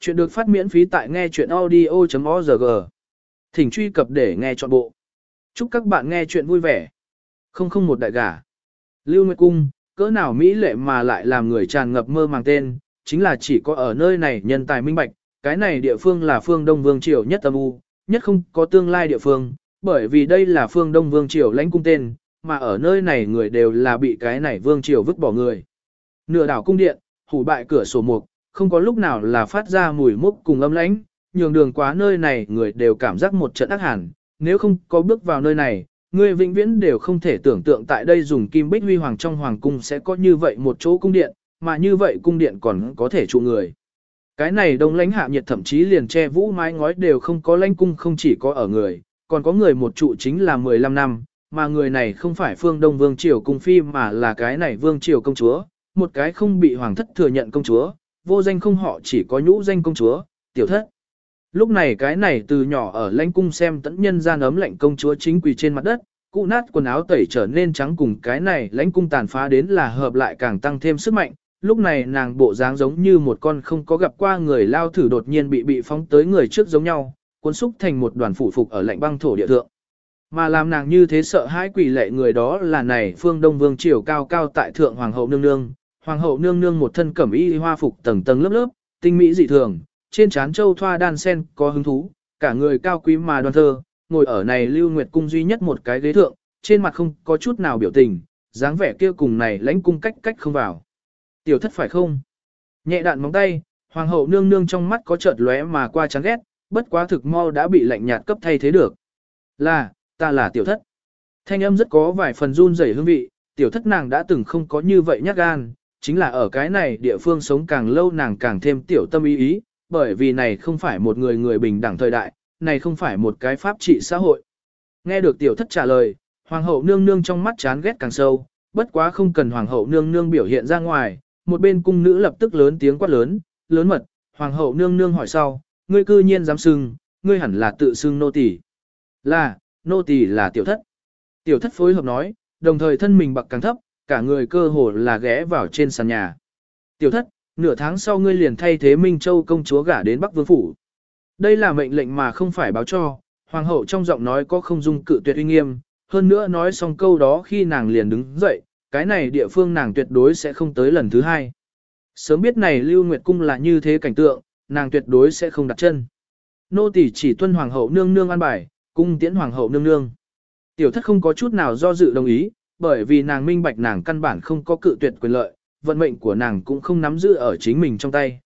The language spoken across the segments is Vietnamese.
Chuyện được phát miễn phí tại nghe chuyện audio.org. Thỉnh truy cập để nghe trọn bộ. Chúc các bạn nghe chuyện vui vẻ. Không không một đại gả. Lưu Nguyệt Cung, cỡ nào mỹ lệ mà lại làm người tràn ngập mơ màng tên, chính là chỉ có ở nơi này nhân tài minh bạch, cái này địa phương là phương Đông Vương Triều nhất âm u, nhất không có tương lai địa phương, bởi vì đây là phương Đông Vương Triều lãnh cung tên, mà ở nơi này người đều là bị cái này Vương Triều vứt bỏ người. Nửa đảo cung điện, hủ bại cửa sổ mục, không có lúc nào là phát ra mùi mốc cùng âm lãnh, nhường đường quá nơi này người đều cảm giác một trận ác hẳn, nếu không có bước vào nơi này, người vĩnh viễn đều không thể tưởng tượng tại đây dùng kim bích huy hoàng trong hoàng cung sẽ có như vậy một chỗ cung điện, mà như vậy cung điện còn có thể trụ người. Cái này đông lãnh hạ nhiệt thậm chí liền che vũ mái ngói đều không có lãnh cung không chỉ có ở người, còn có người một trụ chính là 15 năm, mà người này không phải phương Đông Vương Triều cung phi mà là cái này Vương Triều công chúa, một cái không bị hoàng thất thừa nhận công chúa, vô danh không họ chỉ có nhũ danh công chúa, tiểu thất. Lúc này cái này từ nhỏ ở lãnh cung xem tẫn nhân gian ấm lạnh công chúa chính quỳ trên mặt đất, cụ nát quần áo tẩy trở nên trắng cùng cái này lãnh cung tàn phá đến là hợp lại càng tăng thêm sức mạnh. Lúc này nàng bộ dáng giống như một con không có gặp qua người lao thử đột nhiên bị bị phóng tới người trước giống nhau, cuốn xúc thành một đoàn phủ phục ở lạnh băng thổ địa thượng. Mà làm nàng như thế sợ hãi quỷ lệ người đó là này phương Đông Vương triều cao cao tại thượng hoàng hậu nương nương, Hoàng hậu nương nương một thân cẩm y hoa phục tầng tầng lớp lớp, tinh mỹ dị thường, trên trán châu thoa đan sen có hứng thú, cả người cao quý mà đoan thơ, ngồi ở này lưu nguyệt cung duy nhất một cái ghế thượng, trên mặt không có chút nào biểu tình, dáng vẻ kia cùng này lãnh cung cách cách không vào. Tiểu thất phải không? Nhẹ đạn móng tay, hoàng hậu nương nương trong mắt có chợt lóe mà qua chán ghét, bất quá thực mau đã bị lạnh nhạt cấp thay thế được. Là, ta là tiểu thất. Thanh âm rất có vài phần run rẩy hương vị, tiểu thất nàng đã từng không có như vậy nhát gan, chính là ở cái này địa phương sống càng lâu nàng càng thêm tiểu tâm ý ý, bởi vì này không phải một người người bình đẳng thời đại, này không phải một cái pháp trị xã hội. Nghe được tiểu thất trả lời, hoàng hậu nương nương trong mắt chán ghét càng sâu, bất quá không cần hoàng hậu nương nương biểu hiện ra ngoài, một bên cung nữ lập tức lớn tiếng quát lớn, lớn mật, hoàng hậu nương nương hỏi sau, ngươi cư nhiên dám xưng, ngươi hẳn là tự xưng nô tỳ. Là, nô tỳ là tiểu thất. Tiểu thất phối hợp nói, đồng thời thân mình bậc càng thấp, cả người cơ hồ là ghé vào trên sàn nhà. Tiểu thất, nửa tháng sau ngươi liền thay thế Minh Châu công chúa gả đến Bắc Vương Phủ. Đây là mệnh lệnh mà không phải báo cho, hoàng hậu trong giọng nói có không dung cự tuyệt uy nghiêm, hơn nữa nói xong câu đó khi nàng liền đứng dậy, cái này địa phương nàng tuyệt đối sẽ không tới lần thứ hai. Sớm biết này Lưu Nguyệt Cung là như thế cảnh tượng, nàng tuyệt đối sẽ không đặt chân. Nô tỳ chỉ tuân hoàng hậu nương nương an bài, cung tiễn hoàng hậu nương nương. Tiểu thất không có chút nào do dự đồng ý, bởi vì nàng minh bạch nàng căn bản không có cự tuyệt quyền lợi, vận mệnh của nàng cũng không nắm giữ ở chính mình trong tay.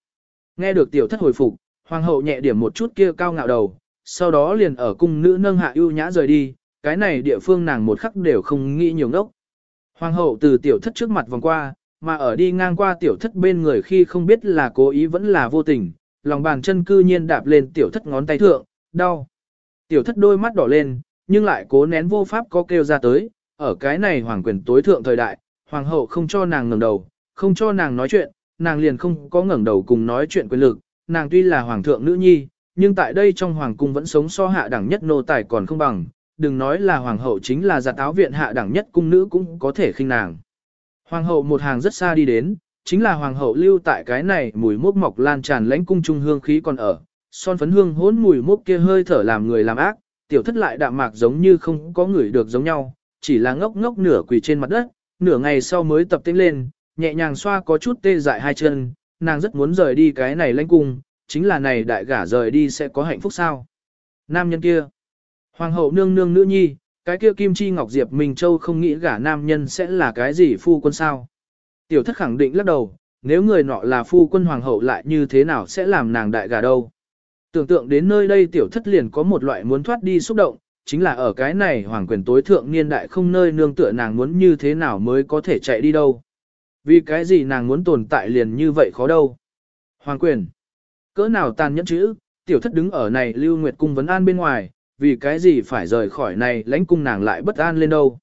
Nghe được tiểu thất hồi phục, hoàng hậu nhẹ điểm một chút kia cao ngạo đầu, sau đó liền ở cung nữ nâng hạ ưu nhã rời đi, cái này địa phương nàng một khắc đều không nghĩ nhiều ngốc. Hoàng hậu từ tiểu thất trước mặt vòng qua, mà ở đi ngang qua tiểu thất bên người khi không biết là cố ý vẫn là vô tình, lòng bàn chân cư nhiên đạp lên tiểu thất ngón tay thượng, đau. Tiểu thất đôi mắt đỏ lên, nhưng lại cố nén vô pháp có kêu ra tới, ở cái này hoàng quyền tối thượng thời đại, hoàng hậu không cho nàng ngẩng đầu, không cho nàng nói chuyện, nàng liền không có ngẩng đầu cùng nói chuyện quyền lực, nàng tuy là hoàng thượng nữ nhi, nhưng tại đây trong hoàng cung vẫn sống so hạ đẳng nhất nô tài còn không bằng, đừng nói là hoàng hậu chính là giặt áo viện hạ đẳng nhất cung nữ cũng có thể khinh nàng. Hoàng hậu một hàng rất xa đi đến, chính là hoàng hậu lưu tại cái này mùi mốc mọc lan tràn lãnh cung trung hương khí còn ở, son phấn hương hỗn mùi mốc kia hơi thở làm người làm ác, tiểu thất lại đạm mạc giống như không có người được giống nhau, chỉ là ngốc ngốc nửa quỳ trên mặt đất, nửa ngày sau mới tập tĩnh lên, nhẹ nhàng xoa có chút tê dại hai chân, nàng rất muốn rời đi cái này lãnh cung, chính là này đại gả rời đi sẽ có hạnh phúc sao. Nam nhân kia, hoàng hậu nương nương nữ nhi, cái kia kim chi ngọc diệp Minh Châu không nghĩ gả nam nhân sẽ là cái gì phu quân sao. Tiểu thất khẳng định lắc đầu, nếu người nọ là phu quân hoàng hậu lại như thế nào sẽ làm nàng đại gả đâu. Tưởng tượng đến nơi đây tiểu thất liền có một loại muốn thoát đi xúc động, chính là ở cái này hoàng quyền tối thượng niên đại không nơi nương tựa nàng muốn như thế nào mới có thể chạy đi đâu. Vì cái gì nàng muốn tồn tại liền như vậy khó đâu. Hoàng quyền. Cỡ nào tàn nhẫn chữ, tiểu thất đứng ở này lưu nguyệt cung vấn an bên ngoài, vì cái gì phải rời khỏi này lãnh cung nàng lại bất an lên đâu.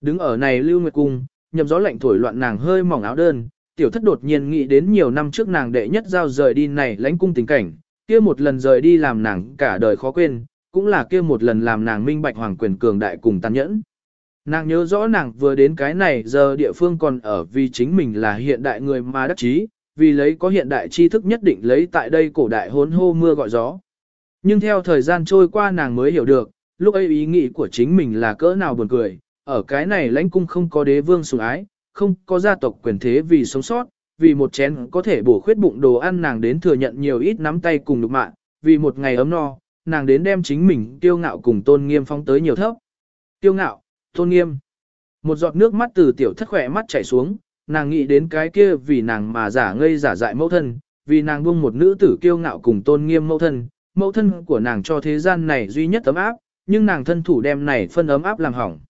Đứng ở này lưu nguyệt cung, nhậm gió lạnh thổi loạn nàng hơi mỏng áo đơn, tiểu thất đột nhiên nghĩ đến nhiều năm trước nàng đệ nhất giao rời đi này lãnh cung tình cảnh, kia một lần rời đi làm nàng cả đời khó quên, cũng là kia một lần làm nàng minh bạch hoàng quyền cường đại cùng tàn nhẫn. Nàng nhớ rõ nàng vừa đến cái này giờ địa phương còn ở vì chính mình là hiện đại người mà đắc chí, vì lấy có hiện đại tri thức nhất định lấy tại đây cổ đại hốn hô mưa gọi gió. Nhưng theo thời gian trôi qua nàng mới hiểu được, lúc ấy ý nghĩ của chính mình là cỡ nào buồn cười, ở cái này lãnh cung không có đế vương sủng ái, không có gia tộc quyền thế vì sống sót, vì một chén có thể bổ khuyết bụng đồ ăn nàng đến thừa nhận nhiều ít nắm tay cùng lục mạng, vì một ngày ấm no, nàng đến đem chính mình tiêu ngạo cùng tôn nghiêm phóng tới nhiều thấp. Tiêu ngạo, tôn nghiêm. Một giọt nước mắt từ tiểu thất khỏe mắt chảy xuống, nàng nghĩ đến cái kia vì nàng mà giả ngây giả dại mẫu thân, vì nàng buông một nữ tử kiêu ngạo cùng tôn nghiêm mẫu thân, mẫu thân của nàng cho thế gian này duy nhất ấm áp, nhưng nàng thân thủ đem này phân ấm áp làm hỏng.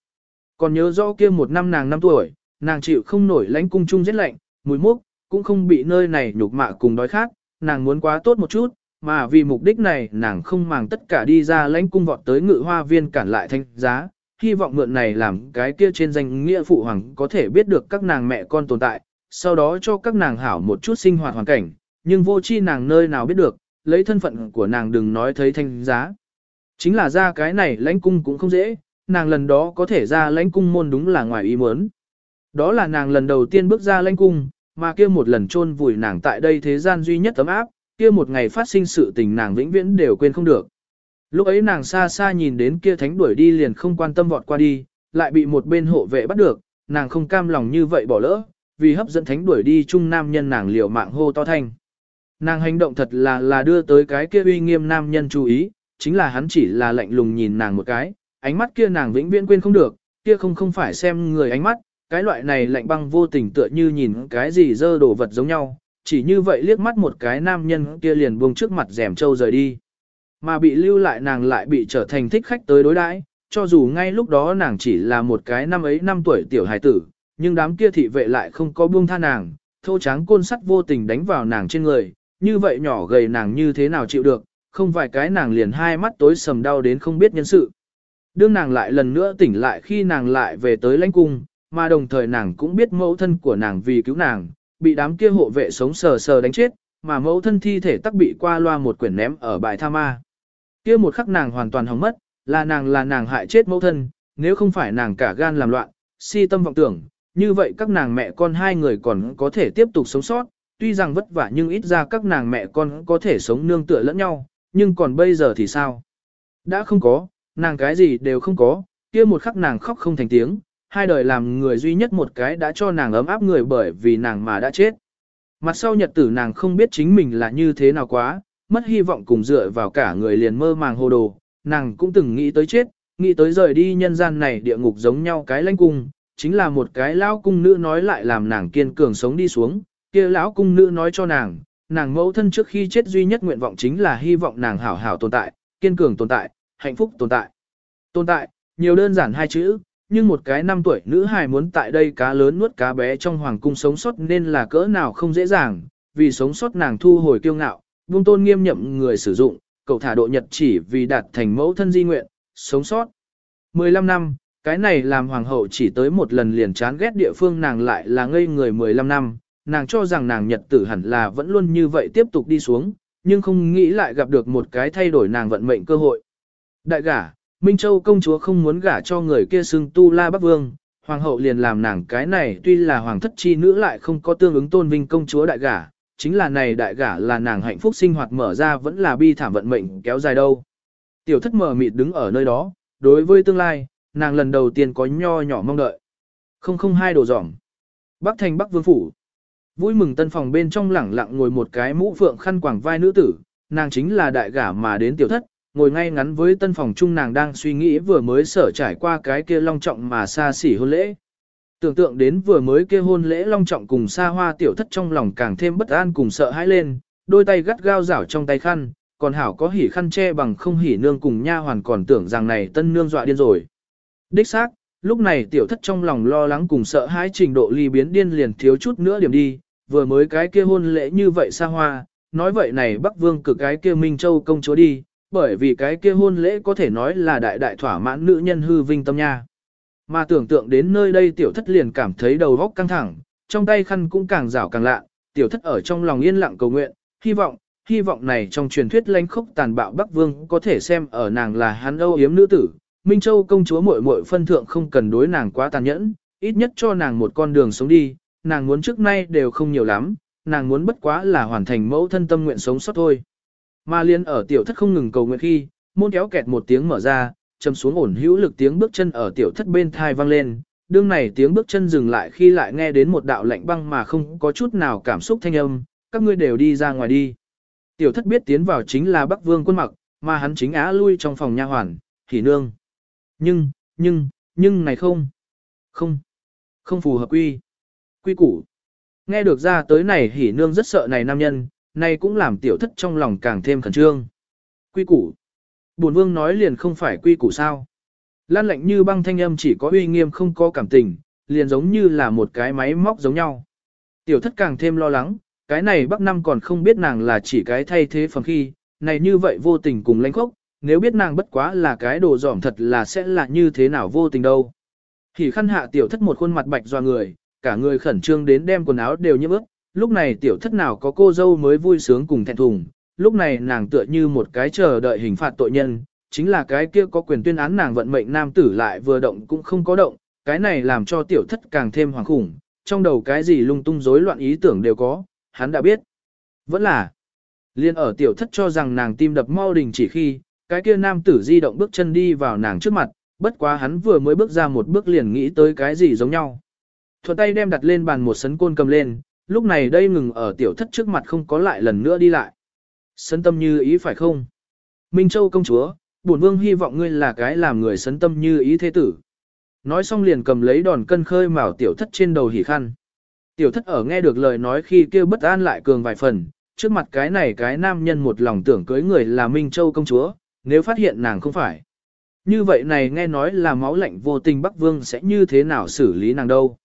Còn nhớ rõ kia một năm nàng năm tuổi, nàng chịu không nổi lãnh cung chung rét lạnh, mùi mốc, cũng không bị nơi này nhục mạ cùng đói khát, nàng muốn quá tốt một chút, mà vì mục đích này nàng không màng tất cả đi ra lãnh cung vọt tới ngự hoa viên cản lại thanh giá, hy vọng mượn này làm cái kia trên danh nghĩa phụ hoàng có thể biết được các nàng mẹ con tồn tại, sau đó cho các nàng hảo một chút sinh hoạt hoàn cảnh, nhưng vô chi nàng nơi nào biết được, lấy thân phận của nàng đừng nói thấy thanh giá. Chính là ra cái này lãnh cung cũng không dễ, nàng lần đó có thể ra lãnh cung môn đúng là ngoài ý muốn. Đó là nàng lần đầu tiên bước ra lãnh cung, mà kia một lần chôn vùi nàng tại đây thế gian duy nhất tấm áp, kia một ngày phát sinh sự tình nàng vĩnh viễn đều quên không được. Lúc ấy nàng xa xa nhìn đến kia thánh đuổi đi liền không quan tâm vọt qua đi, lại bị một bên hộ vệ bắt được, nàng không cam lòng như vậy bỏ lỡ, vì hấp dẫn thánh đuổi đi chung nam nhân nàng liều mạng hô to thanh. Nàng hành động thật là là đưa tới cái kia uy nghiêm nam nhân chú ý, chính là hắn chỉ là lạnh lùng nhìn nàng một cái, ánh mắt kia nàng vĩnh viễn quên không được, kia không không phải xem người ánh mắt, cái loại này lạnh băng vô tình tựa như nhìn cái gì dơ đồ vật giống nhau, chỉ như vậy liếc mắt một cái nam nhân kia liền buông trước mặt rèm trâu rời đi. Mà bị lưu lại nàng lại bị trở thành thích khách tới đối đãi, cho dù ngay lúc đó nàng chỉ là một cái năm ấy năm tuổi tiểu hài tử, nhưng đám kia thị vệ lại không có buông tha nàng, thô tráng côn sắt vô tình đánh vào nàng trên người, như vậy nhỏ gầy nàng như thế nào chịu được, không vài cái nàng liền hai mắt tối sầm đau đến không biết nhân sự. Đương nàng lại lần nữa tỉnh lại khi nàng lại về tới lãnh cung, mà đồng thời nàng cũng biết mẫu thân của nàng vì cứu nàng, bị đám kia hộ vệ sống sờ sờ đánh chết, mà mẫu thân thi thể tắc bị qua loa một quyển ném ở bãi tha ma. Kia một khắc nàng hoàn toàn hỏng mất, là nàng là nàng hại chết mẫu thân, nếu không phải nàng cả gan làm loạn, si tâm vọng tưởng, như vậy các nàng mẹ con hai người còn có thể tiếp tục sống sót, tuy rằng vất vả nhưng ít ra các nàng mẹ con có thể sống nương tựa lẫn nhau, nhưng còn bây giờ thì sao? Đã không có, nàng cái gì đều không có, kia một khắc nàng khóc không thành tiếng, hai đời làm người duy nhất một cái đã cho nàng ấm áp người bởi vì nàng mà đã chết. Mặt sau nhật tử nàng không biết chính mình là như thế nào quá, mất hy vọng cùng dựa vào cả người liền mơ màng hồ đồ, nàng cũng từng nghĩ tới chết, nghĩ tới rời đi nhân gian này địa ngục giống nhau cái lãnh cung, chính là một cái lão cung nữ nói lại làm nàng kiên cường sống đi xuống, kia lão cung nữ nói cho nàng, nàng mẫu thân trước khi chết duy nhất nguyện vọng chính là hy vọng nàng hảo hảo tồn tại, kiên cường tồn tại, hạnh phúc tồn tại. Tồn tại, nhiều đơn giản hai chữ, nhưng một cái năm tuổi nữ hài muốn tại đây cá lớn nuốt cá bé trong hoàng cung sống sót nên là cỡ nào không dễ dàng, vì sống sót nàng thu hồi kiêu ngạo, buông tôn nghiêm nhậm người sử dụng, cậu thả độ nhật chỉ vì đạt thành mẫu thân di nguyện, sống sót. 15 năm, cái này làm hoàng hậu chỉ tới một lần liền chán ghét địa phương nàng lại là ngây người 15 năm, nàng cho rằng nàng nhật tử hẳn là vẫn luôn như vậy tiếp tục đi xuống, nhưng không nghĩ lại gặp được một cái thay đổi nàng vận mệnh cơ hội. Đại gả, Minh Châu công chúa không muốn gả cho người kia xưng tu la bắc vương, hoàng hậu liền làm nàng cái này tuy là hoàng thất chi nữ lại không có tương ứng tôn vinh công chúa đại gả, chính là này đại gả là nàng hạnh phúc sinh hoạt mở ra vẫn là bi thảm vận mệnh kéo dài đâu. Tiểu thất mở mịt đứng ở nơi đó, đối với tương lai, nàng lần đầu tiên có nho nhỏ mong đợi. Không không hai đồ giỏng. Bắc thành Bắc Vương Phủ. Vui mừng tân phòng bên trong lẳng lặng ngồi một cái mũ phượng khăn quàng vai nữ tử, nàng chính là đại gả mà đến tiểu thất, ngồi ngay ngắn với tân phòng chung nàng đang suy nghĩ vừa mới sở trải qua cái kia long trọng mà xa xỉ hôn lễ. Tưởng tượng đến vừa mới kia hôn lễ long trọng cùng xa hoa tiểu thất trong lòng càng thêm bất an cùng sợ hãi lên, đôi tay gắt gao rảo trong tay khăn, còn hảo có hỉ khăn che bằng không hỉ nương cùng nha hoàn còn tưởng rằng này tân nương dọa điên rồi. Đích xác, lúc này tiểu thất trong lòng lo lắng cùng sợ hãi trình độ ly biến điên liền thiếu chút nữa điểm đi, vừa mới cái kia hôn lễ như vậy xa hoa, nói vậy này Bắc Vương cực cái kia Minh Châu công chúa đi, bởi vì cái kia hôn lễ có thể nói là đại đại thỏa mãn nữ nhân hư vinh tâm nha. Mà tưởng tượng đến nơi đây tiểu thất liền cảm thấy đầu óc căng thẳng, trong tay khăn cũng càng rảo càng lạ, tiểu thất ở trong lòng yên lặng cầu nguyện, hy vọng, hy vọng này trong truyền thuyết lanh khốc tàn bạo Bắc Vương có thể xem ở nàng là hắn âu yếm nữ tử, Minh Châu công chúa muội muội phân thượng không cần đối nàng quá tàn nhẫn, ít nhất cho nàng một con đường sống đi, nàng muốn trước nay đều không nhiều lắm, nàng muốn bất quá là hoàn thành mẫu thân tâm nguyện sống sót thôi. Mà liên ở tiểu thất không ngừng cầu nguyện khi, môn kéo kẹt một tiếng mở ra, trầm xuống ổn hữu lực tiếng bước chân ở tiểu thất bên thai vang lên. Đương này tiếng bước chân dừng lại khi lại nghe đến một đạo lạnh băng mà không có chút nào cảm xúc thanh âm, các ngươi đều đi ra ngoài đi. Tiểu thất biết tiến vào chính là Bắc Vương quân mặc, mà hắn chính á lui trong phòng nha hoàn, hỉ nương. Nhưng, nhưng, nhưng này không, không, không phù hợp quy, quy củ. Nghe được ra tới này hỉ nương rất sợ này nam nhân, này cũng làm tiểu thất trong lòng càng thêm khẩn trương. Quy củ. Bổn vương nói liền không phải quy củ sao. Lan lạnh như băng thanh âm chỉ có uy nghiêm không có cảm tình, liền giống như là một cái máy móc giống nhau. Tiểu thất càng thêm lo lắng, cái này bác năm còn không biết nàng là chỉ cái thay thế phần khi, này như vậy vô tình cùng lãnh khốc, nếu biết nàng bất quá là cái đồ dỏm thật là sẽ là như thế nào vô tình đâu. Thì khăn hạ tiểu thất một khuôn mặt bạch doa người, cả người khẩn trương đến đem quần áo đều nhiễm ướt, lúc này tiểu thất nào có cô dâu mới vui sướng cùng thẹn thùng, lúc này nàng tựa như một cái chờ đợi hình phạt tội nhân, chính là cái kia có quyền tuyên án nàng vận mệnh nam tử lại vừa động cũng không có động, cái này làm cho tiểu thất càng thêm hoàng khủng, trong đầu cái gì lung tung rối loạn ý tưởng đều có, hắn đã biết. Vẫn là, liên ở tiểu thất cho rằng nàng tim đập mau đình chỉ khi, cái kia nam tử di động bước chân đi vào nàng trước mặt, bất quá hắn vừa mới bước ra một bước liền nghĩ tới cái gì giống nhau. Thuận tay đem đặt lên bàn một sấn côn cầm lên, lúc này đây ngừng ở tiểu thất trước mặt không có lại lần nữa đi lại. Sấn tâm như ý phải không? Minh Châu công chúa, bổn vương hy vọng ngươi là cái làm người sấn tâm như ý thế tử. Nói xong liền cầm lấy đòn cân khơi mào tiểu thất trên đầu hỉ khăn. Tiểu thất ở nghe được lời nói khi kêu bất an lại cường vài phần, trước mặt cái này cái nam nhân một lòng tưởng cưới người là Minh Châu công chúa, nếu phát hiện nàng không phải. Như vậy này nghe nói là máu lạnh vô tình Bắc Vương sẽ như thế nào xử lý nàng đâu.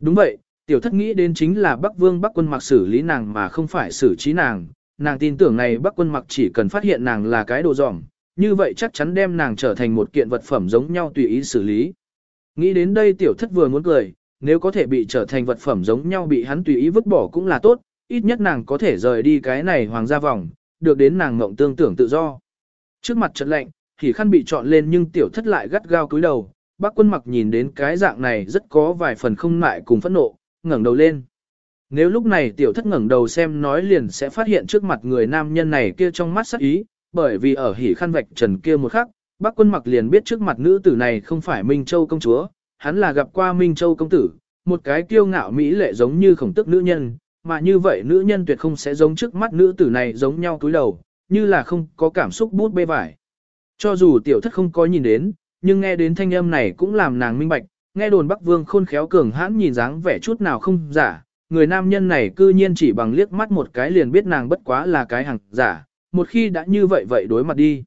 Đúng vậy, tiểu thất nghĩ đến chính là Bắc Vương Bắc quân mặc xử lý nàng mà không phải xử trí nàng, nàng tin tưởng này Bắc quân mặc chỉ cần phát hiện nàng là cái đồ dỏng, như vậy chắc chắn đem nàng trở thành một kiện vật phẩm giống nhau tùy ý xử lý. Nghĩ đến đây tiểu thất vừa muốn cười, nếu có thể bị trở thành vật phẩm giống nhau bị hắn tùy ý vứt bỏ cũng là tốt, ít nhất nàng có thể rời đi cái này hoàng gia vòng, được đến nàng ngộng tương tưởng tự do. Trước mặt trận lạnh, thì khăn bị chọn lên nhưng tiểu thất lại gắt gao cúi đầu, bác quân mặc nhìn đến cái dạng này rất có vài phần không ngại cùng phẫn nộ, ngẩng đầu lên. Nếu lúc này tiểu thất ngẩng đầu xem nói liền sẽ phát hiện trước mặt người nam nhân này kia trong mắt sắc ý, bởi vì ở hỉ khăn vạch trần kia một khắc, bác quân mặc liền biết trước mặt nữ tử này không phải Minh Châu công chúa, hắn là gặp qua Minh Châu công tử, một cái kiêu ngạo mỹ lệ giống như khổng tức nữ nhân, mà như vậy nữ nhân tuyệt không sẽ giống trước mắt nữ tử này giống nhau túi đầu, như là không có cảm xúc bút bê vải. Cho dù tiểu thất không có nhìn đến, nhưng nghe đến thanh âm này cũng làm nàng minh bạch, nghe đồn Bắc Vương khôn khéo cường hãn nhìn dáng vẻ chút nào không giả, người nam nhân này cư nhiên chỉ bằng liếc mắt một cái liền biết nàng bất quá là cái hàng giả, một khi đã như vậy vậy đối mặt đi.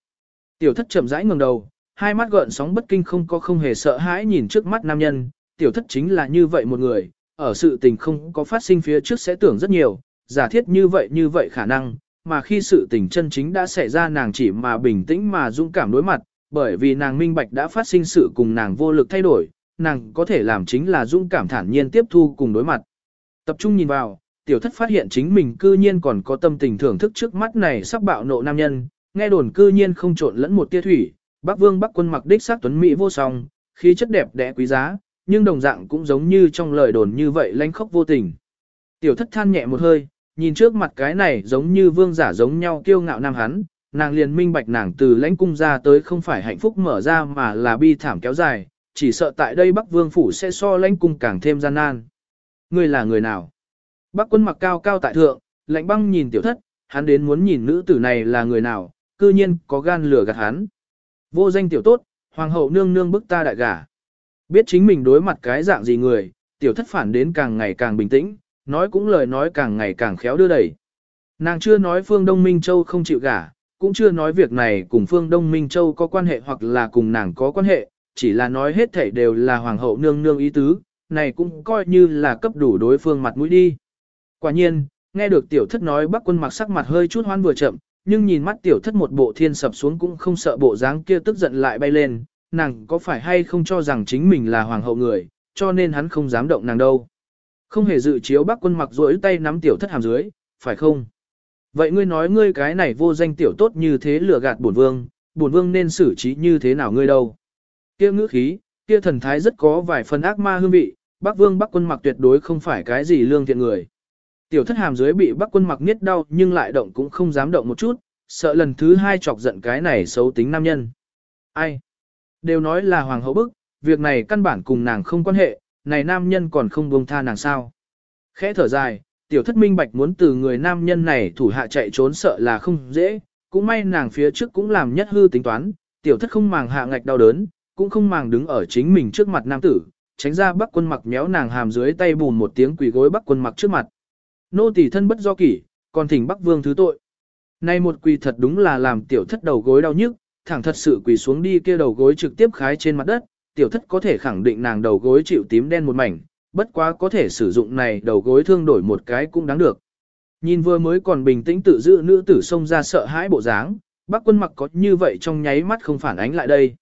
Tiểu thất chậm rãi ngẩng đầu, hai mắt gợn sóng bất kinh không có không hề sợ hãi nhìn trước mắt nam nhân, tiểu thất chính là như vậy một người, ở sự tình không có phát sinh phía trước sẽ tưởng rất nhiều, giả thiết như vậy như vậy khả năng, mà khi sự tình chân chính đã xảy ra nàng chỉ mà bình tĩnh mà dũng cảm đối mặt, bởi vì nàng minh bạch đã phát sinh sự cùng nàng vô lực thay đổi, nàng có thể làm chính là dũng cảm thản nhiên tiếp thu cùng đối mặt. Tập trung nhìn vào, tiểu thất phát hiện chính mình cư nhiên còn có tâm tình thưởng thức trước mắt này sắp bạo nộ nam nhân, nghe đồn cư nhiên không trộn lẫn một tia thủy, Bắc Vương Bắc quân mặc đích sắc tuấn mỹ vô song, khí chất đẹp đẽ quý giá, nhưng đồng dạng cũng giống như trong lời đồn như vậy lanh khốc vô tình. Tiểu thất than nhẹ một hơi, nhìn trước mặt cái này giống như vương giả giống nhau kiêu ngạo nam hắn, nàng liền minh bạch nàng từ lãnh cung ra tới không phải hạnh phúc mở ra mà là bi thảm kéo dài, chỉ sợ tại đây Bắc Vương phủ sẽ so lãnh cung càng thêm gian nan. Ngươi là người nào? Bắc quân mặc cao cao tại thượng, lạnh băng nhìn tiểu thất, hắn đến muốn nhìn nữ tử này là người nào, cư nhiên có gan lửa gạt hắn. Vô danh tiểu tốt, hoàng hậu nương nương bức ta đại gả. Biết chính mình đối mặt cái dạng gì người, tiểu thất phản đến càng ngày càng bình tĩnh, nói cũng lời nói càng ngày càng khéo đưa đẩy. Nàng chưa nói phương Đông Minh Châu không chịu gả, cũng chưa nói việc này cùng phương Đông Minh Châu có quan hệ hoặc là cùng nàng có quan hệ, chỉ là nói hết thảy đều là hoàng hậu nương nương ý tứ, này cũng coi như là cấp đủ đối phương mặt mũi đi. Quả nhiên, nghe được tiểu thất nói bắc quân mặc sắc mặt hơi chút hoan vừa chậm, nhưng nhìn mắt tiểu thất một bộ thiên sập xuống cũng không sợ bộ dáng kia tức giận lại bay lên, nàng có phải hay không cho rằng chính mình là hoàng hậu người, cho nên hắn không dám động nàng đâu. Không hề dự chiếu bắc quân mặc rỗi tay nắm tiểu thất hàm dưới, phải không? Vậy ngươi nói ngươi cái này vô danh tiểu tốt như thế lừa gạt bổn vương, bổn vương nên xử trí như thế nào ngươi đâu? Kia ngữ khí, kia thần thái rất có vài phần ác ma hương vị, bắc vương bắc quân mặc tuyệt đối không phải cái gì lương thiện người. Tiểu thất hàm dưới bị bắc quân mặc niết đau nhưng lại động cũng không dám động một chút, sợ lần thứ hai chọc giận cái này xấu tính nam nhân. Ai? Đều nói là hoàng hậu bức, việc này căn bản cùng nàng không quan hệ, này nam nhân còn không buông tha nàng sao. Khẽ thở dài, tiểu thất minh bạch muốn từ người nam nhân này thủ hạ chạy trốn sợ là không dễ, cũng may nàng phía trước cũng làm nhất hư tính toán, tiểu thất không màng hạ ngạch đau đớn, cũng không màng đứng ở chính mình trước mặt nam tử, tránh ra bắc quân mặc méo nàng hàm dưới tay bùn một tiếng quỳ gối bắc quân mặc trước mặt. Nô tỳ thân bất do kỷ, còn thỉnh bắc vương thứ tội. Nay một quỳ thật đúng là làm tiểu thất đầu gối đau nhức, thẳng thật sự quỳ xuống đi kia đầu gối trực tiếp khái trên mặt đất, tiểu thất có thể khẳng định nàng đầu gối chịu tím đen một mảnh, bất quá có thể sử dụng này đầu gối thương đổi một cái cũng đáng được. Nhìn vừa mới còn bình tĩnh tự giữ nữ tử xông ra sợ hãi bộ dáng, bác quân mặc có như vậy trong nháy mắt không phản ánh lại đây.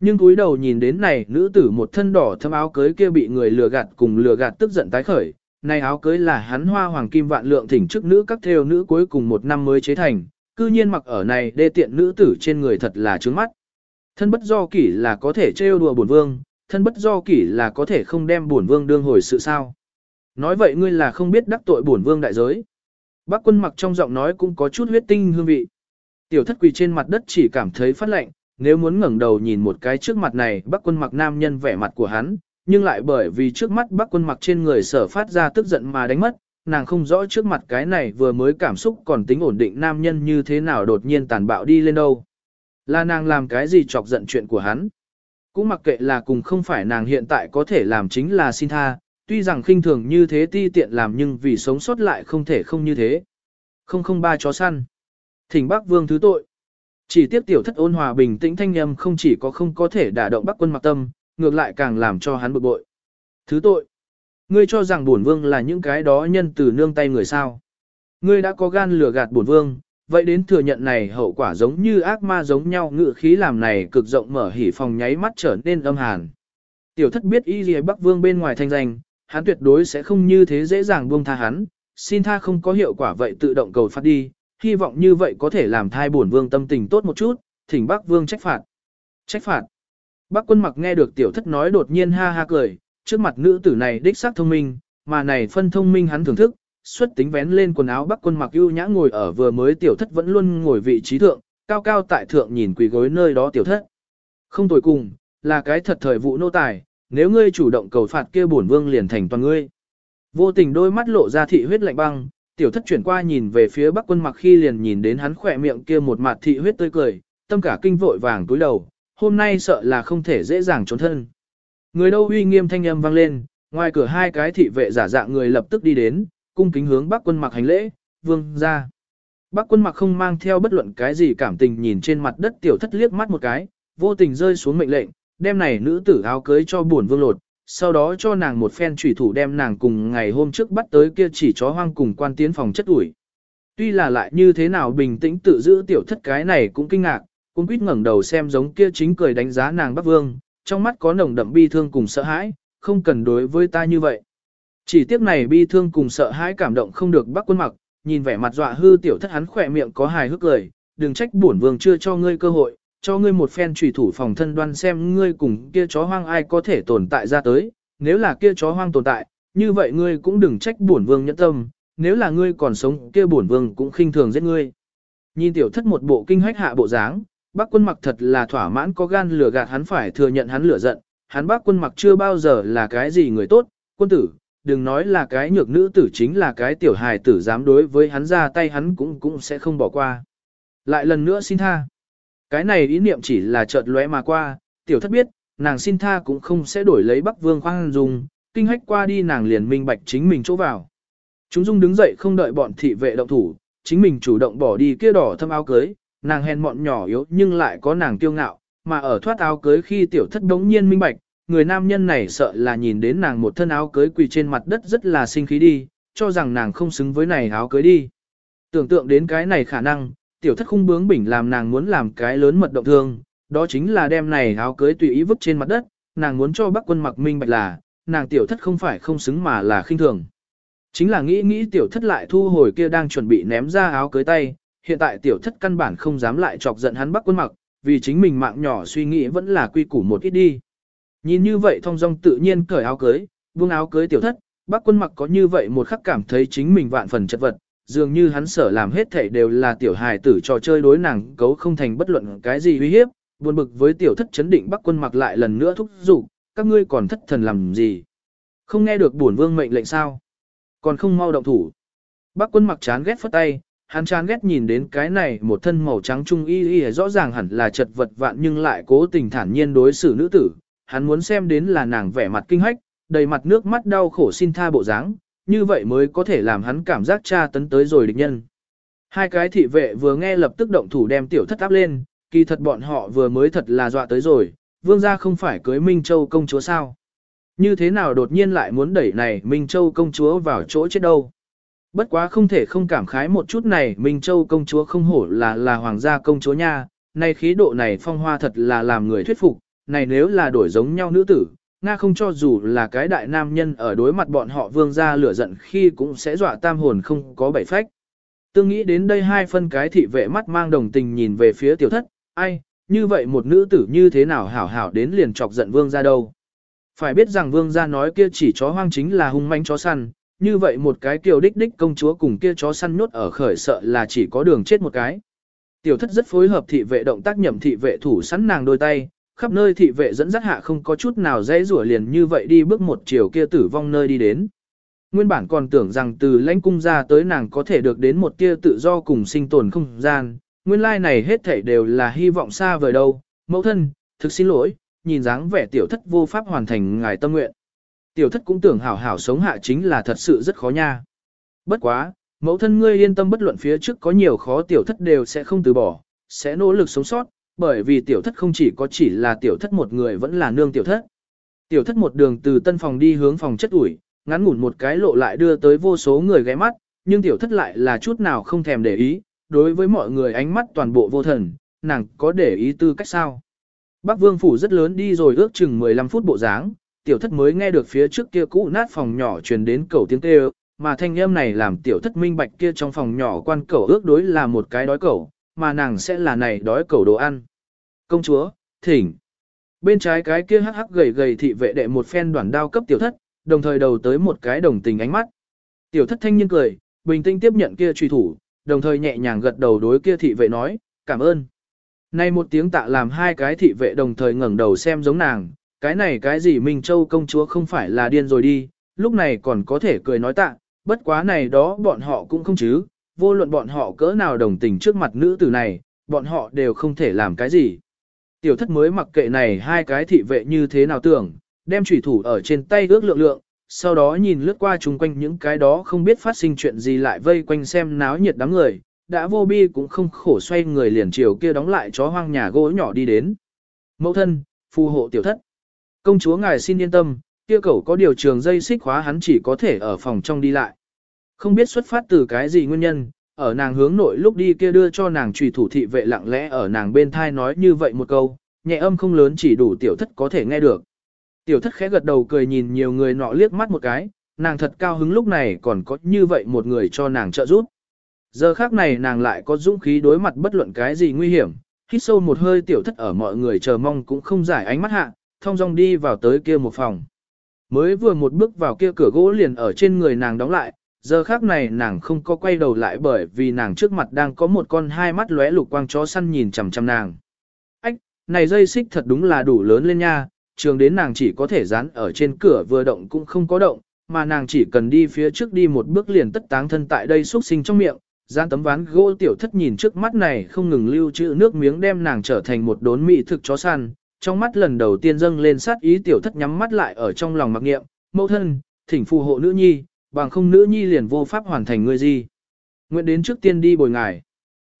Nhưng cúi đầu nhìn đến này nữ tử một thân đỏ thâm áo cưới kia bị người lừa gạt cùng lừa gạt tức giận tái khởi. Này áo cưới là hắn hoa hoàng kim vạn lượng thỉnh chức nữ các theo nữ cuối cùng một năm mới chế thành, cư nhiên mặc ở này đê tiện nữ tử trên người thật là trướng mắt. Thân bất do kỷ là có thể trêu đùa bổn vương, thân bất do kỷ là có thể không đem bổn vương đương hồi sự sao. Nói vậy ngươi là không biết đắc tội bổn vương đại giới. Bác quân mặc trong giọng nói cũng có chút huyết tinh hương vị. Tiểu thất quỳ trên mặt đất chỉ cảm thấy phát lạnh, nếu muốn ngẩng đầu nhìn một cái trước mặt này bác quân mặc nam nhân vẻ mặt của hắn, nhưng lại bởi vì trước mắt bác quân mặc trên người sở phát ra tức giận mà đánh mất, nàng không rõ trước mặt cái này vừa mới cảm xúc còn tính ổn định nam nhân như thế nào đột nhiên tàn bạo đi lên đâu. Là nàng làm cái gì chọc giận chuyện của hắn. Cũng mặc kệ là cùng không phải nàng hiện tại có thể làm chính là xin tha, tuy rằng khinh thường như thế ti tiện làm nhưng vì sống sót lại không thể không như thế. Không không ba chó săn. Thỉnh bác vương thứ tội. Chỉ tiếp tiểu thất ôn hòa bình tĩnh thanh âm không chỉ có không có thể đả động bắc quân mặc tâm, ngược lại càng làm cho hắn bực bội. Thứ tội. Ngươi cho rằng bổn vương là những cái đó nhân từ nương tay người sao. Ngươi đã có gan lừa gạt bổn vương, vậy đến thừa nhận này hậu quả giống như ác ma giống nhau ngự khí làm này cực rộng mở hỉ phòng nháy mắt trở nên âm hàn. Tiểu thất biết y gì bắc vương bên ngoài thanh danh, hắn tuyệt đối sẽ không như thế dễ dàng buông tha hắn, xin tha không có hiệu quả vậy tự động cầu phát đi, hy vọng như vậy có thể làm thai bổn vương tâm tình tốt một chút, thỉnh bắc vương trách phạt. Trách phạt. Bác quân mặc nghe được tiểu thất nói đột nhiên ha ha cười, trước mặt nữ tử này đích xác thông minh, mà này phân thông minh hắn thưởng thức, xuất tính vén lên quần áo bắc quân mặc ưu nhã ngồi ở vừa mới tiểu thất vẫn luôn ngồi vị trí thượng, cao cao tại thượng nhìn quỳ gối nơi đó tiểu thất. Không tồi cùng, là cái thật thời vụ nô tài, nếu ngươi chủ động cầu phạt kia bổn vương liền thành toàn ngươi. Vô tình đôi mắt lộ ra thị huyết lạnh băng, tiểu thất chuyển qua nhìn về phía bắc quân mặc khi liền nhìn đến hắn khỏe miệng kia một mặt thị huyết tươi cười, tâm cả kinh vội vàng túi đầu, hôm nay sợ là không thể dễ dàng trốn thân. Người đâu uy nghiêm thanh âm vang lên, ngoài cửa hai cái thị vệ giả dạng người lập tức đi đến, cung kính hướng bắc quân mặc hành lễ, vương ra. Bắc quân mặc không mang theo bất luận cái gì cảm tình nhìn trên mặt đất tiểu thất liếc mắt một cái, vô tình rơi xuống mệnh lệnh, đem này nữ tử áo cưới cho buồn vương lột, sau đó cho nàng một phen trùy thủ đem nàng cùng ngày hôm trước bắt tới kia chỉ chó hoang cùng quan tiến phòng chất ủi. Tuy là lại như thế nào bình tĩnh tự giữ tiểu thất cái này cũng kinh ngạc, cũng quýt ngẩng đầu xem giống kia chính cười đánh giá nàng Bắc Vương, trong mắt có nồng đậm bi thương cùng sợ hãi, không cần đối với ta như vậy. Chỉ tiếc này bi thương cùng sợ hãi cảm động không được Bắc Quân mặc, nhìn vẻ mặt dọa hư tiểu thất hắn khỏe miệng có hài hước cười, đừng trách bổn vương chưa cho ngươi cơ hội, cho ngươi một phen trùy thủ phòng thân đoan xem ngươi cùng kia chó hoang ai có thể tồn tại ra tới, nếu là kia chó hoang tồn tại, như vậy ngươi cũng đừng trách bổn vương nhẫn tâm, nếu là ngươi còn sống kia bổn vương cũng khinh thường giết ngươi. Nhìn tiểu thất một bộ kinh hách hạ bộ dáng, bác quân mặc thật là thỏa mãn có gan lừa gạt hắn phải thừa nhận hắn lửa giận, hắn bác quân mặc chưa bao giờ là cái gì người tốt, quân tử, đừng nói là cái nhược nữ tử chính là cái tiểu hài tử dám đối với hắn ra tay hắn cũng cũng sẽ không bỏ qua. Lại lần nữa xin tha. Cái này ý niệm chỉ là chợt lóe mà qua, tiểu thất biết, nàng xin tha cũng không sẽ đổi lấy Bắc Vương khoan dung, kinh hách qua đi nàng liền minh bạch chính mình chỗ vào. Chúng dung đứng dậy không đợi bọn thị vệ động thủ, chính mình chủ động bỏ đi kia đỏ thâm áo cưới, nàng hèn mọn nhỏ yếu nhưng lại có nàng kiêu ngạo, mà ở thoát áo cưới khi tiểu thất đống nhiên minh bạch, người nam nhân này sợ là nhìn đến nàng một thân áo cưới quỳ trên mặt đất rất là sinh khí đi, cho rằng nàng không xứng với này áo cưới đi. Tưởng tượng đến cái này khả năng, tiểu thất khung bướng bỉnh làm nàng muốn làm cái lớn mật động thương, đó chính là đem này áo cưới tùy ý vứt trên mặt đất, nàng muốn cho bác quân mặc minh bạch là, nàng tiểu thất không phải không xứng mà là khinh thường. Chính là nghĩ nghĩ tiểu thất lại thu hồi kia đang chuẩn bị ném ra áo cưới tay, hiện tại tiểu thất căn bản không dám lại chọc giận hắn bác quân mặc, vì chính mình mạng nhỏ suy nghĩ vẫn là quy củ một ít đi. Nhìn như vậy thong dong tự nhiên cởi áo cưới, buông áo cưới tiểu thất, bác quân mặc có như vậy một khắc cảm thấy chính mình vạn phần chất vật, dường như hắn sở làm hết thảy đều là tiểu hài tử trò chơi đối nàng cấu không thành bất luận cái gì uy hiếp, buồn bực với tiểu thất chấn định bắc quân mặc lại lần nữa thúc giục, các ngươi còn thất thần làm gì? Không nghe được bổn vương mệnh lệnh sao? Còn không mau động thủ. bắc quân mặc chán ghét phất tay, hắn chán ghét nhìn đến cái này một thân màu trắng trung y y rõ ràng hẳn là chật vật vạn nhưng lại cố tình thản nhiên đối xử nữ tử. Hắn muốn xem đến là nàng vẻ mặt kinh hách, đầy mặt nước mắt đau khổ xin tha bộ dáng, như vậy mới có thể làm hắn cảm giác tra tấn tới rồi địch nhân. Hai cái thị vệ vừa nghe lập tức động thủ đem tiểu thất áp lên, kỳ thật bọn họ vừa mới thật là dọa tới rồi, vương gia không phải cưới Minh Châu công chúa sao. Như thế nào đột nhiên lại muốn đẩy này Minh Châu công chúa vào chỗ chết đâu. Bất quá không thể không cảm khái một chút này Minh Châu công chúa không hổ là là hoàng gia công chúa nha, nay khí độ này phong hoa thật là làm người thuyết phục, này nếu là đổi giống nhau nữ tử, Nga không cho dù là cái đại nam nhân ở đối mặt bọn họ vương gia lửa giận khi cũng sẽ dọa tam hồn không có bảy phách. Tương nghĩ đến đây hai phân cái thị vệ mắt mang đồng tình nhìn về phía tiểu thất, ai, như vậy một nữ tử như thế nào hảo hảo đến liền chọc giận vương gia đâu. Phải biết rằng vương gia nói kia chỉ chó hoang chính là hung manh chó săn, như vậy một cái kiều đích đích công chúa cùng kia chó săn nhốt ở khởi sợ là chỉ có đường chết một cái. Tiểu thất rất phối hợp thị vệ động tác nhậm thị vệ thủ sẵn nàng đôi tay, khắp nơi thị vệ dẫn dắt hạ không có chút nào dễ rủa liền như vậy đi bước một chiều kia tử vong nơi đi đến. Nguyên bản còn tưởng rằng từ lãnh cung ra tới nàng có thể được đến một tia tự do cùng sinh tồn không gian, nguyên lai này hết thảy đều là hy vọng xa vời đâu, mẫu thân, thực xin lỗi, nhìn dáng vẻ tiểu thất vô pháp hoàn thành ngài tâm nguyện. Tiểu thất cũng tưởng hảo hảo sống hạ chính là thật sự rất khó nha. Bất quá, mẫu thân ngươi yên tâm bất luận phía trước có nhiều khó tiểu thất đều sẽ không từ bỏ, sẽ nỗ lực sống sót, bởi vì tiểu thất không chỉ có chỉ là tiểu thất một người vẫn là nương tiểu thất. Tiểu thất một đường từ tân phòng đi hướng phòng chất ủi, ngắn ngủn một cái lộ lại đưa tới vô số người ghé mắt, nhưng tiểu thất lại là chút nào không thèm để ý, đối với mọi người ánh mắt toàn bộ vô thần, nàng có để ý tư cách sao. Bắc vương phủ rất lớn đi rồi ước chừng 15 phút bộ dáng, tiểu thất mới nghe được phía trước kia cũ nát phòng nhỏ truyền đến cầu tiếng kêu, mà thanh âm này làm tiểu thất minh bạch kia trong phòng nhỏ quan cầu ước đối là một cái đói cầu, mà nàng sẽ là này đói cầu đồ ăn. Công chúa, thỉnh. Bên trái cái kia hắc hắc gầy gầy thị vệ đệ một phen đoàn đao cấp tiểu thất, đồng thời đầu tới một cái đồng tình ánh mắt. Tiểu thất thanh niên cười, bình tĩnh tiếp nhận kia truy thủ, đồng thời nhẹ nhàng gật đầu đối kia thị vệ nói, cảm ơn. Nay một tiếng tạ làm hai cái thị vệ đồng thời ngẩng đầu xem giống nàng, cái này cái gì Minh Châu công chúa không phải là điên rồi đi, lúc này còn có thể cười nói tạ, bất quá này đó bọn họ cũng không chứ, vô luận bọn họ cỡ nào đồng tình trước mặt nữ tử này, bọn họ đều không thể làm cái gì. Tiểu thất mới mặc kệ này hai cái thị vệ như thế nào tưởng, đem chủy thủ ở trên tay ước lượng lượng, sau đó nhìn lướt qua chung quanh những cái đó không biết phát sinh chuyện gì lại vây quanh xem náo nhiệt đám người, đã vô bi cũng không khổ xoay người liền chiều kia đóng lại chó hoang nhà gỗ nhỏ đi đến. Mẫu thân, phù hộ tiểu thất. Công chúa ngài xin yên tâm, kia cậu có điều trường dây xích khóa hắn chỉ có thể ở phòng trong đi lại. Không biết xuất phát từ cái gì nguyên nhân, ở nàng hướng nội lúc đi kia đưa cho nàng trùy thủ thị vệ lặng lẽ ở nàng bên thai nói như vậy một câu, nhẹ âm không lớn chỉ đủ tiểu thất có thể nghe được. Tiểu thất khẽ gật đầu cười nhìn nhiều người nọ liếc mắt một cái, nàng thật cao hứng lúc này còn có như vậy một người cho nàng trợ giúp. Giờ khác này nàng lại có dũng khí đối mặt bất luận cái gì nguy hiểm, hít sâu một hơi tiểu thất ở mọi người chờ mong cũng không giải ánh mắt hạ, thông dong đi vào tới kia một phòng. Mới vừa một bước vào kia cửa gỗ liền ở trên người nàng đóng lại, giờ khác này nàng không có quay đầu lại bởi vì nàng trước mặt đang có một con hai mắt lóe lục quang chó săn nhìn chằm chằm nàng. Ách, này dây xích thật đúng là đủ lớn lên nha, trường đến nàng chỉ có thể dán ở trên cửa vừa động cũng không có động, mà nàng chỉ cần đi phía trước đi một bước liền tất táng thân tại đây xuất sinh trong miệng, gian tấm ván gỗ tiểu thất nhìn trước mắt này không ngừng lưu trữ nước miếng đem nàng trở thành một đốn mỹ thực chó săn, trong mắt lần đầu tiên dâng lên sát ý tiểu thất nhắm mắt lại ở trong lòng mặc nghiệm, mẫu thân, thỉnh phù hộ nữ nhi, bằng không nữ nhi liền vô pháp hoàn thành ngươi gì. Nguyện đến trước tiên đi bồi ngài.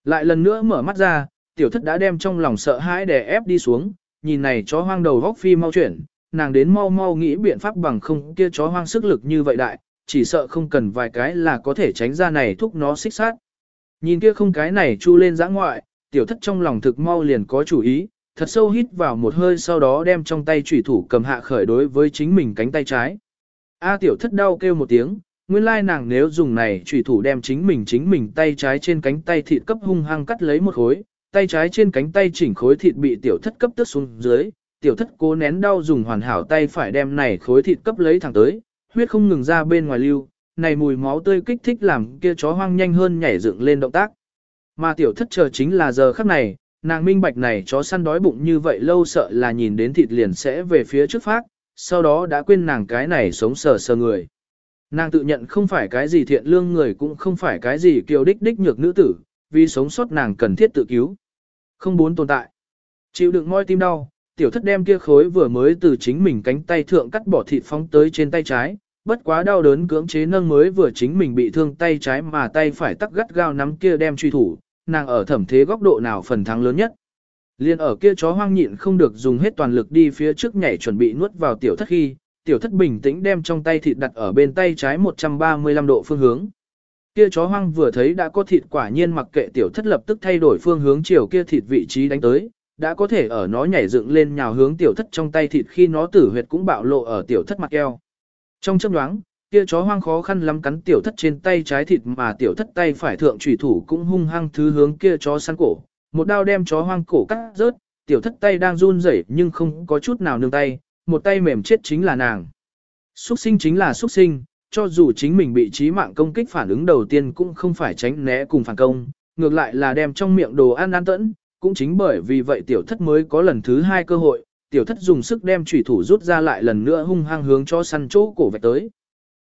Lại lần nữa mở mắt ra, tiểu thất đã đem trong lòng sợ hãi đè ép đi xuống, nhìn này chó hoang đầu góc phi mau chuyển, nàng đến mau mau nghĩ biện pháp bằng không kia chó hoang sức lực như vậy đại, chỉ sợ không cần vài cái là có thể tránh ra này thúc nó xích sát. Nhìn kia không cái này chu lên giã ngoại, tiểu thất trong lòng thực mau liền có chủ ý, thật sâu hít vào một hơi sau đó đem trong tay chủy thủ cầm hạ khởi đối với chính mình cánh tay trái. A tiểu thất đau kêu một tiếng, nguyên lai nàng nếu dùng này chủy thủ đem chính mình chính mình tay trái trên cánh tay thịt cấp hung hăng cắt lấy một khối, tay trái trên cánh tay chỉnh khối thịt bị tiểu thất cấp tức xuống dưới, tiểu thất cố nén đau dùng hoàn hảo tay phải đem này khối thịt cấp lấy thẳng tới, huyết không ngừng ra bên ngoài lưu, này mùi máu tươi kích thích làm kia chó hoang nhanh hơn nhảy dựng lên động tác. Mà tiểu thất chờ chính là giờ khắc này, nàng minh bạch này chó săn đói bụng như vậy lâu sợ là nhìn đến thịt liền sẽ về phía trước phát, sau đó đã quên nàng cái này sống sờ sờ người. Nàng tự nhận không phải cái gì thiện lương người cũng không phải cái gì kiều đích đích nhược nữ tử, vì sống sót nàng cần thiết tự cứu. Không muốn tồn tại. Chịu đựng moi tim đau, tiểu thất đem kia khối vừa mới từ chính mình cánh tay thượng cắt bỏ thịt phóng tới trên tay trái, bất quá đau đớn cưỡng chế nâng mới vừa chính mình bị thương tay trái mà tay phải tắc gắt gao nắm kia đem truy thủ, nàng ở thẩm thế góc độ nào phần thắng lớn nhất. Liên ở kia chó hoang nhịn không được dùng hết toàn lực đi phía trước nhảy chuẩn bị nuốt vào tiểu thất khi, tiểu thất bình tĩnh đem trong tay thịt đặt ở bên tay trái 135 độ phương hướng. Kia chó hoang vừa thấy đã có thịt quả nhiên mặc kệ tiểu thất lập tức thay đổi phương hướng chiều kia thịt vị trí đánh tới, đã có thể ở nó nhảy dựng lên nhào hướng tiểu thất trong tay thịt khi nó tử huyệt cũng bạo lộ ở tiểu thất mặt eo. Trong chớp nhoáng, kia chó hoang khó khăn lắm cắn tiểu thất trên tay trái thịt mà tiểu thất tay phải thượng chủy thủ cũng hung hăng thứ hướng kia chó săn cổ, một đao đem chó hoang cổ cắt rớt, tiểu thất tay đang run rẩy nhưng không có chút nào nương tay, một tay mềm chết chính là nàng. Xuất sinh chính là xuất sinh, cho dù chính mình bị trí mạng công kích phản ứng đầu tiên cũng không phải tránh né cùng phản công, ngược lại là đem trong miệng đồ ăn ăn tẫn, cũng chính bởi vì vậy tiểu thất mới có lần thứ hai cơ hội, tiểu thất dùng sức đem chủy thủ rút ra lại lần nữa hung hăng hướng cho săn chỗ cổ vạch tới.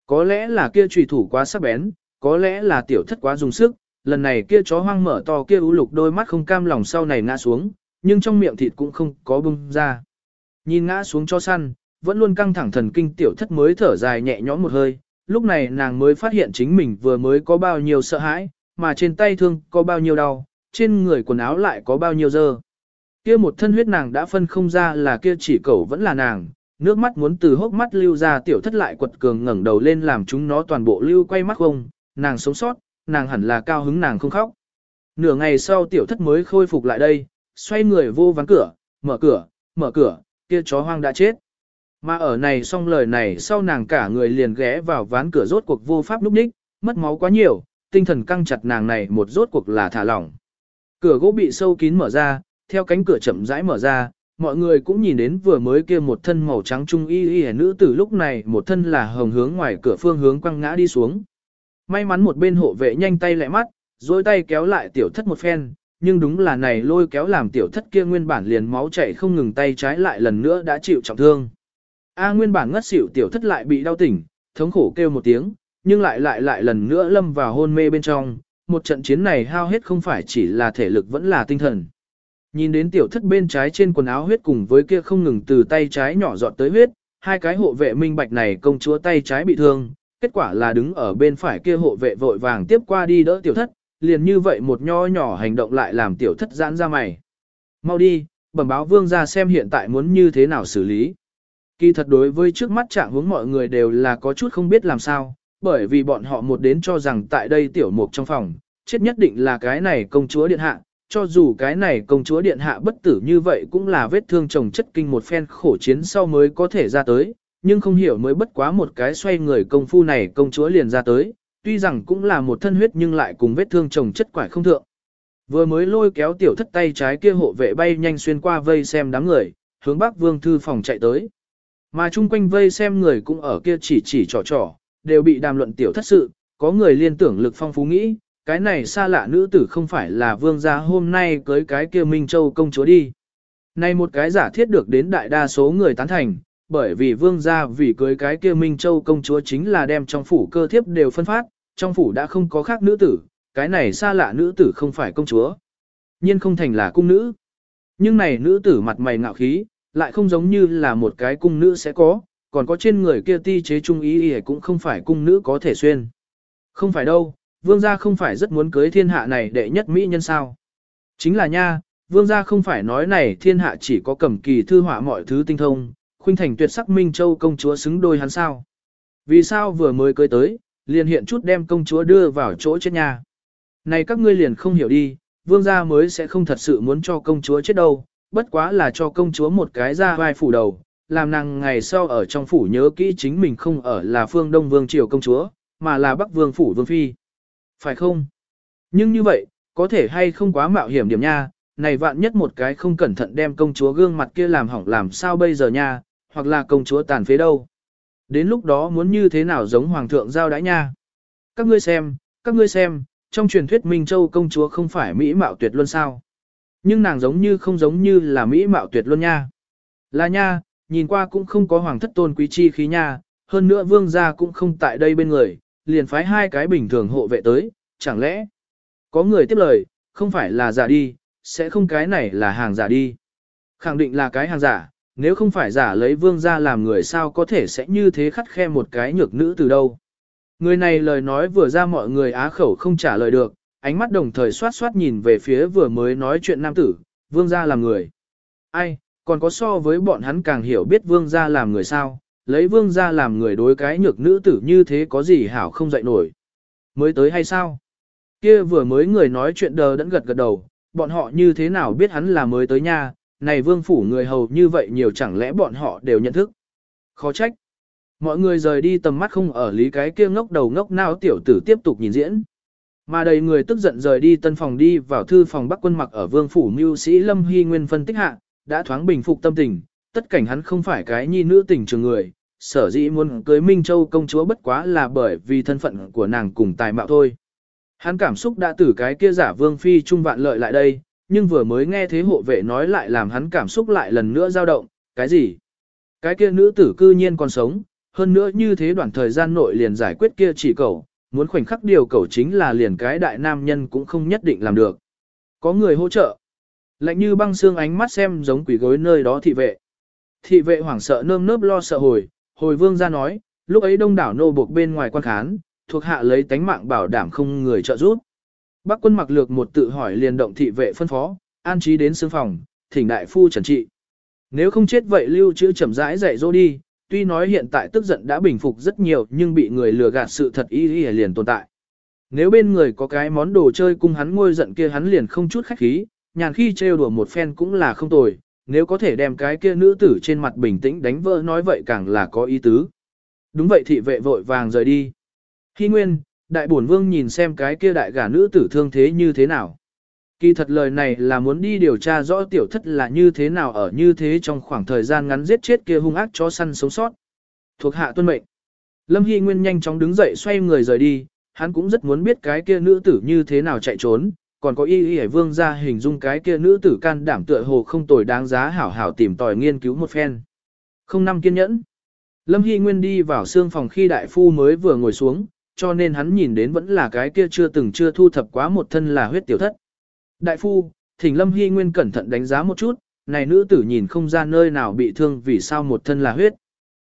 Có lẽ là kia chủy thủ quá sắc bén, có lẽ là tiểu thất quá dùng sức, lần này kia chó hoang mở to kia u lục đôi mắt không cam lòng sau này ngã xuống, nhưng trong miệng thịt cũng không có bung ra. Nhìn ngã xuống cho săn, vẫn luôn căng thẳng thần kinh tiểu thất mới thở dài nhẹ nhõm một hơi, lúc này nàng mới phát hiện chính mình vừa mới có bao nhiêu sợ hãi, mà trên tay thương có bao nhiêu đau, trên người quần áo lại có bao nhiêu dơ. Kia một thân huyết nàng đã phân không ra là kia chỉ cẩu vẫn là nàng, nước mắt muốn từ hốc mắt lưu ra tiểu thất lại quật cường ngẩng đầu lên làm chúng nó toàn bộ lưu quay mắt không, nàng sống sót, nàng hẳn là cao hứng nàng không khóc. Nửa ngày sau tiểu thất mới khôi phục lại đây, xoay người vô ván cửa, mở cửa, mở cửa, kia chó hoang đã chết. Mà ở này xong lời này sau nàng cả người liền ghé vào ván cửa rốt cuộc vô pháp núp ních, mất máu quá nhiều, tinh thần căng chặt nàng này một rốt cuộc là thả lỏng. Cửa gỗ bị sâu kín mở ra, theo cánh cửa chậm rãi mở ra, mọi người cũng nhìn đến vừa mới kia một thân màu trắng trung y y nữ tử lúc này một thân là hồng hướng ngoài cửa phương hướng quăng ngã đi xuống. May mắn một bên hộ vệ nhanh tay lẹ mắt, dối tay kéo lại tiểu thất một phen, nhưng đúng là này lôi kéo làm tiểu thất kia nguyên bản liền máu chảy không ngừng tay trái lại lần nữa đã chịu trọng thương. A nguyên bản ngất xỉu tiểu thất lại bị đau tỉnh, thống khổ kêu một tiếng, nhưng lại lại lại lần nữa lâm vào hôn mê bên trong, một trận chiến này hao hết không phải chỉ là thể lực vẫn là tinh thần. Nhìn đến tiểu thất bên trái trên quần áo huyết cùng với kia không ngừng từ tay trái nhỏ giọt tới huyết, hai cái hộ vệ minh bạch này công chúa tay trái bị thương, kết quả là đứng ở bên phải kia hộ vệ vội vàng tiếp qua đi đỡ tiểu thất, liền như vậy một nho nhỏ hành động lại làm tiểu thất giãn ra mày. Mau đi, bẩm báo vương ra xem hiện tại muốn như thế nào xử lý. Kỳ thật đối với trước mắt trạng hướng mọi người đều là có chút không biết làm sao, bởi vì bọn họ một đến cho rằng tại đây tiểu mục trong phòng, chết nhất định là cái này công chúa điện hạ, cho dù cái này công chúa điện hạ bất tử như vậy cũng là vết thương chồng chất kinh một phen khổ chiến sau mới có thể ra tới, nhưng không hiểu mới bất quá một cái xoay người công phu này công chúa liền ra tới, tuy rằng cũng là một thân huyết nhưng lại cùng vết thương chồng chất quải không thượng. Vừa mới lôi kéo tiểu thất tay trái kia hộ vệ bay nhanh xuyên qua vây xem đám người, hướng bắc vương thư phòng chạy tới. Mà chung quanh vây xem người cũng ở kia chỉ chỉ trò trò, đều bị đàm luận tiểu thất sự, có người liên tưởng lực phong phú nghĩ, cái này xa lạ nữ tử không phải là vương gia hôm nay cưới cái kia Minh Châu công chúa đi. Này một cái giả thiết được đến đại đa số người tán thành, bởi vì vương gia vì cưới cái kia Minh Châu công chúa chính là đem trong phủ cơ thiếp đều phân phát, trong phủ đã không có khác nữ tử, cái này xa lạ nữ tử không phải công chúa. nhiên không thành là cung nữ. Nhưng này nữ tử mặt mày ngạo khí, lại không giống như là một cái cung nữ sẽ có, còn có trên người kia ti chế trung ý ý cũng không phải cung nữ có thể xuyên. Không phải đâu, vương gia không phải rất muốn cưới thiên hạ này đệ nhất mỹ nhân sao. Chính là nha, vương gia không phải nói này thiên hạ chỉ có cầm kỳ thư họa mọi thứ tinh thông, khuynh thành tuyệt sắc minh châu công chúa xứng đôi hắn sao. Vì sao vừa mới cưới tới, liền hiện chút đem công chúa đưa vào chỗ chết nhà. Này các ngươi liền không hiểu đi, vương gia mới sẽ không thật sự muốn cho công chúa chết đâu, bất quá là cho công chúa một cái ra vai phủ đầu, làm nàng ngày sau ở trong phủ nhớ kỹ chính mình không ở là phương Đông Vương Triều công chúa, mà là Bắc Vương Phủ Vương Phi. Phải không? Nhưng như vậy, có thể hay không quá mạo hiểm điểm nha, này vạn nhất một cái không cẩn thận đem công chúa gương mặt kia làm hỏng làm sao bây giờ nha, hoặc là công chúa tàn phế đâu. Đến lúc đó muốn như thế nào giống hoàng thượng giao đãi nha. Các ngươi xem, các ngươi xem, trong truyền thuyết Minh Châu công chúa không phải mỹ mạo tuyệt luân sao. Nhưng nàng giống như không giống như là mỹ mạo tuyệt luân nha. Là nha, nhìn qua cũng không có hoàng thất tôn quý chi khí nha, hơn nữa vương gia cũng không tại đây bên người, liền phái hai cái bình thường hộ vệ tới, chẳng lẽ có người tiếp lời, không phải là giả đi, sẽ không cái này là hàng giả đi. Khẳng định là cái hàng giả, nếu không phải giả lấy vương gia làm người sao có thể sẽ như thế khắt khe một cái nhược nữ từ đâu. Người này lời nói vừa ra mọi người á khẩu không trả lời được, ánh mắt đồng thời xoát xoát nhìn về phía vừa mới nói chuyện nam tử, vương gia làm người. Ai, còn có so với bọn hắn càng hiểu biết vương gia làm người sao, lấy vương gia làm người đối cái nhược nữ tử như thế có gì hảo không dậy nổi. Mới tới hay sao? Kia vừa mới người nói chuyện đờ đẫn gật gật đầu, bọn họ như thế nào biết hắn là mới tới nha, này vương phủ người hầu như vậy nhiều chẳng lẽ bọn họ đều nhận thức. Khó trách. Mọi người rời đi tầm mắt không ở lý cái kia ngốc đầu ngốc não tiểu tử tiếp tục nhìn diễn. Mà đầy người tức giận rời đi tân phòng đi vào thư phòng bắc quân mặc ở vương phủ mưu sĩ Lâm Hy Nguyên phân tích hạ, đã thoáng bình phục tâm tình, tất cảnh hắn không phải cái nhi nữ tình trường người, sở dĩ muốn cưới Minh Châu công chúa bất quá là bởi vì thân phận của nàng cùng tài mạo thôi. Hắn cảm xúc đã từ cái kia giả vương phi trung vạn lợi lại đây, nhưng vừa mới nghe thế hộ vệ nói lại làm hắn cảm xúc lại lần nữa dao động, cái gì? Cái kia nữ tử cư nhiên còn sống, hơn nữa như thế đoạn thời gian nội liền giải quyết kia chỉ cầu, muốn khoảnh khắc điều cầu chính là liền cái đại nam nhân cũng không nhất định làm được. Có người hỗ trợ. Lạnh như băng xương ánh mắt xem giống quỷ gối nơi đó thị vệ. Thị vệ hoảng sợ nơm nớp lo sợ hồi, hồi vương ra nói, lúc ấy đông đảo nô buộc bên ngoài quan khán, thuộc hạ lấy tánh mạng bảo đảm không người trợ giúp. Bác quân mặc lược một tự hỏi liền động thị vệ phân phó, an trí đến xương phòng, thỉnh đại phu trần trị. Nếu không chết vậy lưu chữ chậm rãi dạy dỗ đi, tuy nói hiện tại tức giận đã bình phục rất nhiều nhưng bị người lừa gạt sự thật ý ý liền tồn tại. Nếu bên người có cái món đồ chơi cung hắn ngôi giận kia hắn liền không chút khách khí, nhàn khi trêu đùa một phen cũng là không tồi, nếu có thể đem cái kia nữ tử trên mặt bình tĩnh đánh vỡ nói vậy càng là có ý tứ. Đúng vậy thị vệ vội vàng rời đi. Khi nguyên, đại bổn vương nhìn xem cái kia đại gả nữ tử thương thế như thế nào. Kỳ thật lời này là muốn đi điều tra rõ tiểu thất là như thế nào ở như thế trong khoảng thời gian ngắn giết chết kia hung ác chó săn sống sót. Thuộc hạ tuân mệnh. Lâm Hy Nguyên nhanh chóng đứng dậy xoay người rời đi, hắn cũng rất muốn biết cái kia nữ tử như thế nào chạy trốn, còn có y y hải vương ra hình dung cái kia nữ tử can đảm tựa hồ không tồi đáng giá hảo hảo tìm tòi nghiên cứu một phen. Không năm kiên nhẫn. Lâm Hy Nguyên đi vào xương phòng khi đại phu mới vừa ngồi xuống, cho nên hắn nhìn đến vẫn là cái kia chưa từng chưa thu thập quá một thân là huyết tiểu thất. Đại phu, thỉnh Lâm Hy Nguyên cẩn thận đánh giá một chút, này nữ tử nhìn không ra nơi nào bị thương vì sao một thân là huyết.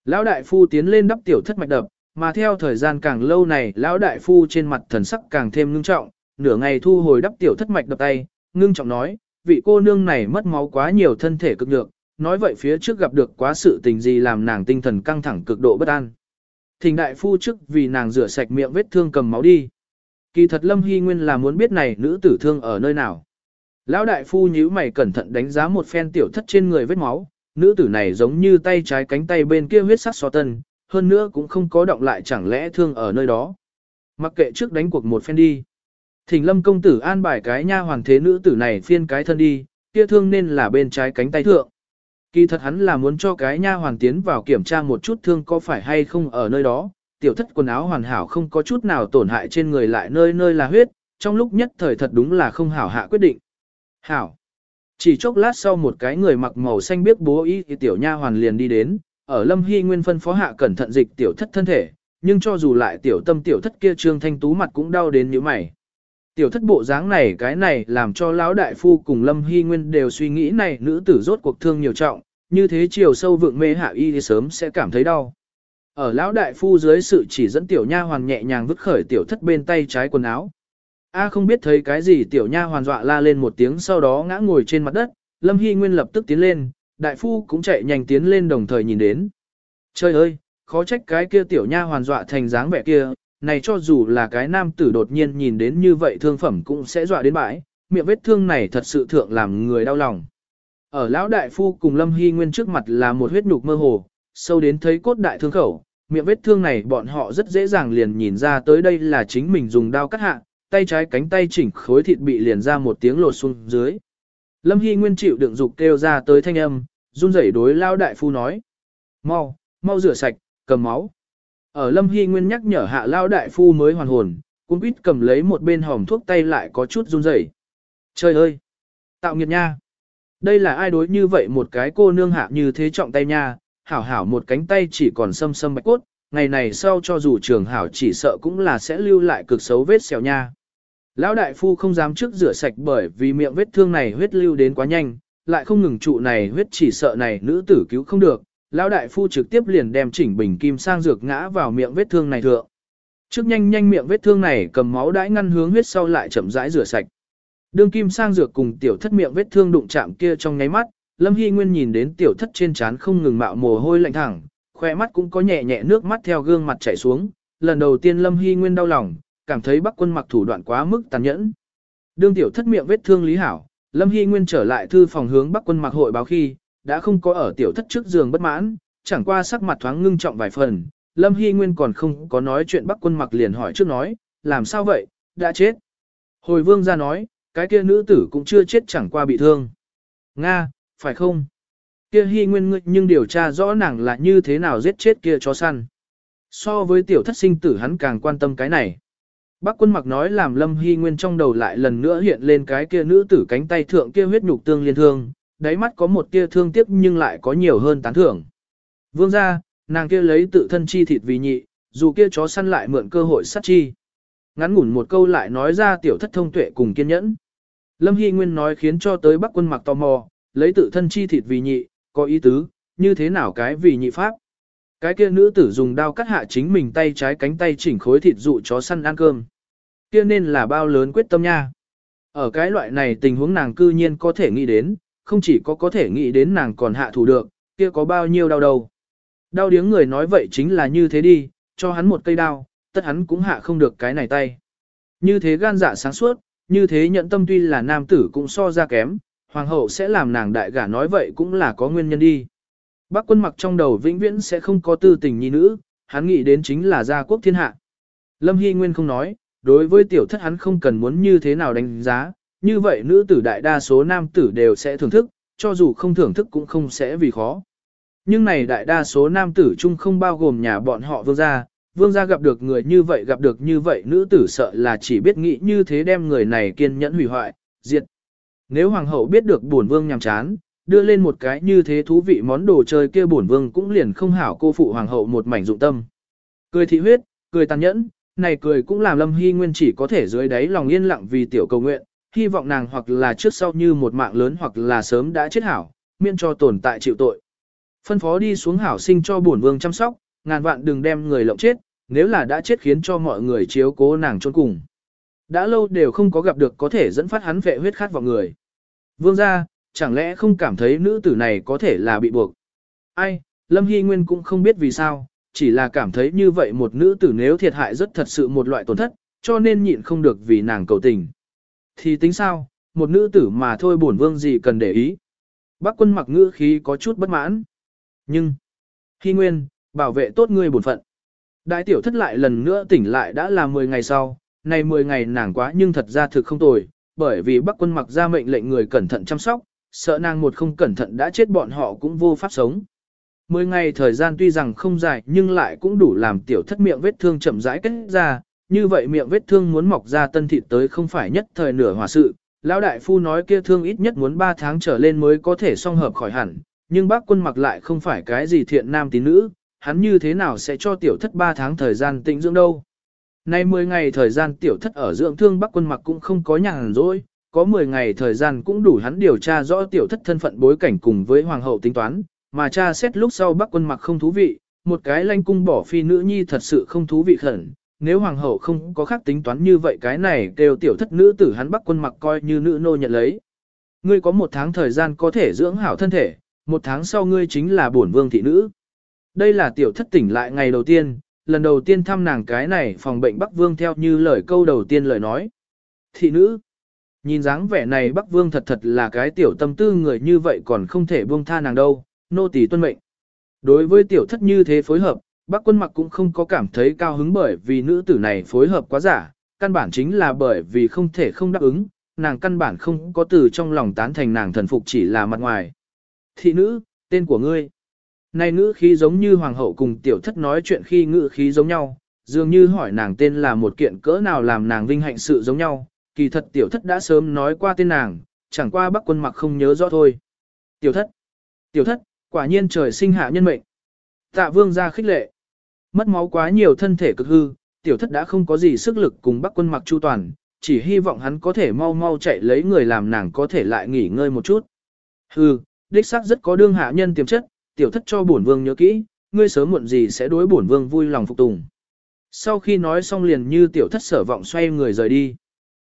Lão đại phu tiến lên đắp tiểu thất mạch đập, mà theo thời gian càng lâu này lão đại phu trên mặt thần sắc càng thêm ngưng trọng, nửa ngày thu hồi đắp tiểu thất mạch đập tay, ngưng trọng nói, vị cô nương này mất máu quá nhiều thân thể cực nhược, nói vậy phía trước gặp được quá sự tình gì làm nàng tinh thần căng thẳng cực độ bất an. Thỉnh đại phu trước vì nàng rửa sạch miệng vết thương cầm máu đi. Kỳ thật Lâm Hy Nguyên là muốn biết này nữ tử thương ở nơi nào. Lão đại phu nhíu mày cẩn thận đánh giá một phen tiểu thất trên người vết máu, nữ tử này giống như tay trái cánh tay bên kia huyết sắc so tân, hơn nữa cũng không có động lại chẳng lẽ thương ở nơi đó. Mặc kệ trước đánh cuộc một phen đi. Thỉnh lâm công tử an bài cái nha hoàng thế nữ tử này phiên cái thân đi, kia thương nên là bên trái cánh tay thượng. Kỳ thật hắn là muốn cho cái nha hoàng tiến vào kiểm tra một chút thương có phải hay không ở nơi đó, tiểu thất quần áo hoàn hảo không có chút nào tổn hại trên người lại nơi nơi là huyết, trong lúc nhất thời thật đúng là không hảo hạ quyết định. Hảo. Chỉ chốc lát sau một cái người mặc màu xanh biết bố y thì tiểu nha hoàn liền đi đến, ở Lâm Hy Nguyên phân phó hạ cẩn thận dịch tiểu thất thân thể, nhưng cho dù lại tiểu tâm tiểu thất kia trương thanh tú mặt cũng đau đến như mày. Tiểu thất bộ dáng này cái này làm cho lão đại phu cùng Lâm Hy Nguyên đều suy nghĩ này nữ tử rốt cuộc thương nhiều trọng, như thế chiều sâu vượng mê hạ y thì sớm sẽ cảm thấy đau. Ở lão đại phu dưới sự chỉ dẫn tiểu nha hoàn nhẹ nhàng vứt khởi tiểu thất bên tay trái quần áo. A không biết thấy cái gì tiểu nha hoàn dọa la lên một tiếng sau đó ngã ngồi trên mặt đất, Lâm Hy Nguyên lập tức tiến lên, đại phu cũng chạy nhanh tiến lên đồng thời nhìn đến. Trời ơi, khó trách cái kia tiểu nha hoàn dọa thành dáng vẻ kia, này cho dù là cái nam tử đột nhiên nhìn đến như vậy thương phẩm cũng sẽ dọa đến bãi, miệng vết thương này thật sự thượng làm người đau lòng. Ở lão đại phu cùng Lâm Hy Nguyên trước mặt là một huyết nhục mơ hồ, sâu đến thấy cốt đại thương khẩu, miệng vết thương này bọn họ rất dễ dàng liền nhìn ra tới đây là chính mình dùng dao cắt hạ, tay trái cánh tay chỉnh khối thịt bị liền ra một tiếng lột xuống dưới. Lâm Hy Nguyên chịu đựng dục kêu ra tới thanh âm, run rẩy đối lao đại phu nói. Mau, mau rửa sạch, cầm máu. Ở Lâm Hy Nguyên nhắc nhở hạ lao đại phu mới hoàn hồn, cũng biết cầm lấy một bên hòm thuốc tay lại có chút run rẩy. Trời ơi! Tạo nghiệt nha! Đây là ai đối như vậy một cái cô nương hạ như thế trọng tay nha, hảo hảo một cánh tay chỉ còn sâm sâm bạch cốt, ngày này sau cho dù trường hảo chỉ sợ cũng là sẽ lưu lại cực xấu vết xèo nha. Lão đại phu không dám trước rửa sạch bởi vì miệng vết thương này huyết lưu đến quá nhanh, lại không ngừng trụ này huyết chỉ sợ này nữ tử cứu không được. Lão đại phu trực tiếp liền đem chỉnh bình kim sang dược ngã vào miệng vết thương này thượng. Trước nhanh nhanh miệng vết thương này cầm máu đãi ngăn hướng huyết sau lại chậm rãi rửa sạch. Đương kim sang dược cùng tiểu thất miệng vết thương đụng chạm kia trong nháy mắt, Lâm Hy Nguyên nhìn đến tiểu thất trên trán không ngừng mạo mồ hôi lạnh thẳng, khoe mắt cũng có nhẹ nhẹ nước mắt theo gương mặt chảy xuống. Lần đầu tiên Lâm Hy Nguyên đau lòng, cảm thấy Bắc quân mặc thủ đoạn quá mức tàn nhẫn. Đương tiểu thất miệng vết thương lý hảo, Lâm Hy Nguyên trở lại thư phòng hướng Bắc quân mặc hội báo khi, đã không có ở tiểu thất trước giường bất mãn, chẳng qua sắc mặt thoáng ngưng trọng vài phần. Lâm Hy Nguyên còn không có nói chuyện Bắc quân mặc liền hỏi trước nói, làm sao vậy, đã chết. Hồi vương ra nói, cái kia nữ tử cũng chưa chết chẳng qua bị thương. Nga, phải không? Kia Hy Nguyên ngươi nhưng điều tra rõ nàng là như thế nào giết chết kia chó săn. So với tiểu thất sinh tử hắn càng quan tâm cái này. Bác quân mặc nói làm Lâm Hy Nguyên trong đầu lại lần nữa hiện lên cái kia nữ tử cánh tay thượng kia huyết nhục tương liên thương, đáy mắt có một tia thương tiếc nhưng lại có nhiều hơn tán thưởng. Vương ra, nàng kia lấy tự thân chi thịt vì nhị, dù kia chó săn lại mượn cơ hội sát chi. Ngắn ngủn một câu lại nói ra tiểu thất thông tuệ cùng kiên nhẫn. Lâm Hy Nguyên nói khiến cho tới Bắc quân mặc tò mò, lấy tự thân chi thịt vì nhị, có ý tứ, như thế nào cái vì nhị pháp. Cái kia nữ tử dùng đao cắt hạ chính mình tay trái cánh tay chỉnh khối thịt dụ chó săn ăn cơm. Kia nên là bao lớn quyết tâm nha. Ở cái loại này tình huống nàng cư nhiên có thể nghĩ đến, không chỉ có có thể nghĩ đến nàng còn hạ thủ được, kia có bao nhiêu đau đầu. Đau điếng người nói vậy chính là như thế đi, cho hắn một cây đao, tất hắn cũng hạ không được cái này tay. Như thế gan dạ sáng suốt, như thế nhận tâm tuy là nam tử cũng so ra kém, hoàng hậu sẽ làm nàng đại gả nói vậy cũng là có nguyên nhân đi. Bác quân mặc trong đầu vĩnh viễn sẽ không có tư tình nhi nữ, hắn nghĩ đến chính là gia quốc thiên hạ. Lâm Hy Nguyên không nói, đối với tiểu thất hắn không cần muốn như thế nào đánh giá, như vậy nữ tử đại đa số nam tử đều sẽ thưởng thức, cho dù không thưởng thức cũng không sẽ vì khó. Nhưng này đại đa số nam tử chung không bao gồm nhà bọn họ vương gia, vương gia gặp được người như vậy gặp được như vậy nữ tử sợ là chỉ biết nghĩ như thế đem người này kiên nhẫn hủy hoại, diệt. Nếu hoàng hậu biết được bổn vương nhằm chán, đưa lên một cái như thế thú vị món đồ chơi kia bổn vương cũng liền không hảo cô phụ hoàng hậu một mảnh dụng tâm. Cười thị huyết, cười tàn nhẫn, này cười cũng làm Lâm Hy Nguyên chỉ có thể dưới đáy lòng yên lặng vì tiểu cầu nguyện, hy vọng nàng hoặc là trước sau như một mạng lớn hoặc là sớm đã chết hảo, miễn cho tồn tại chịu tội. Phân phó đi xuống hảo sinh cho bổn vương chăm sóc, ngàn vạn đừng đem người lộng chết, nếu là đã chết khiến cho mọi người chiếu cố nàng trốn cùng. Đã lâu đều không có gặp được có thể dẫn phát hắn vệ huyết khát vào người. Vương gia, chẳng lẽ không cảm thấy nữ tử này có thể là bị buộc? Ai, Lâm Hy Nguyên cũng không biết vì sao, chỉ là cảm thấy như vậy một nữ tử nếu thiệt hại rất thật sự một loại tổn thất, cho nên nhịn không được vì nàng cầu tình. Thì tính sao, một nữ tử mà thôi bổn vương gì cần để ý. Bác quân mặc ngữ khí có chút bất mãn. Nhưng, khi Nguyên, bảo vệ tốt ngươi bổn phận. Đại tiểu thất lại lần nữa tỉnh lại đã là 10 ngày sau, này 10 ngày nàng quá nhưng thật ra thực không tồi, bởi vì Bắc quân mặc ra mệnh lệnh người cẩn thận chăm sóc, sợ nàng một không cẩn thận đã chết bọn họ cũng vô pháp sống. Mười ngày thời gian tuy rằng không dài nhưng lại cũng đủ làm tiểu thất miệng vết thương chậm rãi kết ra, như vậy miệng vết thương muốn mọc ra tân thịt tới không phải nhất thời nửa hòa sự. Lão đại phu nói kia thương ít nhất muốn 3 tháng trở lên mới có thể song hợp khỏi hẳn, nhưng bác quân mặc lại không phải cái gì thiện nam tín nữ, hắn như thế nào sẽ cho tiểu thất 3 tháng thời gian tĩnh dưỡng đâu. Nay 10 ngày thời gian tiểu thất ở dưỡng thương bác quân mặc cũng không có nhàn rỗi, có 10 ngày thời gian cũng đủ hắn điều tra rõ tiểu thất thân phận bối cảnh cùng với hoàng hậu tính toán, mà cha xét lúc sau bác quân mặc không thú vị, một cái lanh cung bỏ phi nữ nhi thật sự không thú vị khẩn, nếu hoàng hậu không có khác tính toán như vậy cái này đều tiểu thất nữ tử hắn bắc quân mặc coi như nữ nô nhận lấy. Ngươi có một tháng thời gian có thể dưỡng hảo thân thể, một tháng sau ngươi chính là bổn vương thị nữ. Đây là tiểu thất tỉnh lại ngày đầu tiên, lần đầu tiên thăm nàng cái này phòng bệnh Bắc Vương theo như lời câu đầu tiên lời nói. Thị nữ, nhìn dáng vẻ này Bắc Vương thật thật là cái tiểu tâm tư người như vậy còn không thể buông tha nàng đâu, nô tỳ tuân mệnh. Đối với tiểu thất như thế phối hợp, Bắc quân mặc cũng không có cảm thấy cao hứng bởi vì nữ tử này phối hợp quá giả, căn bản chính là bởi vì không thể không đáp ứng, nàng căn bản không có từ trong lòng tán thành nàng thần phục chỉ là mặt ngoài. Thị nữ, tên của ngươi. Này ngữ khí giống như hoàng hậu cùng tiểu thất nói chuyện khi ngữ khí giống nhau, dường như hỏi nàng tên là một kiện cỡ nào làm nàng vinh hạnh sự giống nhau, kỳ thật tiểu thất đã sớm nói qua tên nàng, chẳng qua bắc quân mặc không nhớ rõ thôi. Tiểu thất, tiểu thất, quả nhiên trời sinh hạ nhân mệnh. Tạ vương ra khích lệ. Mất máu quá nhiều thân thể cực hư, tiểu thất đã không có gì sức lực cùng bắc quân mặc chu toàn, chỉ hy vọng hắn có thể mau mau chạy lấy người làm nàng có thể lại nghỉ ngơi một chút. Hư, đích xác rất có đương hạ nhân tiềm chất, tiểu thất cho bổn vương nhớ kỹ, ngươi sớm muộn gì sẽ đối bổn vương vui lòng phục tùng. Sau khi nói xong liền như tiểu thất sở vọng xoay người rời đi.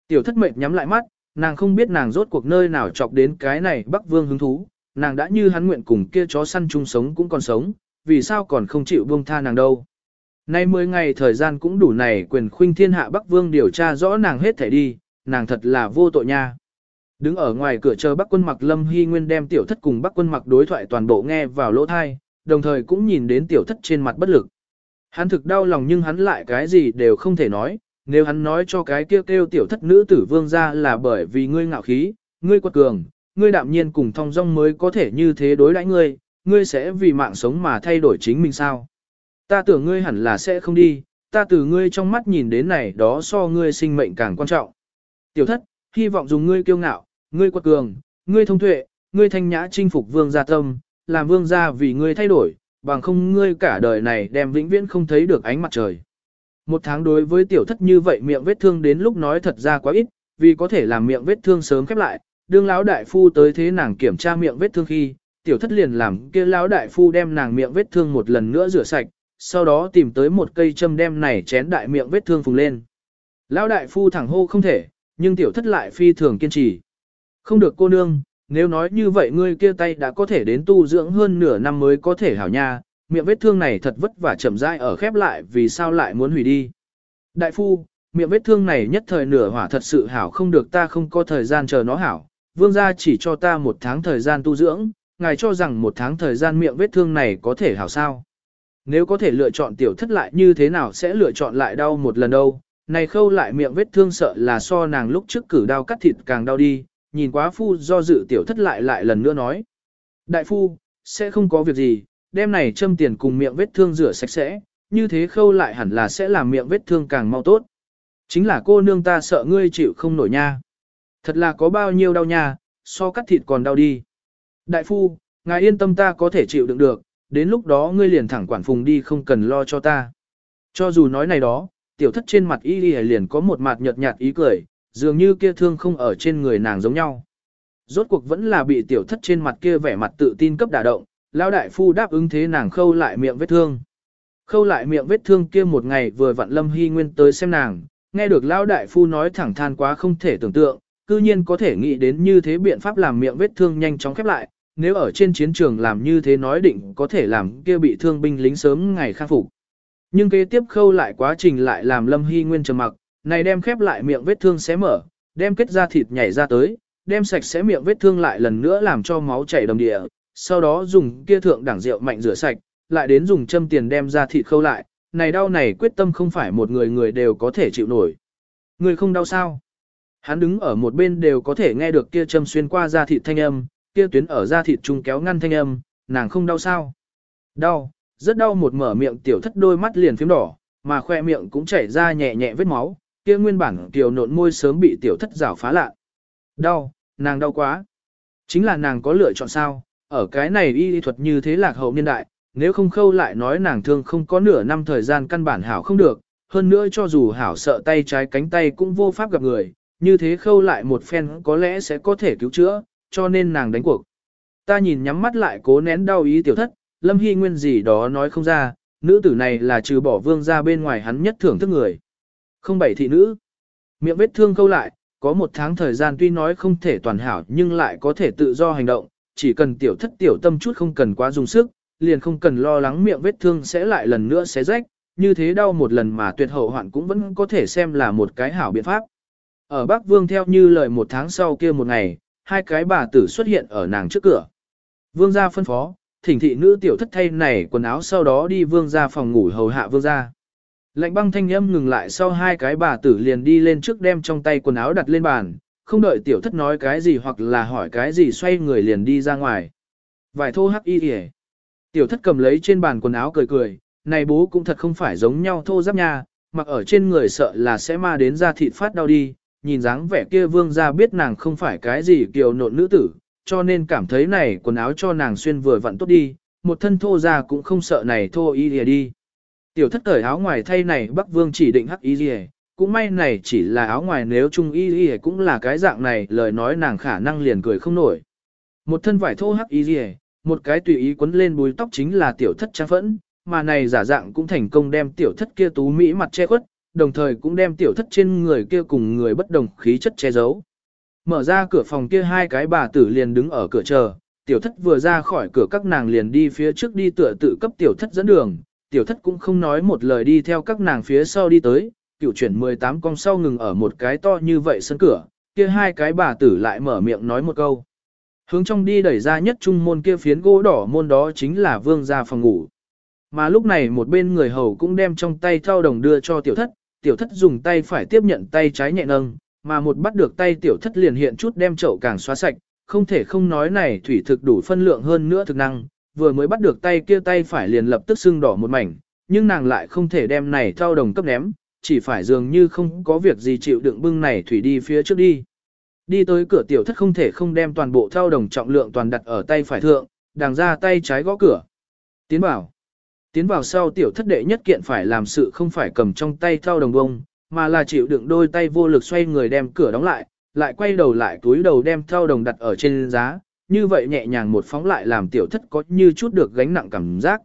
Tiểu thất mệt nhắm lại mắt, nàng không biết nàng rốt cuộc nơi nào chọc đến cái này bắc vương hứng thú, nàng đã như hắn nguyện cùng kia chó săn chung sống cũng còn sống, vì sao còn không chịu buông tha nàng đâu. Nay 10 ngày thời gian cũng đủ này quyền khuynh thiên hạ Bắc Vương điều tra rõ nàng hết thể đi, nàng thật là vô tội nha. Đứng ở ngoài cửa chờ Bắc quân mặc Lâm Hy Nguyên đem tiểu thất cùng Bắc quân mặc đối thoại toàn bộ nghe vào lỗ thai, đồng thời cũng nhìn đến tiểu thất trên mặt bất lực. Hắn thực đau lòng nhưng hắn lại cái gì đều không thể nói, nếu hắn nói cho cái kêu kêu tiểu thất nữ tử vương ra là bởi vì ngươi ngạo khí, ngươi quật cường, ngươi đạm nhiên cùng thong dong mới có thể như thế đối đãi ngươi, ngươi sẽ vì mạng sống mà thay đổi chính mình sao. Ta tưởng ngươi hẳn là sẽ không đi, ta từ ngươi trong mắt nhìn đến này đó so ngươi sinh mệnh càng quan trọng. Tiểu thất, hy vọng dùng ngươi kiêu ngạo, ngươi quật cường, ngươi thông tuệ, ngươi thanh nhã chinh phục vương gia tâm, làm vương gia vì ngươi thay đổi, bằng không ngươi cả đời này đem vĩnh viễn không thấy được ánh mặt trời. Một tháng đối với tiểu thất như vậy miệng vết thương đến lúc nói thật ra quá ít, vì có thể làm miệng vết thương sớm khép lại, đương lão đại phu tới thế nàng kiểm tra miệng vết thương khi, tiểu thất liền làm kia lão đại phu đem nàng miệng vết thương một lần nữa rửa sạch, sau đó tìm tới một cây châm đem này chén đại miệng vết thương phùng lên. Lão đại phu thẳng hô không thể, nhưng tiểu thất lại phi thường kiên trì. Không được cô nương, nếu nói như vậy ngươi kia tay đã có thể đến tu dưỡng hơn nửa năm mới có thể hảo nha, miệng vết thương này thật vất vả chậm rãi ở khép lại vì sao lại muốn hủy đi. Đại phu, miệng vết thương này nhất thời nửa hỏa thật sự hảo không được ta không có thời gian chờ nó hảo, vương gia chỉ cho ta một tháng thời gian tu dưỡng, ngài cho rằng một tháng thời gian miệng vết thương này có thể hảo sao. Nếu có thể lựa chọn tiểu thất lại như thế nào sẽ lựa chọn lại đau một lần đâu, này khâu lại miệng vết thương sợ là so nàng lúc trước cử đau cắt thịt càng đau đi, nhìn quá phu do dự tiểu thất lại lại lần nữa nói. Đại phu, sẽ không có việc gì, đem này châm tiền cùng miệng vết thương rửa sạch sẽ, như thế khâu lại hẳn là sẽ làm miệng vết thương càng mau tốt. Chính là cô nương ta sợ ngươi chịu không nổi nha. Thật là có bao nhiêu đau nha, so cắt thịt còn đau đi. Đại phu, ngài yên tâm ta có thể chịu đựng được, đến lúc đó ngươi liền thẳng quản phùng đi không cần lo cho ta. Cho dù nói này đó, tiểu thất trên mặt y liền có một mặt nhợt nhạt ý cười, dường như kia thương không ở trên người nàng giống nhau. Rốt cuộc vẫn là bị tiểu thất trên mặt kia vẻ mặt tự tin cấp đả động, lão đại phu đáp ứng thế nàng khâu lại miệng vết thương. Khâu lại miệng vết thương kia một ngày vừa vặn Lâm Hy Nguyên tới xem nàng, nghe được lão đại phu nói thẳng than quá không thể tưởng tượng, cư nhiên có thể nghĩ đến như thế biện pháp làm miệng vết thương nhanh chóng khép lại, nếu ở trên chiến trường làm như thế nói định có thể làm kia bị thương binh lính sớm ngày khắc phục. Nhưng kế tiếp khâu lại quá trình lại làm Lâm Hy Nguyên trầm mặc, này đem khép lại miệng vết thương xé mở, đem kết ra thịt nhảy ra tới, đem sạch sẽ miệng vết thương lại lần nữa làm cho máu chảy đầm địa, sau đó dùng kia thượng đẳng rượu mạnh rửa sạch, lại đến dùng châm tiền đem ra thịt khâu lại, này đau này quyết tâm không phải một người người đều có thể chịu nổi. Người không đau sao? Hắn đứng ở một bên đều có thể nghe được kia châm xuyên qua da thịt thanh âm, kia tuyến ở da thịt trung kéo ngăn thanh âm, nàng không đau sao? Đau, rất đau một mở miệng tiểu thất đôi mắt liền phím đỏ, mà khoe miệng cũng chảy ra nhẹ nhẹ vết máu, kia nguyên bản tiểu nộn môi sớm bị tiểu thất rào phá lạ. Đau, nàng đau quá. Chính là nàng có lựa chọn sao, ở cái này y thuật như thế lạc hậu niên đại, nếu không khâu lại nói nàng thương không có nửa năm thời gian căn bản hảo không được, hơn nữa cho dù hảo sợ tay trái cánh tay cũng vô pháp gặp người, như thế khâu lại một phen có lẽ sẽ có thể cứu chữa, cho nên nàng đánh cuộc. Ta nhìn nhắm mắt lại cố nén đau ý tiểu thất, Lâm Hy Nguyên gì đó nói không ra, nữ tử này là trừ bỏ vương ra bên ngoài hắn nhất thưởng thức người. Không bảy thị nữ. Miệng vết thương câu lại, có một tháng thời gian tuy nói không thể toàn hảo nhưng lại có thể tự do hành động, chỉ cần tiểu thất tiểu tâm chút không cần quá dùng sức, liền không cần lo lắng miệng vết thương sẽ lại lần nữa xé rách, như thế đau một lần mà tuyệt hậu hoạn cũng vẫn có thể xem là một cái hảo biện pháp. Ở Bắc Vương theo như lời một tháng sau kia một ngày, hai cái bà tử xuất hiện ở nàng trước cửa. Vương gia phân phó, thỉnh thị nữ tiểu thất thay này quần áo sau đó đi vương gia phòng ngủ hầu hạ vương gia. Lạnh băng thanh âm ngừng lại sau hai cái bà tử liền đi lên trước đem trong tay quần áo đặt lên bàn, không đợi tiểu thất nói cái gì hoặc là hỏi cái gì xoay người liền đi ra ngoài. Vài thô hắc y hề. Tiểu thất cầm lấy trên bàn quần áo cười cười, này bố cũng thật không phải giống nhau thô giáp nha, mặc ở trên người sợ là sẽ ma đến da thịt phát đau đi, nhìn dáng vẻ kia vương ra biết nàng không phải cái gì kiều nộn nữ tử, cho nên cảm thấy này quần áo cho nàng xuyên vừa vặn tốt đi, một thân thô ra cũng không sợ này thô y lìa đi. Tiểu thất cởi áo ngoài thay này Bắc Vương chỉ định hắc y lìa, cũng may này chỉ là áo ngoài nếu trung y lìa cũng là cái dạng này, lời nói nàng khả năng liền cười không nổi. Một thân vải thô hắc y lìa, một cái tùy ý quấn lên búi tóc chính là tiểu thất trang phẫn, mà này giả dạng cũng thành công đem tiểu thất kia tú mỹ mặt che khuất, đồng thời cũng đem tiểu thất trên người kia cùng người bất đồng khí chất che giấu. Mở ra cửa phòng kia hai cái bà tử liền đứng ở cửa chờ, tiểu thất vừa ra khỏi cửa các nàng liền đi phía trước đi tựa tự cấp tiểu thất dẫn đường, tiểu thất cũng không nói một lời đi theo các nàng phía sau đi tới, cựu chuyển 18 con sau ngừng ở một cái to như vậy sân cửa, kia hai cái bà tử lại mở miệng nói một câu. Hướng trong đi đẩy ra nhất trung môn kia phiến gỗ đỏ môn đó chính là vương gia phòng ngủ. Mà lúc này một bên người hầu cũng đem trong tay thao đồng đưa cho tiểu thất, tiểu thất dùng tay phải tiếp nhận tay trái nhẹ nâng, mà một bắt được tay tiểu thất liền hiện chút đem chậu càng xóa sạch, không thể không nói này thủy thực đủ phân lượng hơn nữa thực năng, vừa mới bắt được tay kia tay phải liền lập tức sưng đỏ một mảnh, nhưng nàng lại không thể đem này thao đồng cấp ném, chỉ phải dường như không có việc gì chịu đựng bưng này thủy đi phía trước đi. Đi tới cửa tiểu thất không thể không đem toàn bộ thao đồng trọng lượng toàn đặt ở tay phải thượng, đàng ra tay trái gõ cửa. Tiến bảo. Tiến vào sau tiểu thất đệ nhất kiện phải làm sự không phải cầm trong tay thao đồng bông, mà là chịu đựng đôi tay vô lực xoay người đem cửa đóng lại, lại quay đầu lại túi đầu đem thao đồng đặt ở trên giá, như vậy nhẹ nhàng một phóng lại làm tiểu thất có như chút được gánh nặng cảm giác.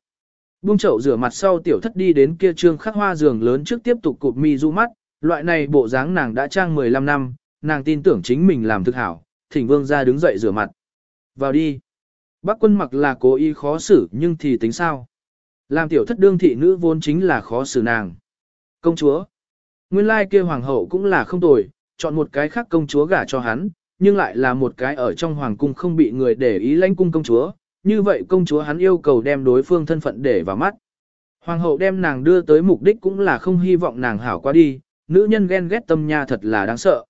Buông chậu rửa mặt sau tiểu thất đi đến kia trương khắc hoa giường lớn trước tiếp tục cụp mi du mắt, loại này bộ dáng nàng đã trang 15 năm, nàng tin tưởng chính mình làm thực hảo, thỉnh vương ra đứng dậy rửa mặt. Vào đi. Bác quân mặc là cố ý khó xử nhưng thì tính sao? Làm tiểu thất đương thị nữ vốn chính là khó xử nàng. Công chúa. Nguyên lai kia hoàng hậu cũng là không tồi, chọn một cái khác công chúa gả cho hắn, nhưng lại là một cái ở trong hoàng cung không bị người để ý lãnh cung công chúa. Như vậy công chúa hắn yêu cầu đem đối phương thân phận để vào mắt. Hoàng hậu đem nàng đưa tới mục đích cũng là không hy vọng nàng hảo qua đi, nữ nhân ghen ghét tâm nha thật là đáng sợ.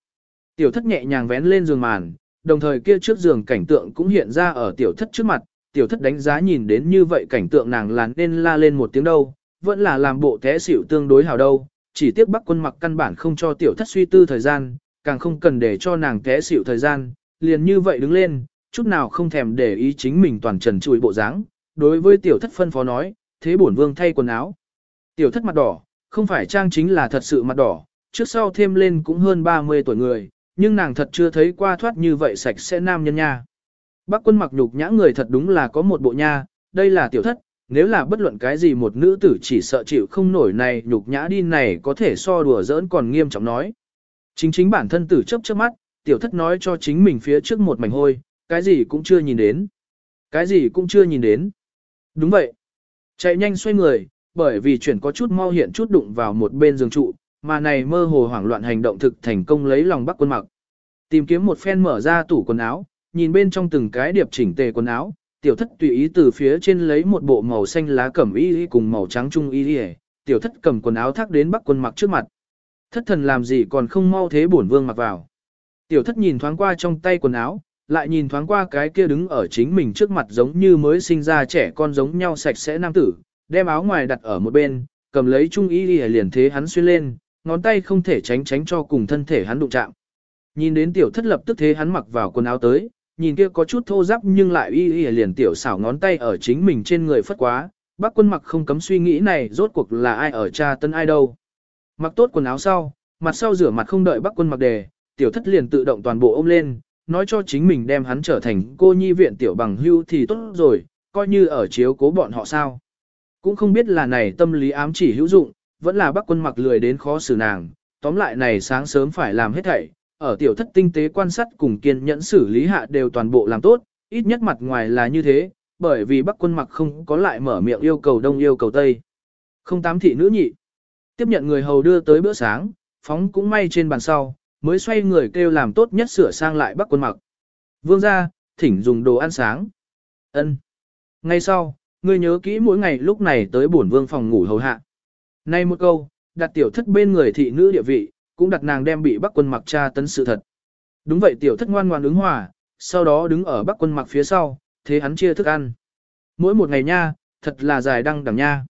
Tiểu thất nhẹ nhàng vén lên giường màn, đồng thời kia trước giường cảnh tượng cũng hiện ra ở tiểu thất trước mặt, tiểu thất đánh giá nhìn đến như vậy cảnh tượng nàng là nên la lên một tiếng đâu, vẫn là làm bộ té xỉu tương đối hào đâu, chỉ tiếc bắc quân mặc căn bản không cho tiểu thất suy tư thời gian, càng không cần để cho nàng té xỉu thời gian, liền như vậy đứng lên, chút nào không thèm để ý chính mình toàn trần trụi bộ dáng. đối với tiểu thất phân phó nói, thế bổn vương thay quần áo. Tiểu thất mặt đỏ, không phải trang chính là thật sự mặt đỏ, trước sau thêm lên cũng hơn 30 tuổi người, nhưng nàng thật chưa thấy qua thoát như vậy sạch sẽ nam nhân nha. Bác quân mặc nhục nhã người thật đúng là có một bộ nha, đây là tiểu thất, nếu là bất luận cái gì một nữ tử chỉ sợ chịu không nổi này nhục nhã đi này có thể so đùa giỡn còn nghiêm trọng nói. Chính chính bản thân tử chấp trước mắt, tiểu thất nói cho chính mình phía trước một mảnh hôi, cái gì cũng chưa nhìn đến. Cái gì cũng chưa nhìn đến. Đúng vậy. Chạy nhanh xoay người, bởi vì chuyển có chút mau hiện chút đụng vào một bên giường trụ, mà này mơ hồ hoảng loạn hành động thực thành công lấy lòng bắc quân mặc. Tìm kiếm một phen mở ra tủ quần áo, nhìn bên trong từng cái điệp chỉnh tề quần áo, tiểu thất tùy ý từ phía trên lấy một bộ màu xanh lá cẩm y cùng màu trắng trung y tiểu thất cầm quần áo thác đến bắc quân mặc trước mặt. Thất thần làm gì còn không mau thế bổn vương mặc vào. Tiểu thất nhìn thoáng qua trong tay quần áo, lại nhìn thoáng qua cái kia đứng ở chính mình trước mặt giống như mới sinh ra trẻ con giống nhau sạch sẽ nam tử, đem áo ngoài đặt ở một bên, cầm lấy trung y liền thế hắn xuyên lên, ngón tay không thể tránh tránh cho cùng thân thể hắn đụng chạm. Nhìn đến tiểu thất lập tức thế hắn mặc vào quần áo tới, nhìn kia có chút thô ráp nhưng lại y y liền tiểu xảo ngón tay ở chính mình trên người phất quá, bác quân mặc không cấm suy nghĩ này rốt cuộc là ai ở cha tân ai đâu. Mặc tốt quần áo sau, mặt sau rửa mặt không đợi bác quân mặc đề, tiểu thất liền tự động toàn bộ ôm lên, nói cho chính mình đem hắn trở thành cô nhi viện tiểu bằng hưu thì tốt rồi, coi như ở chiếu cố bọn họ sao. Cũng không biết là này tâm lý ám chỉ hữu dụng, vẫn là bác quân mặc lười đến khó xử nàng, tóm lại này sáng sớm phải làm hết thảy, ở tiểu thất tinh tế quan sát cùng kiên nhẫn xử lý hạ đều toàn bộ làm tốt, ít nhất mặt ngoài là như thế, bởi vì bắc quân mặc không có lại mở miệng yêu cầu đông yêu cầu tây. Không tám thị nữ nhị. Tiếp nhận người hầu đưa tới bữa sáng, phóng cũng may trên bàn sau, mới xoay người kêu làm tốt nhất sửa sang lại bắc quân mặc. Vương ra, thỉnh dùng đồ ăn sáng. ân Ngay sau, ngươi nhớ kỹ mỗi ngày lúc này tới bổn vương phòng ngủ hầu hạ. Nay một câu, đặt tiểu thất bên người thị nữ địa vị, cũng đặt nàng đem bị bắc quân mặc tra tấn sự thật. Đúng vậy tiểu thất ngoan ngoan ứng hòa, sau đó đứng ở bắc quân mặc phía sau, thế hắn chia thức ăn. Mỗi một ngày nha, thật là dài đăng đẳng nha.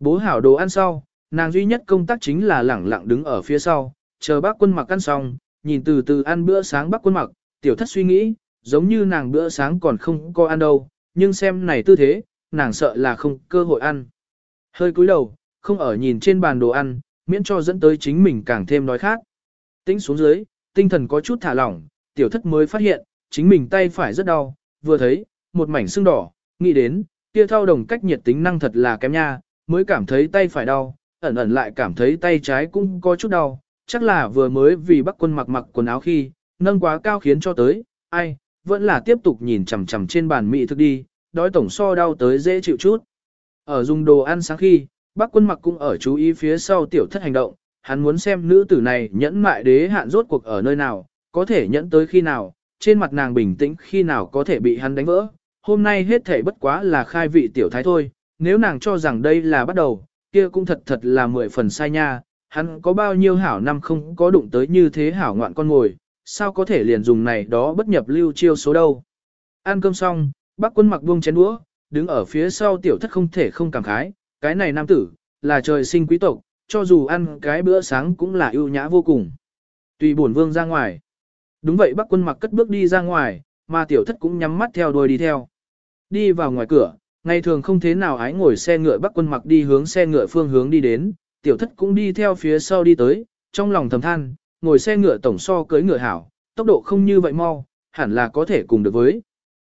Bố hảo đồ ăn sau, nàng duy nhất công tác chính là lẳng lặng đứng ở phía sau, chờ bác quân mặc ăn xong, nhìn từ từ ăn bữa sáng bác quân mặc, tiểu thất suy nghĩ, giống như nàng bữa sáng còn không có ăn đâu, nhưng xem này tư thế, nàng sợ là không cơ hội ăn. Hơi cúi đầu, không ở nhìn trên bàn đồ ăn, miễn cho dẫn tới chính mình càng thêm nói khác, Tĩnh xuống dưới, tinh thần có chút thả lỏng, tiểu thất mới phát hiện, chính mình tay phải rất đau, vừa thấy, một mảnh sưng đỏ, nghĩ đến, kia thao đồng cách nhiệt tính năng thật là kém nha, mới cảm thấy tay phải đau, ẩn ẩn lại cảm thấy tay trái cũng có chút đau, chắc là vừa mới vì bắc quân mặc mặc quần áo khi, nâng quá cao khiến cho tới, ai, vẫn là tiếp tục nhìn chằm chằm trên bàn mỹ thức đi, đói tổng so đau tới dễ chịu chút. Ở dùng đồ ăn sáng khi, bác quân mặc cũng ở chú ý phía sau tiểu thất hành động, hắn muốn xem nữ tử này nhẫn mại đế hạn rốt cuộc ở nơi nào, có thể nhẫn tới khi nào, trên mặt nàng bình tĩnh khi nào có thể bị hắn đánh vỡ. Hôm nay hết thể bất quá là khai vị tiểu thái thôi, nếu nàng cho rằng đây là bắt đầu, kia cũng thật thật là mười phần sai nha, hắn có bao nhiêu hảo năm không có đụng tới như thế hảo ngoạn con ngồi, sao có thể liền dùng này đó bất nhập lưu chiêu số đâu. Ăn cơm xong, bác quân mặc buông chén đũa, đứng ở phía sau tiểu thất không thể không cảm khái, cái này nam tử, là trời sinh quý tộc, cho dù ăn cái bữa sáng cũng là ưu nhã vô cùng. Tùy bổn vương ra ngoài. Đúng vậy bác quân mặc cất bước đi ra ngoài, mà tiểu thất cũng nhắm mắt theo đuôi đi theo. Đi vào ngoài cửa, ngày thường không thế nào ái ngồi xe ngựa bác quân mặc đi hướng xe ngựa phương hướng đi đến, tiểu thất cũng đi theo phía sau đi tới, trong lòng thầm than, ngồi xe ngựa tổng so cưới ngựa hảo, tốc độ không như vậy mau, hẳn là có thể cùng được với.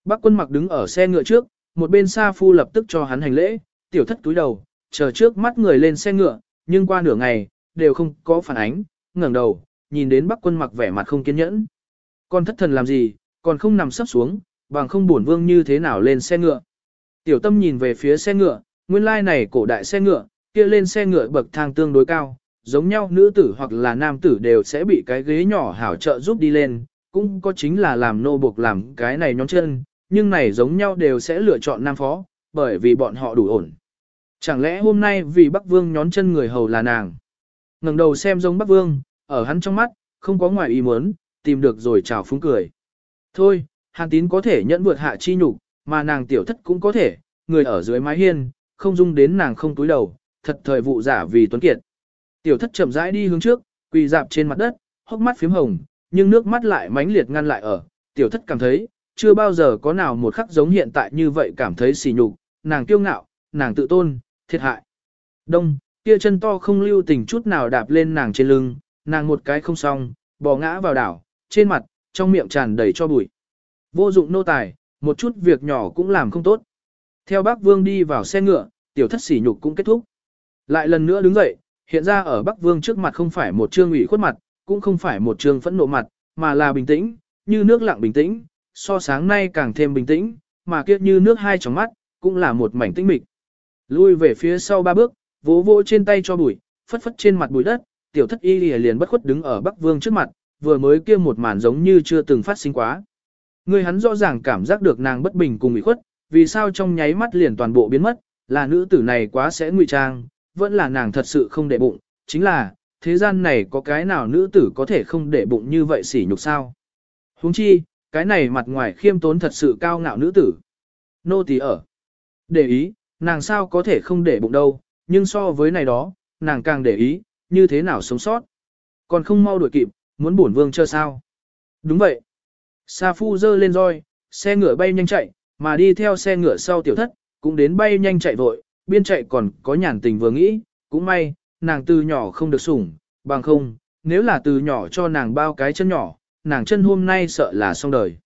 Bác quân mặc đứng ở xe ngựa trước, một bên xa phu lập tức cho hắn hành lễ, tiểu thất túi đầu, chờ trước mắt người lên xe ngựa, nhưng qua nửa ngày, đều không có phản ánh, ngẩng đầu, nhìn đến bác quân mặc vẻ mặt không kiên nhẫn. Con thất thần làm gì, còn không nằm sấp xuống, bằng không buồn vương như thế nào lên xe ngựa. Tiểu tâm nhìn về phía xe ngựa, nguyên lai này cổ đại xe ngựa, kia lên xe ngựa bậc thang tương đối cao, giống nhau nữ tử hoặc là nam tử đều sẽ bị cái ghế nhỏ hảo trợ giúp đi lên, cũng có chính là làm nô buộc làm cái này nhóm chân, nhưng này giống nhau đều sẽ lựa chọn nam phó, bởi vì bọn họ đủ ổn. Chẳng lẽ hôm nay vì Bắc Vương nhón chân người hầu là nàng? ngẩng đầu xem giống Bắc Vương, ở hắn trong mắt, không có ngoài ý muốn, tìm được rồi chào phúng cười. Thôi, Hàn Tín có thể nhẫn vượt hạ chi nhục, mà nàng tiểu thất cũng có thể, người ở dưới mái hiên, không dung đến nàng không túi đầu, thật thời vụ giả vì tuấn kiệt. Tiểu thất chậm rãi đi hướng trước, quỳ dạp trên mặt đất, hốc mắt phím hồng, nhưng nước mắt lại mãnh liệt ngăn lại ở. Tiểu thất cảm thấy, chưa bao giờ có nào một khắc giống hiện tại như vậy cảm thấy xỉ nhục, nàng kiêu ngạo, nàng tự tôn, thiệt hại. Đông, kia chân to không lưu tình chút nào đạp lên nàng trên lưng, nàng một cái không xong, bò ngã vào đảo, trên mặt, trong miệng tràn đầy cho bụi. Vô dụng nô tài, một chút việc nhỏ cũng làm không tốt. Theo bác Vương đi vào xe ngựa, tiểu thất sỉ nhục cũng kết thúc. Lại lần nữa đứng dậy, hiện ra ở Bắc Vương trước mặt không phải một trương ủy khuất mặt, cũng không phải một trương phẫn nộ mặt, mà là bình tĩnh, như nước lặng bình tĩnh, so sáng nay càng thêm bình tĩnh, mà kia như nước hai tròng mắt, cũng là một mảnh tĩnh mịch. Lui về phía sau ba bước, vỗ vỗ trên tay cho bụi, phất phất trên mặt bụi đất, tiểu thất y lìa liền bất khuất đứng ở Bắc Vương trước mặt, vừa mới kia một màn giống như chưa từng phát sinh quá. Người hắn rõ ràng cảm giác được nàng bất bình cùng ủy khuất, vì sao trong nháy mắt liền toàn bộ biến mất, là nữ tử này quá sẽ ngụy trang, vẫn là nàng thật sự không để bụng, chính là, thế gian này có cái nào nữ tử có thể không để bụng như vậy sỉ nhục sao. huống chi, cái này mặt ngoài khiêm tốn thật sự cao ngạo nữ tử. Nô tỳ ở. Để ý, nàng sao có thể không để bụng đâu, nhưng so với này đó, nàng càng để ý, như thế nào sống sót. Còn không mau đuổi kịp, muốn bổn vương chơi sao. Đúng vậy. Sa phu dơ lên roi, xe ngựa bay nhanh chạy, mà đi theo xe ngựa sau tiểu thất, cũng đến bay nhanh chạy vội, biên chạy còn có nhàn tình vừa nghĩ, cũng may, nàng từ nhỏ không được sủng, bằng không, nếu là từ nhỏ cho nàng bao cái chân nhỏ, nàng chân hôm nay sợ là xong đời.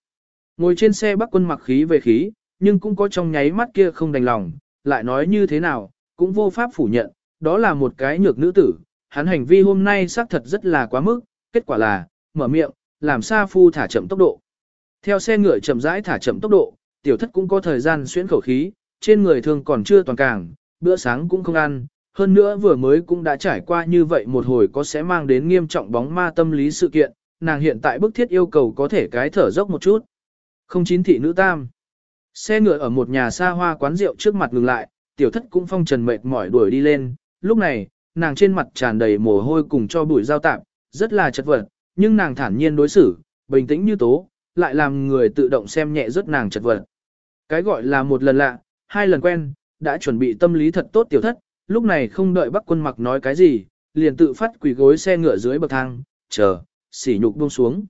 Ngồi trên xe bắc quân mặc khí về khí, nhưng cũng có trong nháy mắt kia không đành lòng, lại nói như thế nào, cũng vô pháp phủ nhận, đó là một cái nhược nữ tử, hắn hành vi hôm nay xác thật rất là quá mức, kết quả là, mở miệng, làm Sa Phu thả chậm tốc độ. Theo xe ngựa chậm rãi thả chậm tốc độ, tiểu thất cũng có thời gian xuyến khẩu khí, trên người thường còn chưa toàn càng, bữa sáng cũng không ăn, hơn nữa vừa mới cũng đã trải qua như vậy một hồi có sẽ mang đến nghiêm trọng bóng ma tâm lý sự kiện, nàng hiện tại bức thiết yêu cầu có thể cái thở dốc một chút. Không chín thị nữ tam. Xe ngựa ở một nhà xa hoa quán rượu trước mặt ngừng lại, tiểu thất cũng phong trần mệt mỏi đuổi đi lên, lúc này, nàng trên mặt tràn đầy mồ hôi cùng cho bụi giao tạp, rất là chật vật, nhưng nàng thản nhiên đối xử, bình tĩnh như tố, lại làm người tự động xem nhẹ rất nàng chật vật. Cái gọi là một lần lạ, hai lần quen, đã chuẩn bị tâm lý thật tốt tiểu thất, lúc này không đợi Bắc Quân Mặc nói cái gì, liền tự phát quỳ gối xe ngựa dưới bậc thang, chờ, sỉ nhục buông xuống.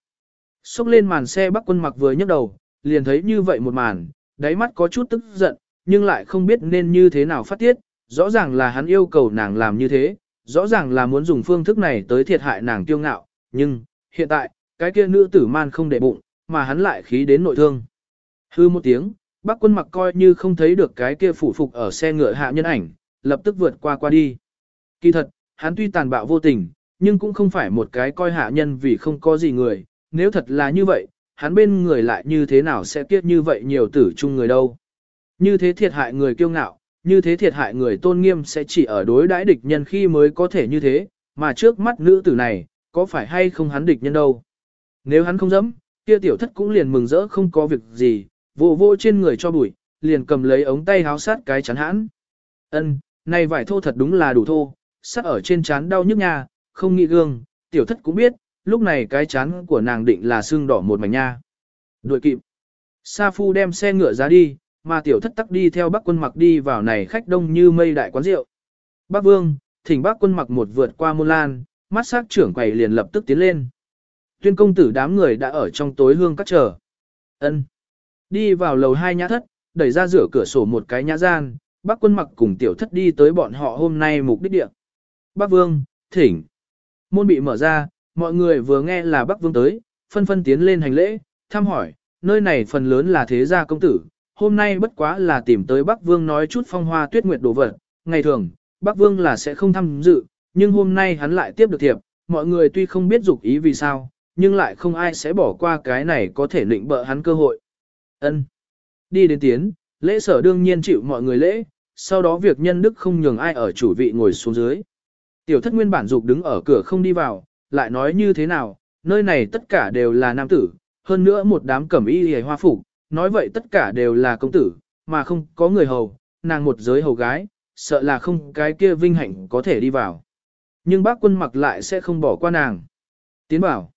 Xúc lên màn xe Bắc Quân Mặc vừa nhấc đầu, liền thấy như vậy một màn, đáy mắt có chút tức giận, nhưng lại không biết nên như thế nào phát tiết, rõ ràng là hắn yêu cầu nàng làm như thế, rõ ràng là muốn dùng phương thức này tới thiệt hại nàng kiêu ngạo, nhưng, hiện tại, cái kia nữ tử man không để bụng, mà hắn lại khí đến nội thương. Hư một tiếng, bác quân mặc coi như không thấy được cái kia phủ phục ở xe ngựa hạ nhân ảnh, lập tức vượt qua qua đi. Kỳ thật, hắn tuy tàn bạo vô tình, nhưng cũng không phải một cái coi hạ nhân vì không có gì người, nếu thật là như vậy, hắn bên người lại như thế nào sẽ kiết như vậy nhiều tử chung người đâu. Như thế thiệt hại người kiêu ngạo, như thế thiệt hại người tôn nghiêm sẽ chỉ ở đối đãi địch nhân khi mới có thể như thế, mà trước mắt nữ tử này, có phải hay không hắn địch nhân đâu. Nếu hắn không dám, kia tiểu thất cũng liền mừng rỡ không có việc gì, vô vô trên người cho bụi, liền cầm lấy ống tay háo sát cái chắn hãn. Ân, này vải thô thật đúng là đủ thô, sát ở trên chán đau nhức nha, không nghĩ gương, tiểu thất cũng biết, lúc này cái chán của nàng định là xương đỏ một mảnh nha. Đuổi kịp. Sa Phu đem xe ngựa ra đi, mà tiểu thất tắc đi theo bác quân mặc đi vào này khách đông như mây đại quán rượu. Bác Vương, thỉnh bác quân mặc một vượt qua môn lan, mắt sắc trưởng quầy liền lập tức tiến lên. Tuyên công tử đám người đã ở trong tối hương các chờ. ân Đi vào lầu hai nhã thất, đẩy ra rửa cửa sổ một cái nhã gian, bác quân mặc cùng tiểu thất đi tới bọn họ hôm nay mục đích địa. Bác Vương, thỉnh. Môn bị mở ra, mọi người vừa nghe là bắc Vương tới, phân phân tiến lên hành lễ, thăm hỏi, nơi này phần lớn là thế gia công tử, hôm nay bất quá là tìm tới Bắc Vương nói chút phong hoa tuyết nguyệt đồ vật, ngày thường, Bắc Vương là sẽ không tham dự, nhưng hôm nay hắn lại tiếp được thiệp, mọi người tuy không biết dục ý vì sao, nhưng lại không ai sẽ bỏ qua cái này có thể lịnh bợ hắn cơ hội. Ân, Đi đến tiến, lễ sở đương nhiên chịu mọi người lễ, sau đó việc nhân đức không nhường ai ở chủ vị ngồi xuống dưới. Tiểu thất nguyên bản dục đứng ở cửa không đi vào, lại nói như thế nào, nơi này tất cả đều là nam tử, hơn nữa một đám cẩm y hề hoa phục, nói vậy tất cả đều là công tử, mà không có người hầu, nàng một giới hầu gái, sợ là không cái kia vinh hạnh có thể đi vào. Nhưng bác quân mặc lại sẽ không bỏ qua nàng. Tiến bảo,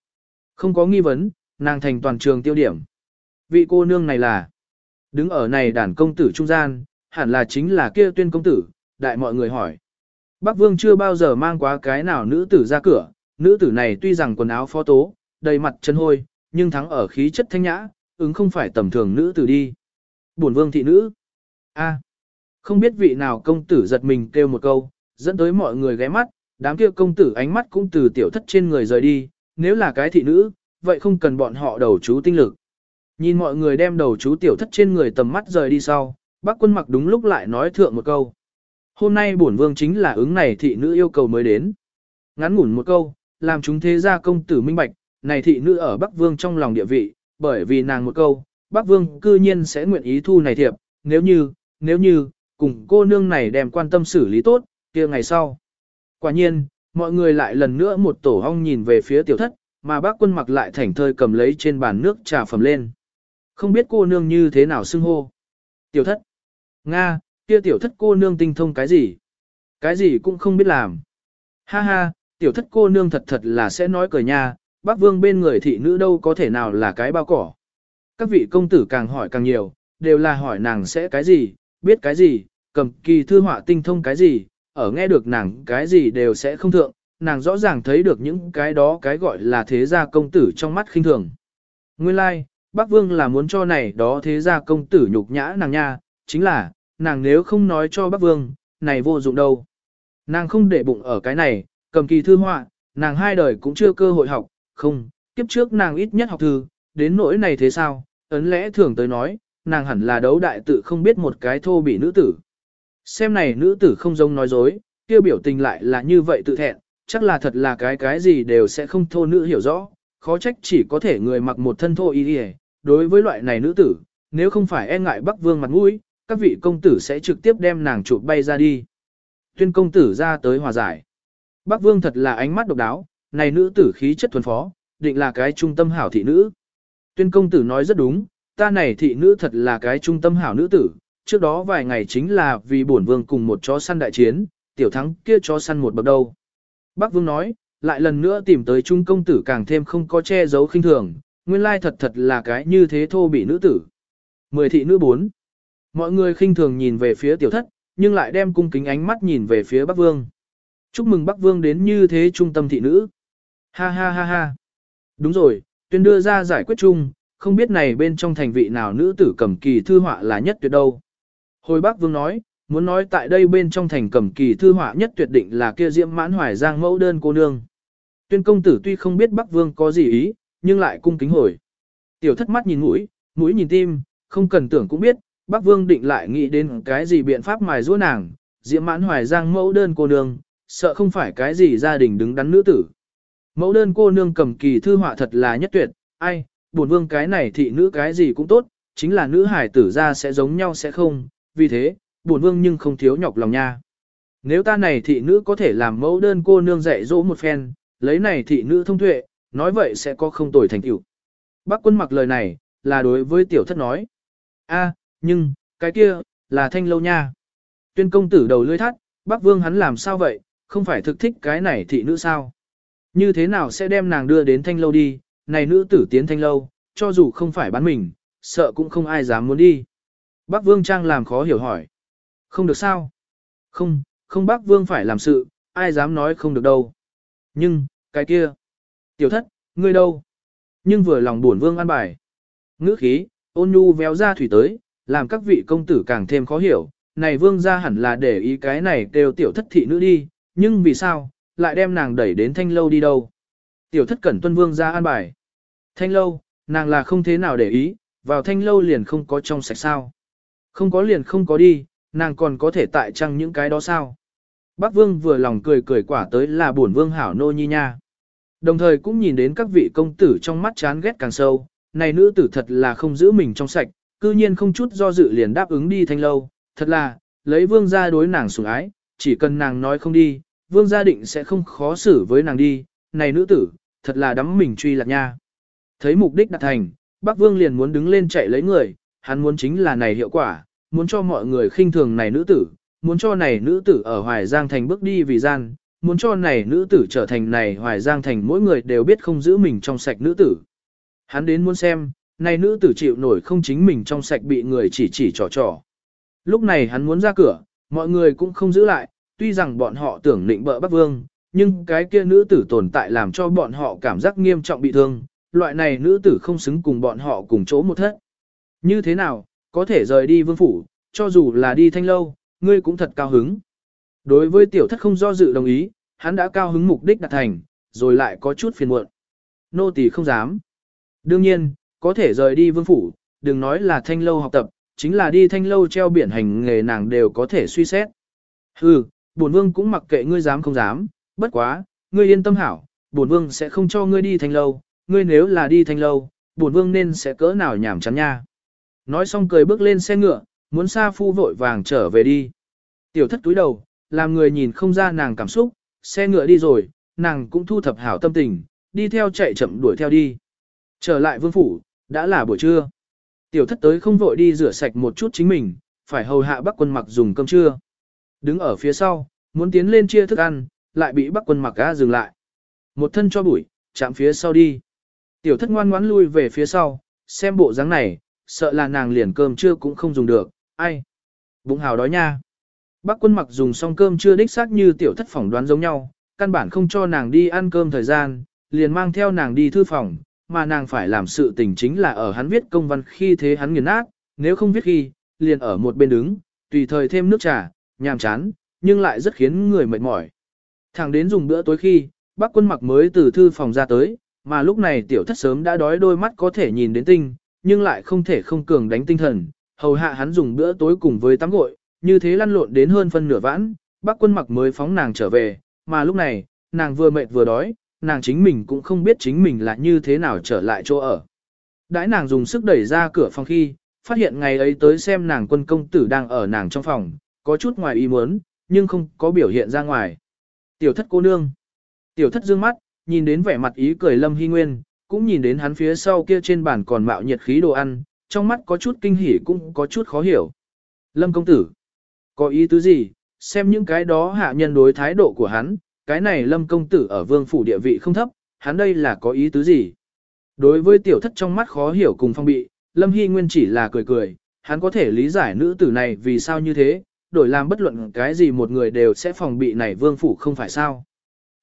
không có nghi vấn, nàng thành toàn trường tiêu điểm. Vị cô nương này là, đứng ở này đàn công tử trung gian, hẳn là chính là kia tuyên công tử, đại mọi người hỏi. Bác Vương chưa bao giờ mang quá cái nào nữ tử ra cửa, nữ tử này tuy rằng quần áo phó tố, đầy mặt chân hôi, nhưng thắng ở khí chất thanh nhã, ứng không phải tầm thường nữ tử đi. Bổn vương thị nữ. A. không biết vị nào công tử giật mình kêu một câu, dẫn tới mọi người ghé mắt, đám kia công tử ánh mắt cũng từ tiểu thất trên người rời đi, nếu là cái thị nữ, vậy không cần bọn họ đầu chú tinh lực. Nhìn mọi người đem đầu chú tiểu thất trên người tầm mắt rời đi sau, bác quân mặc đúng lúc lại nói thượng một câu. Hôm nay bổn vương chính là ứng này thị nữ yêu cầu mới đến. Ngắn ngủn một câu, làm chúng thế gia công tử minh bạch, này thị nữ ở Bắc Vương trong lòng địa vị, bởi vì nàng một câu, Bắc Vương cư nhiên sẽ nguyện ý thu này thiệp, nếu như, nếu như, cùng cô nương này đem quan tâm xử lý tốt, kia ngày sau. Quả nhiên, mọi người lại lần nữa một tổ hong nhìn về phía tiểu thất, mà bác quân mặc lại thảnh thơi cầm lấy trên bàn nước trà phẩm lên. Không biết cô nương như thế nào xưng hô. Tiểu thất. Nga, kia tiểu thất cô nương tinh thông cái gì? Cái gì cũng không biết làm. Ha ha, tiểu thất cô nương thật thật là sẽ nói cười nha, bác vương bên người thị nữ đâu có thể nào là cái bao cỏ. Các vị công tử càng hỏi càng nhiều, đều là hỏi nàng sẽ cái gì, biết cái gì, cầm kỳ thư họa tinh thông cái gì, ở nghe được nàng cái gì đều sẽ không thượng, nàng rõ ràng thấy được những cái đó cái gọi là thế gia công tử trong mắt khinh thường. Nguyên lai, like, bác vương là muốn cho này đó thế gia công tử nhục nhã nàng nha, chính là, nàng nếu không nói cho bác vương, này vô dụng đâu. Nàng không để bụng ở cái này, cầm kỳ thư họa, nàng hai đời cũng chưa cơ hội học, không, kiếp trước nàng ít nhất học thư, đến nỗi này thế sao, ấn lẽ thường tới nói, nàng hẳn là đấu đại tự không biết một cái thô bị nữ tử. Xem này nữ tử không giống nói dối, kia biểu tình lại là như vậy tự thẹn, chắc là thật là cái cái gì đều sẽ không thô nữ hiểu rõ, khó trách chỉ có thể người mặc một thân thô y đi đối với loại này nữ tử, nếu không phải e ngại Bắc Vương mặt mũi, các vị công tử sẽ trực tiếp đem nàng chụp bay ra đi. Tuyên công tử ra tới hòa giải. Bắc Vương thật là ánh mắt độc đáo, này nữ tử khí chất thuần phó, định là cái trung tâm hảo thị nữ. Tuyên công tử nói rất đúng, ta này thị nữ thật là cái trung tâm hảo nữ tử, trước đó vài ngày chính là vì bổn vương cùng một chó săn đại chiến, tiểu thắng kia chó săn một bậc đâu. Bác vương nói, lại lần nữa tìm tới trung công tử càng thêm không có che giấu khinh thường, nguyên lai thật thật là cái như thế thô bị nữ tử. Mười thị nữ bốn. Mọi người khinh thường nhìn về phía tiểu thất, nhưng lại đem cung kính ánh mắt nhìn về phía Bắc Vương. Chúc mừng Bắc Vương đến như thế trung tâm thị nữ. Ha ha ha ha. Đúng rồi, tuyên đưa ra giải quyết chung, không biết này bên trong thành vị nào nữ tử cầm kỳ thư họa là nhất tuyệt đâu. Hồi Bắc Vương nói, muốn nói tại đây bên trong thành cầm kỳ thư họa nhất tuyệt định là kia diễm mãn hoài giang mẫu đơn cô nương. Tuyên công tử tuy không biết Bắc Vương có gì ý, nhưng lại cung kính hồi. Tiểu thất mắt nhìn mũi, mũi nhìn tim, không cần tưởng cũng biết, Bắc Vương định lại nghĩ đến cái gì biện pháp mài giũa nàng, diễm mãn hoài giang mẫu đơn cô nương, sợ không phải cái gì gia đình đứng đắn nữ tử. Mẫu đơn cô nương cầm kỳ thư họa thật là nhất tuyệt, ai, buồn vương cái này thị nữ cái gì cũng tốt, chính là nữ hải tử ra sẽ giống nhau sẽ không, vì thế, buồn vương nhưng không thiếu nhọc lòng nha. Nếu ta này thị nữ có thể làm mẫu đơn cô nương dạy dỗ một phen, lấy này thị nữ thông tuệ, nói vậy sẽ có không tồi thành tựu. Bác quân mặc lời này, là đối với tiểu thất nói. a nhưng, cái kia, là thanh lâu nha. Tuyên công tử đầu lưỡi thắt, bác vương hắn làm sao vậy, không phải thực thích cái này thị nữ sao. Như thế nào sẽ đem nàng đưa đến thanh lâu đi, này nữ tử tiến thanh lâu, cho dù không phải bán mình, sợ cũng không ai dám muốn đi. Bác Vương Trang làm khó hiểu hỏi. Không được sao? Không, không bác Vương phải làm sự, ai dám nói không được đâu. Nhưng, cái kia. Tiểu thất, ngươi đâu? Nhưng vừa lòng buồn Vương ăn bài. Ngữ khí, ôn nhu véo ra thủy tới, làm các vị công tử càng thêm khó hiểu. Này Vương ra hẳn là để ý cái này đều tiểu thất thị nữ đi, nhưng vì sao, lại đem nàng đẩy đến thanh lâu đi đâu? Tiểu thất cẩn tuân Vương ra ăn bài. Thanh lâu, nàng là không thế nào để ý, vào thanh lâu liền không có trong sạch sao. Không có liền không có đi, nàng còn có thể tại trăng những cái đó sao. Bác Vương vừa lòng cười cười quả tới là buồn Vương hảo nô nhi nha. Đồng thời cũng nhìn đến các vị công tử trong mắt chán ghét càng sâu, này nữ tử thật là không giữ mình trong sạch, cư nhiên không chút do dự liền đáp ứng đi thanh lâu, thật là, lấy Vương ra đối nàng sủng ái, chỉ cần nàng nói không đi, Vương gia định sẽ không khó xử với nàng đi, này nữ tử, thật là đắm mình truy lạc nha. Thấy mục đích đạt thành, Bắc Vương liền muốn đứng lên chạy lấy người, hắn muốn chính là này hiệu quả, muốn cho mọi người khinh thường này nữ tử, muốn cho này nữ tử ở Hoài Giang Thành bước đi vì gian, muốn cho này nữ tử trở thành này Hoài Giang Thành mỗi người đều biết không giữ mình trong sạch nữ tử. Hắn đến muốn xem, này nữ tử chịu nổi không chính mình trong sạch bị người chỉ chỉ trò trò. Lúc này hắn muốn ra cửa, mọi người cũng không giữ lại, tuy rằng bọn họ tưởng định bỡ Bắc Vương, nhưng cái kia nữ tử tồn tại làm cho bọn họ cảm giác nghiêm trọng bị thương, loại này nữ tử không xứng cùng bọn họ cùng chỗ một thất. Như thế nào, có thể rời đi vương phủ, cho dù là đi thanh lâu, ngươi cũng thật cao hứng. Đối với tiểu thất không do dự đồng ý, hắn đã cao hứng mục đích đạt thành, rồi lại có chút phiền muộn. Nô tỳ không dám. Đương nhiên, có thể rời đi vương phủ, đừng nói là thanh lâu học tập, chính là đi thanh lâu treo biển hành nghề nàng đều có thể suy xét. Hừ, bổn vương cũng mặc kệ ngươi dám không dám, bất quá, ngươi yên tâm hảo, bổn vương sẽ không cho ngươi đi thanh lâu, ngươi nếu là đi thanh lâu, bổn vương nên sẽ cỡ nào nhảm chán nha. Nói xong cười bước lên xe ngựa, muốn xa phu vội vàng trở về đi. Tiểu thất túi đầu, làm người nhìn không ra nàng cảm xúc, xe ngựa đi rồi, nàng cũng thu thập hảo tâm tình, đi theo chạy chậm đuổi theo đi. Trở lại vương phủ, đã là buổi trưa. Tiểu thất tới không vội đi rửa sạch một chút chính mình, phải hầu hạ bác quân mặc dùng cơm trưa. Đứng ở phía sau, muốn tiến lên chia thức ăn, lại bị bắc quân mặc ga dừng lại. Một thân cho bụi, chạm phía sau đi. Tiểu thất ngoan ngoãn lui về phía sau, xem bộ dáng này, sợ là nàng liền cơm trưa cũng không dùng được, ai. Bụng hào đói nha. Bác quân mặc dùng xong cơm trưa đích xác như tiểu thất phỏng đoán giống nhau, căn bản không cho nàng đi ăn cơm thời gian, liền mang theo nàng đi thư phòng, mà nàng phải làm sự tình chính là ở hắn viết công văn khi thế hắn nghiền nát, nếu không viết khi, liền ở một bên đứng, tùy thời thêm nước trà, nhàm chán, nhưng lại rất khiến người mệt mỏi. Thẳng đến dùng bữa tối khi, bác quân mặc mới từ thư phòng ra tới, mà lúc này tiểu thất sớm đã đói đôi mắt có thể nhìn đến tinh, nhưng lại không thể không cường đánh tinh thần, hầu hạ hắn dùng bữa tối cùng với tắm gội, như thế lăn lộn đến hơn phân nửa vãn, bác quân mặc mới phóng nàng trở về, mà lúc này, nàng vừa mệt vừa đói, nàng chính mình cũng không biết chính mình là như thế nào trở lại chỗ ở. Đãi nàng dùng sức đẩy ra cửa phòng khi, phát hiện ngày ấy tới xem nàng quân công tử đang ở nàng trong phòng, có chút ngoài ý muốn, nhưng không có biểu hiện ra ngoài. Tiểu thất cô nương. Tiểu thất dương mắt, nhìn đến vẻ mặt ý cười Lâm Hy Nguyên, cũng nhìn đến hắn phía sau kia trên bàn còn mạo nhiệt khí đồ ăn, trong mắt có chút kinh hỉ cũng có chút khó hiểu. Lâm công tử, có ý tứ gì, xem những cái đó hạ nhân đối thái độ của hắn, cái này Lâm công tử ở vương phủ địa vị không thấp, hắn đây là có ý tứ gì. Đối với tiểu thất trong mắt khó hiểu cùng phong bị, Lâm Hy Nguyên chỉ là cười cười, hắn có thể lý giải nữ tử này vì sao như thế, đổi làm bất luận cái gì một người đều sẽ phòng bị này vương phủ không phải sao.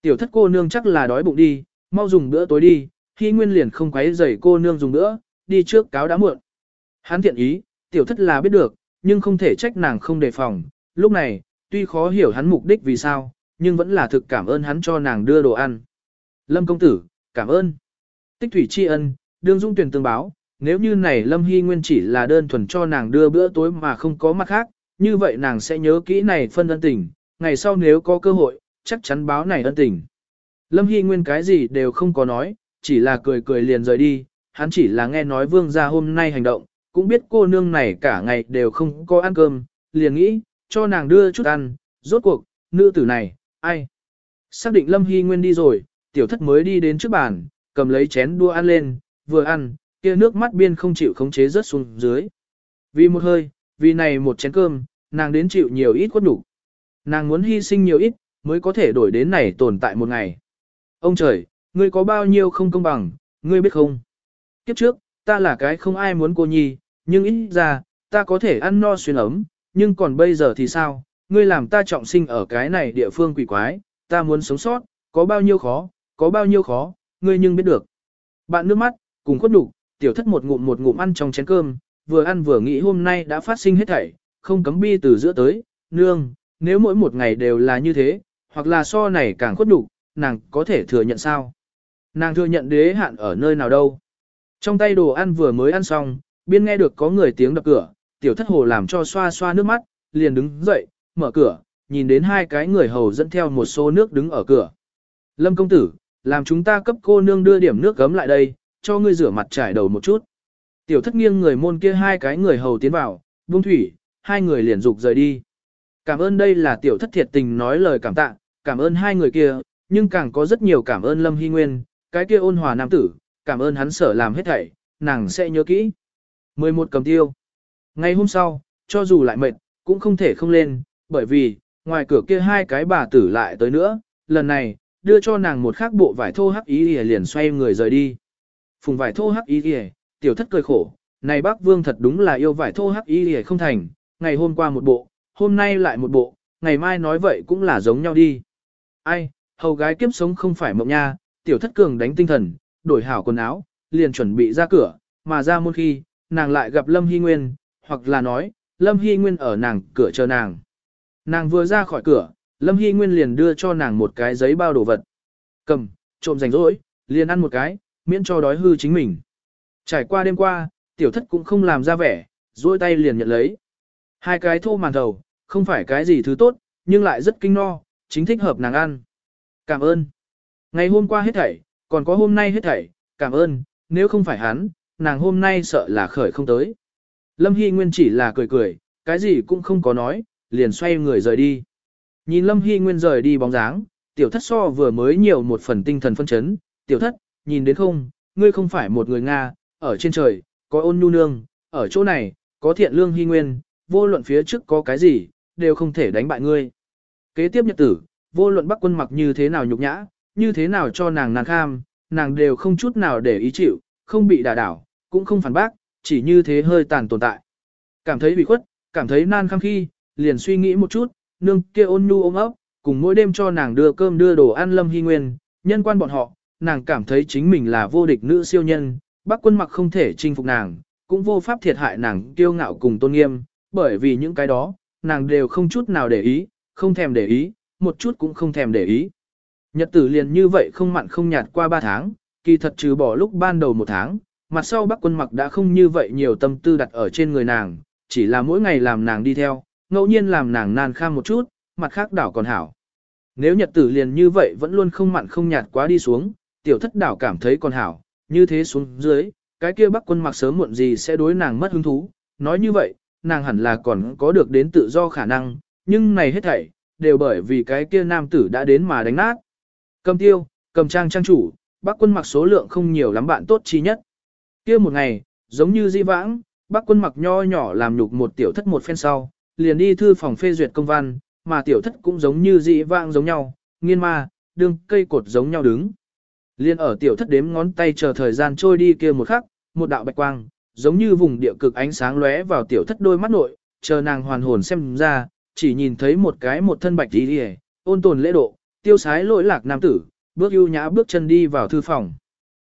Tiểu thất cô nương chắc là đói bụng đi, mau dùng bữa tối đi, hy nguyên liền không quấy rầy cô nương dùng bữa, đi trước cáo đã muộn. Hắn thiện ý, tiểu thất là biết được, nhưng không thể trách nàng không đề phòng. Lúc này, tuy khó hiểu hắn mục đích vì sao, nhưng vẫn là thực cảm ơn hắn cho nàng đưa đồ ăn. Lâm công tử, cảm ơn. Tích thủy tri ân, đương dung tuyển tương báo, nếu như này Lâm Hy Nguyên chỉ là đơn thuần cho nàng đưa bữa tối mà không có mặt khác, như vậy nàng sẽ nhớ kỹ này phân ân tình, ngày sau nếu có cơ hội, chắc chắn báo này ân tình. Lâm Hy Nguyên cái gì đều không có nói, chỉ là cười cười liền rời đi, hắn chỉ là nghe nói vương gia hôm nay hành động, cũng biết cô nương này cả ngày đều không có ăn cơm, liền nghĩ, cho nàng đưa chút ăn, rốt cuộc, nữ tử này, ai? Xác định Lâm Hy Nguyên đi rồi, tiểu thất mới đi đến trước bàn, cầm lấy chén đua ăn lên, vừa ăn, kia nước mắt biên không chịu khống chế rớt xuống dưới. Vì một hơi, vì này một chén cơm, nàng đến chịu nhiều ít quất đủ. Nàng muốn hy sinh nhiều ít, mới có thể đổi đến này tồn tại một ngày. Ông trời, ngươi có bao nhiêu không công bằng, ngươi biết không? Kiếp trước, ta là cái không ai muốn cô nhi, nhưng ít ra, ta có thể ăn no xuyên ấm, nhưng còn bây giờ thì sao? Ngươi làm ta trọng sinh ở cái này địa phương quỷ quái, ta muốn sống sót, có bao nhiêu khó, có bao nhiêu khó, ngươi nhưng biết được. Bạn nước mắt, cùng khuất đủ, tiểu thất một ngụm một ngụm ăn trong chén cơm, vừa ăn vừa nghĩ hôm nay đã phát sinh hết thảy, không cấm bi từ giữa tới, nương, nếu mỗi một ngày đều là như thế, hoặc là so này càng khuất đủ, nàng có thể thừa nhận sao? Nàng thừa nhận đế hạn ở nơi nào đâu? Trong tay đồ ăn vừa mới ăn xong, biên nghe được có người tiếng đập cửa, tiểu thất hồ làm cho xoa xoa nước mắt, liền đứng dậy, mở cửa, nhìn đến hai cái người hầu dẫn theo một số nước đứng ở cửa. Lâm công tử, làm chúng ta cấp cô nương đưa điểm nước gấm lại đây, cho ngươi rửa mặt trải đầu một chút. Tiểu thất nghiêng người môn kia hai cái người hầu tiến vào, buông thủy, hai người liền dục rời đi. Cảm ơn đây là tiểu thất thiệt tình nói lời cảm tạ, cảm ơn hai người kia, nhưng càng có rất nhiều cảm ơn Lâm Hy Nguyên, cái kia ôn hòa nam tử, cảm ơn hắn sở làm hết thảy, nàng sẽ nhớ kỹ. 11 cầm tiêu. Ngày hôm sau, cho dù lại mệt, cũng không thể không lên, bởi vì, ngoài cửa kia hai cái bà tử lại tới nữa, lần này, đưa cho nàng một khác bộ vải thô hắc ý liền xoay người rời đi. Phùng vải thô hắc ý tiểu thất cười khổ, này bác vương thật đúng là yêu vải thô hắc ý không thành, ngày hôm qua một bộ, hôm nay lại một bộ, ngày mai nói vậy cũng là giống nhau đi. Ai, hầu gái kiếp sống không phải mộng nha, tiểu thất cường đánh tinh thần, đổi hảo quần áo, liền chuẩn bị ra cửa, mà ra một khi, nàng lại gặp Lâm Hy Nguyên, hoặc là nói, Lâm Hy Nguyên ở nàng cửa chờ nàng. Nàng vừa ra khỏi cửa, Lâm Hy Nguyên liền đưa cho nàng một cái giấy bao đồ vật. Cầm, trộm rảnh rỗi, liền ăn một cái, miễn cho đói hư chính mình. Trải qua đêm qua, tiểu thất cũng không làm ra vẻ, duỗi tay liền nhận lấy. Hai cái thô màn đầu, không phải cái gì thứ tốt, nhưng lại rất kinh no, chính thích hợp nàng ăn. Cảm ơn. Ngày hôm qua hết thảy, còn có hôm nay hết thảy, cảm ơn, nếu không phải hắn, nàng hôm nay sợ là khởi không tới. Lâm Hy Nguyên chỉ là cười cười, cái gì cũng không có nói, liền xoay người rời đi. Nhìn Lâm Hy Nguyên rời đi bóng dáng, tiểu thất so vừa mới nhiều một phần tinh thần phân chấn, tiểu thất, nhìn đến không, ngươi không phải một người Nga, ở trên trời, có ôn nhu nương, ở chỗ này, có thiện lương Hy Nguyên, vô luận phía trước có cái gì, đều không thể đánh bại ngươi. Kế tiếp nhật tử, vô luận bắc quân mặc như thế nào nhục nhã, như thế nào cho nàng nàng kham, nàng đều không chút nào để ý chịu, không bị đả đảo, cũng không phản bác, chỉ như thế hơi tàn tồn tại. Cảm thấy bị khuất, cảm thấy nan kham khi, liền suy nghĩ một chút, nương kia ôn nhu ôm ấp, cùng mỗi đêm cho nàng đưa cơm đưa đồ ăn lâm hy nguyên, nhân quan bọn họ, nàng cảm thấy chính mình là vô địch nữ siêu nhân, bác quân mặc không thể chinh phục nàng, cũng vô pháp thiệt hại nàng kiêu ngạo cùng tôn nghiêm, bởi vì những cái đó, nàng đều không chút nào để ý, không thèm để ý, một chút cũng không thèm để ý. Nhật tử liền như vậy không mặn không nhạt qua ba tháng, kỳ thật trừ bỏ lúc ban đầu một tháng, mặt sau bác quân mặc đã không như vậy nhiều tâm tư đặt ở trên người nàng, chỉ là mỗi ngày làm nàng đi theo, ngẫu nhiên làm nàng nan kham một chút, mặt khác đảo còn hảo. Nếu nhật tử liền như vậy vẫn luôn không mặn không nhạt quá đi xuống, tiểu thất đảo cảm thấy còn hảo, như thế xuống dưới, cái kia bắc quân mặc sớm muộn gì sẽ đối nàng mất hứng thú. Nói như vậy, nàng hẳn là còn có được đến tự do khả năng, nhưng này hết thảy, đều bởi vì cái kia nam tử đã đến mà đánh nát. Cầm tiêu, cầm trang trang chủ, bác quân mặc số lượng không nhiều lắm bạn tốt chi nhất. Kia một ngày, giống như di vãng, bác quân mặc nho nhỏ làm nhục một tiểu thất một phen sau, liền đi thư phòng phê duyệt công văn, mà tiểu thất cũng giống như dị vãng giống nhau, nghiên ma, đương cây cột giống nhau đứng. Liên ở tiểu thất đếm ngón tay chờ thời gian trôi đi kia một khắc, một đạo bạch quang, giống như vùng địa cực ánh sáng lóe vào tiểu thất đôi mắt nội, chờ nàng hoàn hồn xem ra, chỉ nhìn thấy một cái một thân bạch đi đi ôn tồn lễ độ, tiêu sái lỗi lạc nam tử, bước ưu nhã bước chân đi vào thư phòng.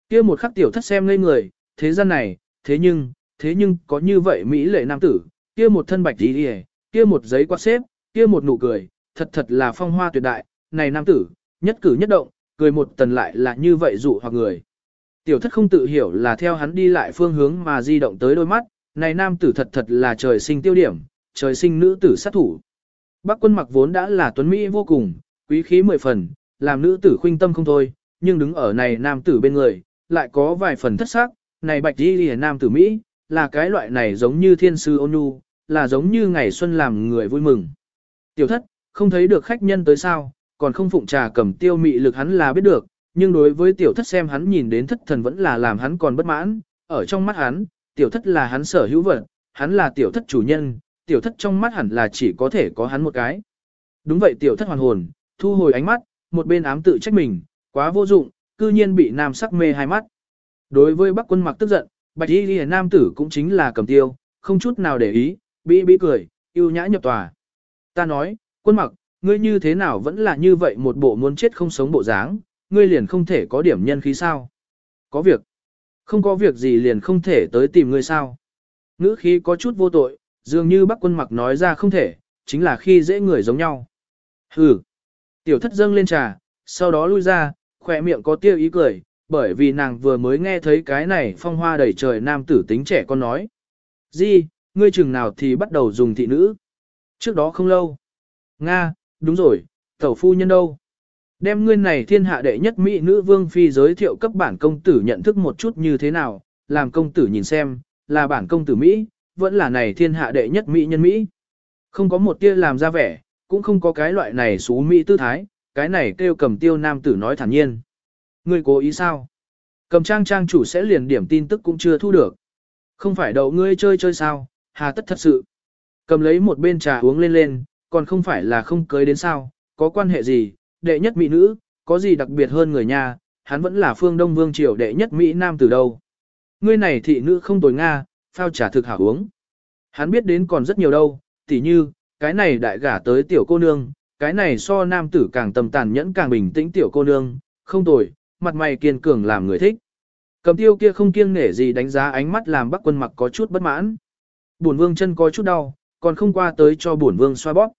kia một khắc tiểu thất xem ngây người, thế gian này, thế nhưng, thế nhưng có như vậy Mỹ lệ nam tử, kia một thân bạch đi đi kia một giấy quạt xếp, kia một nụ cười, thật thật là phong hoa tuyệt đại, này nam tử, nhất cử nhất động, cười một tần lại là như vậy dụ hoặc người. Tiểu thất không tự hiểu là theo hắn đi lại phương hướng mà di động tới đôi mắt, này nam tử thật thật là trời sinh tiêu điểm, trời sinh nữ tử sát thủ. Bác quân mặc vốn đã là tuấn Mỹ vô cùng, quý khí mười phần, làm nữ tử khuynh tâm không thôi, nhưng đứng ở này nam tử bên người, lại có vài phần thất sắc, này bạch đi lìa nam tử Mỹ, là cái loại này giống như thiên sư ôn nhu, là giống như ngày xuân làm người vui mừng. Tiểu thất, không thấy được khách nhân tới sao, còn không phụng trà cầm tiêu mị lực hắn là biết được, nhưng đối với tiểu thất xem hắn nhìn đến thất thần vẫn là làm hắn còn bất mãn, ở trong mắt hắn, tiểu thất là hắn sở hữu vật, hắn là tiểu thất chủ nhân, tiểu thất trong mắt hẳn là chỉ có thể có hắn một cái. Đúng vậy tiểu thất hoàn hồn, thu hồi ánh mắt, một bên ám tự trách mình, quá vô dụng, cư nhiên bị nam sắc mê hai mắt. Đối với bắc quân mặc tức giận, bạch y ghi nam tử cũng chính là cầm tiêu, không chút nào để ý, bi bi cười, yêu nhã nhập tòa. Ta nói, quân mặc, ngươi như thế nào vẫn là như vậy một bộ muốn chết không sống bộ dáng, ngươi liền không thể có điểm nhân khí sao? Có việc. Không có việc gì liền không thể tới tìm ngươi sao? Ngữ khí có chút vô tội, dường như bác quân mặc nói ra không thể, chính là khi dễ người giống nhau. Hừ. Tiểu thất dâng lên trà, sau đó lui ra, khỏe miệng có tiêu ý cười, bởi vì nàng vừa mới nghe thấy cái này phong hoa đầy trời nam tử tính trẻ con nói. Di, ngươi chừng nào thì bắt đầu dùng thị nữ. Trước đó không lâu. Nga, đúng rồi, tẩu phu nhân đâu? Đem ngươi này thiên hạ đệ nhất mỹ nữ vương phi giới thiệu cấp bản công tử nhận thức một chút như thế nào, làm công tử nhìn xem, là bản công tử Mỹ, vẫn là này thiên hạ đệ nhất mỹ nhân Mỹ. Không có một tia làm ra vẻ, cũng không có cái loại này xú Mỹ tư thái, cái này kêu cầm tiêu nam tử nói thản nhiên. Ngươi cố ý sao? Cầm trang trang chủ sẽ liền điểm tin tức cũng chưa thu được. Không phải đậu ngươi chơi chơi sao, hà tất thật sự. Cầm lấy một bên trà uống lên lên, còn không phải là không cưới đến sao, có quan hệ gì, đệ nhất mỹ nữ, có gì đặc biệt hơn người nhà, hắn vẫn là phương Đông Vương Triều đệ nhất Mỹ Nam từ đâu. Ngươi này thị nữ không tồi Nga, phao trà thực hảo uống. Hắn biết đến còn rất nhiều đâu, tỉ như, cái này đại gả tới tiểu cô nương, cái này so nam tử càng tầm tàn nhẫn càng bình tĩnh tiểu cô nương, không tồi, mặt mày kiên cường làm người thích. Cầm tiêu kia không kiêng nể gì đánh giá ánh mắt làm bắc quân mặc có chút bất mãn. Bổn vương chân có chút đau, còn không qua tới cho bổn vương xoa bóp.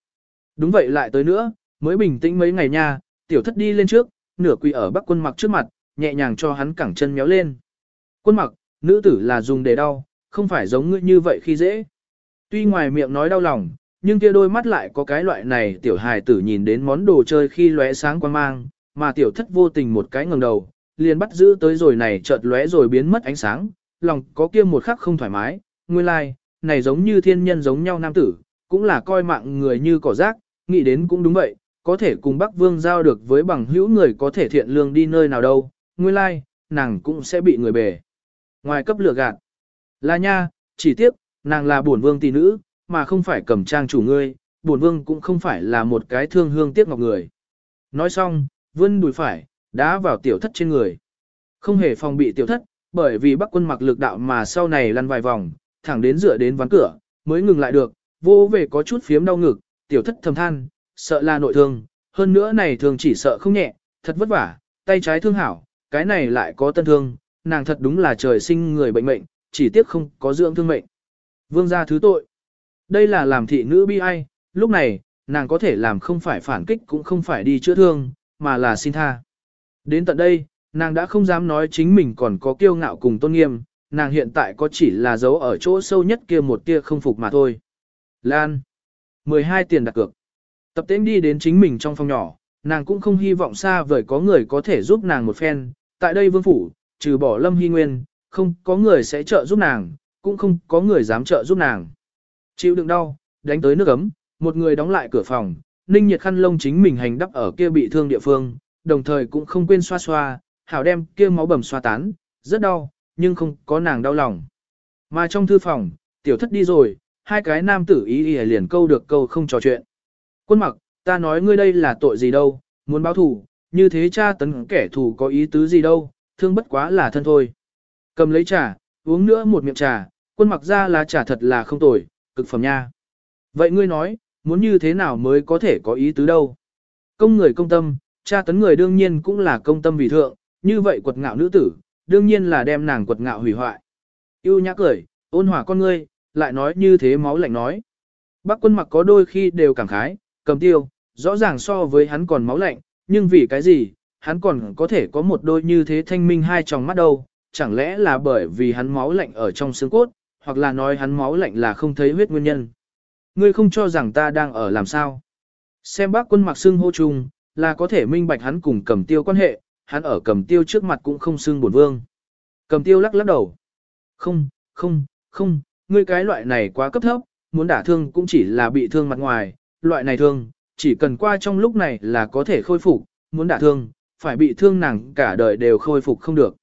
Đúng vậy lại tới nữa, mới bình tĩnh mấy ngày nha, tiểu thất đi lên trước, nửa quỳ ở bắc quân mặc trước mặt, nhẹ nhàng cho hắn cẳng chân méo lên. Quân mặc, nữ tử là dùng để đau, không phải giống ngươi như vậy khi dễ. Tuy ngoài miệng nói đau lòng, nhưng kia đôi mắt lại có cái loại này tiểu hài tử nhìn đến món đồ chơi khi lóe sáng quan mang, mà tiểu thất vô tình một cái ngẩng đầu, liền bắt giữ tới rồi này chợt lóe rồi biến mất ánh sáng, lòng có kia một khắc không thoải mái, nguyên lai, like, này giống như thiên nhân giống nhau nam tử, cũng là coi mạng người như cỏ rác, nghĩ đến cũng đúng vậy, có thể cùng Bắc Vương giao được với bằng hữu người có thể thiện lương đi nơi nào đâu, nguyên lai, like, nàng cũng sẽ bị người bề. Ngoài cấp lửa gạt, là nha, chỉ tiếc, nàng là bổn vương tỷ nữ, mà không phải cầm trang chủ ngươi, bổn vương cũng không phải là một cái thương hương tiếc ngọc người. Nói xong, vươn đùi phải, đá vào tiểu thất trên người. Không hề phòng bị tiểu thất, bởi vì bắc quân mặc lực đạo mà sau này lăn vài vòng, thẳng đến dựa đến ván cửa, mới ngừng lại được, vô về có chút phiếm đau ngực, tiểu thất thầm than, sợ là nội thương, hơn nữa này thường chỉ sợ không nhẹ, thật vất vả, tay trái thương hảo, cái này lại có tân thương, nàng thật đúng là trời sinh người bệnh mệnh, chỉ tiếc không có dưỡng thương mệnh. Vương gia thứ tội. Đây là làm thị nữ bi ai, lúc này, nàng có thể làm không phải phản kích cũng không phải đi chữa thương, mà là xin tha. Đến tận đây, nàng đã không dám nói chính mình còn có kiêu ngạo cùng tôn nghiêm, nàng hiện tại có chỉ là dấu ở chỗ sâu nhất kia một tia không phục mà thôi. Lan. 12 tiền đặt cược. Tập tễnh đi đến chính mình trong phòng nhỏ, nàng cũng không hy vọng xa vời có người có thể giúp nàng một phen. Tại đây vương phủ, trừ bỏ lâm hy nguyên, không có người sẽ trợ giúp nàng, cũng không có người dám trợ giúp nàng. Chịu đựng đau, đánh tới nước ấm, một người đóng lại cửa phòng, ninh nhiệt khăn lông chính mình hành đắp ở kia bị thương địa phương, đồng thời cũng không quên xoa xoa, hảo đem kia máu bầm xoa tán, rất đau, nhưng không có nàng đau lòng. Mà trong thư phòng, tiểu thất đi rồi, hai cái nam tử ý ý liền câu được câu không trò chuyện. Quân mặc, ta nói ngươi đây là tội gì đâu, muốn báo thù, như thế cha tấn kẻ thù có ý tứ gì đâu, thương bất quá là thân thôi. Cầm lấy trà, uống nữa một miệng trà, quân mặc ra là trà thật là không tồi, cực phẩm nha. Vậy ngươi nói, muốn như thế nào mới có thể có ý tứ đâu. Công người công tâm, cha tấn người đương nhiên cũng là công tâm vì thượng, như vậy quật ngạo nữ tử, đương nhiên là đem nàng quật ngạo hủy hoại. Yêu nhã cười, ôn hòa con ngươi, lại nói như thế máu lạnh nói. Bác quân mặc có đôi khi đều cảm khái, cầm tiêu, rõ ràng so với hắn còn máu lạnh, nhưng vì cái gì, hắn còn có thể có một đôi như thế thanh minh hai tròng mắt đâu, chẳng lẽ là bởi vì hắn máu lạnh ở trong xương cốt, hoặc là nói hắn máu lạnh là không thấy huyết nguyên nhân. Ngươi không cho rằng ta đang ở làm sao. Xem bác quân mặc xương hô chung, là có thể minh bạch hắn cùng cầm tiêu quan hệ, hắn ở cầm tiêu trước mặt cũng không xưng bổn vương. Cầm tiêu lắc lắc đầu. Không, không, không, ngươi cái loại này quá cấp thấp, muốn đả thương cũng chỉ là bị thương mặt ngoài, loại này thương, chỉ cần qua trong lúc này là có thể khôi phục, muốn đả thương, phải bị thương nàng cả đời đều khôi phục không được.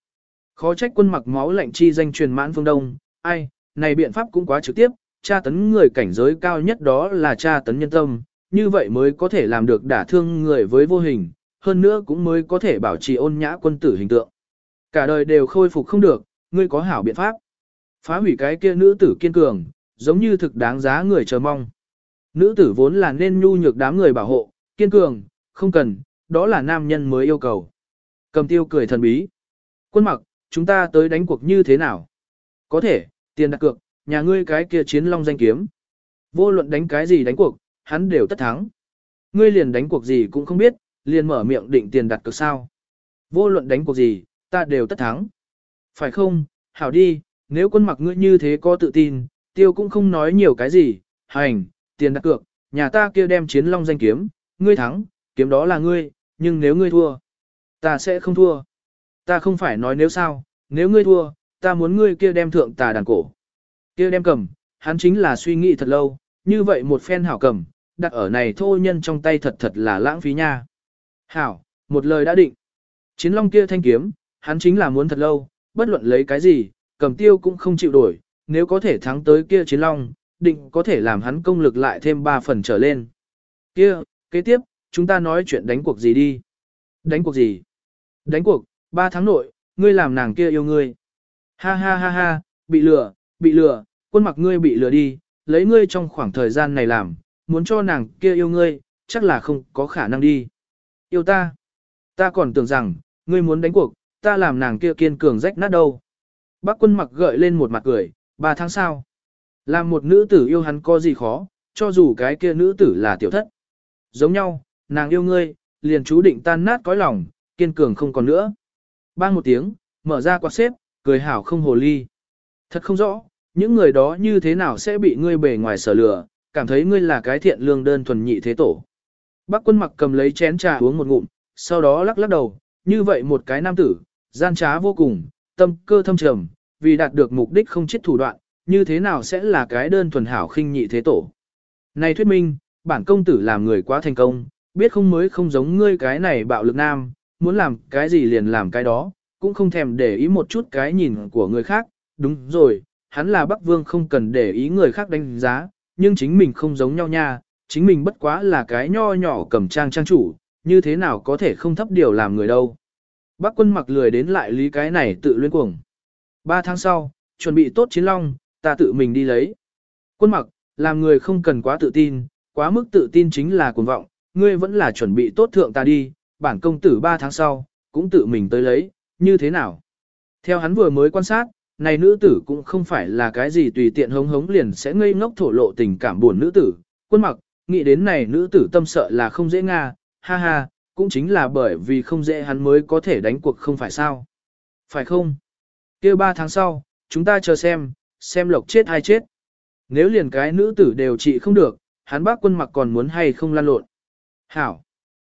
Khó trách quân mặc máu lạnh chi danh truyền mãn phương đông, ai, này biện pháp cũng quá trực tiếp, tra tấn người cảnh giới cao nhất đó là tra tấn nhân tâm, như vậy mới có thể làm được đả thương người với vô hình, hơn nữa cũng mới có thể bảo trì ôn nhã quân tử hình tượng. Cả đời đều khôi phục không được, ngươi có hảo biện pháp. Phá hủy cái kia nữ tử kiên cường, giống như thực đáng giá người chờ mong. Nữ tử vốn là nên nhu nhược đám người bảo hộ, kiên cường, không cần, đó là nam nhân mới yêu cầu. Cầm tiêu cười thần bí. Quân mặc, chúng ta tới đánh cuộc như thế nào? Có thể, tiền đặt cược, nhà ngươi cái kia chiến long danh kiếm. Vô luận đánh cái gì đánh cuộc, hắn đều tất thắng. Ngươi liền đánh cuộc gì cũng không biết, liền mở miệng định tiền đặt cược sao. Vô luận đánh cuộc gì, ta đều tất thắng. Phải không, hảo đi, nếu quân mặc ngươi như thế có tự tin, tiêu cũng không nói nhiều cái gì, hành, tiền đặt cược, nhà ta kia đem chiến long danh kiếm, ngươi thắng, kiếm đó là ngươi, nhưng nếu ngươi thua, ta sẽ không thua. Ta không phải nói nếu sao, nếu ngươi thua, ta muốn ngươi kia đem thượng tà đàn cổ. Kia đem cầm, hắn chính là suy nghĩ thật lâu, như vậy một phen hảo cầm, đặt ở này thô nhân trong tay thật thật là lãng phí nha. Hảo, một lời đã định. Chiến long kia thanh kiếm, hắn chính là muốn thật lâu, bất luận lấy cái gì, cầm tiêu cũng không chịu đổi, nếu có thể thắng tới kia chiến long, định có thể làm hắn công lực lại thêm 3 phần trở lên. Kia, kế tiếp, chúng ta nói chuyện đánh cuộc gì đi. Đánh cuộc gì? Đánh cuộc, 3 tháng nội, ngươi làm nàng kia yêu ngươi. Ha ha ha ha, bị lừa, bị lừa, quân mặc ngươi bị lừa đi, lấy ngươi trong khoảng thời gian này làm, muốn cho nàng kia yêu ngươi, chắc là không có khả năng đi. Yêu ta? Ta còn tưởng rằng, ngươi muốn đánh cuộc, ta làm nàng kia kiên cường rách nát đâu. Bác quân mặc gợi lên một mặt cười, ba tháng sau. Làm một nữ tử yêu hắn có gì khó, cho dù cái kia nữ tử là tiểu thất. Giống nhau, nàng yêu ngươi, liền chú định tan nát cõi lòng, kiên cường không còn nữa. Bang một tiếng, mở ra quạt xếp, cười hảo không hồ ly. Thật không rõ, những người đó như thế nào sẽ bị ngươi bề ngoài sở lừa, cảm thấy ngươi là cái thiện lương đơn thuần nhị thế tổ. Bác quân mặc cầm lấy chén trà uống một ngụm, sau đó lắc lắc đầu, như vậy một cái nam tử, gian trá vô cùng, tâm cơ thâm trầm, vì đạt được mục đích không chết thủ đoạn, như thế nào sẽ là cái đơn thuần hảo khinh nhị thế tổ. Này thuyết minh, bản công tử làm người quá thành công, biết không mới không giống ngươi cái này bạo lực nam, muốn làm cái gì liền làm cái đó, cũng không thèm để ý một chút cái nhìn của người khác, đúng rồi, hắn là Bắc Vương không cần để ý người khác đánh giá, nhưng chính mình không giống nhau nha, chính mình bất quá là cái nho nhỏ cầm trang trang chủ, như thế nào có thể không thấp điều làm người đâu. Bác quân mặc lười đến lại lý cái này tự luyên cuồng. Ba tháng sau, chuẩn bị tốt chiến long, ta tự mình đi lấy. Quân mặc, làm người không cần quá tự tin, quá mức tự tin chính là cuồng vọng, ngươi vẫn là chuẩn bị tốt thượng ta đi, bản công tử ba tháng sau, cũng tự mình tới lấy, như thế nào? Theo hắn vừa mới quan sát, này nữ tử cũng không phải là cái gì tùy tiện hống hống liền sẽ ngây ngốc thổ lộ tình cảm buồn nữ tử. Quân mặc, nghĩ đến này nữ tử tâm sợ là không dễ nga, ha ha, cũng chính là bởi vì không dễ hắn mới có thể đánh cuộc không phải sao. Phải không? kia ba tháng sau, chúng ta chờ xem, xem lộc chết hay chết. Nếu liền cái nữ tử đều trị không được, hắn bác quân mặc còn muốn hay không lan lộn. Hảo.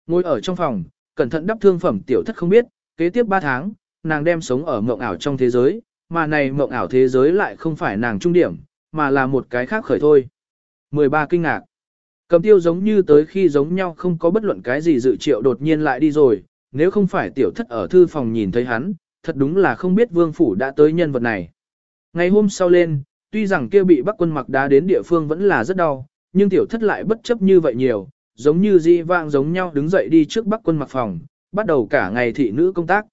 Ngồi ở trong phòng, cẩn thận đắp thương phẩm tiểu thất không biết, kế tiếp ba tháng, nàng đem sống ở mộng ảo trong thế giới, mà này mộng ảo thế giới lại không phải nàng trung điểm, mà là một cái khác khởi thôi. 13 kinh ngạc. Cầm tiêu giống như tới khi giống nhau không có bất luận cái gì dự triệu đột nhiên lại đi rồi, nếu không phải tiểu thất ở thư phòng nhìn thấy hắn, thật đúng là không biết vương phủ đã tới nhân vật này. Ngày hôm sau lên, tuy rằng kia bị bắc quân mặc đá đến địa phương vẫn là rất đau, nhưng tiểu thất lại bất chấp như vậy nhiều, giống như di vang giống nhau đứng dậy đi trước bắc quân mặc phòng, bắt đầu cả ngày thị nữ công tác.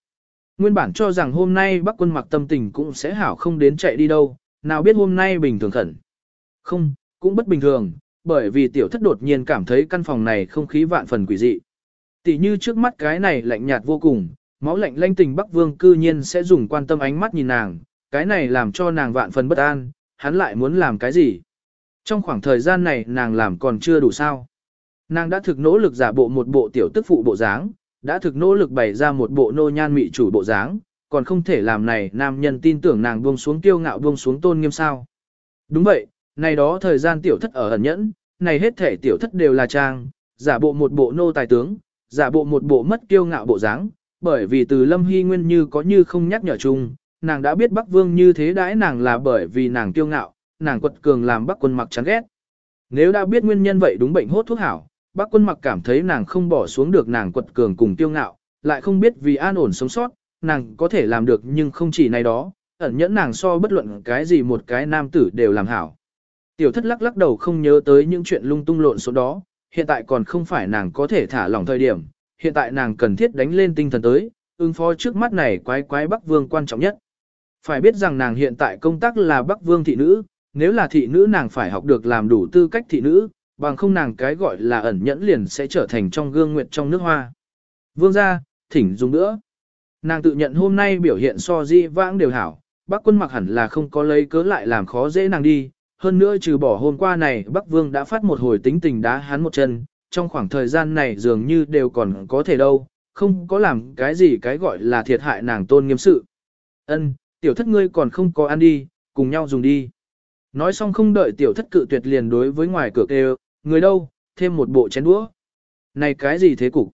Nguyên bản cho rằng hôm nay bắc quân mặc tâm tình cũng sẽ hảo không đến chạy đi đâu, nào biết hôm nay bình thường khẩn. Không, cũng bất bình thường, bởi vì tiểu thất đột nhiên cảm thấy căn phòng này không khí vạn phần quỷ dị. Tỷ như trước mắt cái này lạnh nhạt vô cùng, máu lạnh lanh tình Bắc Vương cư nhiên sẽ dùng quan tâm ánh mắt nhìn nàng, cái này làm cho nàng vạn phần bất an, hắn lại muốn làm cái gì? Trong khoảng thời gian này nàng làm còn chưa đủ sao? Nàng đã thực nỗ lực giả bộ một bộ tiểu tức phụ bộ dáng, đã thực nỗ lực bày ra một bộ nô nhan mị chủ bộ dáng, còn không thể làm này nam nhân tin tưởng nàng buông xuống kiêu ngạo buông xuống tôn nghiêm sao. Đúng vậy, này đó thời gian tiểu thất ở ẩn nhẫn, này hết thể tiểu thất đều là trang, giả bộ một bộ nô tài tướng, giả bộ một bộ mất kiêu ngạo bộ dáng, bởi vì từ lâm hy nguyên như có như không nhắc nhở chung, nàng đã biết Bắc Vương như thế đãi nàng là bởi vì nàng kiêu ngạo, nàng quật cường làm Bắc quân mặc chán ghét. Nếu đã biết nguyên nhân vậy đúng bệnh hốt thuốc hảo, Bắc quân mặc cảm thấy nàng không bỏ xuống được nàng quật cường cùng kiêu ngạo, lại không biết vì an ổn sống sót, nàng có thể làm được nhưng không chỉ này đó, ẩn nhẫn nàng so bất luận cái gì một cái nam tử đều làm hảo. Tiểu thất lắc lắc đầu không nhớ tới những chuyện lung tung lộn số đó, hiện tại còn không phải nàng có thể thả lỏng thời điểm, hiện tại nàng cần thiết đánh lên tinh thần tới, ứng phó trước mắt này quái quái Bắc Vương quan trọng nhất. Phải biết rằng nàng hiện tại công tác là Bắc Vương thị nữ, nếu là thị nữ nàng phải học được làm đủ tư cách thị nữ, bằng không nàng cái gọi là ẩn nhẫn liền sẽ trở thành trong gương nguyệt trong nước hoa. Vương gia, thỉnh dùng nữa. Nàng tự nhận hôm nay biểu hiện so di vãng đều hảo, bác quân mặc hẳn là không có lấy cớ lại làm khó dễ nàng đi. Hơn nữa trừ bỏ hôm qua này Bắc Vương đã phát một hồi tính tình đá hắn một chân, trong khoảng thời gian này dường như đều còn có thể đâu, không có làm cái gì cái gọi là thiệt hại nàng tôn nghiêm sự. Ân, tiểu thất ngươi còn không có ăn đi, cùng nhau dùng đi. Nói xong không đợi tiểu thất cự tuyệt liền đối với ngoài cửa kêu, người đâu, thêm một bộ chén đũa. Này cái gì thế cục?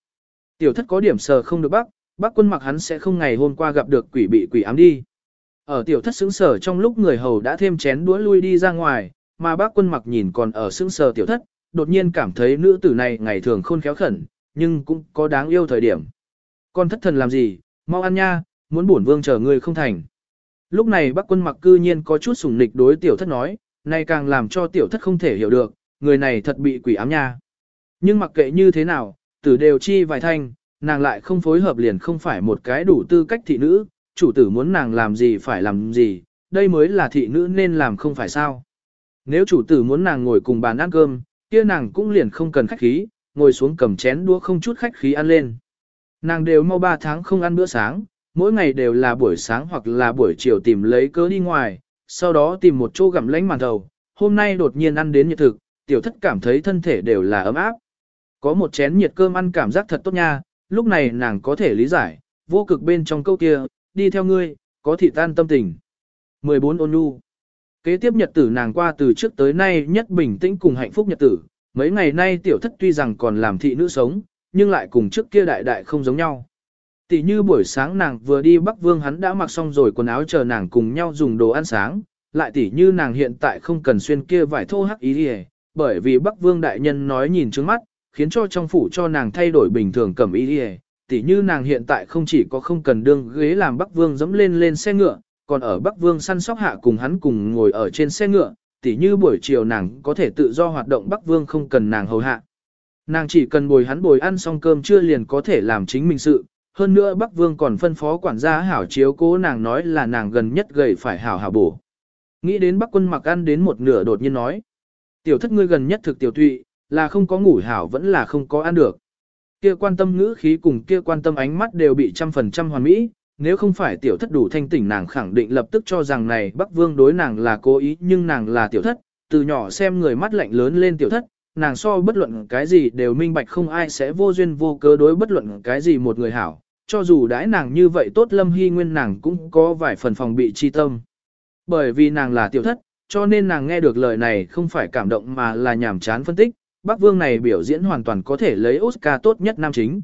Tiểu thất có điểm sờ không được bác, bác quân mặc hắn sẽ không ngày hôm qua gặp được quỷ bị quỷ ám đi. Ở tiểu thất xứng sở trong lúc người hầu đã thêm chén đũa lui đi ra ngoài, mà bác quân mặc nhìn còn ở xứng sở tiểu thất, đột nhiên cảm thấy nữ tử này ngày thường khôn khéo khẩn, nhưng cũng có đáng yêu thời điểm. Con thất thần làm gì, mau ăn nha, muốn bổn vương chờ người không thành. Lúc này bác quân mặc cư nhiên có chút sủng nịch đối tiểu thất nói, nay càng làm cho tiểu thất không thể hiểu được, người này thật bị quỷ ám nha. Nhưng mặc kệ như thế nào, tử đều chi vài thanh, nàng lại không phối hợp liền không phải một cái đủ tư cách thị nữ, chủ tử muốn nàng làm gì phải làm gì, đây mới là thị nữ nên làm không phải sao. Nếu chủ tử muốn nàng ngồi cùng bàn ăn cơm, kia nàng cũng liền không cần khách khí, ngồi xuống cầm chén đũa không chút khách khí ăn lên. Nàng đều mau 3 tháng không ăn bữa sáng, mỗi ngày đều là buổi sáng hoặc là buổi chiều tìm lấy cớ đi ngoài, sau đó tìm một chỗ gặm lánh màn đầu. Hôm nay đột nhiên ăn đến nhiệt thực, tiểu thất cảm thấy thân thể đều là ấm áp. Có một chén nhiệt cơm ăn cảm giác thật tốt nha, lúc này nàng có thể lý giải, vô cực bên trong câu kia, đi theo ngươi, có thị tan tâm tình. 14 ôn nhu. Kế tiếp nhật tử nàng qua từ trước tới nay nhất bình tĩnh cùng hạnh phúc nhật tử, mấy ngày nay tiểu thất tuy rằng còn làm thị nữ sống, nhưng lại cùng trước kia đại đại không giống nhau. Tỷ như buổi sáng nàng vừa đi Bắc Vương hắn đã mặc xong rồi quần áo chờ nàng cùng nhau dùng đồ ăn sáng, lại tỷ như nàng hiện tại không cần xuyên kia vải thô hắc ý đi bởi vì Bắc Vương đại nhân nói nhìn trước mắt, khiến cho trong phủ cho nàng thay đổi bình thường cầm ý đi tỷ như nàng hiện tại không chỉ có không cần đương ghế làm Bắc Vương dẫm lên lên xe ngựa, còn ở Bắc Vương săn sóc hạ cùng hắn cùng ngồi ở trên xe ngựa, tỷ như buổi chiều nàng có thể tự do hoạt động Bắc Vương không cần nàng hầu hạ. Nàng chỉ cần bồi hắn bồi ăn xong cơm trưa liền có thể làm chính mình sự, hơn nữa Bắc Vương còn phân phó quản gia hảo chiếu cố nàng nói là nàng gần nhất gầy phải hảo hảo bổ. Nghĩ đến Bắc quân mặc ăn đến một nửa đột nhiên nói. Tiểu thất ngươi gần nhất thực tiểu thụy, là không có ngủ hảo vẫn là không có ăn được. Kia quan tâm ngữ khí cùng kia quan tâm ánh mắt đều bị trăm phần trăm hoàn mỹ, nếu không phải tiểu thất đủ thanh tỉnh nàng khẳng định lập tức cho rằng này Bắc Vương đối nàng là cố ý nhưng nàng là tiểu thất, từ nhỏ xem người mắt lạnh lớn lên tiểu thất, nàng so bất luận cái gì đều minh bạch không ai sẽ vô duyên vô cớ đối bất luận cái gì một người hảo, cho dù đãi nàng như vậy tốt lâm hy nguyên nàng cũng có vài phần phòng bị chi tâm. Bởi vì nàng là tiểu thất, cho nên nàng nghe được lời này không phải cảm động mà là nhảm chán phân tích, Bắc Vương này biểu diễn hoàn toàn có thể lấy Oscar tốt nhất nam chính.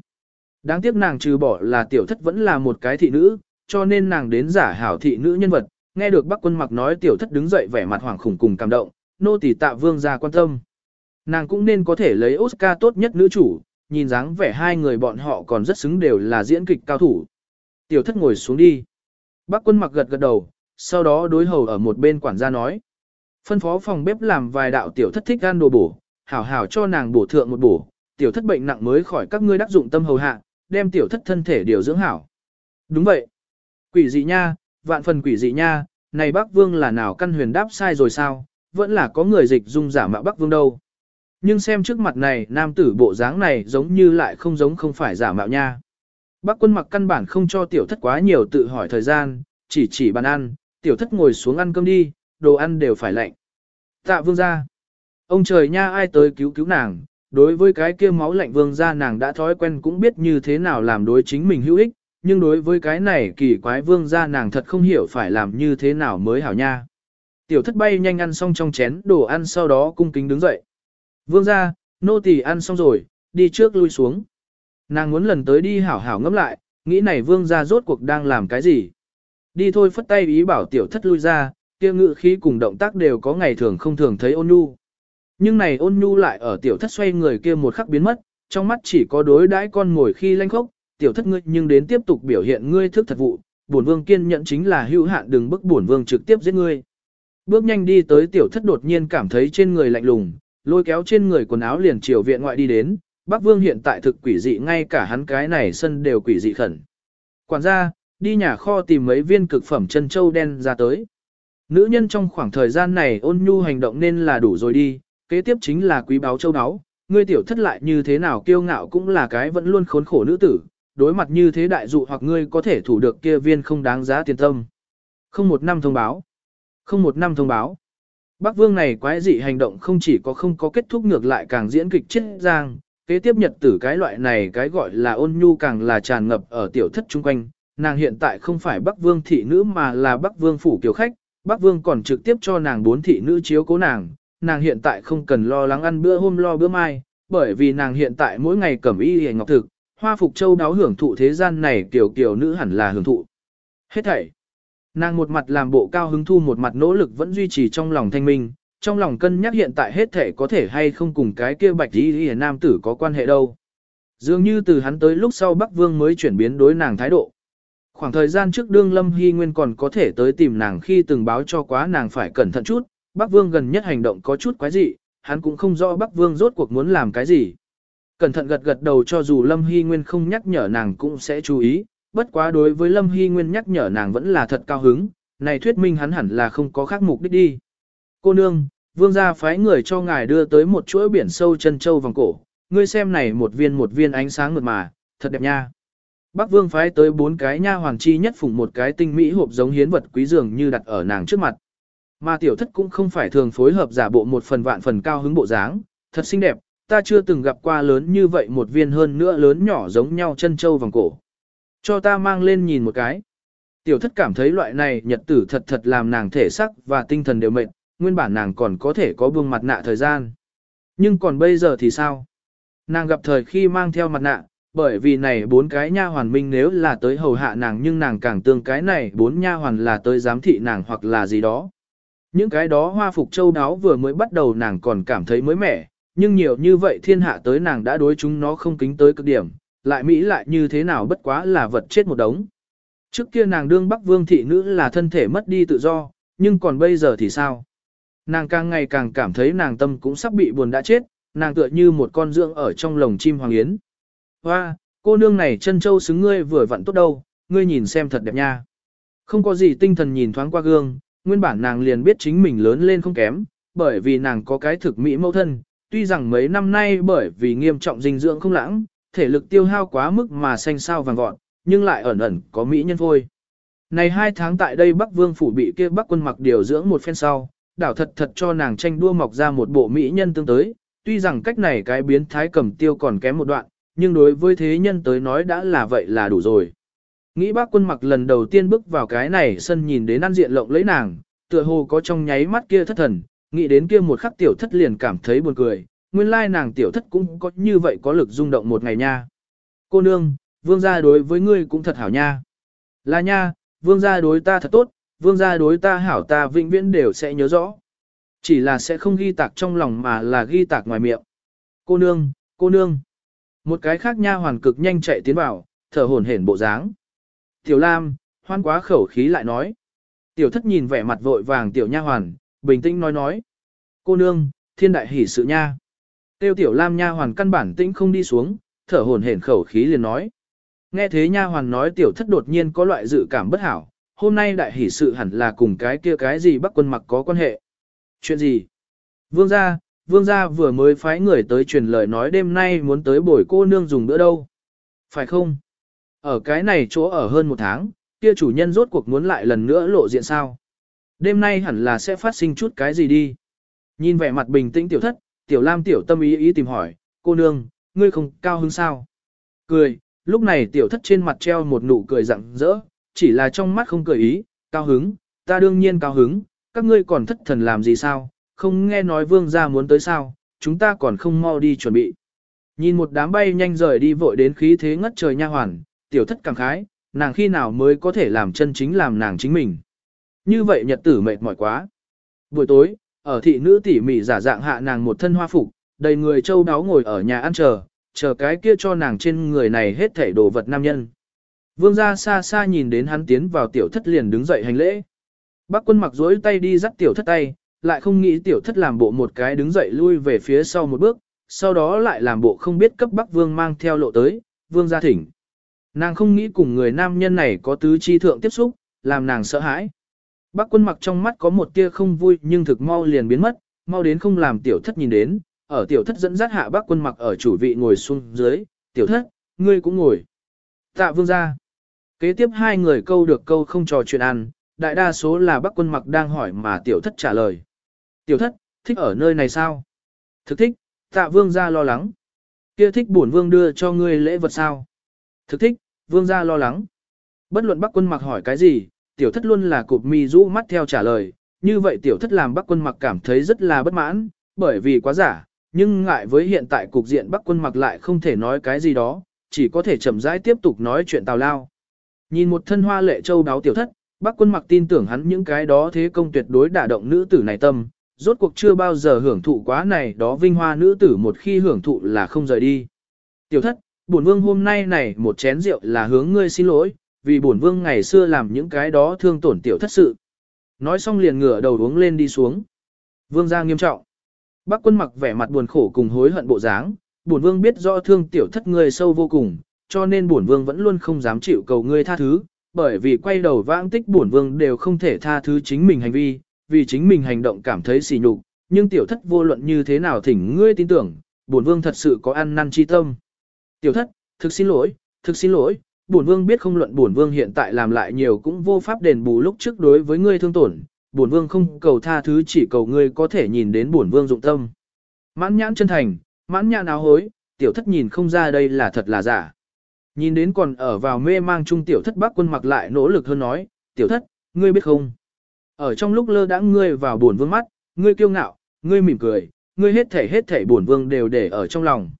Đáng tiếc nàng trừ bỏ là tiểu thất vẫn là một cái thị nữ, cho nên nàng đến giả hảo thị nữ nhân vật, nghe được Bắc Quân Mặc nói tiểu thất đứng dậy vẻ mặt hoảng khủng cùng cảm động, nô tỳ tạ vương ra quan tâm. Nàng cũng nên có thể lấy Oscar tốt nhất nữ chủ, nhìn dáng vẻ hai người bọn họ còn rất xứng đều là diễn kịch cao thủ. Tiểu thất ngồi xuống đi. Bắc Quân Mặc gật gật đầu, sau đó đối hầu ở một bên quản gia nói. Phân phó phòng bếp làm vài đạo tiểu thất thích ăn đồ bổ, hảo hảo cho nàng bổ thượng một bổ, tiểu thất bệnh nặng mới khỏi các ngươi đắc dụng tâm hầu hạ, đem tiểu thất thân thể điều dưỡng hảo. Đúng vậy. Quỷ dị nha, vạn phần quỷ dị nha, này bác vương là nào căn huyền đáp sai rồi sao, vẫn là có người dịch dung giả mạo bác vương đâu. nhưng xem trước mặt này nam tử bộ dáng này giống như lại không giống không phải giả mạo nha. Bác quân mặc căn bản không cho tiểu thất quá nhiều tự hỏi thời gian, chỉ chỉ bàn ăn, tiểu thất ngồi xuống ăn cơm đi, đồ ăn đều phải lạnh. Tạ vương ra. Ông trời nha ai tới cứu cứu nàng, đối với cái kia máu lạnh vương gia nàng đã thói quen cũng biết như thế nào làm đối chính mình hữu ích, nhưng đối với cái này kỳ quái vương gia nàng thật không hiểu phải làm như thế nào mới hảo nha. Tiểu thất bay nhanh ăn xong trong chén đồ ăn sau đó cung kính đứng dậy. Vương gia, nô tỳ ăn xong rồi, đi trước lui xuống. Nàng muốn lần tới đi hảo hảo ngẫm lại, nghĩ này vương gia rốt cuộc đang làm cái gì. Đi thôi phất tay ý bảo tiểu thất lui ra, kia ngự khí cùng động tác đều có ngày thường không thường thấy ôn nhu. Nhưng này ôn nhu lại ở tiểu thất xoay người kia một khắc biến mất, trong mắt chỉ có đối đãi con ngồi khi lanh khốc, tiểu thất ngươi nhưng đến tiếp tục biểu hiện ngươi thức thật vụ, bổn vương kiên nhẫn chính là hữu hạn đừng bức bổn vương trực tiếp giết ngươi. Bước nhanh đi tới tiểu thất đột nhiên cảm thấy trên người lạnh lùng, lôi kéo trên người quần áo liền chiều viện ngoại đi đến, Bắc Vương hiện tại thực quỷ dị ngay cả hắn cái này sân đều quỷ dị khẩn. Quản gia, đi nhà kho tìm mấy viên cực phẩm chân châu đen ra tới. Nữ nhân trong khoảng thời gian này ôn nhu hành động nên là đủ rồi đi, kế tiếp chính là quý báo châu áo, ngươi tiểu thất lại như thế nào kiêu ngạo cũng là cái vẫn luôn khốn khổ nữ tử, đối mặt như thế đại dụ hoặc ngươi có thể thủ được kia viên không đáng giá tiền tâm. Không một năm thông báo. Không một năm thông báo. Bắc vương này quái dị hành động không chỉ có không có kết thúc ngược lại càng diễn kịch chết giang, kế tiếp nhật tử cái loại này cái gọi là ôn nhu càng là tràn ngập ở tiểu thất chung quanh, nàng hiện tại không phải Bắc vương thị nữ mà là Bắc vương phủ kiều khách, Bắc vương còn trực tiếp cho nàng bốn thị nữ chiếu cố nàng, nàng hiện tại không cần lo lắng ăn bữa hôm lo bữa mai, bởi vì nàng hiện tại mỗi ngày cẩm y hề ngọc thực, hoa phục châu đáo hưởng thụ thế gian này kiểu kiểu nữ hẳn là hưởng thụ. Hết thảy. Nàng một mặt làm bộ cao hứng thu một mặt nỗ lực vẫn duy trì trong lòng thanh minh, trong lòng cân nhắc hiện tại hết thể có thể hay không cùng cái kia bạch y nam tử có quan hệ đâu. Dường như từ hắn tới lúc sau Bắc Vương mới chuyển biến đối nàng thái độ. Khoảng thời gian trước đương Lâm Hy Nguyên còn có thể tới tìm nàng khi từng báo cho quá nàng phải cẩn thận chút, Bắc Vương gần nhất hành động có chút quái dị, hắn cũng không rõ Bắc Vương rốt cuộc muốn làm cái gì. Cẩn thận gật gật đầu cho dù Lâm Hy Nguyên không nhắc nhở nàng cũng sẽ chú ý, bất quá đối với Lâm Hy Nguyên nhắc nhở nàng vẫn là thật cao hứng, này thuyết minh hắn hẳn là không có khác mục đích đi. Cô nương, vương gia phái người cho ngài đưa tới một chuỗi biển sâu chân châu vòng cổ, ngươi xem này một viên một viên ánh sáng mượt mà, thật đẹp nha. Bắc vương phái tới bốn cái nha hoàng chi nhất phụng một cái tinh mỹ hộp giống hiến vật quý dường như đặt ở nàng trước mặt. Mà tiểu thất cũng không phải thường phối hợp giả bộ một phần vạn phần cao hứng bộ dáng, thật xinh đẹp, ta chưa từng gặp qua lớn như vậy một viên hơn nữa lớn nhỏ giống nhau chân châu vòng cổ. Cho ta mang lên nhìn một cái. Tiểu thất cảm thấy loại này nhật tử thật thật làm nàng thể sắc và tinh thần đều mệt, nguyên bản nàng còn có thể có buông mặt nạ thời gian. Nhưng còn bây giờ thì sao? Nàng gặp thời khi mang theo mặt nạ, bởi vì này bốn cái nha hoàn minh nếu là tới hầu hạ nàng nhưng nàng càng tương cái này bốn nha hoàn là tới giám thị nàng hoặc là gì đó. Những cái đó hoa phục châu đáo vừa mới bắt đầu nàng còn cảm thấy mới mẻ, nhưng nhiều như vậy thiên hạ tới nàng đã đối chúng nó không kính tới cực điểm, lại Mỹ lại như thế nào bất quá là vật chết một đống. Trước kia nàng đương Bắc Vương thị nữ là thân thể mất đi tự do, nhưng còn bây giờ thì sao? Nàng càng ngày càng cảm thấy nàng tâm cũng sắp bị buồn đã chết, nàng tựa như một con dưỡng ở trong lồng chim hoàng yến. Hoa, cô nương này chân châu xứng ngươi vừa vặn tốt đâu, ngươi nhìn xem thật đẹp nha. Không có gì tinh thần nhìn thoáng qua gương, nguyên bản nàng liền biết chính mình lớn lên không kém, bởi vì nàng có cái thực mỹ mẫu thân, tuy rằng mấy năm nay bởi vì nghiêm trọng dinh dưỡng không lãng, thể lực tiêu hao quá mức mà xanh sao vàng gọn, nhưng lại ẩn ẩn có mỹ nhân phôi. Này hai tháng tại đây Bắc Vương phủ bị kia Bắc quân mặc điều dưỡng một phen sau, đảo thật thật cho nàng tranh đua mọc ra một bộ mỹ nhân tương tới, tuy rằng cách này cái biến thái cầm tiêu còn kém một đoạn, nhưng đối với thế nhân tới nói đã là vậy là đủ rồi. Nghĩ bác quân mặc lần đầu tiên bước vào cái này sân nhìn đến ăn diện lộng lấy nàng, tựa hồ có trong nháy mắt kia thất thần, nghĩ đến kia một khắc tiểu thất liền cảm thấy buồn cười, nguyên lai nàng tiểu thất cũng có như vậy có lực rung động một ngày nha. Cô nương, vương gia đối với ngươi cũng thật hảo nha. Là nha, vương gia đối ta thật tốt, vương gia đối ta hảo ta vĩnh viễn đều sẽ nhớ rõ. Chỉ là sẽ không ghi tạc trong lòng mà là ghi tạc ngoài miệng. Cô nương, cô nương. Một cái khác nha hoàn cực nhanh chạy tiến vào, thở hổn hển bộ dáng. Tiểu Lam, hoan quá khẩu khí lại nói. Tiểu thất nhìn vẻ mặt vội vàng tiểu nha hoàn, bình tĩnh nói nói. Cô nương, thiên đại hỷ sự nha. Tiêu tiểu lam nha hoàn căn bản tĩnh không đi xuống, thở hổn hển khẩu khí liền nói. Nghe thế nha hoàn nói tiểu thất đột nhiên có loại dự cảm bất hảo, hôm nay đại hỷ sự hẳn là cùng cái kia cái gì bắc quân mặc có quan hệ. Chuyện gì? Vương gia, vương gia vừa mới phái người tới truyền lời nói đêm nay muốn tới bồi cô nương dùng bữa đâu. Phải không? Ở cái này chỗ ở hơn một tháng, kia chủ nhân rốt cuộc muốn lại lần nữa lộ diện sao? Đêm nay hẳn là sẽ phát sinh chút cái gì đi. Nhìn vẻ mặt bình tĩnh tiểu thất, tiểu lam tiểu tâm ý ý tìm hỏi, cô nương, ngươi không cao hứng sao? Cười, lúc này tiểu thất trên mặt treo một nụ cười rặng rỡ, chỉ là trong mắt không cười ý, cao hứng, ta đương nhiên cao hứng, các ngươi còn thất thần làm gì sao, không nghe nói vương gia muốn tới sao, chúng ta còn không mau đi chuẩn bị. Nhìn một đám bay nhanh rời đi vội đến khí thế ngất trời nha hoàn, tiểu thất cảm khái, nàng khi nào mới có thể làm chân chính làm nàng chính mình. Như vậy nhật tử mệt mỏi quá. Buổi tối, ở thị nữ tỉ mỉ giả dạng hạ nàng một thân hoa phục, đầy người châu đáo ngồi ở nhà ăn chờ, chờ cái kia cho nàng trên người này hết thảy đồ vật nam nhân. Vương gia xa xa nhìn đến hắn tiến vào tiểu thất liền đứng dậy hành lễ. Bác quân mặc dối tay đi dắt tiểu thất tay, lại không nghĩ tiểu thất làm bộ một cái đứng dậy lui về phía sau một bước, sau đó lại làm bộ không biết cấp bắc vương mang theo lộ tới, vương gia thỉnh. Nàng không nghĩ cùng người nam nhân này có tứ chi thượng tiếp xúc, làm nàng sợ hãi. Bác quân mặc trong mắt có một tia không vui nhưng thực mau liền biến mất, mau đến không làm tiểu thất nhìn đến, ở tiểu thất dẫn dắt hạ bác quân mặc ở chủ vị ngồi xuống dưới, tiểu thất, ngươi cũng ngồi. Tạ vương gia. Kế tiếp hai người câu được câu không trò chuyện ăn, đại đa số là bác quân mặc đang hỏi mà tiểu thất trả lời. Tiểu thất, thích ở nơi này sao? Thực thích, tạ vương gia lo lắng. Kia thích bổn vương đưa cho ngươi lễ vật sao? Thực thích, vương gia lo lắng. Bất luận bác quân mặc hỏi cái gì, tiểu thất luôn là cụp mi rũ mắt theo trả lời. Như vậy tiểu thất làm bác quân mặc cảm thấy rất là bất mãn, bởi vì quá giả, nhưng ngại với hiện tại cục diện bác quân mặc lại không thể nói cái gì đó, chỉ có thể chậm rãi tiếp tục nói chuyện tào lao. Nhìn một thân hoa lệ châu đáo tiểu thất, bác quân mặc tin tưởng hắn những cái đó thế công tuyệt đối đả động nữ tử này tâm, rốt cuộc chưa bao giờ hưởng thụ quá này đó vinh hoa nữ tử một khi hưởng thụ là không rời đi. Tiểu thất, bổn vương hôm nay này một chén rượu là hướng ngươi xin lỗi, vì bổn vương ngày xưa làm những cái đó thương tổn tiểu thất sự. Nói xong liền ngửa đầu uống lên đi xuống. Vương gia nghiêm trọng. Bác quân mặc vẻ mặt buồn khổ cùng hối hận bộ dáng, bổn vương biết rõ thương tiểu thất ngươi sâu vô cùng, cho nên bổn vương vẫn luôn không dám chịu cầu ngươi tha thứ, bởi vì quay đầu vãng tích bổn vương đều không thể tha thứ chính mình hành vi, vì chính mình hành động cảm thấy sỉ nhục, nhưng tiểu thất vô luận như thế nào thỉnh ngươi tin tưởng, bổn vương thật sự có ăn năn chi tâm. Tiểu thất, thực xin lỗi, thực xin lỗi, bổn vương biết không luận bổn vương hiện tại làm lại nhiều cũng vô pháp đền bù lúc trước đối với ngươi thương tổn, bổn vương không cầu tha thứ chỉ cầu ngươi có thể nhìn đến bổn vương dụng tâm. Mãn nhãn chân thành, mãn nhãn áo hối, tiểu thất nhìn không ra đây là thật là giả. Nhìn đến còn ở vào mê mang trung tiểu thất bác quân mặc lại nỗ lực hơn nói, tiểu thất, ngươi biết không? Ở trong lúc lơ đãng ngươi vào buồn vương mắt, ngươi kiêu ngạo, ngươi mỉm cười, ngươi hết thể hết thể buồn vương đều để ở trong lòng.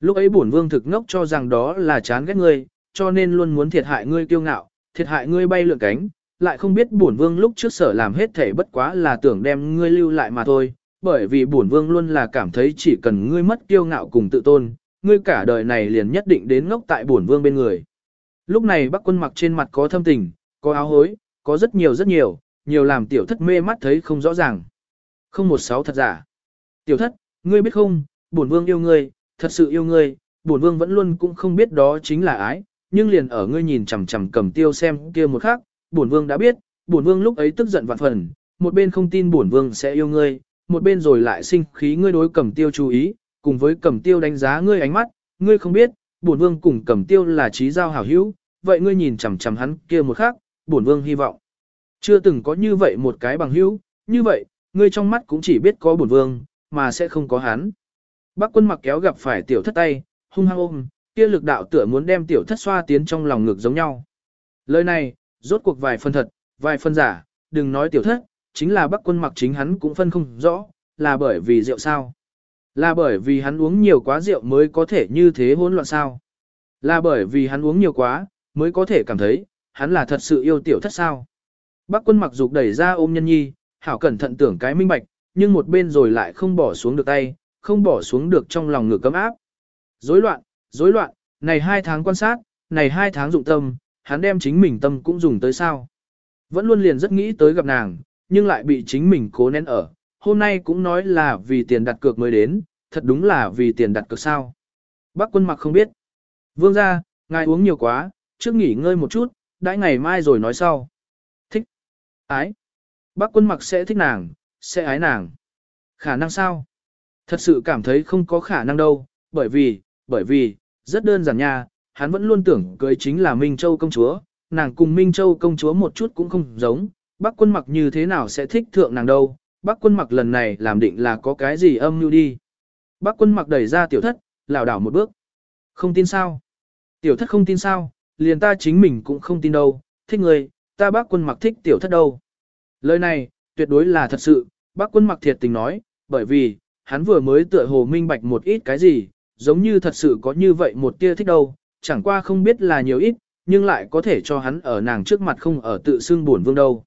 Lúc ấy bổn vương thực ngốc cho rằng đó là chán ghét ngươi, cho nên luôn muốn thiệt hại ngươi kiêu ngạo, thiệt hại ngươi bay lượn cánh, lại không biết bổn vương lúc trước sở làm hết thể bất quá là tưởng đem ngươi lưu lại mà thôi, bởi vì bổn vương luôn là cảm thấy chỉ cần ngươi mất kiêu ngạo cùng tự tôn, ngươi cả đời này liền nhất định đến ngốc tại bổn vương bên người. Lúc này bắc quân mặc trên mặt có thâm tình, có áo hối, có rất nhiều rất nhiều, nhiều làm tiểu thất mê mắt thấy không rõ ràng. Không một sáu thật giả. Tiểu thất, ngươi biết không, bổn vương yêu ngươi, thật sự yêu ngươi, bổn vương vẫn luôn cũng không biết đó chính là ái, nhưng liền ở ngươi nhìn chằm chằm cầm tiêu xem kia một khắc, bổn vương đã biết, bổn vương lúc ấy tức giận vạn phần, một bên không tin bổn vương sẽ yêu ngươi, một bên rồi lại sinh khí ngươi đối cầm tiêu chú ý, cùng với cầm tiêu đánh giá ngươi ánh mắt, ngươi không biết, bổn vương cùng cầm tiêu là trí giao hảo hữu, vậy ngươi nhìn chằm chằm hắn kia một khắc, bổn vương hy vọng. Chưa từng có như vậy một cái bằng hữu, như vậy, ngươi trong mắt cũng chỉ biết có bổn vương, mà sẽ không có hắn. Bác quân mặc kéo gặp phải tiểu thất tay, hung hăng ôm, kia lực đạo tựa muốn đem tiểu thất xoa tiến trong lòng ngực giống nhau. Lời này, rốt cuộc vài phần thật, vài phần giả, đừng nói tiểu thất, chính là bác quân mặc chính hắn cũng phân không rõ, là bởi vì rượu sao. Là bởi vì hắn uống nhiều quá rượu mới có thể như thế hỗn loạn sao. Là bởi vì hắn uống nhiều quá, mới có thể cảm thấy, hắn là thật sự yêu tiểu thất sao. Bác quân mặc dục đẩy ra ôm nhân nhi, hảo cẩn thận tưởng cái minh bạch, nhưng một bên rồi lại không bỏ xuống được tay, không bỏ xuống được trong lòng ngực cấm áp. Rối loạn, rối loạn, này hai tháng quan sát, này hai tháng dụng tâm, hắn đem chính mình tâm cũng dùng tới sao. Vẫn luôn liền rất nghĩ tới gặp nàng, nhưng lại bị chính mình cố nén ở. Hôm nay cũng nói là vì tiền đặt cược mới đến, thật đúng là vì tiền đặt cược sao. Bác quân mặc không biết. Vương ra, ngài uống nhiều quá, trước nghỉ ngơi một chút, đãi ngày mai rồi nói sau. thích, Ái. Bác quân mặc sẽ thích nàng, sẽ ái nàng. Khả năng sao? Thật sự cảm thấy không có khả năng đâu, bởi vì, bởi vì, rất đơn giản nha, hắn vẫn luôn tưởng cưới chính là Minh Châu công chúa, nàng cùng Minh Châu công chúa một chút cũng không giống, bác quân mặc như thế nào sẽ thích thượng nàng đâu, bác quân mặc lần này làm định là có cái gì âm mưu đi. Bác quân mặc đẩy ra tiểu thất, lảo đảo một bước. Không tin sao? Tiểu thất không tin sao, liền ta chính mình cũng không tin đâu, thích người, ta bác quân mặc thích tiểu thất đâu. Lời này, tuyệt đối là thật sự, bác quân mặc thiệt tình nói, bởi vì, hắn vừa mới tựa hồ minh bạch một ít cái gì, giống như thật sự có như vậy một tia thích đâu, chẳng qua không biết là nhiều ít, nhưng lại có thể cho hắn ở nàng trước mặt không ở tự xưng buồn vương đâu.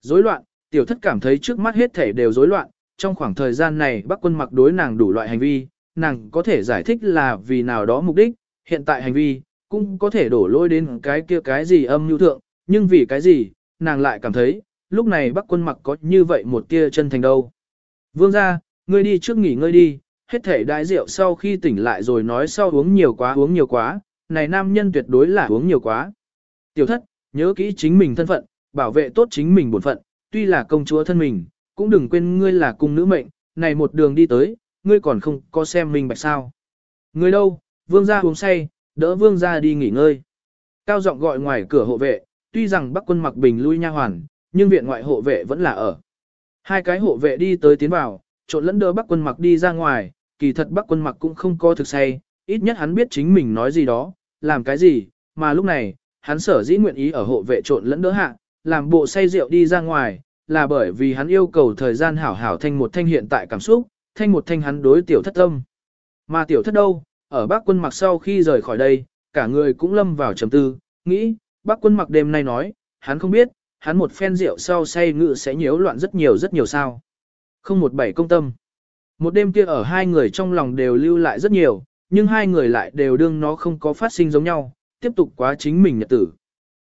Rối loạn, tiểu thất cảm thấy trước mắt hết thể đều rối loạn, trong khoảng thời gian này bác quân mặc đối nàng đủ loại hành vi, nàng có thể giải thích là vì nào đó mục đích, hiện tại hành vi, cũng có thể đổ lỗi đến cái kia cái gì âm nhu thượng, nhưng vì cái gì, nàng lại cảm thấy, lúc này bác quân mặc có như vậy một tia chân thành đâu. Vương ra, ngươi đi trước nghỉ ngơi đi, hết thể đại rượu sau khi tỉnh lại rồi nói sau uống nhiều quá uống nhiều quá, này nam nhân tuyệt đối là uống nhiều quá. Tiểu thất, nhớ kỹ chính mình thân phận, bảo vệ tốt chính mình bổn phận, tuy là công chúa thân mình, cũng đừng quên ngươi là cung nữ mệnh, này một đường đi tới, ngươi còn không có xem mình bạch sao. Ngươi đâu, vương gia uống say, đỡ vương gia đi nghỉ ngơi. Cao giọng gọi ngoài cửa hộ vệ, tuy rằng bắc quân mặc bình lui nha hoàn, nhưng viện ngoại hộ vệ vẫn là ở. Hai cái hộ vệ đi tới tiến vào, trộn lẫn đỡ bắc quân mặc đi ra ngoài, kỳ thật bắc quân mặc cũng không có thực say, ít nhất hắn biết chính mình nói gì đó, làm cái gì, mà lúc này, hắn sở dĩ nguyện ý ở hộ vệ trộn lẫn đỡ hạ, làm bộ say rượu đi ra ngoài, là bởi vì hắn yêu cầu thời gian hảo hảo thanh một thanh hiện tại cảm xúc, thanh một thanh hắn đối tiểu thất tâm. Mà tiểu thất đâu, ở bác quân mặc sau khi rời khỏi đây, cả người cũng lâm vào trầm tư, nghĩ, bác quân mặc đêm nay nói, hắn không biết, hắn một phen rượu sau say ngự sẽ nhiễu loạn rất nhiều rất nhiều sao. Không một bảy công tâm. Một đêm kia ở hai người trong lòng đều lưu lại rất nhiều, nhưng hai người lại đều đương nó không có phát sinh giống nhau, tiếp tục quá chính mình nhật tử.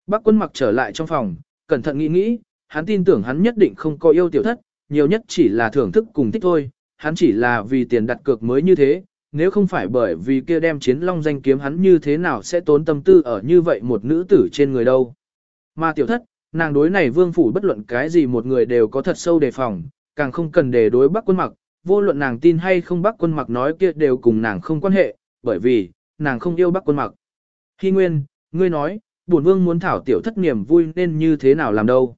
Bác quân mặc trở lại trong phòng, cẩn thận nghĩ nghĩ, hắn tin tưởng hắn nhất định không có yêu tiểu thất, nhiều nhất chỉ là thưởng thức cùng thích thôi, hắn chỉ là vì tiền đặt cược mới như thế, nếu không phải bởi vì kia đem chiến long danh kiếm hắn như thế nào sẽ tốn tâm tư ở như vậy một nữ tử trên người đâu. Mà tiểu thất, nàng đối này vương phủ bất luận cái gì một người đều có thật sâu đề phòng, càng không cần để đối bắc quân mặc, vô luận nàng tin hay không bắc quân mặc nói kia đều cùng nàng không quan hệ, bởi vì, nàng không yêu bắc quân mặc. Khi nguyên, ngươi nói, bổn vương muốn thảo tiểu thất niềm vui nên như thế nào làm đâu.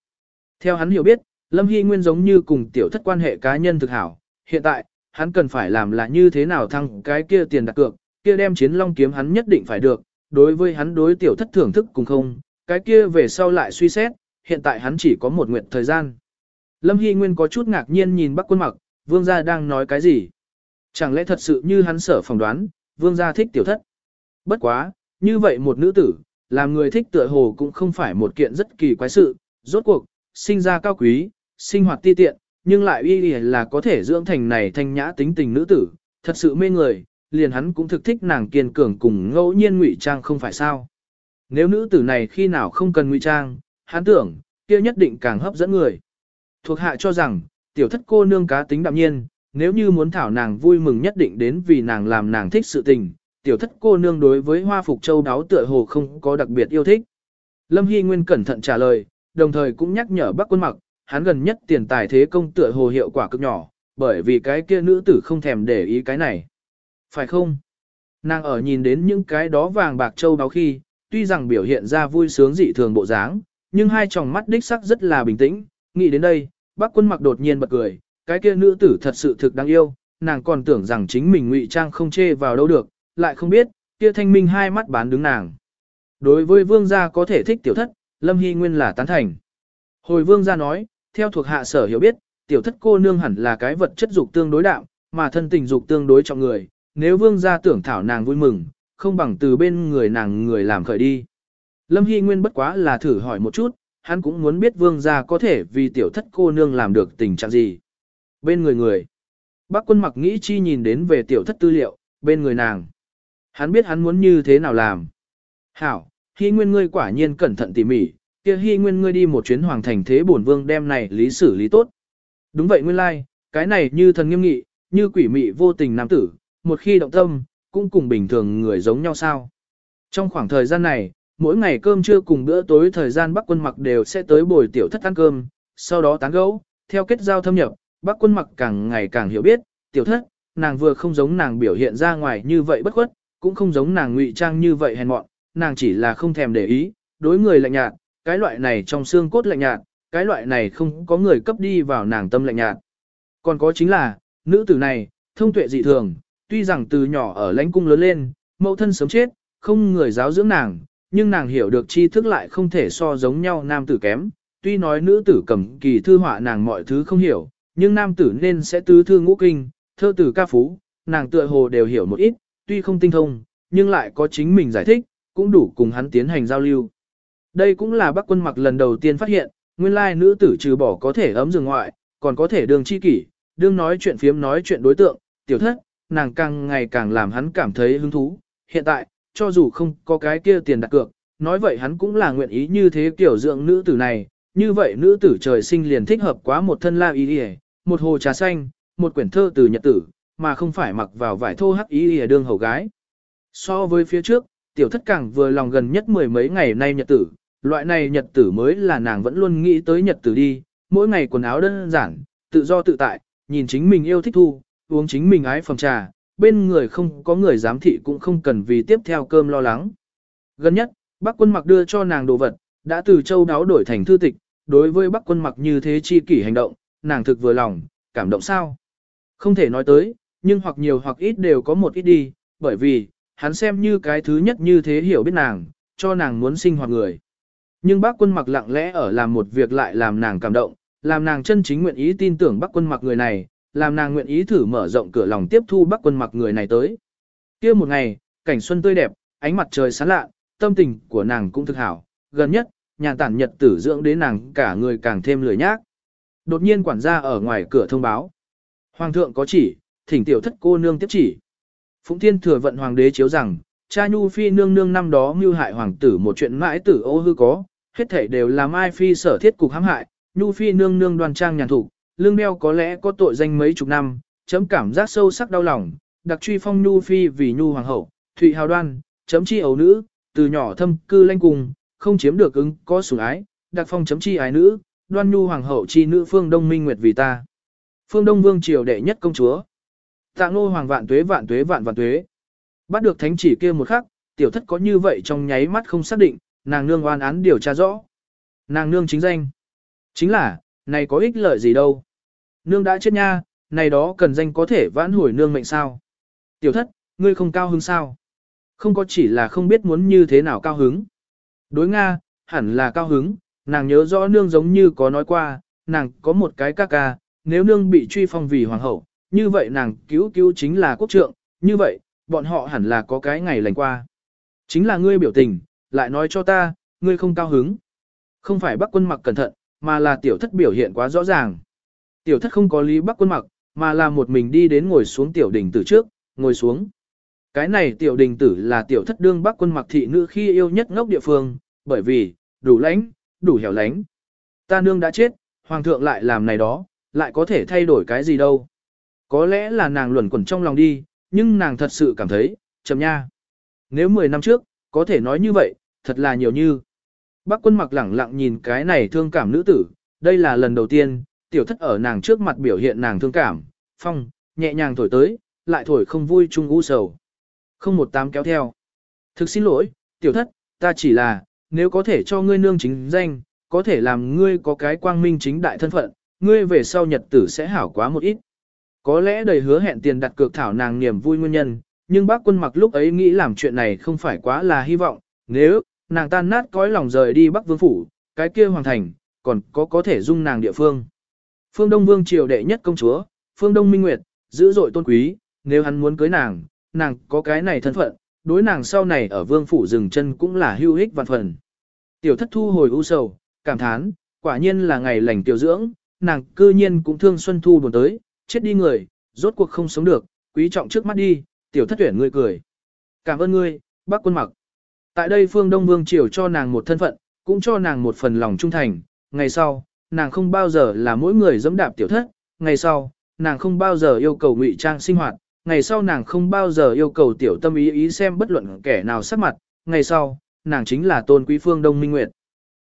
Theo hắn hiểu biết, Lâm Hy Nguyên giống như cùng tiểu thất quan hệ cá nhân thực hảo, hiện tại, hắn cần phải làm là như thế nào thăng cái kia tiền đặt cược, kia đem chiến long kiếm hắn nhất định phải được, đối với hắn đối tiểu thất thưởng thức cùng không, cái kia về sau lại suy xét, hiện tại hắn chỉ có một nguyện thời gian. Lâm Hy Nguyên có chút ngạc nhiên nhìn Bắc Quân Mặc, vương gia đang nói cái gì? Chẳng lẽ thật sự như hắn sở phỏng đoán, vương gia thích tiểu thất? Bất quá, như vậy một nữ tử, làm người thích tựa hồ cũng không phải một kiện rất kỳ quái sự, rốt cuộc, sinh ra cao quý, sinh hoạt ti tiện, nhưng lại y là có thể dưỡng thành này thanh nhã tính tình nữ tử, thật sự mê người, liền hắn cũng thực thích nàng kiên cường cùng ngẫu nhiên ngụy trang không phải sao. Nếu nữ tử này khi nào không cần ngụy trang, hắn tưởng, kia nhất định càng hấp dẫn người. Thuộc hạ cho rằng, tiểu thất cô nương cá tính đạm nhiên, nếu như muốn thảo nàng vui mừng nhất định đến vì nàng làm nàng thích sự tình, tiểu thất cô nương đối với hoa phục châu đáo tựa hồ không có đặc biệt yêu thích. Lâm Hy Nguyên cẩn thận trả lời, đồng thời cũng nhắc nhở bác quân mặc, hắn gần nhất tiền tài thế công tựa hồ hiệu quả cực nhỏ, bởi vì cái kia nữ tử không thèm để ý cái này. Phải không? Nàng ở nhìn đến những cái đó vàng bạc châu đáo khi, tuy rằng biểu hiện ra vui sướng dị thường bộ dáng, nhưng hai tròng mắt đích sắc rất là bình tĩnh, nghĩ đến đây, bác quân mặc đột nhiên bật cười, cái kia nữ tử thật sự thực đáng yêu, nàng còn tưởng rằng chính mình ngụy trang không chê vào đâu được, lại không biết, kia thanh minh hai mắt bán đứng nàng. Đối với vương gia có thể thích tiểu thất, Lâm Hy Nguyên là tán thành. Hồi vương gia nói, theo thuộc hạ sở hiểu biết, tiểu thất cô nương hẳn là cái vật chất dục tương đối đạo, mà thân tình dục tương đối trọng người, nếu vương gia tưởng thảo nàng vui mừng, không bằng từ bên người nàng người làm khởi đi. Lâm Hy Nguyên bất quá là thử hỏi một chút, hắn cũng muốn biết vương gia có thể vì tiểu thất cô nương làm được tình trạng gì. Bên người người. Bác quân mặc nghĩ chi nhìn đến về tiểu thất tư liệu, bên người nàng. Hắn biết hắn muốn như thế nào làm. Hảo, Hy Nguyên ngươi quả nhiên cẩn thận tỉ mỉ, kia Hy Nguyên ngươi đi một chuyến hoàng thành thế bổn vương đem này lý xử lý tốt. Đúng vậy nguyên lai, like, cái này như thần nghiêm nghị, như quỷ mị vô tình nam tử, một khi động tâm, cũng cùng bình thường người giống nhau sao. Trong khoảng thời gian này, mỗi ngày cơm trưa cùng bữa tối thời gian Bắc quân mặc đều sẽ tới bồi tiểu thất ăn cơm, sau đó tán gẫu, theo kết giao thâm nhập, Bắc quân mặc càng ngày càng hiểu biết, tiểu thất, nàng vừa không giống nàng biểu hiện ra ngoài như vậy bất khuất, cũng không giống nàng ngụy trang như vậy hèn mọn, nàng chỉ là không thèm để ý, đối người lạnh nhạt, cái loại này trong xương cốt lạnh nhạt, cái loại này không có người cấp đi vào nàng tâm lạnh nhạt. Còn có chính là, nữ tử này, thông tuệ dị thường, tuy rằng từ nhỏ ở lãnh cung lớn lên, mẫu thân sớm chết, không người giáo dưỡng nàng, nhưng nàng hiểu được tri thức lại không thể so giống nhau nam tử kém. Tuy nói nữ tử cầm kỳ thư họa nàng mọi thứ không hiểu, nhưng nam tử nên sẽ tứ thư ngũ kinh, thơ tử ca phú, nàng tựa hồ đều hiểu một ít, tuy không tinh thông, nhưng lại có chính mình giải thích, cũng đủ cùng hắn tiến hành giao lưu. Đây cũng là bác quân mặc lần đầu tiên phát hiện, nguyên lai nữ tử trừ bỏ có thể ấm giường ngoại, còn có thể đường chi kỷ, đương nói chuyện phiếm nói chuyện đối tượng, tiểu thất, nàng càng ngày càng làm hắn cảm thấy hứng thú. Hiện tại, cho dù không có cái kia tiền đặt cược, nói vậy hắn cũng là nguyện ý như thế kiểu dưỡng nữ tử này, như vậy nữ tử trời sinh liền thích hợp quá một thân la y y, một hồ trà xanh, một quyển thơ từ nhật tử, mà không phải mặc vào vải thô hắc y y đương hầu gái. So với phía trước, tiểu thất càng vừa lòng gần nhất mười mấy ngày nay nhật tử, loại này nhật tử mới là nàng vẫn luôn nghĩ tới nhật tử đi, mỗi ngày quần áo đơn giản, tự do tự tại, nhìn chính mình yêu thích thu, uống chính mình ái phòng trà, bên người không có người giám thị cũng không cần vì tiếp theo cơm lo lắng. Gần nhất, bác quân mặc đưa cho nàng đồ vật, đã từ châu đáo đổi thành thư tịch, đối với bác quân mặc như thế chi kỷ hành động, nàng thực vừa lòng, cảm động sao. Không thể nói tới, nhưng hoặc nhiều hoặc ít đều có một ít đi, bởi vì, hắn xem như cái thứ nhất như thế hiểu biết nàng, cho nàng muốn sinh hoạt người. Nhưng bác quân mặc lặng lẽ ở làm một việc lại làm nàng cảm động, làm nàng chân chính nguyện ý tin tưởng bác quân mặc người này, làm nàng nguyện ý thử mở rộng cửa lòng tiếp thu bắc quân mặc người này tới. kia một ngày, cảnh xuân tươi đẹp, ánh mặt trời sáng lạ, tâm tình của nàng cũng thực hảo, gần nhất, nhàn tản nhật tử dưỡng đến nàng cả người càng thêm lười nhác. Đột nhiên quản gia ở ngoài cửa thông báo. Hoàng thượng có chỉ, thỉnh tiểu thất cô nương tiếp chỉ. Phụng Thiên thừa vận hoàng đế chiếu rằng, cha Nhu Phi nương nương năm đó mưu hại hoàng tử một chuyện mãi tử ô hư có, hết thảy đều là Mai Phi sở thiết cục hãm hại, Nhu Phi nương nương đoan trang nhàn thủ, lương đeo có lẽ có tội danh mấy chục năm, chấm cảm giác sâu sắc đau lòng, đặc truy phong Nhu Phi vì Nhu Hoàng hậu, Thụy Hào Đoan, chấm chi ấu nữ, từ nhỏ thâm cư lanh cùng, không chiếm được ứng có sủng ái, đặc phong chấm chi ái nữ, đoan Nhu Hoàng hậu chi nữ phương Đông Minh Nguyệt vì ta. Phương Đông Vương triều đệ nhất công chúa. Tạ ngô hoàng vạn tuế vạn tuế vạn vạn tuế. Bắt được thánh chỉ kia một khắc, tiểu thất có như vậy trong nháy mắt không xác định, nàng nương oan án điều tra rõ. Nàng nương chính danh. Chính là, này có ích lợi gì đâu. Nương đã chết nha, này đó cần danh có thể vãn hồi nương mệnh sao. Tiểu thất, ngươi không cao hứng sao? Không có chỉ là không biết muốn như thế nào cao hứng. Đối Nga, hẳn là cao hứng, nàng nhớ rõ nương giống như có nói qua, nàng có một cái ca ca, nếu nương bị truy phong vì hoàng hậu, như vậy nàng cứu cứu chính là quốc trượng, như vậy, bọn họ hẳn là có cái ngày lành qua. Chính là ngươi biểu tình, lại nói cho ta, ngươi không cao hứng. Không phải bác quân mặc cẩn thận, mà là tiểu thất biểu hiện quá rõ ràng. Tiểu thất không có lý bắc quân mặc, mà là một mình đi đến ngồi xuống tiểu đình tử trước, ngồi xuống. Cái này tiểu đình tử là tiểu thất đương bắc quân mặc thị nữ khi yêu nhất ngốc địa phương, bởi vì, đủ lãnh, đủ hẻo lánh. Ta nương đã chết, hoàng thượng lại làm này đó, lại có thể thay đổi cái gì đâu. Có lẽ là nàng luẩn quẩn trong lòng đi, nhưng nàng thật sự cảm thấy, chậm nha. Nếu 10 năm trước, có thể nói như vậy, thật là nhiều như. Bác quân mặc lẳng lặng nhìn cái này thương cảm nữ tử, đây là lần đầu tiên, tiểu thất ở nàng trước mặt biểu hiện nàng thương cảm, phong, nhẹ nhàng thổi tới, lại thổi không vui chung u sầu. Không một tám kéo theo. Thực xin lỗi, tiểu thất, ta chỉ là, nếu có thể cho ngươi nương chính danh, có thể làm ngươi có cái quang minh chính đại thân phận, ngươi về sau nhật tử sẽ hảo quá một ít. Có lẽ đầy hứa hẹn tiền đặt cược thảo nàng niềm vui nguyên nhân, nhưng bác quân mặc lúc ấy nghĩ làm chuyện này không phải quá là hy vọng, nếu, nàng tan nát cõi lòng rời đi Bắc Vương Phủ, cái kia hoàng thành, còn có có thể dung nàng địa phương. Phương Đông Vương triều đệ nhất công chúa, Phương Đông Minh Nguyệt, dữ dội tôn quý, nếu hắn muốn cưới nàng, nàng có cái này thân phận, đối nàng sau này ở Vương Phủ dừng chân cũng là hưu hích vạn phần. Tiểu thất thu hồi u sầu, cảm thán, quả nhiên là ngày lành tiểu dưỡng, nàng cư nhiên cũng thương xuân thu buồn tới, chết đi người, rốt cuộc không sống được, quý trọng trước mắt đi, tiểu thất tuyển ngươi cười. Cảm ơn ngươi, bác quân mặc. Tại đây phương Đông Vương Triều cho nàng một thân phận, cũng cho nàng một phần lòng trung thành, ngày sau, nàng không bao giờ là mỗi người dẫm đạp tiểu thất, ngày sau, nàng không bao giờ yêu cầu ngụy trang sinh hoạt, ngày sau nàng không bao giờ yêu cầu tiểu tâm ý ý xem bất luận kẻ nào sắc mặt, ngày sau, nàng chính là tôn quý phương Đông Minh Nguyệt.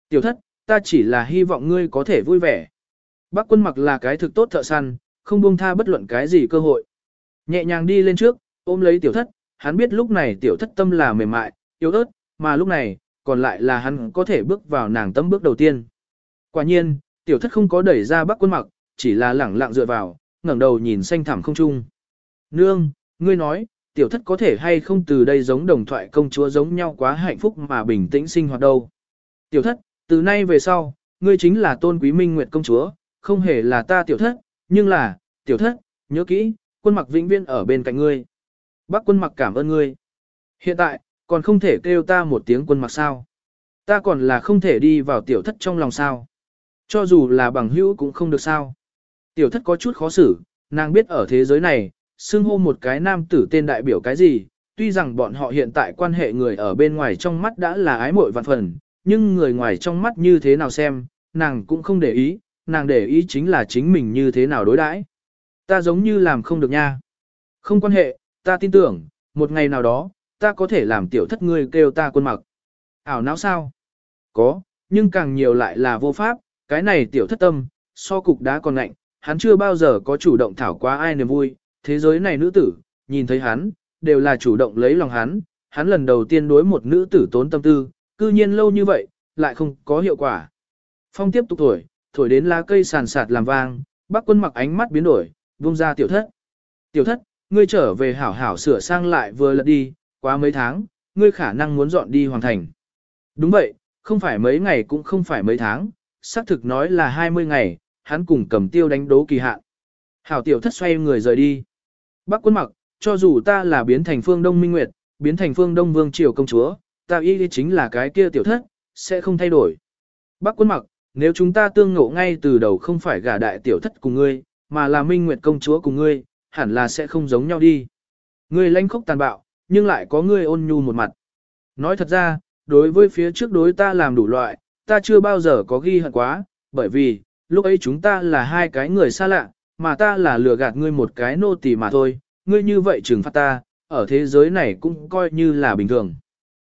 Tiểu thất, ta chỉ là hy vọng ngươi có thể vui vẻ. Bác quân mặc là cái thực tốt thợ săn, không buông tha bất luận cái gì cơ hội. Nhẹ nhàng đi lên trước, ôm lấy tiểu thất, hắn biết lúc này tiểu thất tâm là mềm mại, yếu ớt, mà lúc này, còn lại là hắn có thể bước vào nàng tâm bước đầu tiên. Quả nhiên, tiểu thất không có đẩy ra bắc quân mặc, chỉ là lẳng lặng dựa vào, ngẩng đầu nhìn xanh thẳm không trung. Nương, ngươi nói, tiểu thất có thể hay không từ đây giống đồng thoại công chúa giống nhau quá hạnh phúc mà bình tĩnh sinh hoạt đâu. Tiểu thất, từ nay về sau, ngươi chính là tôn quý minh nguyệt công chúa, không hề là ta tiểu thất, nhưng là, tiểu thất, nhớ kỹ, quân mặc vĩnh viên ở bên cạnh ngươi. Bác quân mặc cảm ơn ngươi. Hiện tại, còn không thể kêu ta một tiếng quân mặc sao. Ta còn là không thể đi vào tiểu thất trong lòng sao. Cho dù là bằng hữu cũng không được sao. Tiểu thất có chút khó xử, nàng biết ở thế giới này, xưng hô một cái nam tử tên đại biểu cái gì, tuy rằng bọn họ hiện tại quan hệ người ở bên ngoài trong mắt đã là ái mội vạn phần, nhưng người ngoài trong mắt như thế nào xem, nàng cũng không để ý, nàng để ý chính là chính mình như thế nào đối đãi. Ta giống như làm không được nha. Không quan hệ, ta tin tưởng, một ngày nào đó, ta có thể làm tiểu thất ngươi kêu ta quân mặc. Ảo não sao? Có, nhưng càng nhiều lại là vô pháp, cái này tiểu thất tâm, so cục đá còn lạnh, hắn chưa bao giờ có chủ động thảo quá ai niềm vui, thế giới này nữ tử, nhìn thấy hắn, đều là chủ động lấy lòng hắn, hắn lần đầu tiên đối một nữ tử tốn tâm tư, cư nhiên lâu như vậy, lại không có hiệu quả. Phong tiếp tục thổi, thổi đến lá cây sàn sạt làm vang, bác quân mặc ánh mắt biến đổi, vung ra tiểu thất. Tiểu thất, ngươi trở về hảo hảo sửa sang lại vừa lật đi, quá mấy tháng, ngươi khả năng muốn dọn đi hoàn thành. Đúng vậy, không phải mấy ngày cũng không phải mấy tháng, xác thực nói là 20 ngày, hắn cùng cầm tiêu đánh đố kỳ hạn. Hảo tiểu thất xoay người rời đi. Bác quân mặc, cho dù ta là biến thành phương Đông Minh Nguyệt, biến thành phương Đông Vương Triều Công Chúa, ta ý chính là cái kia tiểu thất, sẽ không thay đổi. Bác quân mặc, nếu chúng ta tương ngộ ngay từ đầu không phải gả đại tiểu thất cùng ngươi, mà là Minh Nguyệt Công Chúa cùng ngươi, hẳn là sẽ không giống nhau đi. Ngươi lãnh khốc tàn bạo, nhưng lại có ngươi ôn nhu một mặt. Nói thật ra, đối với phía trước đối ta làm đủ loại, ta chưa bao giờ có ghi hận quá, bởi vì, lúc ấy chúng ta là hai cái người xa lạ, mà ta là lừa gạt ngươi một cái nô tỳ mà thôi, ngươi như vậy trừng phạt ta, ở thế giới này cũng coi như là bình thường.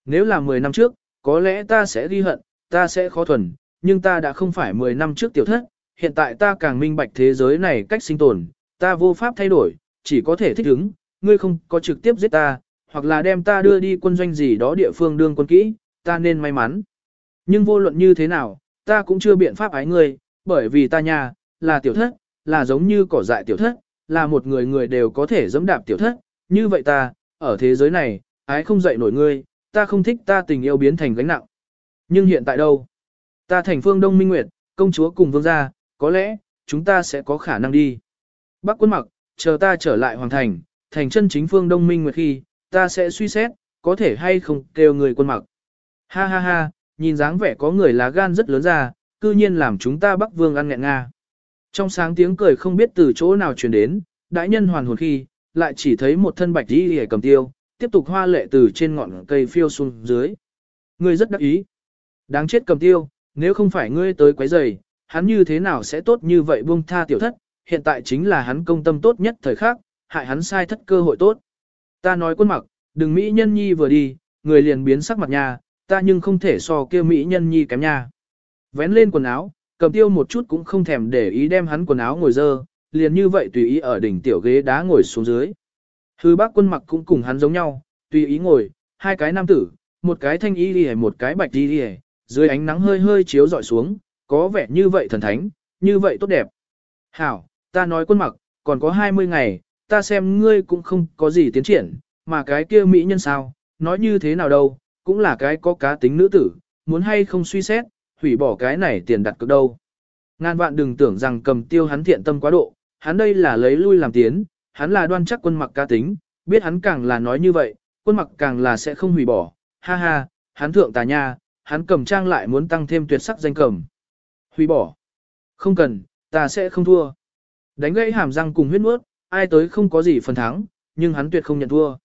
Nếu là 10 năm trước, có lẽ ta sẽ ghi hận, ta sẽ khó thuần, nhưng ta đã không phải 10 năm trước tiểu thất, hiện tại ta càng minh bạch thế giới này cách sinh tồn, ta vô pháp thay đổi, chỉ có thể thích ứng, ngươi không có trực tiếp giết ta, hoặc là đem ta đưa đi quân doanh gì đó địa phương đương quân kỹ, ta nên may mắn. Nhưng vô luận như thế nào, ta cũng chưa biện pháp ái ngươi, bởi vì ta nhà, là tiểu thất, là giống như cỏ dại tiểu thất, là một người người đều có thể dẫm đạp tiểu thất, như vậy ta, ở thế giới này, ái không dậy nổi ngươi, ta không thích ta tình yêu biến thành gánh nặng. Nhưng hiện tại đâu? Ta thành phương Đông Minh Nguyệt, công chúa cùng vương gia, có lẽ, chúng ta sẽ có khả năng đi. Bác quân mặc, chờ ta trở lại hoàng thành, thành chân chính phương Đông Minh Nguyệt khi, ta sẽ suy xét, có thể hay không kêu người quân mặc. Ha ha ha, nhìn dáng vẻ có người lá gan rất lớn ra, cư nhiên làm chúng ta Bắc Vương ăn nghẹn nga. Trong sáng tiếng cười không biết từ chỗ nào truyền đến, đại nhân hoàn hồn khi, lại chỉ thấy một thân bạch đi hề cầm tiêu, tiếp tục hoa lệ từ trên ngọn cây phiêu xuống dưới. Ngươi rất đắc ý. Đáng chết cầm tiêu, nếu không phải ngươi tới quấy rầy, hắn như thế nào sẽ tốt như vậy buông tha tiểu thất, hiện tại chính là hắn công tâm tốt nhất thời khắc, hại hắn sai thất cơ hội tốt. Ta nói quân mặc, đừng Mỹ nhân nhi vừa đi, người liền biến sắc mặt nha, ta nhưng không thể so kia Mỹ nhân nhi kém nha. Vén lên quần áo, cầm tiêu một chút cũng không thèm để ý đem hắn quần áo ngồi dơ, liền như vậy tùy ý ở đỉnh tiểu ghế đá ngồi xuống dưới. Hư bác quân mặc cũng cùng hắn giống nhau, tùy ý ngồi, hai cái nam tử, một cái thanh y đi một cái bạch đi đi dưới ánh nắng hơi hơi chiếu dọi xuống, có vẻ như vậy thần thánh, như vậy tốt đẹp. Hảo, ta nói quân mặc, còn có 20 ngày, ta xem ngươi cũng không có gì tiến triển, mà cái kia mỹ nhân sao, nói như thế nào đâu, cũng là cái có cá tính nữ tử, muốn hay không suy xét, hủy bỏ cái này tiền đặt cực đâu. Ngàn vạn đừng tưởng rằng cầm tiêu hắn thiện tâm quá độ, hắn đây là lấy lui làm tiến, hắn là đoan chắc quân mặc cá tính, biết hắn càng là nói như vậy, quân mặc càng là sẽ không hủy bỏ, ha ha, hắn thượng tà nha, hắn cầm trang lại muốn tăng thêm tuyệt sắc danh cầm. Hủy bỏ. Không cần, ta sẽ không thua. Đánh gãy hàm răng cùng huyết nuốt, ai tới không có gì phần thắng, nhưng hắn tuyệt không nhận thua.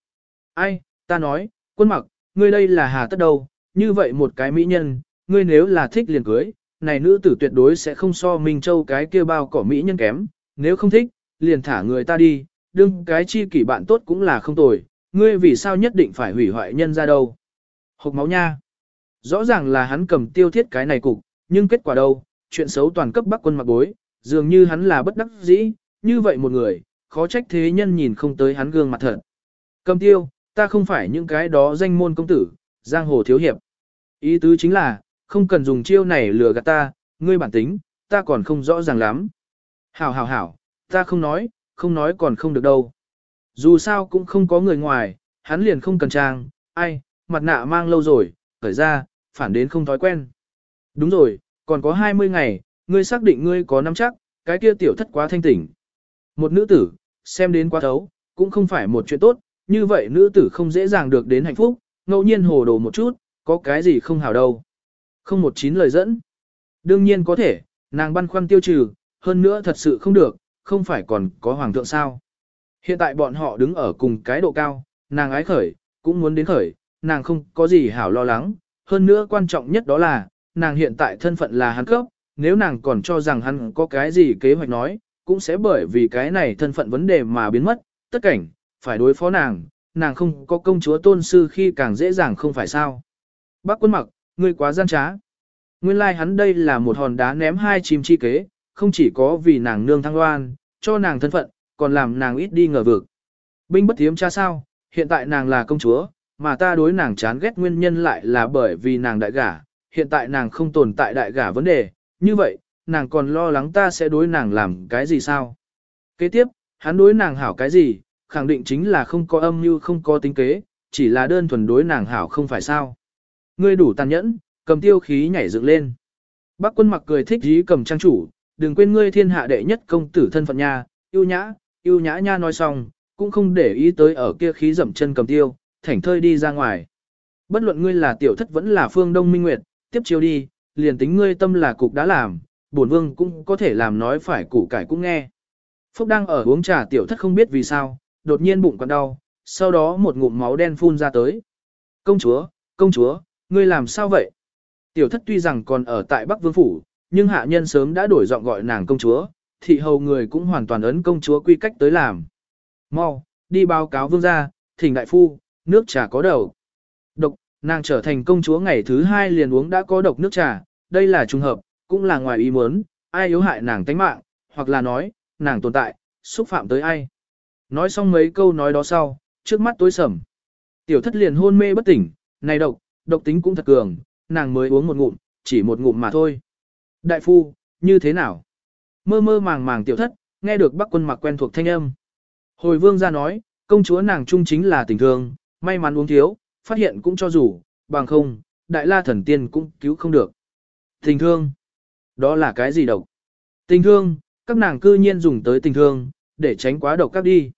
Ai, ta nói, quân mặc, ngươi đây là hà tất đâu, như vậy một cái mỹ nhân, ngươi nếu là thích liền cưới, này nữ tử tuyệt đối sẽ không so Minh Châu cái kia bao cỏ mỹ nhân kém, nếu không thích, liền thả người ta đi, đương cái chi kỷ bạn tốt cũng là không tồi, ngươi vì sao nhất định phải hủy hoại nhân ra đâu. Hộc máu nha. Rõ ràng là hắn cầm tiêu thiết cái này cục, nhưng kết quả đâu, chuyện xấu toàn cấp bắc quân mặc bối, dường như hắn là bất đắc dĩ, như vậy một người, khó trách thế nhân nhìn không tới hắn gương mặt thật. Cầm tiêu, ta không phải những cái đó danh môn công tử, giang hồ thiếu hiệp. Ý tứ chính là, không cần dùng chiêu này lừa gạt ta, ngươi bản tính, ta còn không rõ ràng lắm. Hảo hảo hảo, ta không nói, không nói còn không được đâu. Dù sao cũng không có người ngoài, hắn liền không cần trang, ai, mặt nạ mang lâu rồi, khởi ra, phản đến không thói quen. Đúng rồi, còn có 20 ngày, ngươi xác định ngươi có nắm chắc, cái kia tiểu thất quá thanh tỉnh. Một nữ tử, xem đến quá thấu, cũng không phải một chuyện tốt, như vậy nữ tử không dễ dàng được đến hạnh phúc, ngẫu nhiên hồ đồ một chút, có cái gì không hảo đâu. Không một chín lời dẫn. Đương nhiên có thể, nàng băn khoăn tiêu trừ, hơn nữa thật sự không được, không phải còn có hoàng thượng sao. Hiện tại bọn họ đứng ở cùng cái độ cao, nàng ái khởi, cũng muốn đến khởi, nàng không có gì hảo lo lắng, hơn nữa quan trọng nhất đó là, nàng hiện tại thân phận là hắn cấp, nếu nàng còn cho rằng hắn có cái gì kế hoạch nói, cũng sẽ bởi vì cái này thân phận vấn đề mà biến mất, tất cảnh, phải đối phó nàng, nàng không có công chúa tôn sư khi càng dễ dàng không phải sao. Bác quân mặc, ngươi quá gian trá. Nguyên lai like hắn đây là một hòn đá ném hai chim chi kế, không chỉ có vì nàng nương thăng loan, cho nàng thân phận, còn làm nàng ít đi ngờ vực. Binh bất thiếm cha sao, hiện tại nàng là công chúa, mà ta đối nàng chán ghét nguyên nhân lại là bởi vì nàng đại gả, hiện tại nàng không tồn tại đại gả vấn đề, như vậy, nàng còn lo lắng ta sẽ đối nàng làm cái gì sao? Kế tiếp, hắn đối nàng hảo cái gì, khẳng định chính là không có âm mưu không có tính kế, chỉ là đơn thuần đối nàng hảo không phải sao. Ngươi đủ tàn nhẫn, cầm tiêu khí nhảy dựng lên. Bác quân mặc cười thích dí cầm trang chủ, đừng quên ngươi thiên hạ đệ nhất công tử thân phận nha, yêu nhã, yêu nhã nha nói xong, cũng không để ý tới ở kia khí dậm chân cầm tiêu, thảnh thơi đi ra ngoài. Bất luận ngươi là tiểu thất vẫn là phương đông minh nguyệt, tiếp chiếu đi, liền tính ngươi tâm là cục đã làm, bổn vương cũng có thể làm nói phải củ cải cũng nghe. Phúc đang ở uống trà tiểu thất không biết vì sao, đột nhiên bụng còn đau, sau đó một ngụm máu đen phun ra tới. Công chúa, công chúa, ngươi làm sao vậy? Tiểu thất tuy rằng còn ở tại Bắc Vương Phủ, nhưng hạ nhân sớm đã đổi giọng gọi nàng công chúa, thị hầu người cũng hoàn toàn ấn công chúa quy cách tới làm. Mau, đi báo cáo vương gia, thỉnh đại phu, nước trà có đầu. Độc, nàng trở thành công chúa ngày thứ hai liền uống đã có độc nước trà, đây là trùng hợp, cũng là ngoài ý muốn, ai yếu hại nàng tánh mạng, hoặc là nói, nàng tồn tại, xúc phạm tới ai. Nói xong mấy câu nói đó sau, trước mắt tối sầm. Tiểu thất liền hôn mê bất tỉnh, này độc, độc tính cũng thật cường, nàng mới uống một ngụm, chỉ một ngụm mà thôi. Đại phu, như thế nào? Mơ mơ màng màng tiểu thất, nghe được bác quân mặc quen thuộc thanh âm. Hồi vương ra nói, công chúa nàng trung chính là tình thương, may mắn uống thiếu, phát hiện cũng cho dù, bằng không, đại la thần tiên cũng cứu không được. Tình thương, đó là cái gì độc? Tình thương, các nàng cư nhiên dùng tới tình thương, để tránh quá độc các đi.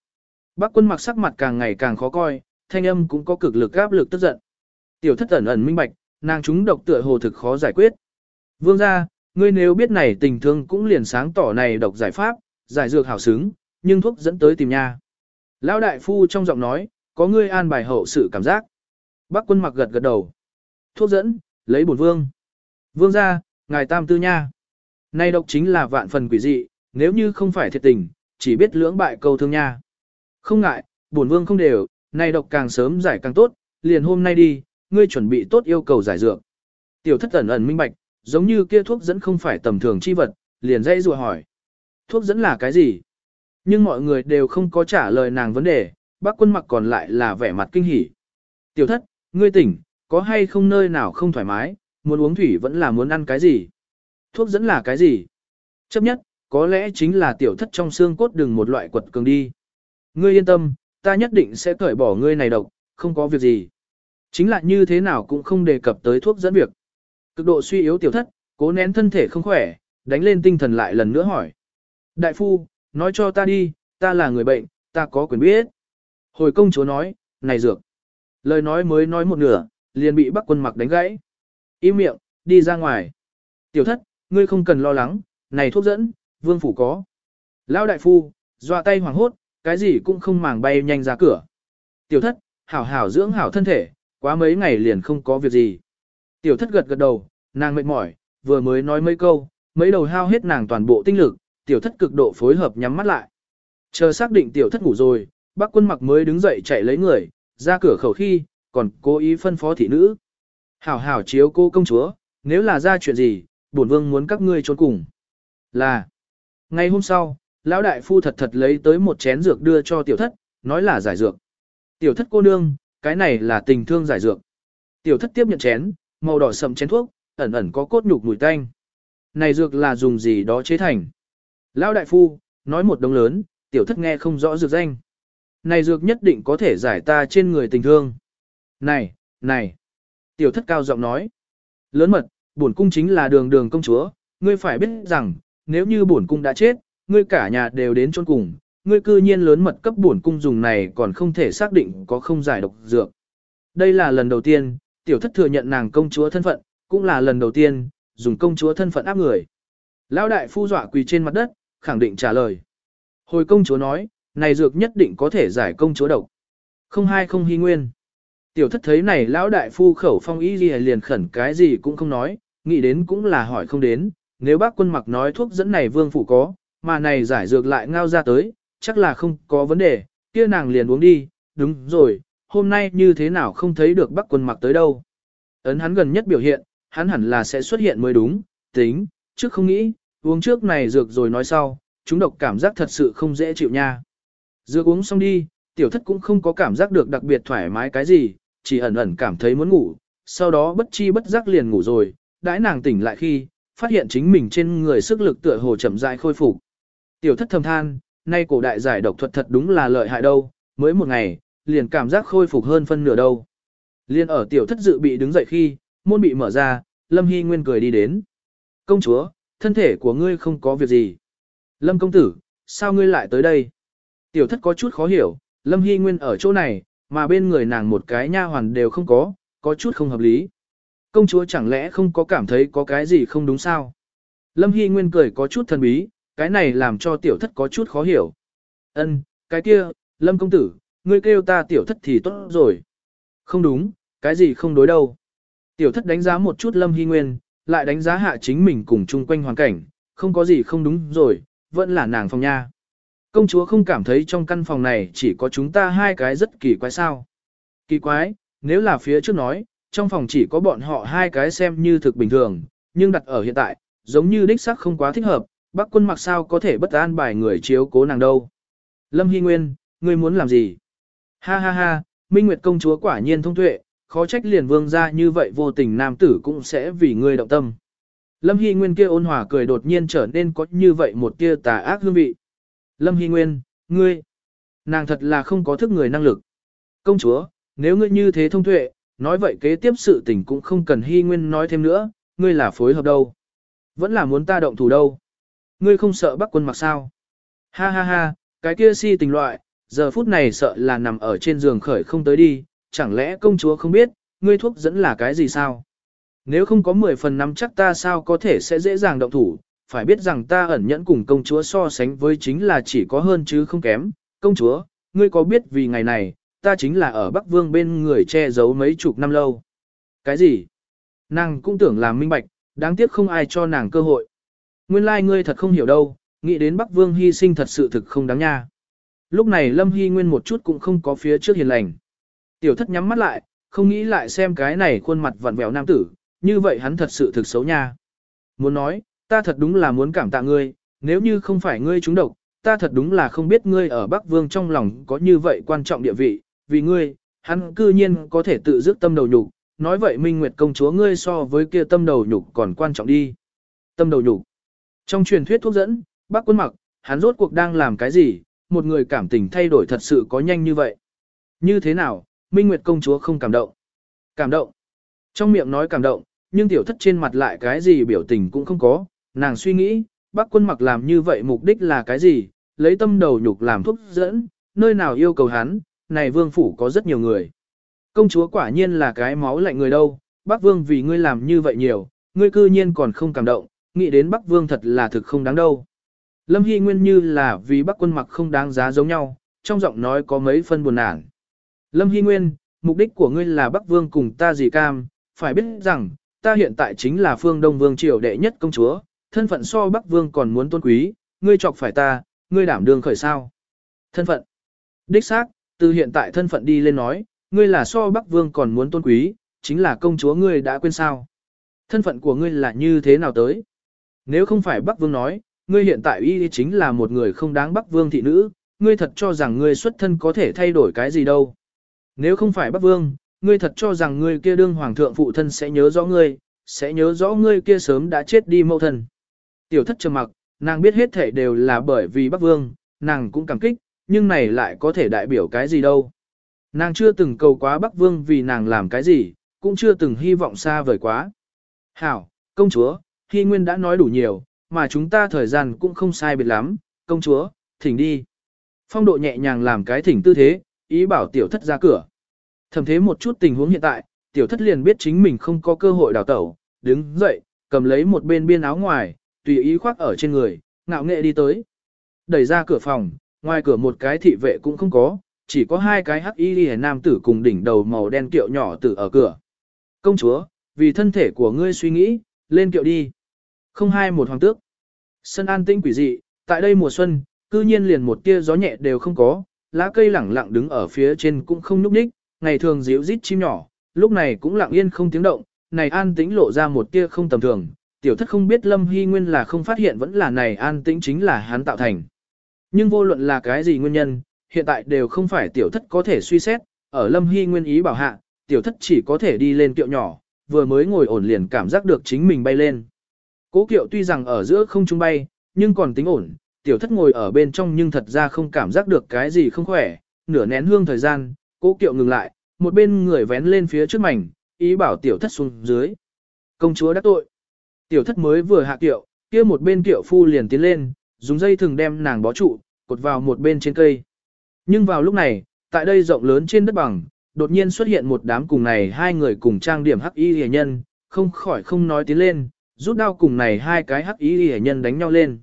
Bác quân mặc sắc mặt càng ngày càng khó coi, thanh âm cũng có cực lực áp lực tức giận. Tiểu thất ẩn ẩn minh bạch, nàng chúng độc tựa hồ thực khó giải quyết. Vương gia, ngươi nếu biết này tình thương cũng liền sáng tỏ này độc giải pháp, giải dược hảo xứng, nhưng thuốc dẫn tới tìm nha. Lão đại phu trong giọng nói, có ngươi an bài hậu sự cảm giác. Bác quân mặc gật gật đầu. Thuốc dẫn, lấy bổn vương. Vương gia, ngài tam tư nha. nay độc chính là vạn phần quỷ dị, nếu như không phải thiệt tình, chỉ biết lưỡng bại câu thương nha. Không ngại, bổn vương không đều, nay độc càng sớm giải càng tốt, liền hôm nay đi, ngươi chuẩn bị tốt yêu cầu giải dược. Tiểu thất ẩn ẩn minh bạch, giống như kia thuốc dẫn không phải tầm thường chi vật, liền dây rùa hỏi. Thuốc dẫn là cái gì? Nhưng mọi người đều không có trả lời nàng vấn đề, bác quân mặc còn lại là vẻ mặt kinh hỉ. Tiểu thất, ngươi tỉnh, có hay không nơi nào không thoải mái, muốn uống thủy vẫn là muốn ăn cái gì? Thuốc dẫn là cái gì? Chấp nhất, có lẽ chính là tiểu thất trong xương cốt đừng một loại quật cường đi. Ngươi yên tâm, ta nhất định sẽ cởi bỏ ngươi này độc, không có việc gì. Chính là như thế nào cũng không đề cập tới thuốc dẫn việc. Cực độ suy yếu tiểu thất, cố nén thân thể không khỏe, đánh lên tinh thần lại lần nữa hỏi. Đại phu, nói cho ta đi, ta là người bệnh, ta có quyền biết. Hồi công chúa nói, này dược. Lời nói mới nói một nửa, liền bị bắc quân mặc đánh gãy. Im miệng, đi ra ngoài. Tiểu thất, ngươi không cần lo lắng, này thuốc dẫn, vương phủ có. Lão đại phu, dọa tay hoảng hốt, cái gì cũng không màng bay nhanh ra cửa. Tiểu thất, hảo hảo dưỡng hảo thân thể, quá mấy ngày liền không có việc gì. Tiểu thất gật gật đầu, nàng mệt mỏi, vừa mới nói mấy câu, mấy đầu hao hết nàng toàn bộ tinh lực, tiểu thất cực độ phối hợp nhắm mắt lại. Chờ xác định tiểu thất ngủ rồi, bác quân mặc mới đứng dậy chạy lấy người, ra cửa khẩu khi, còn cố ý phân phó thị nữ. Hảo hảo chiếu cô công chúa, nếu là ra chuyện gì, bổn vương muốn các ngươi trốn cùng. Là, ngày hôm sau, lão đại phu thật thật lấy tới một chén dược đưa cho tiểu thất, nói là giải dược. Tiểu thất cô nương, cái này là tình thương giải dược. Tiểu thất tiếp nhận chén, màu đỏ sậm chén thuốc, ẩn ẩn có cốt nhục mùi tanh. Này dược là dùng gì đó chế thành. Lão đại phu, nói một đống lớn, tiểu thất nghe không rõ dược danh. Này dược nhất định có thể giải ta trên người tình thương. Này, này. Tiểu thất cao giọng nói. Lớn mật, bổn cung chính là đường đường công chúa, ngươi phải biết rằng, nếu như bổn cung đã chết, ngươi cả nhà đều đến chôn cùng, ngươi cư nhiên lớn mật cấp bổn cung dùng này còn không thể xác định có không giải độc dược. Đây là lần đầu tiên, tiểu thất thừa nhận nàng công chúa thân phận, cũng là lần đầu tiên, dùng công chúa thân phận áp người. Lão đại phu dọa quỳ trên mặt đất, khẳng định trả lời. Hồi công chúa nói, này dược nhất định có thể giải công chúa độc. Không hai không hy nguyên. Tiểu thất thấy này lão đại phu khẩu phong ý gì à, liền khẩn cái gì cũng không nói, nghĩ đến cũng là hỏi không đến, nếu bác quân mặc nói thuốc dẫn này vương phủ có, mà này giải dược lại ngao ra tới, chắc là không có vấn đề, kia nàng liền uống đi, đúng rồi, hôm nay như thế nào không thấy được bác quân mặc tới đâu. Ấn hắn gần nhất biểu hiện, hắn hẳn là sẽ xuất hiện mới đúng, tính, trước không nghĩ, uống trước này dược rồi nói sau, chúng độc cảm giác thật sự không dễ chịu nha. Dược uống xong đi, tiểu thất cũng không có cảm giác được đặc biệt thoải mái cái gì, chỉ ẩn ẩn cảm thấy muốn ngủ, sau đó bất chi bất giác liền ngủ rồi, đãi nàng tỉnh lại khi, phát hiện chính mình trên người sức lực tựa hồ chậm rãi khôi phục. Tiểu thất thầm than, nay cổ đại giải độc thuật thật đúng là lợi hại đâu, mới một ngày, liền cảm giác khôi phục hơn phân nửa đâu. Liên ở tiểu thất dự bị đứng dậy khi, môn bị mở ra, Lâm Hy Nguyên cười đi đến. Công chúa, thân thể của ngươi không có việc gì. Lâm công tử, sao ngươi lại tới đây? Tiểu thất có chút khó hiểu, Lâm Hy Nguyên ở chỗ này, mà bên người nàng một cái nha hoàn đều không có, có chút không hợp lý. Công chúa chẳng lẽ không có cảm thấy có cái gì không đúng sao? Lâm Hy Nguyên cười có chút thần bí, cái này làm cho tiểu thất có chút khó hiểu. Ân, cái kia, Lâm công tử, ngươi kêu ta tiểu thất thì tốt rồi. Không đúng, cái gì không đối đâu. Tiểu thất đánh giá một chút Lâm Hy Nguyên, lại đánh giá hạ chính mình cùng chung quanh hoàn cảnh, không có gì không đúng rồi, vẫn là nàng phòng nha. Công chúa không cảm thấy trong căn phòng này chỉ có chúng ta hai cái rất kỳ quái sao. Kỳ quái, nếu là phía trước nói, trong phòng chỉ có bọn họ hai cái xem như thực bình thường, nhưng đặt ở hiện tại, giống như đích xác không quá thích hợp, bác quân mặc sao có thể bất an bài người chiếu cố nàng đâu. Lâm Hy Nguyên, ngươi muốn làm gì? Ha ha ha, Minh Nguyệt công chúa quả nhiên thông tuệ, khó trách liền vương ra như vậy vô tình nam tử cũng sẽ vì ngươi động tâm. Lâm Hy Nguyên kia ôn hòa cười đột nhiên trở nên có như vậy một tia tà ác hương vị. Lâm Hy Nguyên, ngươi, nàng thật là không có thức người năng lực. Công chúa, nếu ngươi như thế thông tuệ, nói vậy kế tiếp sự tình cũng không cần Hy Nguyên nói thêm nữa, ngươi là phối hợp đâu. Vẫn là muốn ta động thủ đâu. Ngươi không sợ bắc quân mặc sao. Ha ha ha, cái kia si tình loại, giờ phút này sợ là nằm ở trên giường khởi không tới đi, chẳng lẽ công chúa không biết, ngươi thuốc dẫn là cái gì sao? Nếu không có 10 phần năm chắc ta sao có thể sẽ dễ dàng động thủ, phải biết rằng ta ẩn nhẫn cùng công chúa so sánh với chính là chỉ có hơn chứ không kém. Công chúa, ngươi có biết vì ngày này, ta chính là ở Bắc Vương bên người che giấu mấy chục năm lâu. Cái gì? Nàng cũng tưởng là minh bạch, đáng tiếc không ai cho nàng cơ hội. Nguyên lai like ngươi thật không hiểu đâu, nghĩ đến Bắc Vương hy sinh thật sự thực không đáng nha. Lúc này Lâm Hy Nguyên một chút cũng không có phía trước hiền lành. Tiểu thất nhắm mắt lại, không nghĩ lại xem cái này khuôn mặt vặn vẹo nam tử, như vậy hắn thật sự thực xấu nha. Muốn nói, ta thật đúng là muốn cảm tạ ngươi, nếu như không phải ngươi trúng độc, ta thật đúng là không biết ngươi ở Bắc Vương trong lòng có như vậy quan trọng địa vị, vì ngươi, hắn cư nhiên có thể tự dứt tâm đầu nhục, nói vậy Minh Nguyệt công chúa ngươi so với kia tâm đầu nhục còn quan trọng đi. Tâm đầu nhục. Trong truyền thuyết thuốc dẫn, Bắc quân mặc, hắn rốt cuộc đang làm cái gì, một người cảm tình thay đổi thật sự có nhanh như vậy. Như thế nào, Minh Nguyệt công chúa không cảm động. Cảm động. Trong miệng nói cảm động, nhưng tiểu thất trên mặt lại cái gì biểu tình cũng không có, nàng suy nghĩ, bác quân mặc làm như vậy mục đích là cái gì, lấy tâm đầu nhục làm thuốc dẫn, nơi nào yêu cầu hắn, này vương phủ có rất nhiều người. Công chúa quả nhiên là cái máu lạnh người đâu, bác vương vì ngươi làm như vậy nhiều, ngươi cư nhiên còn không cảm động, nghĩ đến bác vương thật là thực không đáng đâu. Lâm Hy Nguyên như là vì bác quân mặc không đáng giá giống nhau, trong giọng nói có mấy phân buồn nản. Lâm Hy Nguyên, mục đích của ngươi là Bắc Vương cùng ta gì cam, phải biết rằng, ta hiện tại chính là phương Đông Vương triều đệ nhất công chúa, thân phận so Bắc Vương còn muốn tôn quý, ngươi chọc phải ta, ngươi đảm đương khởi sao. Thân phận. Đích xác, từ hiện tại thân phận đi lên nói, ngươi là so Bắc Vương còn muốn tôn quý, chính là công chúa ngươi đã quên sao. Thân phận của ngươi là như thế nào tới? Nếu không phải Bắc Vương nói, ngươi hiện tại y chính là một người không đáng Bắc Vương thị nữ, ngươi thật cho rằng ngươi xuất thân có thể thay đổi cái gì đâu. Nếu không phải Bắc Vương, ngươi thật cho rằng ngươi kia đương hoàng thượng phụ thân sẽ nhớ rõ ngươi, sẽ nhớ rõ ngươi kia sớm đã chết đi mẫu thân. Tiểu thất trầm mặc, nàng biết hết thể đều là bởi vì Bắc Vương, nàng cũng cảm kích, nhưng này lại có thể đại biểu cái gì đâu. Nàng chưa từng cầu quá Bắc Vương vì nàng làm cái gì, cũng chưa từng hy vọng xa vời quá. Hảo, công chúa, Hy Nguyên đã nói đủ nhiều, mà chúng ta thời gian cũng không sai biệt lắm, công chúa, thỉnh đi. Phong độ nhẹ nhàng làm cái thỉnh tư thế, ý bảo tiểu thất ra cửa. Thầm thế một chút tình huống hiện tại, tiểu thất liền biết chính mình không có cơ hội đào tẩu, đứng dậy, cầm lấy một bên biên áo ngoài, tùy ý khoác ở trên người, ngạo nghệ đi tới. Đẩy ra cửa phòng, ngoài cửa một cái thị vệ cũng không có, chỉ có hai cái hắc y liễu nam tử cùng đỉnh đầu màu đen kiệu nhỏ tử ở cửa. Công chúa, vì thân thể của ngươi suy nghĩ, lên kiệu đi. Không hai một hoàng tước. Sân an tĩnh quỷ dị, tại đây mùa xuân, cư nhiên liền một tia gió nhẹ đều không có, lá cây lẳng lặng đứng ở phía trên cũng không nhúc nhích, ngày thường díu rít chim nhỏ, lúc này cũng lặng yên không tiếng động, này an tĩnh lộ ra một tia không tầm thường, tiểu thất không biết Lâm Hy Nguyên là không phát hiện vẫn là này an tĩnh chính là hắn tạo thành. Nhưng vô luận là cái gì nguyên nhân, hiện tại đều không phải tiểu thất có thể suy xét, ở Lâm Hy Nguyên ý bảo hạ, tiểu thất chỉ có thể đi lên kiệu nhỏ, vừa mới ngồi ổn liền cảm giác được chính mình bay lên. Cố kiệu tuy rằng ở giữa không trung bay, nhưng còn tính ổn, tiểu thất ngồi ở bên trong nhưng thật ra không cảm giác được cái gì không khỏe, nửa nén hương thời gian, cố kiệu ngừng lại, một bên người vén lên phía trước mảnh, ý bảo tiểu thất xuống dưới. Công chúa đã tội. Tiểu thất mới vừa hạ kiệu, kia một bên kiệu phu liền tiến lên, dùng dây thừng đem nàng bó trụ, cột vào một bên trên cây. Nhưng vào lúc này, tại đây rộng lớn trên đất bằng, đột nhiên xuất hiện một đám cùng này hai người cùng trang điểm hắc y hề nhân, không khỏi không nói tiến lên, rút đao cùng này hai cái hắc y hề nhân đánh nhau lên.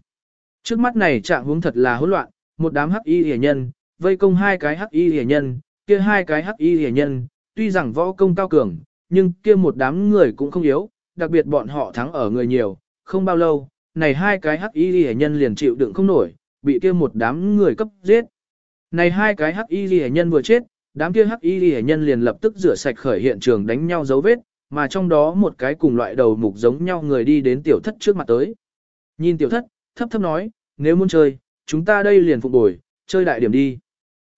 Trước mắt này trạng huống thật là hỗn loạn, một đám hắc y hề nhân, vây công hai cái hắc y hề nhân, kia hai cái hắc y hề nhân, tuy rằng võ công cao cường, nhưng kia một đám người cũng không yếu, đặc biệt bọn họ thắng ở người nhiều, không bao lâu, này hai cái hắc y lìa nhân liền chịu đựng không nổi, bị kia một đám người cấp giết. Này hai cái hắc y lìa nhân vừa chết, đám kia hắc y lìa nhân liền lập tức rửa sạch khởi hiện trường đánh nhau dấu vết, mà trong đó một cái cùng loại đầu mục giống nhau người đi đến tiểu thất trước mặt tới. Nhìn tiểu thất, thấp thấp nói, nếu muốn chơi, chúng ta đây liền phục bồi, chơi đại điểm đi.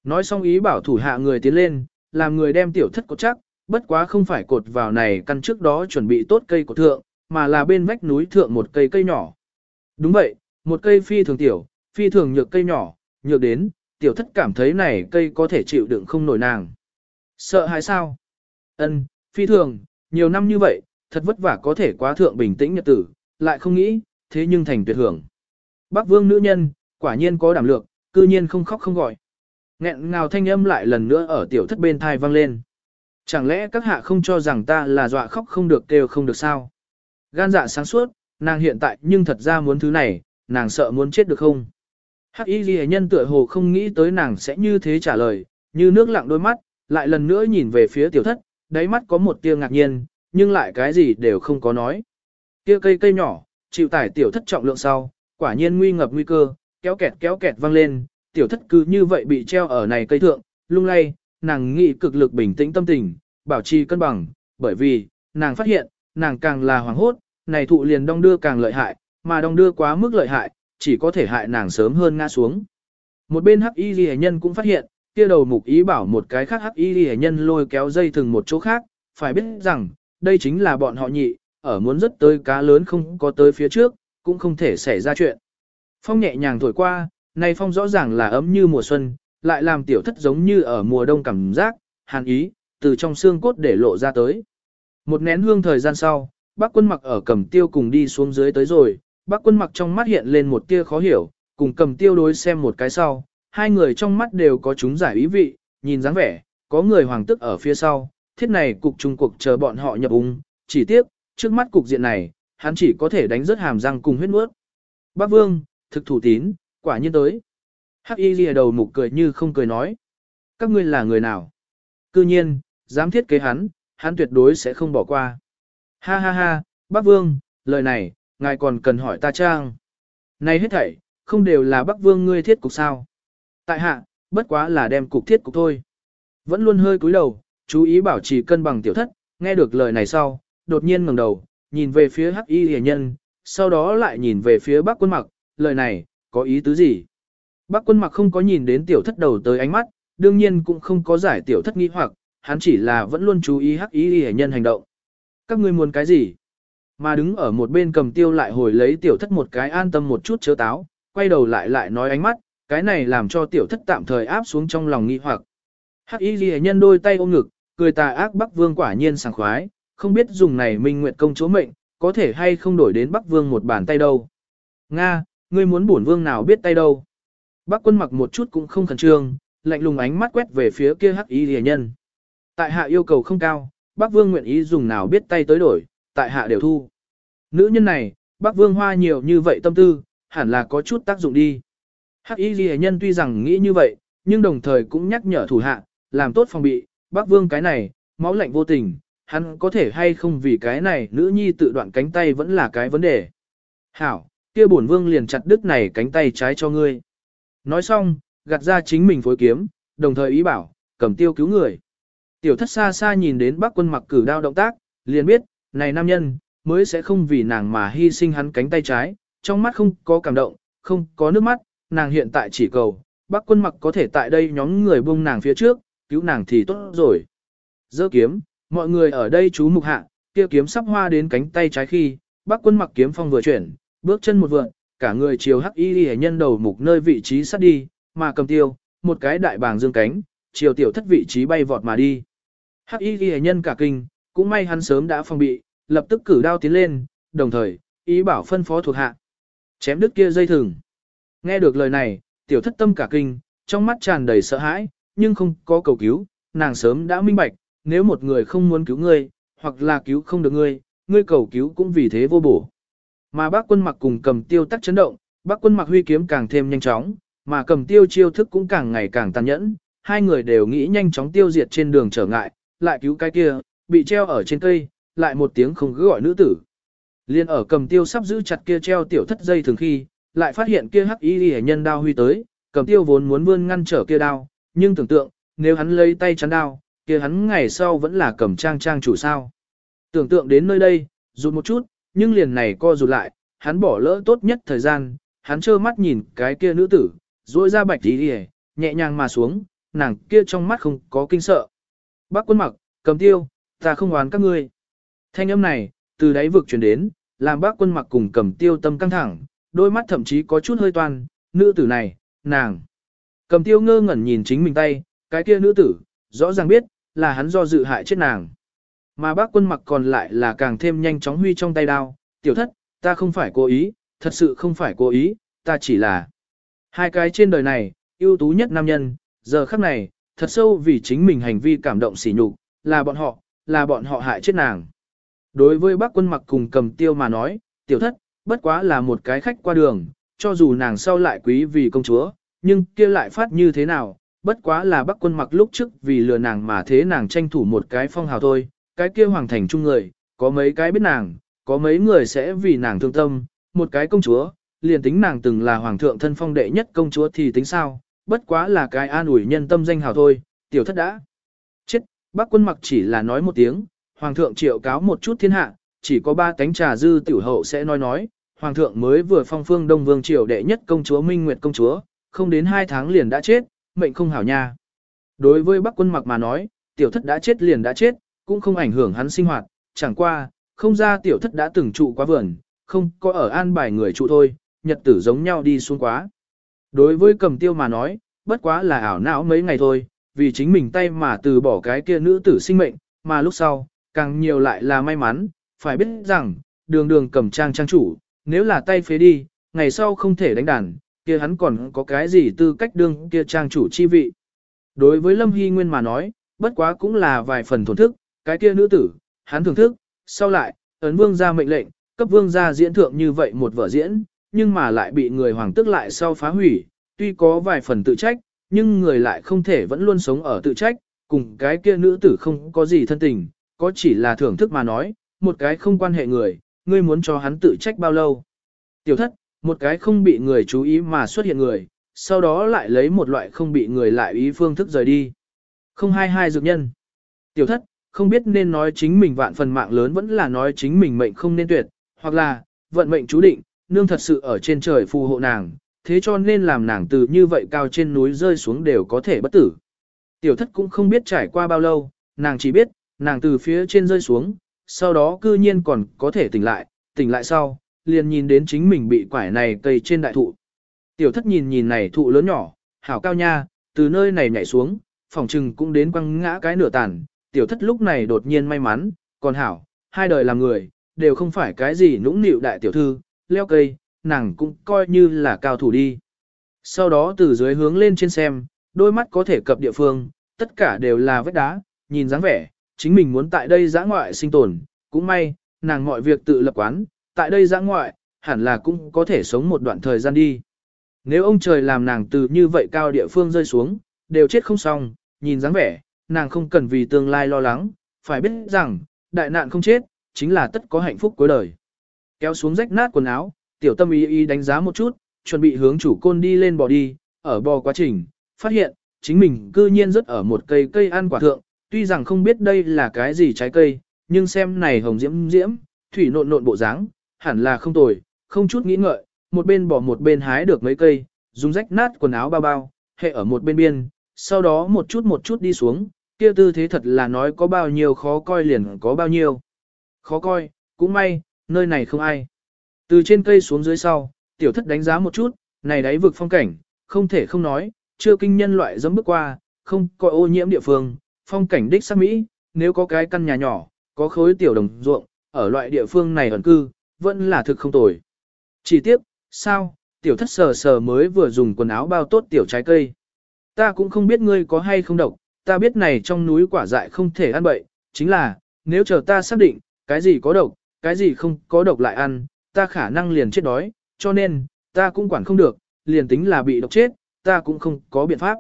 Nói xong ý bảo thủ hạ người tiến lên, làm người đem tiểu thất cột chắc, bất quá không phải cột vào này căn trước đó chuẩn bị tốt cây của thượng, mà là bên vách núi thượng một cây cây nhỏ. Đúng vậy, một cây phi thường tiểu, phi thường nhược cây nhỏ, nhược đến, tiểu thất cảm thấy này cây có thể chịu đựng không nổi nàng. Sợ hãi sao? Ân, phi thường, nhiều năm như vậy, thật vất vả có thể quá thượng bình tĩnh nhật tử, lại không nghĩ, thế nhưng thành tuyệt hưởng. Bác vương nữ nhân, quả nhiên có đảm lược, cư nhiên không khóc không gọi. Nghẹn ngào thanh âm lại lần nữa ở tiểu thất bên thai vang lên. Chẳng lẽ các hạ không cho rằng ta là dọa khóc không được kêu không được sao? Gan dạ sáng suốt, nàng hiện tại nhưng thật ra muốn thứ này, nàng sợ muốn chết được không? Hắc y ghi nhân tựa hồ không nghĩ tới nàng sẽ như thế trả lời, như nước lặng đôi mắt, lại lần nữa nhìn về phía tiểu thất, đáy mắt có một tia ngạc nhiên, nhưng lại cái gì đều không có nói. Kia cây cây nhỏ, chịu tải tiểu thất trọng lượng sau, quả nhiên nguy ngập nguy cơ, kéo kẹt kéo kẹt vang lên, tiểu thất cứ như vậy bị treo ở này cây thượng, lung lay, nàng nghĩ cực lực bình tĩnh tâm tình, bảo trì cân bằng, bởi vì, nàng phát hiện, nàng càng là hoảng hốt, này thụ liền đong đưa càng lợi hại, mà đong đưa quá mức lợi hại, chỉ có thể hại nàng sớm hơn ngã xuống. Một bên hắc y ghi nhân cũng phát hiện, kia đầu mục ý bảo một cái khác hắc y ghi nhân lôi kéo dây thừng một chỗ khác, phải biết rằng, đây chính là bọn họ nhị, ở muốn rất tới cá lớn không có tới phía trước, cũng không thể xảy ra chuyện. Phong nhẹ nhàng thổi qua, này phong rõ ràng là ấm như mùa xuân, lại làm tiểu thất giống như ở mùa đông cảm giác, hàn ý, từ trong xương cốt để lộ ra tới. Một nén hương thời gian sau, bác quân mặc ở cầm tiêu cùng đi xuống dưới tới rồi, bác quân mặc trong mắt hiện lên một tia khó hiểu, cùng cầm tiêu đối xem một cái sau, hai người trong mắt đều có chúng giải ý vị, nhìn dáng vẻ, có người hoàng tức ở phía sau, thiết này cục trung cuộc chờ bọn họ nhập ung, chỉ tiếc, trước mắt cục diện này, hắn chỉ có thể đánh rớt hàm răng cùng huyết nuốt. Bác Vương, thực thủ tín, quả nhiên tới. Hắc y lìa đầu mục cười như không cười nói. Các ngươi là người nào? Cư nhiên, dám thiết kế hắn, hắn tuyệt đối sẽ không bỏ qua. Ha ha ha, bác Vương, lời này, ngài còn cần hỏi ta trang. Này hết thảy, không đều là bác Vương ngươi thiết cục sao? Tại hạ, bất quá là đem cục thiết cục thôi. Vẫn luôn hơi cúi đầu, chú ý bảo trì cân bằng tiểu thất, nghe được lời này sau, đột nhiên ngẩng đầu, nhìn về phía hắc y Lìa nhân, sau đó lại nhìn về phía bác quân mặc, lời này, có ý tứ gì? Bác quân mặc không có nhìn đến tiểu thất đầu tới ánh mắt, đương nhiên cũng không có giải tiểu thất nghi hoặc, hắn chỉ là vẫn luôn chú ý hắc ý hệ nhân hành động. Các ngươi muốn cái gì? Mà đứng ở một bên cầm tiêu lại hồi lấy tiểu thất một cái an tâm một chút chớ táo, quay đầu lại lại nói ánh mắt, cái này làm cho tiểu thất tạm thời áp xuống trong lòng nghi hoặc. Hắc y hệ nhân đôi tay ôm ngực, cười tà ác Bắc Vương quả nhiên sảng khoái, không biết dùng này Minh nguyện công chúa mệnh, có thể hay không đổi đến Bắc Vương một bàn tay đâu. Nga, ngươi muốn bổn vương nào biết tay đâu. Bắc quân mặc một chút cũng không khẩn trương, lạnh lùng ánh mắt quét về phía kia hắc y rìa nhân. Tại hạ yêu cầu không cao, Bắc Vương nguyện ý dùng nào biết tay tới đổi, tại hạ đều thu. Nữ nhân này, Bắc Vương hoa nhiều như vậy tâm tư, hẳn là có chút tác dụng đi. Hắc y rìa nhân tuy rằng nghĩ như vậy, nhưng đồng thời cũng nhắc nhở thủ hạ, làm tốt phòng bị, Bắc Vương cái này, máu lạnh vô tình, hắn có thể hay không vì cái này nữ nhi tự đoạn cánh tay vẫn là cái vấn đề. Hảo, kia bổn vương liền chặt đứt này cánh tay trái cho ngươi. Nói xong, gạt ra chính mình phối kiếm, đồng thời ý bảo, cầm tiêu cứu người. Tiểu thất xa xa nhìn đến bác quân mặc cử đao động tác, liền biết, này nam nhân, mới sẽ không vì nàng mà hy sinh hắn cánh tay trái, trong mắt không có cảm động, không có nước mắt, nàng hiện tại chỉ cầu, bác quân mặc có thể tại đây nhóm người buông nàng phía trước, cứu nàng thì tốt rồi. Dơ kiếm, mọi người ở đây chú mục hạ, kia kiếm sắp hoa đến cánh tay trái khi, bác quân mặc kiếm phong vừa chuyển, bước chân một vượn, cả người chiều hắc y hệ nhân đầu mục nơi vị trí sát đi, mà cầm tiêu, một cái đại bàng dương cánh, chiều tiểu thất vị trí bay vọt mà đi. Hắc y hệ nhân cả kinh, cũng may hắn sớm đã phòng bị, lập tức cử đao tiến lên, đồng thời, ý bảo phân phó thuộc hạ. Chém đứt kia dây thừng. Nghe được lời này, tiểu thất tâm cả kinh, trong mắt tràn đầy sợ hãi, nhưng không có cầu cứu, nàng sớm đã minh bạch, nếu một người không muốn cứu ngươi, hoặc là cứu không được ngươi, ngươi cầu cứu cũng vì thế vô bổ. Mà bác quân mặc cùng cầm tiêu tắc chấn động, bác quân mặc huy kiếm càng thêm nhanh chóng, mà cầm tiêu chiêu thức cũng càng ngày càng tàn nhẫn, hai người đều nghĩ nhanh chóng tiêu diệt trên đường trở ngại, lại cứu cái kia, bị treo ở trên cây, lại một tiếng không cứ gọi nữ tử. Liên ở cầm tiêu sắp giữ chặt kia treo tiểu thất dây thường khi, lại phát hiện kia hắc y hệ nhân đao huy tới, cầm tiêu vốn muốn vươn ngăn trở kia đao, nhưng tưởng tượng, nếu hắn lấy tay chắn đao, kia hắn ngày sau vẫn là cầm trang trang chủ sao. Tưởng tượng đến nơi đây, rụt một chút, nhưng liền này co rụt lại, hắn bỏ lỡ tốt nhất thời gian, hắn trơ mắt nhìn cái kia nữ tử, duỗi ra bạch tí đi nhẹ nhàng mà xuống, nàng kia trong mắt không có kinh sợ. Bác quân mặc, cầm tiêu, ta không oán các ngươi. Thanh âm này, từ đáy vực truyền đến, làm bác quân mặc cùng cầm tiêu tâm căng thẳng, đôi mắt thậm chí có chút hơi toan, nữ tử này, nàng. Cầm tiêu ngơ ngẩn nhìn chính mình tay, cái kia nữ tử, rõ ràng biết, là hắn do dự hại chết nàng. Mà bác quân mặc còn lại là càng thêm nhanh chóng huy trong tay đao, tiểu thất, ta không phải cố ý, thật sự không phải cố ý, ta chỉ là hai cái trên đời này, ưu tú nhất nam nhân, giờ khắc này, thật sâu vì chính mình hành vi cảm động sỉ nhục, là bọn họ, là bọn họ hại chết nàng. Đối với bác quân mặc cùng cầm tiêu mà nói, tiểu thất, bất quá là một cái khách qua đường, cho dù nàng sau lại quý vì công chúa, nhưng kia lại phát như thế nào, bất quá là bác quân mặc lúc trước vì lừa nàng mà thế nàng tranh thủ một cái phong hào thôi, cái kia hoàng thành chung người, có mấy cái biết nàng, có mấy người sẽ vì nàng thương tâm, một cái công chúa, liền tính nàng từng là hoàng thượng thân phong đệ nhất công chúa thì tính sao, bất quá là cái an ủi nhân tâm danh hào thôi, tiểu thất đã. Chết, bác quân mặc chỉ là nói một tiếng, hoàng thượng triệu cáo một chút thiên hạ, chỉ có ba cánh trà dư tiểu hậu sẽ nói nói, hoàng thượng mới vừa phong phương đông vương triều đệ nhất công chúa Minh Nguyệt công chúa, không đến hai tháng liền đã chết, mệnh không hảo nha. Đối với bác quân mặc mà nói, tiểu thất đã chết liền đã chết, cũng không ảnh hưởng hắn sinh hoạt, chẳng qua, không ra tiểu thất đã từng trụ quá vườn, không có ở an bài người trụ thôi, nhật tử giống nhau đi xuống quá. Đối với cầm tiêu mà nói, bất quá là ảo não mấy ngày thôi, vì chính mình tay mà từ bỏ cái kia nữ tử sinh mệnh, mà lúc sau, càng nhiều lại là may mắn, phải biết rằng, đường đường cầm trang trang chủ, nếu là tay phế đi, ngày sau không thể đánh đàn, kia hắn còn có cái gì tư cách đương kia trang chủ chi vị. Đối với Lâm Hy Nguyên mà nói, bất quá cũng là vài phần thổn thức, cái kia nữ tử, hắn thưởng thức, sau lại, ấn vương ra mệnh lệnh, cấp vương ra diễn thượng như vậy một vở diễn, nhưng mà lại bị người hoàng tức lại sau phá hủy, tuy có vài phần tự trách, nhưng người lại không thể vẫn luôn sống ở tự trách, cùng cái kia nữ tử không có gì thân tình, có chỉ là thưởng thức mà nói, một cái không quan hệ người, ngươi muốn cho hắn tự trách bao lâu. Tiểu thất, một cái không bị người chú ý mà xuất hiện người, sau đó lại lấy một loại không bị người lại ý phương thức rời đi. Không hai hai dược nhân. Tiểu thất, không biết nên nói chính mình vạn phần mạng lớn vẫn là nói chính mình mệnh không nên tuyệt, hoặc là, vận mệnh chú định, nương thật sự ở trên trời phù hộ nàng, thế cho nên làm nàng từ như vậy cao trên núi rơi xuống đều có thể bất tử. Tiểu thất cũng không biết trải qua bao lâu, nàng chỉ biết, nàng từ phía trên rơi xuống, sau đó cư nhiên còn có thể tỉnh lại, tỉnh lại sau, liền nhìn đến chính mình bị quải này cây trên đại thụ. Tiểu thất nhìn nhìn này thụ lớn nhỏ, hảo cao nha, từ nơi này nhảy xuống, phòng trừng cũng đến quăng ngã cái nửa tàn, tiểu thất lúc này đột nhiên may mắn, còn hảo, hai đời làm người, đều không phải cái gì nũng nịu đại tiểu thư, leo cây, nàng cũng coi như là cao thủ đi. Sau đó từ dưới hướng lên trên xem, đôi mắt có thể cập địa phương, tất cả đều là vết đá, nhìn dáng vẻ, chính mình muốn tại đây giã ngoại sinh tồn, cũng may, nàng mọi việc tự lập quán, tại đây giã ngoại, hẳn là cũng có thể sống một đoạn thời gian đi. Nếu ông trời làm nàng từ như vậy cao địa phương rơi xuống, đều chết không xong, nhìn dáng vẻ, nàng không cần vì tương lai lo lắng, phải biết rằng, đại nạn không chết, chính là tất có hạnh phúc cuối đời. Kéo xuống rách nát quần áo, tiểu tâm ý ý đánh giá một chút, chuẩn bị hướng chủ côn đi lên bò đi, ở bò quá trình, phát hiện, chính mình cư nhiên rất ở một cây cây ăn quả thượng, tuy rằng không biết đây là cái gì trái cây, nhưng xem này hồng diễm diễm, thủy nộn nộn bộ dáng, hẳn là không tồi, không chút nghĩ ngợi, một bên bỏ một bên hái được mấy cây, dùng rách nát quần áo bao bao, hệ ở một bên biên, sau đó một chút một chút đi xuống, kia tư thế thật là nói có bao nhiêu khó coi liền có bao nhiêu. Khó coi, cũng may, nơi này không ai. Từ trên cây xuống dưới sau, tiểu thất đánh giá một chút, này đáy vực phong cảnh, không thể không nói, chưa kinh nhân loại dẫm bước qua, không có ô nhiễm địa phương, phong cảnh đích sắc Mỹ, nếu có cái căn nhà nhỏ, có khối tiểu đồng ruộng, ở loại địa phương này ẩn cư, vẫn là thực không tồi. Chỉ tiếp, sao, tiểu thất sờ sờ mới vừa dùng quần áo bao tốt tiểu trái cây. Ta cũng không biết ngươi có hay không độc, ta biết này trong núi quả dại không thể ăn bậy, chính là, nếu chờ ta xác định, cái gì có độc, cái gì không có độc lại ăn, ta khả năng liền chết đói, cho nên, ta cũng quản không được, liền tính là bị độc chết, ta cũng không có biện pháp.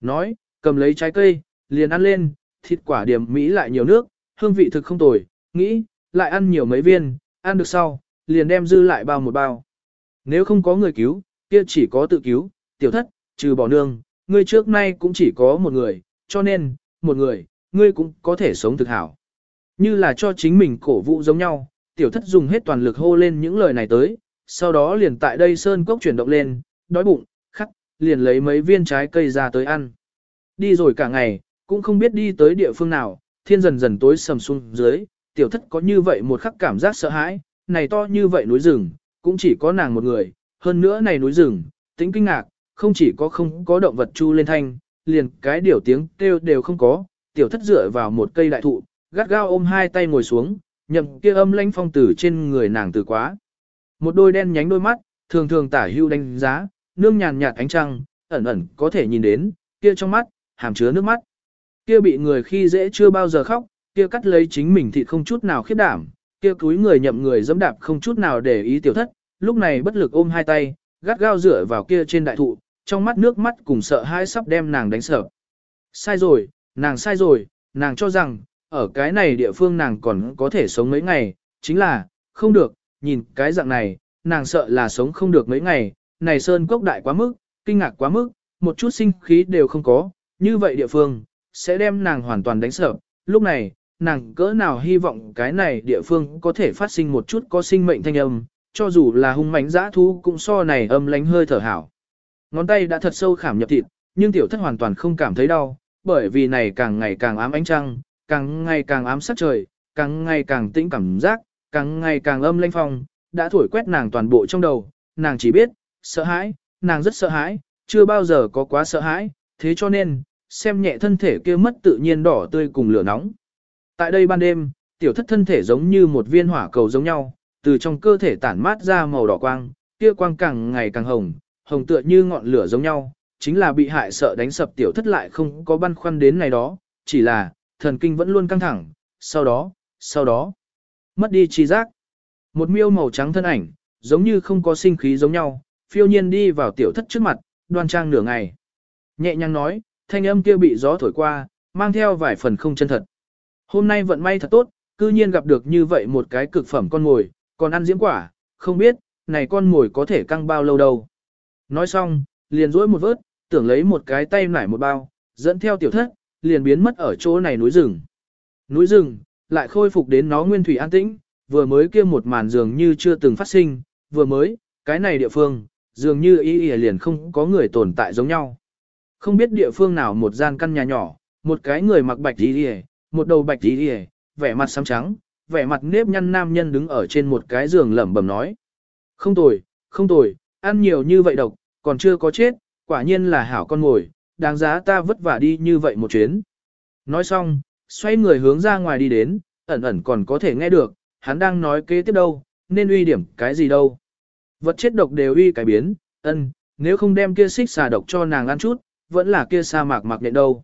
Nói, cầm lấy trái cây, liền ăn lên, thịt quả điểm Mỹ lại nhiều nước, hương vị thực không tồi, nghĩ, lại ăn nhiều mấy viên, ăn được sau, liền đem dư lại bao một bao. Nếu không có người cứu, kia chỉ có tự cứu, tiểu thất, trừ bỏ nương, ngươi trước nay cũng chỉ có một người, cho nên, một người, ngươi cũng có thể sống thực hảo. Như là cho chính mình cổ vũ giống nhau, tiểu thất dùng hết toàn lực hô lên những lời này tới, sau đó liền tại đây sơn cốc chuyển động lên, đói bụng, khắc, liền lấy mấy viên trái cây ra tới ăn. Đi rồi cả ngày, cũng không biết đi tới địa phương nào, thiên dần dần tối sầm xuống dưới, tiểu thất có như vậy một khắc cảm giác sợ hãi, này to như vậy núi rừng, cũng chỉ có nàng một người, hơn nữa này núi rừng, tính kinh ngạc, không chỉ có không có động vật chu lên thanh, liền cái điều tiếng kêu đều không có, tiểu thất dựa vào một cây đại thụ, gắt gao ôm hai tay ngồi xuống, nhậm kia âm lanh phong tử trên người nàng từ quá. Một đôi đen nhánh đôi mắt, thường thường tả hưu đánh giá, nương nhàn nhạt ánh trăng, ẩn ẩn có thể nhìn đến, kia trong mắt, hàm chứa nước mắt. Kia bị người khi dễ chưa bao giờ khóc, kia cắt lấy chính mình thịt không chút nào khiếp đảm, kia cúi người nhậm người dẫm đạp không chút nào để ý tiểu thất, lúc này bất lực ôm hai tay, gắt gao dựa vào kia trên đại thụ, trong mắt nước mắt cùng sợ hãi sắp đem nàng đánh sợ. Sai rồi, nàng sai rồi, nàng cho rằng, ở cái này địa phương nàng còn có thể sống mấy ngày, chính là, không được, nhìn cái dạng này, nàng sợ là sống không được mấy ngày, này sơn cốc đại quá mức, kinh ngạc quá mức, một chút sinh khí đều không có, như vậy địa phương, sẽ đem nàng hoàn toàn đánh sợ. Lúc này, nàng cỡ nào hy vọng cái này địa phương có thể phát sinh một chút có sinh mệnh thanh âm, cho dù là hung mãnh dã thú cũng so này âm lánh hơi thở hảo. Ngón tay đã thật sâu khảm nhập thịt, nhưng tiểu thất hoàn toàn không cảm thấy đau, bởi vì này càng ngày càng ám ánh trăng, càng ngày càng ám sát trời, càng ngày càng tĩnh cảm giác, càng ngày càng âm lanh phong, đã thổi quét nàng toàn bộ trong đầu, nàng chỉ biết, sợ hãi, nàng rất sợ hãi, chưa bao giờ có quá sợ hãi, thế cho nên, xem nhẹ thân thể kia mất tự nhiên đỏ tươi cùng lửa nóng. Tại đây ban đêm, tiểu thất thân thể giống như một viên hỏa cầu giống nhau, từ trong cơ thể tản mát ra màu đỏ quang, kia quang càng ngày càng hồng, hồng tựa như ngọn lửa giống nhau, chính là bị hại sợ đánh sập tiểu thất lại không có băn khoăn đến này đó, chỉ là, thần kinh vẫn luôn căng thẳng, sau đó, sau đó, mất đi chi giác. Một miêu màu trắng thân ảnh, giống như không có sinh khí giống nhau, phiêu nhiên đi vào tiểu thất trước mặt, đoan trang nửa ngày. Nhẹ nhàng nói, thanh âm kia bị gió thổi qua, mang theo vài phần không chân thật. Hôm nay vận may thật tốt, cư nhiên gặp được như vậy một cái cực phẩm con mồi, còn ăn diễm quả, không biết, này con mồi có thể căng bao lâu đâu. Nói xong, liền duỗi một vớt, tưởng lấy một cái tay nải một bao, dẫn theo tiểu thất, liền biến mất ở chỗ này núi rừng. Núi rừng, lại khôi phục đến nó nguyên thủy an tĩnh, vừa mới kia một màn dường như chưa từng phát sinh, vừa mới, cái này địa phương, dường như y y liền không có người tồn tại giống nhau. Không biết địa phương nào một gian căn nhà nhỏ, một cái người mặc bạch y y, một đầu bạch y y, vẻ mặt xám trắng, vẻ mặt nếp nhăn nam nhân đứng ở trên một cái giường lẩm bẩm nói. Không tồi, không tồi, ăn nhiều như vậy độc, còn chưa có chết, quả nhiên là hảo con ngồi, đáng giá ta vất vả đi như vậy một chuyến. Nói xong, xoay người hướng ra ngoài đi đến, ẩn ẩn còn có thể nghe được, hắn đang nói kế tiếp đâu, nên uy điểm cái gì đâu. Vật chết độc đều uy cái biến, ân, nếu không đem kia xích xà độc cho nàng ăn chút, vẫn là kia sa mạc mặc nện đâu.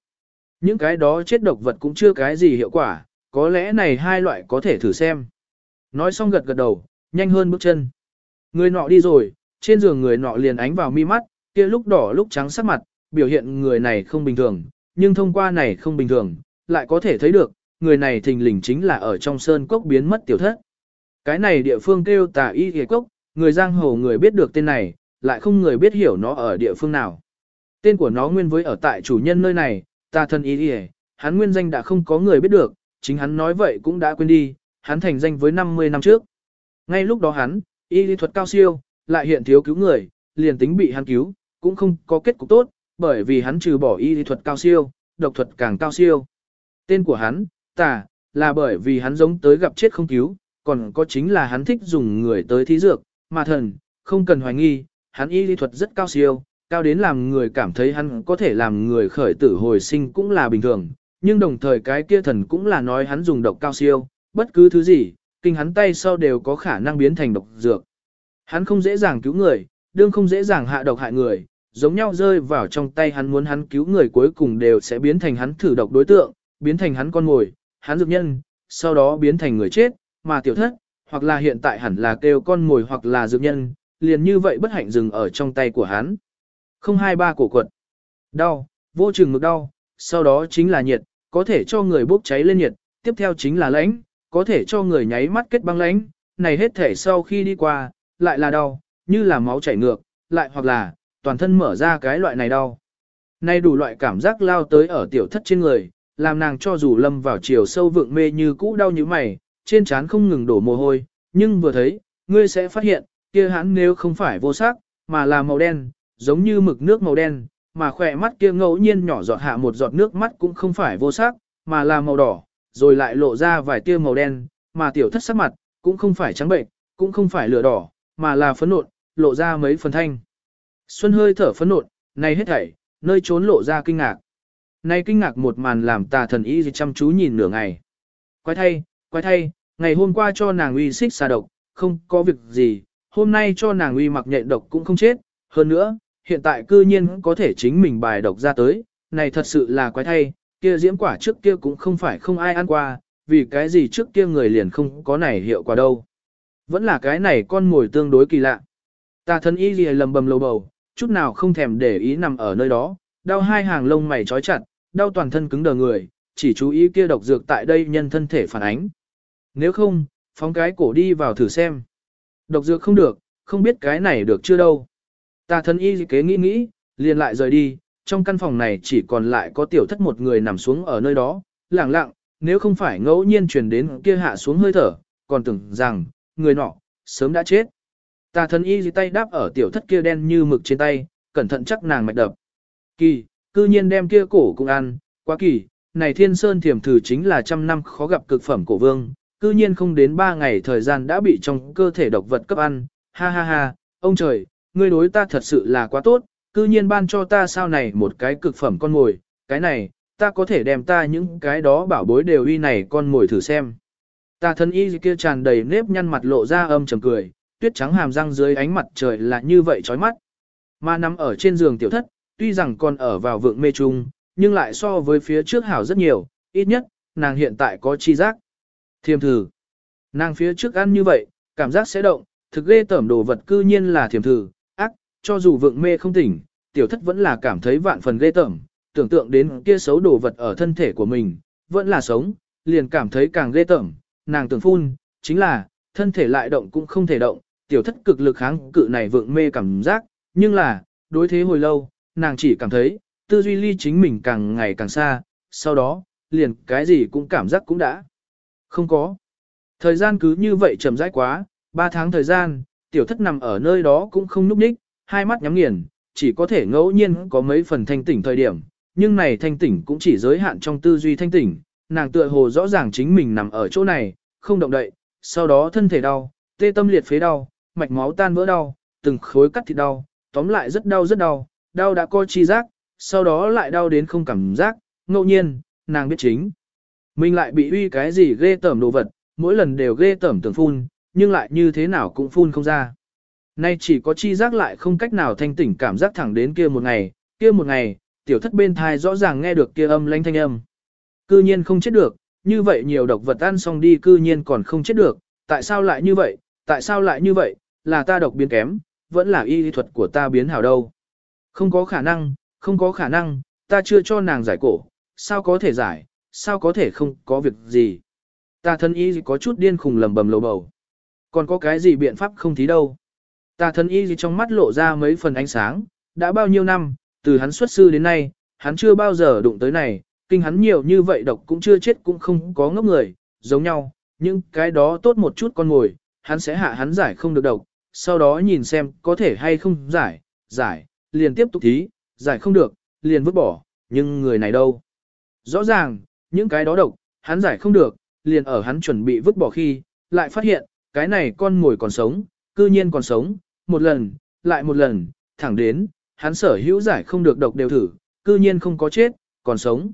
Những cái đó chết độc vật cũng chưa cái gì hiệu quả, có lẽ này hai loại có thể thử xem. Nói xong gật gật đầu, nhanh hơn bước chân. Người nọ đi rồi, trên giường người nọ liền ánh vào mi mắt, kia lúc đỏ lúc trắng sắc mặt, biểu hiện người này không bình thường, nhưng thông qua này không bình thường, lại có thể thấy được, người này thình lình chính là ở trong sơn cốc biến mất tiểu thất. Cái này địa phương kêu tà y ghề cốc, người giang hồ người biết được tên này, lại không người biết hiểu nó ở địa phương nào. Tên của nó nguyên với ở tại chủ nhân nơi này, tà thân y ghề, hắn nguyên danh đã không có người biết được, chính hắn nói vậy cũng đã quên đi, hắn thành danh với 50 năm trước. Ngay lúc đó hắn, y lý thuật cao siêu, lại hiện thiếu cứu người, liền tính bị hắn cứu, cũng không có kết cục tốt, bởi vì hắn trừ bỏ y lý thuật cao siêu, độc thuật càng cao siêu. Tên của hắn, tà, là bởi vì hắn giống tới gặp chết không cứu, còn có chính là hắn thích dùng người tới thí dược, mà thần, không cần hoài nghi, hắn y lý thuật rất cao siêu, cao đến làm người cảm thấy hắn có thể làm người khởi tử hồi sinh cũng là bình thường, nhưng đồng thời cái kia thần cũng là nói hắn dùng độc cao siêu, bất cứ thứ gì, kinh hắn tay sau đều có khả năng biến thành độc dược. Hắn không dễ dàng cứu người, đương không dễ dàng hạ độc hại người, giống nhau rơi vào trong tay hắn muốn hắn cứu người cuối cùng đều sẽ biến thành hắn thử độc đối tượng, biến thành hắn con mồi, hắn dược nhân, sau đó biến thành người chết, mà tiểu thất, hoặc là hiện tại hẳn là kêu con mồi hoặc là dược nhân, liền như vậy bất hạnh dừng ở trong tay của hắn. Không hai ba cổ quật. Đau, vô chừng mực đau, sau đó chính là nhiệt, có thể cho người bốc cháy lên nhiệt, tiếp theo chính là lãnh, có thể cho người nháy mắt kết băng lãnh, này hết thể sau khi đi qua, lại là đau, như là máu chảy ngược, lại hoặc là, toàn thân mở ra cái loại này đau. Nay đủ loại cảm giác lao tới ở tiểu thất trên người, làm nàng cho dù lâm vào chiều sâu vượng mê như cũ đau như mày, trên trán không ngừng đổ mồ hôi, nhưng vừa thấy, ngươi sẽ phát hiện, kia hắn nếu không phải vô sắc, mà là màu đen, giống như mực nước màu đen, mà khỏe mắt kia ngẫu nhiên nhỏ giọt hạ một giọt nước mắt cũng không phải vô sắc, mà là màu đỏ, rồi lại lộ ra vài tia màu đen, mà tiểu thất sắc mặt, cũng không phải trắng bệnh, cũng không phải lửa đỏ, mà là phấn nộn, lộ ra mấy phần thanh. Xuân hơi thở phấn nộn, này hết thảy, nơi trốn lộ ra kinh ngạc. Này kinh ngạc một màn làm tà thần y chăm chú nhìn nửa ngày. Quái thay, quái thay, ngày hôm qua cho nàng uy xích xà độc, không có việc gì, hôm nay cho nàng uy mặc nhện độc cũng không chết, hơn nữa, hiện tại cư nhiên có thể chính mình bài độc ra tới, này thật sự là quái thay, kia diễm quả trước kia cũng không phải không ai ăn qua, vì cái gì trước kia người liền không có này hiệu quả đâu. Vẫn là cái này con ngồi tương đối kỳ lạ. Tà thân y gì lầm bầm lầu bầu, chút nào không thèm để ý nằm ở nơi đó, đau hai hàng lông mày trói chặt, đau toàn thân cứng đờ người, chỉ chú ý kia độc dược tại đây nhân thân thể phản ánh. Nếu không, phóng cái cổ đi vào thử xem. Độc dược không được, không biết cái này được chưa đâu. Tà thân y kế nghĩ nghĩ, liền lại rời đi, trong căn phòng này chỉ còn lại có tiểu thất một người nằm xuống ở nơi đó, lặng lặng, nếu không phải ngẫu nhiên truyền đến kia hạ xuống hơi thở, còn tưởng rằng, người nọ, sớm đã chết. Tà thần y dưới tay đáp ở tiểu thất kia đen như mực trên tay, cẩn thận chắc nàng mạch đập. Kỳ, cư nhiên đem kia cổ cũng ăn, quá kỳ, này thiên sơn thiểm thử chính là trăm năm khó gặp cực phẩm cổ vương, cư nhiên không đến ba ngày thời gian đã bị trong cơ thể độc vật cấp ăn, ha ha ha, ông trời, ngươi đối ta thật sự là quá tốt, cư nhiên ban cho ta sao này một cái cực phẩm con mồi, cái này, ta có thể đem ta những cái đó bảo bối đều uy này con mồi thử xem. Ta thân y kia tràn đầy nếp nhăn mặt lộ ra âm trầm cười, tuyết trắng hàm răng dưới ánh mặt trời là như vậy chói mắt. Mà nằm ở trên giường tiểu thất, tuy rằng còn ở vào vượng mê trung, nhưng lại so với phía trước hảo rất nhiều, ít nhất, nàng hiện tại có chi giác. Thiềm thử. Nàng phía trước ăn như vậy, cảm giác sẽ động, thực ghê tởm đồ vật cư nhiên là thiềm thử, ác, cho dù vượng mê không tỉnh, tiểu thất vẫn là cảm thấy vạn phần ghê tởm, tưởng tượng đến kia xấu đồ vật ở thân thể của mình, vẫn là sống, liền cảm thấy càng ghê tởm, nàng tưởng phun, chính là, thân thể lại động cũng không thể động, tiểu thất cực lực kháng cự này vượng mê cảm giác, nhưng là, đối thế hồi lâu, nàng chỉ cảm thấy, tư duy ly chính mình càng ngày càng xa, sau đó, liền cái gì cũng cảm giác cũng đã không có. Thời gian cứ như vậy chậm rãi quá, 3 tháng thời gian, tiểu thất nằm ở nơi đó cũng không núp đích, hai mắt nhắm nghiền, chỉ có thể ngẫu nhiên có mấy phần thanh tỉnh thời điểm, nhưng này thanh tỉnh cũng chỉ giới hạn trong tư duy thanh tỉnh, nàng tựa hồ rõ ràng chính mình nằm ở chỗ này, không động đậy, sau đó thân thể đau, tê tâm liệt phế đau, mạch máu tan vỡ đau, từng khối cắt thịt đau, tóm lại rất đau rất đau, đau đã coi chi giác, sau đó lại đau đến không cảm giác, ngẫu nhiên, nàng biết chính. Mình lại bị uy cái gì ghê tởm đồ vật, mỗi lần đều ghê tởm tưởng phun, nhưng lại như thế nào cũng phun không ra. Nay chỉ có chi giác lại không cách nào thanh tỉnh cảm giác thẳng đến kia một ngày, kia một ngày, tiểu thất bên thai rõ ràng nghe được kia âm lanh thanh âm. Cư nhiên không chết được, như vậy nhiều độc vật ăn xong đi cư nhiên còn không chết được, tại sao lại như vậy, tại sao lại như vậy, là ta độc biến kém, vẫn là y thuật của ta biến hảo đâu. Không có khả năng, không có khả năng, ta chưa cho nàng giải cổ, sao có thể giải, sao có thể không có việc gì. Ta thân y có chút điên khùng lầm bầm lầu bầu. Còn có cái gì biện pháp không thí đâu. Ta thân y trong mắt lộ ra mấy phần ánh sáng, đã bao nhiêu năm, từ hắn xuất sư đến nay, hắn chưa bao giờ đụng tới này, kinh hắn nhiều như vậy độc cũng chưa chết cũng không có ngốc người, giống nhau, nhưng cái đó tốt một chút con ngồi, hắn sẽ hạ hắn giải không được độc, sau đó nhìn xem có thể hay không giải, giải, liền tiếp tục thí, giải không được, liền vứt bỏ, nhưng người này đâu. Rõ ràng, những cái đó độc, hắn giải không được, liền ở hắn chuẩn bị vứt bỏ khi, lại phát hiện, cái này con ngồi còn sống, cư nhiên còn sống, một lần, lại một lần, thẳng đến, hắn sở hữu giải không được độc đều thử, cư nhiên không có chết, còn sống.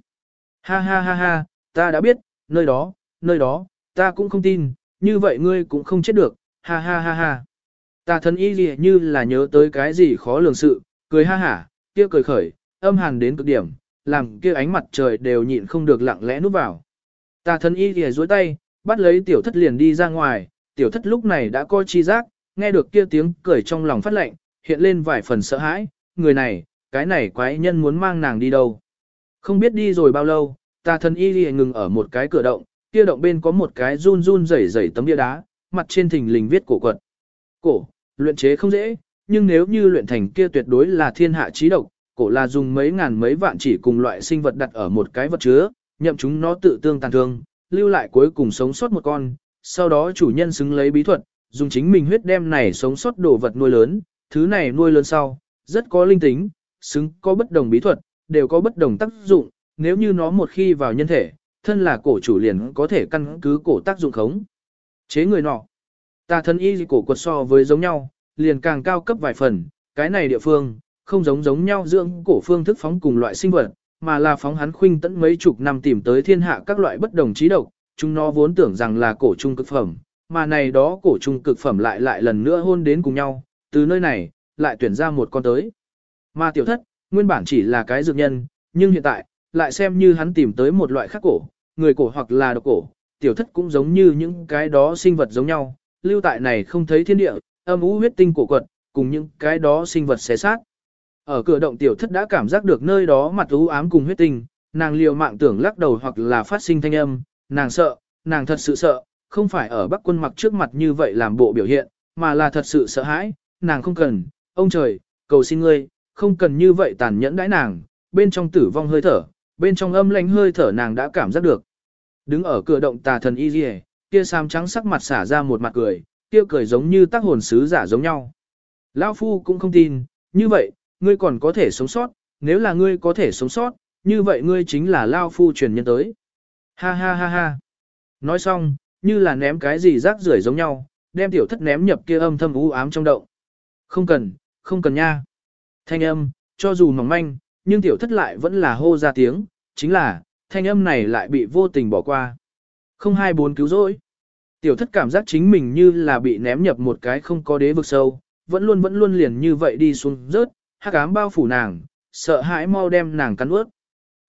Ha ha ha ha, ta đã biết, nơi đó, nơi đó, ta cũng không tin, như vậy ngươi cũng không chết được, ha ha ha ha. Ta thần y gì như là nhớ tới cái gì khó lường sự, cười ha hả, kia cười khởi, âm hàn đến cực điểm, làm kia ánh mặt trời đều nhịn không được lặng lẽ núp vào. Ta thần y gì duỗi tay, bắt lấy tiểu thất liền đi ra ngoài, tiểu thất lúc này đã coi chi giác, nghe được kia tiếng cười trong lòng phát lệnh, hiện lên vài phần sợ hãi, người này, cái này quái nhân muốn mang nàng đi đâu. Không biết đi rồi bao lâu, ta thần y gì ngừng ở một cái cửa động, kia động bên có một cái run run rẩy rẩy tấm bia đá, mặt trên thình lình viết cổ quật. Cổ, luyện chế không dễ, nhưng nếu như luyện thành kia tuyệt đối là thiên hạ trí độc, cổ là dùng mấy ngàn mấy vạn chỉ cùng loại sinh vật đặt ở một cái vật chứa, nhậm chúng nó tự tương tàn thương, lưu lại cuối cùng sống sót một con, sau đó chủ nhân xứng lấy bí thuật, dùng chính mình huyết đem này sống sót đồ vật nuôi lớn, thứ này nuôi lớn sau, rất có linh tính, xứng có bất đồng bí thuật, đều có bất đồng tác dụng, nếu như nó một khi vào nhân thể, thân là cổ chủ liền có thể căn cứ cổ tác dụng khống. Chế người nọ. Ta thân y cổ quật so với giống nhau, liền càng cao cấp vài phần, cái này địa phương, không giống giống nhau dưỡng cổ phương thức phóng cùng loại sinh vật, mà là phóng hắn khuynh tận mấy chục năm tìm tới thiên hạ các loại bất đồng trí độc, chúng nó vốn tưởng rằng là cổ trung cực phẩm, mà này đó cổ trung cực phẩm lại lại lần nữa hôn đến cùng nhau, từ nơi này, lại tuyển ra một con tới. Mà tiểu thất, nguyên bản chỉ là cái dược nhân, nhưng hiện tại, lại xem như hắn tìm tới một loại khác cổ, người cổ hoặc là độc cổ, tiểu thất cũng giống như những cái đó sinh vật giống nhau, lưu tại này không thấy thiên địa, âm ú huyết tinh cổ quật, cùng những cái đó sinh vật xé sát. Ở cửa động tiểu thất đã cảm giác được nơi đó mặt u ám cùng huyết tinh, nàng liều mạng tưởng lắc đầu hoặc là phát sinh thanh âm, nàng sợ, nàng thật sự sợ, không phải ở bắc quân mặc trước mặt như vậy làm bộ biểu hiện, mà là thật sự sợ hãi, nàng không cần, ông trời, cầu xin ngươi, không cần như vậy tàn nhẫn đãi nàng, bên trong tử vong hơi thở, bên trong âm lãnh hơi thở nàng đã cảm giác được. Đứng ở cửa động tà thần y liề, kia sam trắng sắc mặt xả ra một mặt cười, kia cười giống như tác hồn sứ giả giống nhau. Lão phu cũng không tin, như vậy, ngươi còn có thể sống sót, nếu là ngươi có thể sống sót, như vậy ngươi chính là Lao phu truyền nhân tới. Ha ha ha ha. Nói xong, như là ném cái gì rác rưởi giống nhau, đem tiểu thất ném nhập kia âm thâm u ám trong động. Không cần, không cần nha. Thanh âm, cho dù mỏng manh, nhưng tiểu thất lại vẫn là hô ra tiếng, chính là, thanh âm này lại bị vô tình bỏ qua. Không hai bốn cứu rỗi. Tiểu thất cảm giác chính mình như là bị ném nhập một cái không có đế vực sâu, vẫn luôn vẫn luôn liền như vậy đi xuống rớt, hắc ám bao phủ nàng, sợ hãi mau đem nàng cắn ướt.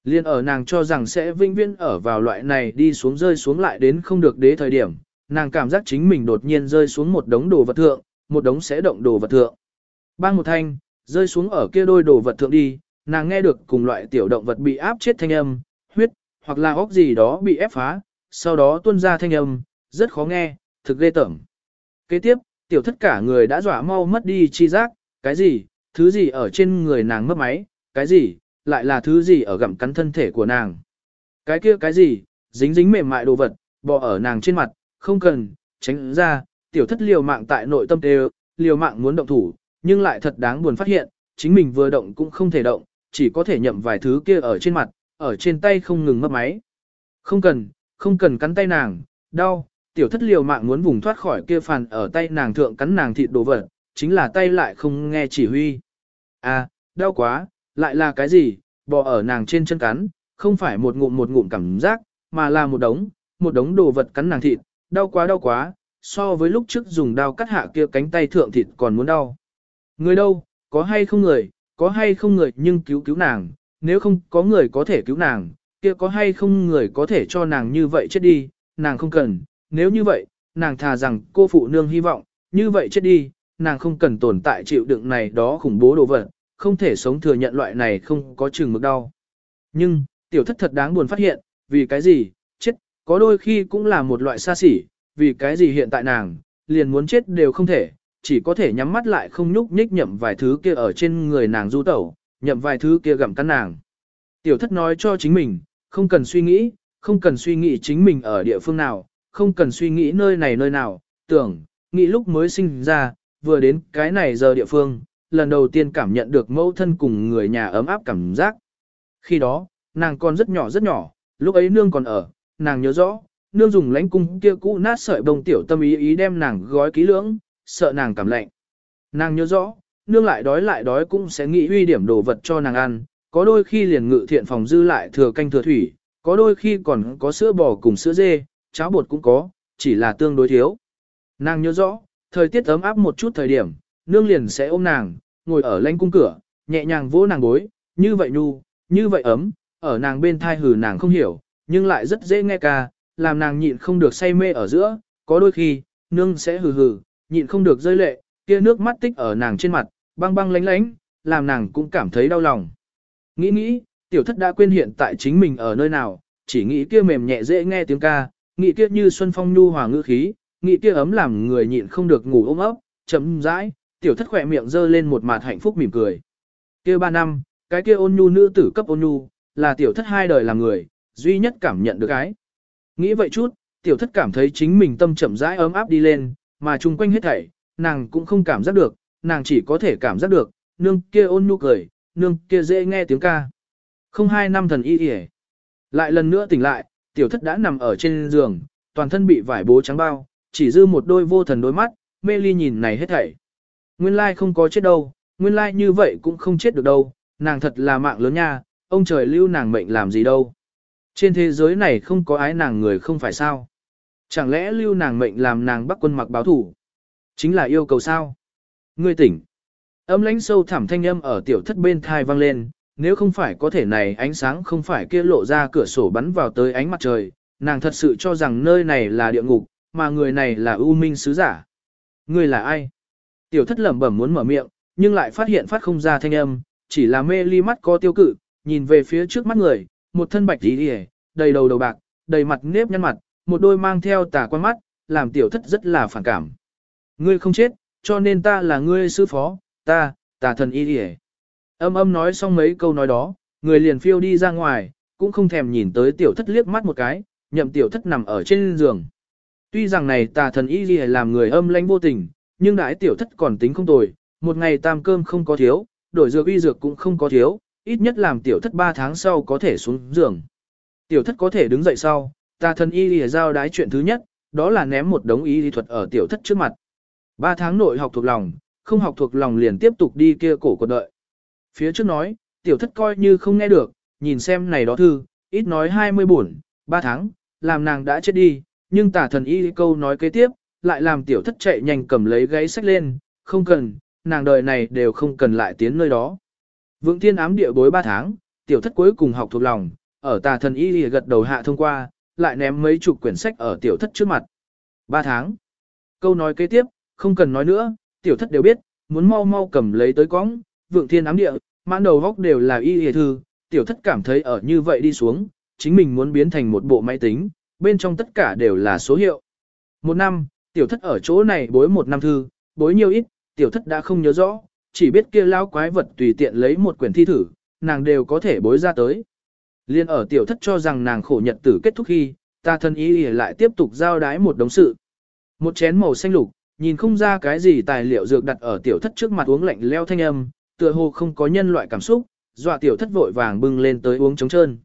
Liên ở nàng cho rằng sẽ vinh viên ở vào loại này đi xuống rơi xuống lại đến không được đế thời điểm, nàng cảm giác chính mình đột nhiên rơi xuống một đống đồ vật thượng, một đống sẽ động đồ vật thượng. Bang một thanh, rơi xuống ở kia đôi đồ vật thượng đi, nàng nghe được cùng loại tiểu động vật bị áp chết thanh âm, huyết, hoặc là óc gì đó bị ép phá, sau đó tuôn ra thanh âm, rất khó nghe, thực ghê tởm. Kế tiếp, tiểu thất cả người đã dọa mau mất đi chi giác, cái gì, thứ gì ở trên người nàng mất máy, cái gì, lại là thứ gì ở gặm cắn thân thể của nàng. Cái kia cái gì, dính dính mềm mại đồ vật, bò ở nàng trên mặt, không cần, tránh ra, tiểu thất liều mạng tại nội tâm đều, liều mạng muốn động thủ, nhưng lại thật đáng buồn phát hiện, chính mình vừa động cũng không thể động, chỉ có thể nhậm vài thứ kia ở trên mặt, ở trên tay không ngừng mấp máy. Không cần, không cần cắn tay nàng, đau, tiểu thất liều mạng muốn vùng thoát khỏi kia phàn ở tay nàng thượng cắn nàng thịt đồ vật, chính là tay lại không nghe chỉ huy. À, đau quá, lại là cái gì, bò ở nàng trên chân cắn, không phải một ngụm một ngụm cảm giác, mà là một đống, một đống đồ vật cắn nàng thịt, đau quá đau quá, so với lúc trước dùng dao cắt hạ kia cánh tay thượng thịt còn muốn đau. Người đâu, có hay không người, có hay không người nhưng cứu cứu nàng, nếu không có người có thể cứu nàng, kia có hay không người có thể cho nàng như vậy chết đi, nàng không cần, nếu như vậy, nàng thà rằng cô phụ nương hy vọng, như vậy chết đi, nàng không cần tồn tại chịu đựng này đó khủng bố đồ vật, không thể sống thừa nhận loại này không có chừng mực đau. Nhưng, tiểu thất thật đáng buồn phát hiện, vì cái gì, chết, có đôi khi cũng là một loại xa xỉ, vì cái gì hiện tại nàng, liền muốn chết đều không thể, chỉ có thể nhắm mắt lại không nhúc nhích nhậm vài thứ kia ở trên người nàng du tẩu, nhậm vài thứ kia gặm cắn nàng. Tiểu thất nói cho chính mình, không cần suy nghĩ, không cần suy nghĩ chính mình ở địa phương nào, không cần suy nghĩ nơi này nơi nào, tưởng, nghĩ lúc mới sinh ra, vừa đến cái này giờ địa phương, lần đầu tiên cảm nhận được mẫu thân cùng người nhà ấm áp cảm giác. Khi đó, nàng còn rất nhỏ rất nhỏ, lúc ấy nương còn ở, nàng nhớ rõ, nương dùng lãnh cung kia cũ nát sợi bông tiểu tâm ý ý đem nàng gói ký lưỡng, sợ nàng cảm lạnh. Nàng nhớ rõ, nương lại đói lại đói cũng sẽ nghĩ uy điểm đồ vật cho nàng ăn, có đôi khi liền ngự thiện phòng dư lại thừa canh thừa thủy, có đôi khi còn có sữa bò cùng sữa dê, cháo bột cũng có, chỉ là tương đối thiếu. Nàng nhớ rõ, thời tiết ấm áp một chút thời điểm, nương liền sẽ ôm nàng, ngồi ở lãnh cung cửa, nhẹ nhàng vỗ nàng gối, như vậy nu, như vậy ấm, ở nàng bên thai hừ nàng không hiểu, nhưng lại rất dễ nghe ca, làm nàng nhịn không được say mê ở giữa, có đôi khi, nương sẽ hừ hừ, nhịn không được rơi lệ, kia nước mắt tích ở nàng trên mặt, băng băng lánh lánh, làm nàng cũng cảm thấy đau lòng. Nghĩ nghĩ, tiểu thất đã quên hiện tại chính mình ở nơi nào, chỉ nghĩ kia mềm nhẹ dễ nghe tiếng ca, nghĩ kia như xuân phong nhu hòa ngữ khí, nghĩ kia ấm làm người nhịn không được ngủ ôm ấp, chậm rãi, tiểu thất khỏe miệng dơ lên một mặt hạnh phúc mỉm cười. Kia ba năm, cái kia ôn nhu nữ tử cấp ôn nhu, là tiểu thất hai đời làm người, duy nhất cảm nhận được cái. Nghĩ vậy chút, tiểu thất cảm thấy chính mình tâm chậm rãi ấm áp đi lên, mà chung quanh hết thảy, nàng cũng không cảm giác được, nàng chỉ có thể cảm giác được, nương kia ôn nhu cười, nương kia dễ nghe tiếng ca. Không hai năm thần y y Lại lần nữa tỉnh lại, tiểu thất đã nằm ở trên giường, toàn thân bị vải bố trắng bao, chỉ dư một đôi vô thần đôi mắt, mê ly nhìn này hết thảy. Nguyên lai không có chết đâu, nguyên lai như vậy cũng không chết được đâu, nàng thật là mạng lớn nha, ông trời lưu nàng mệnh làm gì đâu. Trên thế giới này không có ái nàng người không phải sao. Chẳng lẽ lưu nàng mệnh làm nàng bắt quân mặc báo thủ? Chính là yêu cầu sao? Ngươi tỉnh. Âm lãnh sâu thẳm thanh âm ở tiểu thất bên thai vang lên, nếu không phải có thể này ánh sáng không phải kia lộ ra cửa sổ bắn vào tới ánh mặt trời, nàng thật sự cho rằng nơi này là địa ngục, mà người này là ưu minh sứ giả. Ngươi là ai? Tiểu thất lẩm bẩm muốn mở miệng, nhưng lại phát hiện phát không ra thanh âm, chỉ là mê ly mắt có tiêu cự, nhìn về phía trước mắt người, một thân bạch tí đi đầy đầu đầu bạc, đầy mặt nếp nhăn mặt, một đôi mang theo tà quan mắt, làm tiểu thất rất là phản cảm. Ngươi không chết, cho nên ta là ngươi sư phó, ta, tà thần y địa. Âm âm nói xong mấy câu nói đó, người liền phiêu đi ra ngoài, cũng không thèm nhìn tới tiểu thất liếc mắt một cái, nhậm tiểu thất nằm ở trên giường. Tuy rằng này tà thần y địa làm người âm lãnh vô tình, nhưng đãi tiểu thất còn tính không tồi, một ngày tam cơm không có thiếu, đổi dược uy dược cũng không có thiếu, ít nhất làm tiểu thất 3 tháng sau có thể xuống giường. Tiểu thất có thể đứng dậy sau, ta thần y lìa giao đái chuyện thứ nhất, đó là ném một đống y lý thuật ở tiểu thất trước mặt. Ba tháng nội học thuộc lòng, không học thuộc lòng liền tiếp tục đi kia cổ quật đợi. Phía trước nói, tiểu thất coi như không nghe được, nhìn xem này đó thư, ít nói 20 buồn, 3 tháng, làm nàng đã chết đi, nhưng Tả thần y câu nói kế tiếp, lại làm tiểu thất chạy nhanh cầm lấy gáy sách lên, không cần, nàng đời này đều không cần lại tiến nơi đó. Vượng thiên ám địa bối 3 tháng, tiểu thất cuối cùng học thuộc lòng, ở tà thần y lìa gật đầu hạ thông qua, lại ném mấy chục quyển sách ở tiểu thất trước mặt. ba tháng. Câu nói kế tiếp, không cần nói nữa, tiểu thất đều biết, muốn mau mau cầm lấy tới cõng, vượng thiên ám địa, mãn đầu góc đều là y hề thư, tiểu thất cảm thấy ở như vậy đi xuống, chính mình muốn biến thành một bộ máy tính, bên trong tất cả đều là số hiệu. Một năm, tiểu thất ở chỗ này bối một năm thư, bối nhiều ít, tiểu thất đã không nhớ rõ, chỉ biết kia lao quái vật tùy tiện lấy một quyển thi thử, nàng đều có thể bối ra tới. Liên ở tiểu thất cho rằng nàng khổ nhật tử kết thúc khi, ta thân ý lại tiếp tục giao đái một đống sự. Một chén màu xanh lục, nhìn không ra cái gì tài liệu dược đặt ở tiểu thất trước mặt uống lạnh leo thanh âm, tựa hồ không có nhân loại cảm xúc, dọa tiểu thất vội vàng bưng lên tới uống trống trơn.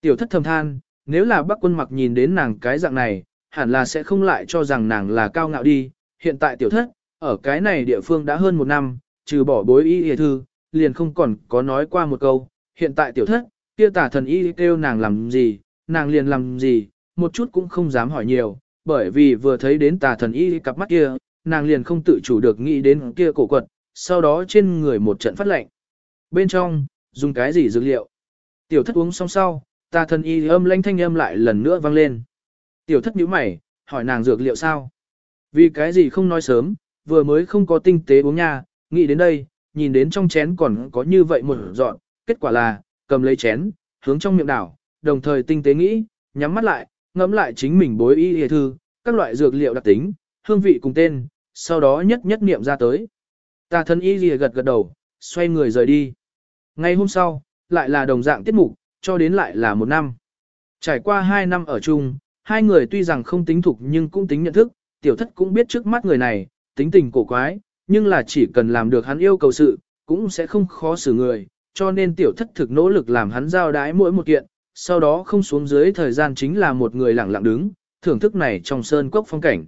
Tiểu thất thầm than, nếu là bác quân mặc nhìn đến nàng cái dạng này, hẳn là sẽ không lại cho rằng nàng là cao ngạo đi. Hiện tại tiểu thất, ở cái này địa phương đã hơn một năm, trừ bỏ bối y y thư, liền không còn có nói qua một câu. Hiện tại tiểu thất, kia tả thần y kêu nàng làm gì, nàng liền làm gì, một chút cũng không dám hỏi nhiều, bởi vì vừa thấy đến tà thần y cặp mắt kia, nàng liền không tự chủ được nghĩ đến kia cổ quật, sau đó trên người một trận phát lệnh. Bên trong, dùng cái gì dược liệu? Tiểu thất uống xong sau, tà thần y âm lanh thanh âm lại lần nữa vang lên. Tiểu thất nhíu mày, hỏi nàng dược liệu sao? Vì cái gì không nói sớm, vừa mới không có tinh tế uống nha, nghĩ đến đây, nhìn đến trong chén còn có như vậy một dọn, kết quả là, cầm lấy chén, hướng trong miệng đảo, đồng thời tinh tế nghĩ, nhắm mắt lại, ngẫm lại chính mình bối y y thư, các loại dược liệu đặc tính, hương vị cùng tên, sau đó nhất nhất niệm ra tới. Tà thân y y gật gật đầu, xoay người rời đi. Ngay hôm sau, lại là đồng dạng tiết mục, cho đến lại là một năm. Trải qua hai năm ở chung, hai người tuy rằng không tính thục nhưng cũng tính nhận thức, tiểu thất cũng biết trước mắt người này, tính tình cổ quái, nhưng là chỉ cần làm được hắn yêu cầu sự, cũng sẽ không khó xử người, cho nên tiểu thất thực nỗ lực làm hắn giao đái mỗi một kiện, sau đó không xuống dưới thời gian chính là một người lặng lặng đứng, thưởng thức này trong sơn cốc phong cảnh.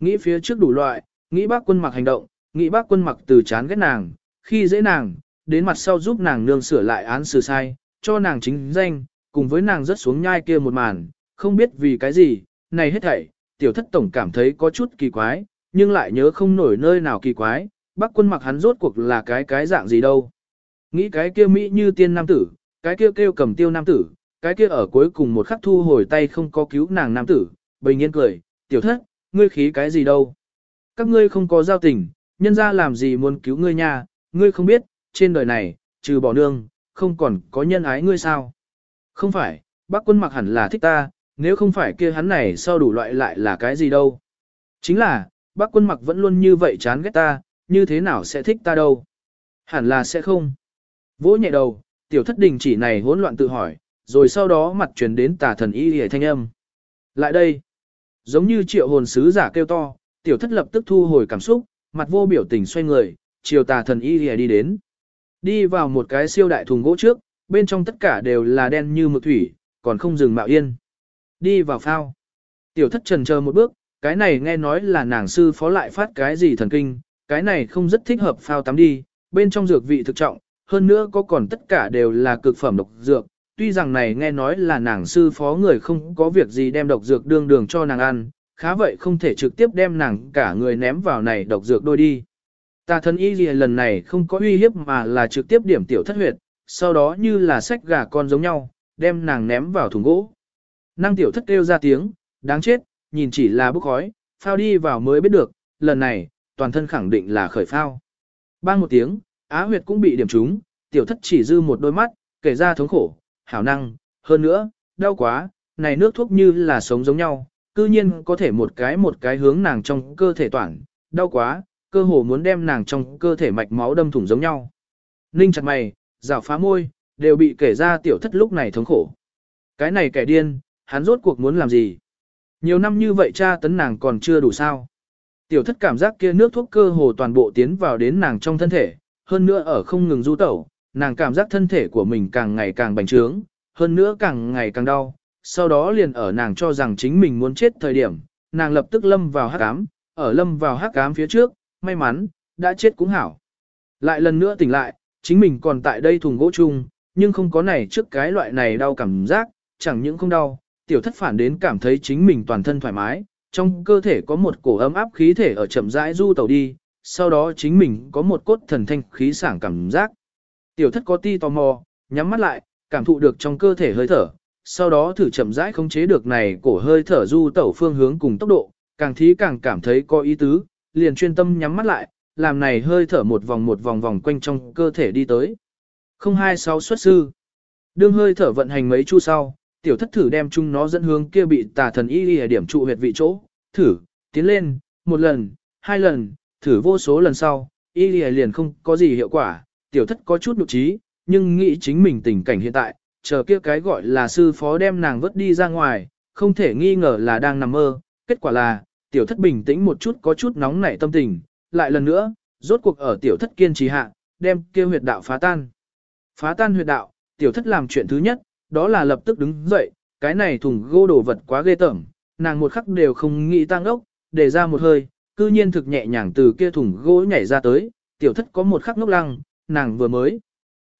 Nghĩ phía trước đủ loại, nghĩ bác quân mặc hành động, nghĩ bác quân mặc từ chán ghét nàng, khi dễ nàng, đến mặt sau giúp nàng nương sửa lại án xử sai, cho nàng chính danh, cùng với nàng rất xuống nhai kia một màn, không biết vì cái gì, này hết thảy, tiểu thất tổng cảm thấy có chút kỳ quái, nhưng lại nhớ không nổi nơi nào kỳ quái, bác quân mặc hắn rốt cuộc là cái cái dạng gì đâu. Nghĩ cái kia Mỹ như tiên nam tử, cái kia kêu cầm tiêu nam tử, cái kia ở cuối cùng một khắc thu hồi tay không có cứu nàng nam tử, bình yên cười, tiểu thất, ngươi khí cái gì đâu. Các ngươi không có giao tình, nhân ra làm gì muốn cứu ngươi nha, ngươi không biết, trên đời này, trừ bỏ nương, không còn có nhân ái ngươi sao. Không phải, bác quân mặc hẳn là thích ta, nếu không phải kia hắn này sau đủ loại lại là cái gì đâu. Chính là, bác quân mặc vẫn luôn như vậy chán ghét ta, như thế nào sẽ thích ta đâu. Hẳn là sẽ không. Vỗ nhẹ đầu, tiểu thất đình chỉ này hỗn loạn tự hỏi, rồi sau đó mặt truyền đến tà thần y hề thanh âm. Lại đây, giống như triệu hồn sứ giả kêu to, tiểu thất lập tức thu hồi cảm xúc, mặt vô biểu tình xoay người, chiều tà thần y hề đi đến. Đi vào một cái siêu đại thùng gỗ trước, bên trong tất cả đều là đen như mực thủy, còn không dừng mạo yên. Đi vào phao. Tiểu thất trần chờ một bước, cái này nghe nói là nàng sư phó lại phát cái gì thần kinh, cái này không rất thích hợp phao tắm đi, bên trong dược vị thực trọng, hơn nữa có còn tất cả đều là cực phẩm độc dược, tuy rằng này nghe nói là nàng sư phó người không có việc gì đem độc dược đương đường cho nàng ăn, khá vậy không thể trực tiếp đem nàng cả người ném vào này độc dược đôi đi. Tà thân y gì lần này không có uy hiếp mà là trực tiếp điểm tiểu thất huyệt, sau đó như là sách gà con giống nhau, đem nàng ném vào thùng gỗ. Năng tiểu thất kêu ra tiếng, đáng chết, nhìn chỉ là bốc khói, phao đi vào mới biết được, lần này, toàn thân khẳng định là khởi phao. Bang một tiếng, á huyệt cũng bị điểm trúng, tiểu thất chỉ dư một đôi mắt, kể ra thống khổ, hảo năng, hơn nữa, đau quá, này nước thuốc như là sống giống nhau, cư nhiên có thể một cái một cái hướng nàng trong cơ thể toàn, đau quá, cơ hồ muốn đem nàng trong cơ thể mạch máu đâm thủng giống nhau. Ninh chặt mày, rào phá môi, đều bị kể ra tiểu thất lúc này thống khổ. Cái này kẻ điên, hắn rốt cuộc muốn làm gì? Nhiều năm như vậy cha tấn nàng còn chưa đủ sao? Tiểu thất cảm giác kia nước thuốc cơ hồ toàn bộ tiến vào đến nàng trong thân thể, hơn nữa ở không ngừng du tẩu, nàng cảm giác thân thể của mình càng ngày càng bành trướng, hơn nữa càng ngày càng đau. Sau đó liền ở nàng cho rằng chính mình muốn chết thời điểm, nàng lập tức lâm vào hắc ám, ở lâm vào hắc ám phía trước, may mắn, đã chết cũng hảo. Lại lần nữa tỉnh lại, chính mình còn tại đây thùng gỗ chung, nhưng không có này trước cái loại này đau cảm giác, chẳng những không đau, tiểu thất phản đến cảm thấy chính mình toàn thân thoải mái, trong cơ thể có một cổ ấm áp khí thể ở chậm rãi du tàu đi, sau đó chính mình có một cốt thần thanh khí sảng cảm giác. Tiểu thất có ti tò mò, nhắm mắt lại, cảm thụ được trong cơ thể hơi thở, sau đó thử chậm rãi khống chế được này cổ hơi thở du tẩu phương hướng cùng tốc độ, càng thí càng cảm thấy có ý tứ, liền chuyên tâm nhắm mắt lại, làm này hơi thở một vòng một vòng vòng quanh trong cơ thể đi tới. 026 xuất sư. Đương hơi thở vận hành mấy chu sau, tiểu thất thử đem chung nó dẫn hướng kia bị tà thần y y điểm trụ huyệt vị chỗ, thử, tiến lên, một lần, hai lần, thử vô số lần sau, y liền không có gì hiệu quả, tiểu thất có chút nụ trí, nhưng nghĩ chính mình tình cảnh hiện tại, chờ kia cái gọi là sư phó đem nàng vứt đi ra ngoài, không thể nghi ngờ là đang nằm mơ, kết quả là, tiểu thất bình tĩnh một chút có chút nóng nảy tâm tình, lại lần nữa, rốt cuộc ở tiểu thất kiên trì hạ, đem kia huyệt đạo phá tan. Phá tan huyệt đạo, tiểu thất làm chuyện thứ nhất, đó là lập tức đứng dậy, cái này thùng gô đồ vật quá ghê tởm, nàng một khắc đều không nghĩ tăng ốc, để ra một hơi, cư nhiên thực nhẹ nhàng từ kia thùng gỗ nhảy ra tới, tiểu thất có một khắc ngốc lăng, nàng vừa mới.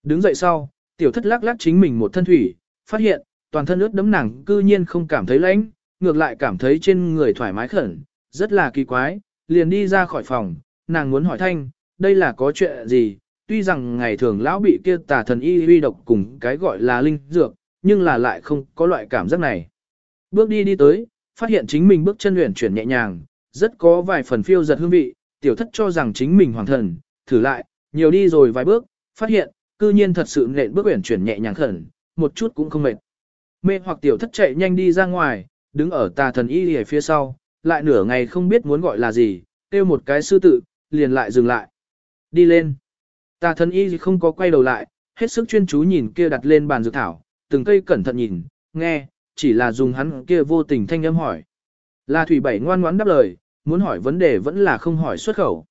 Đứng dậy sau, tiểu thất lắc lắc chính mình một thân thủy, phát hiện, toàn thân ướt đấm nàng cư nhiên không cảm thấy lạnh, ngược lại cảm thấy trên người thoải mái khẩn, rất là kỳ quái, liền đi ra khỏi phòng, nàng muốn hỏi thanh, đây là có chuyện gì, tuy rằng ngày thường lão bị kia tà thần y huy độc cùng cái gọi là linh dược, nhưng là lại không có loại cảm giác này. Bước đi đi tới, phát hiện chính mình bước chân luyện chuyển nhẹ nhàng, rất có vài phần phiêu giật hương vị, tiểu thất cho rằng chính mình hoàng thần, thử lại, nhiều đi rồi vài bước, phát hiện, cư nhiên thật sự nện bước uyển chuyển nhẹ nhàng khẩn, một chút cũng không mệt. Mê hoặc tiểu thất chạy nhanh đi ra ngoài, đứng ở tà thần y ở phía sau, lại nửa ngày không biết muốn gọi là gì, kêu một cái sư tự, liền lại dừng lại. Đi lên. Tà thần y không có quay đầu lại, hết sức chuyên chú nhìn kia đặt lên bàn dược thảo, từng cây cẩn thận nhìn, nghe, chỉ là dùng hắn kia vô tình thanh âm hỏi. Là thủy bảy ngoan ngoãn đáp lời, muốn hỏi vấn đề vẫn là không hỏi xuất khẩu.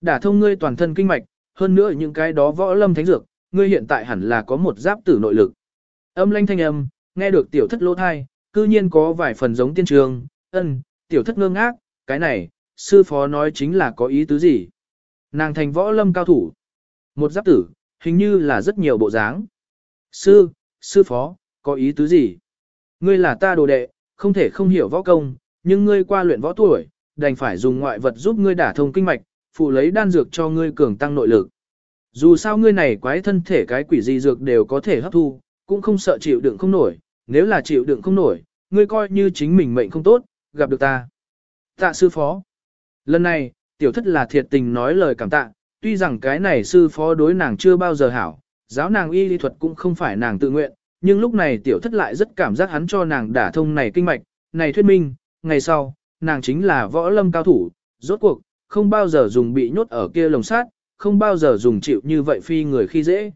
Đả thông ngươi toàn thân kinh mạch, hơn nữa những cái đó võ lâm thánh dược, ngươi hiện tại hẳn là có một giáp tử nội lực. Âm lanh thanh âm, nghe được tiểu thất lỗ thai, cư nhiên có vài phần giống tiên trường, ân, tiểu thất ngơ ngác, cái này, sư phó nói chính là có ý tứ gì. Nàng thành võ lâm cao thủ. Một giáp tử, hình như là rất nhiều bộ dáng. Sư, sư phó, có ý tứ gì? Ngươi là ta đồ đệ, không thể không hiểu võ công, nhưng ngươi qua luyện võ tuổi, đành phải dùng ngoại vật giúp ngươi đả thông kinh mạch, phụ lấy đan dược cho ngươi cường tăng nội lực. Dù sao ngươi này quái thân thể cái quỷ gì dược đều có thể hấp thu, cũng không sợ chịu đựng không nổi, nếu là chịu đựng không nổi, ngươi coi như chính mình mệnh không tốt, gặp được ta. Tạ sư phó. Lần này, tiểu thất là thiệt tình nói lời cảm tạ, tuy rằng cái này sư phó đối nàng chưa bao giờ hảo, giáo nàng y lý thuật cũng không phải nàng tự nguyện, nhưng lúc này tiểu thất lại rất cảm giác hắn cho nàng đả thông này kinh mạch, này thuyết minh, ngày sau, nàng chính là võ lâm cao thủ, rốt cuộc, không bao giờ dùng bị nhốt ở kia lồng sát, không bao giờ dùng chịu như vậy phi người khi dễ.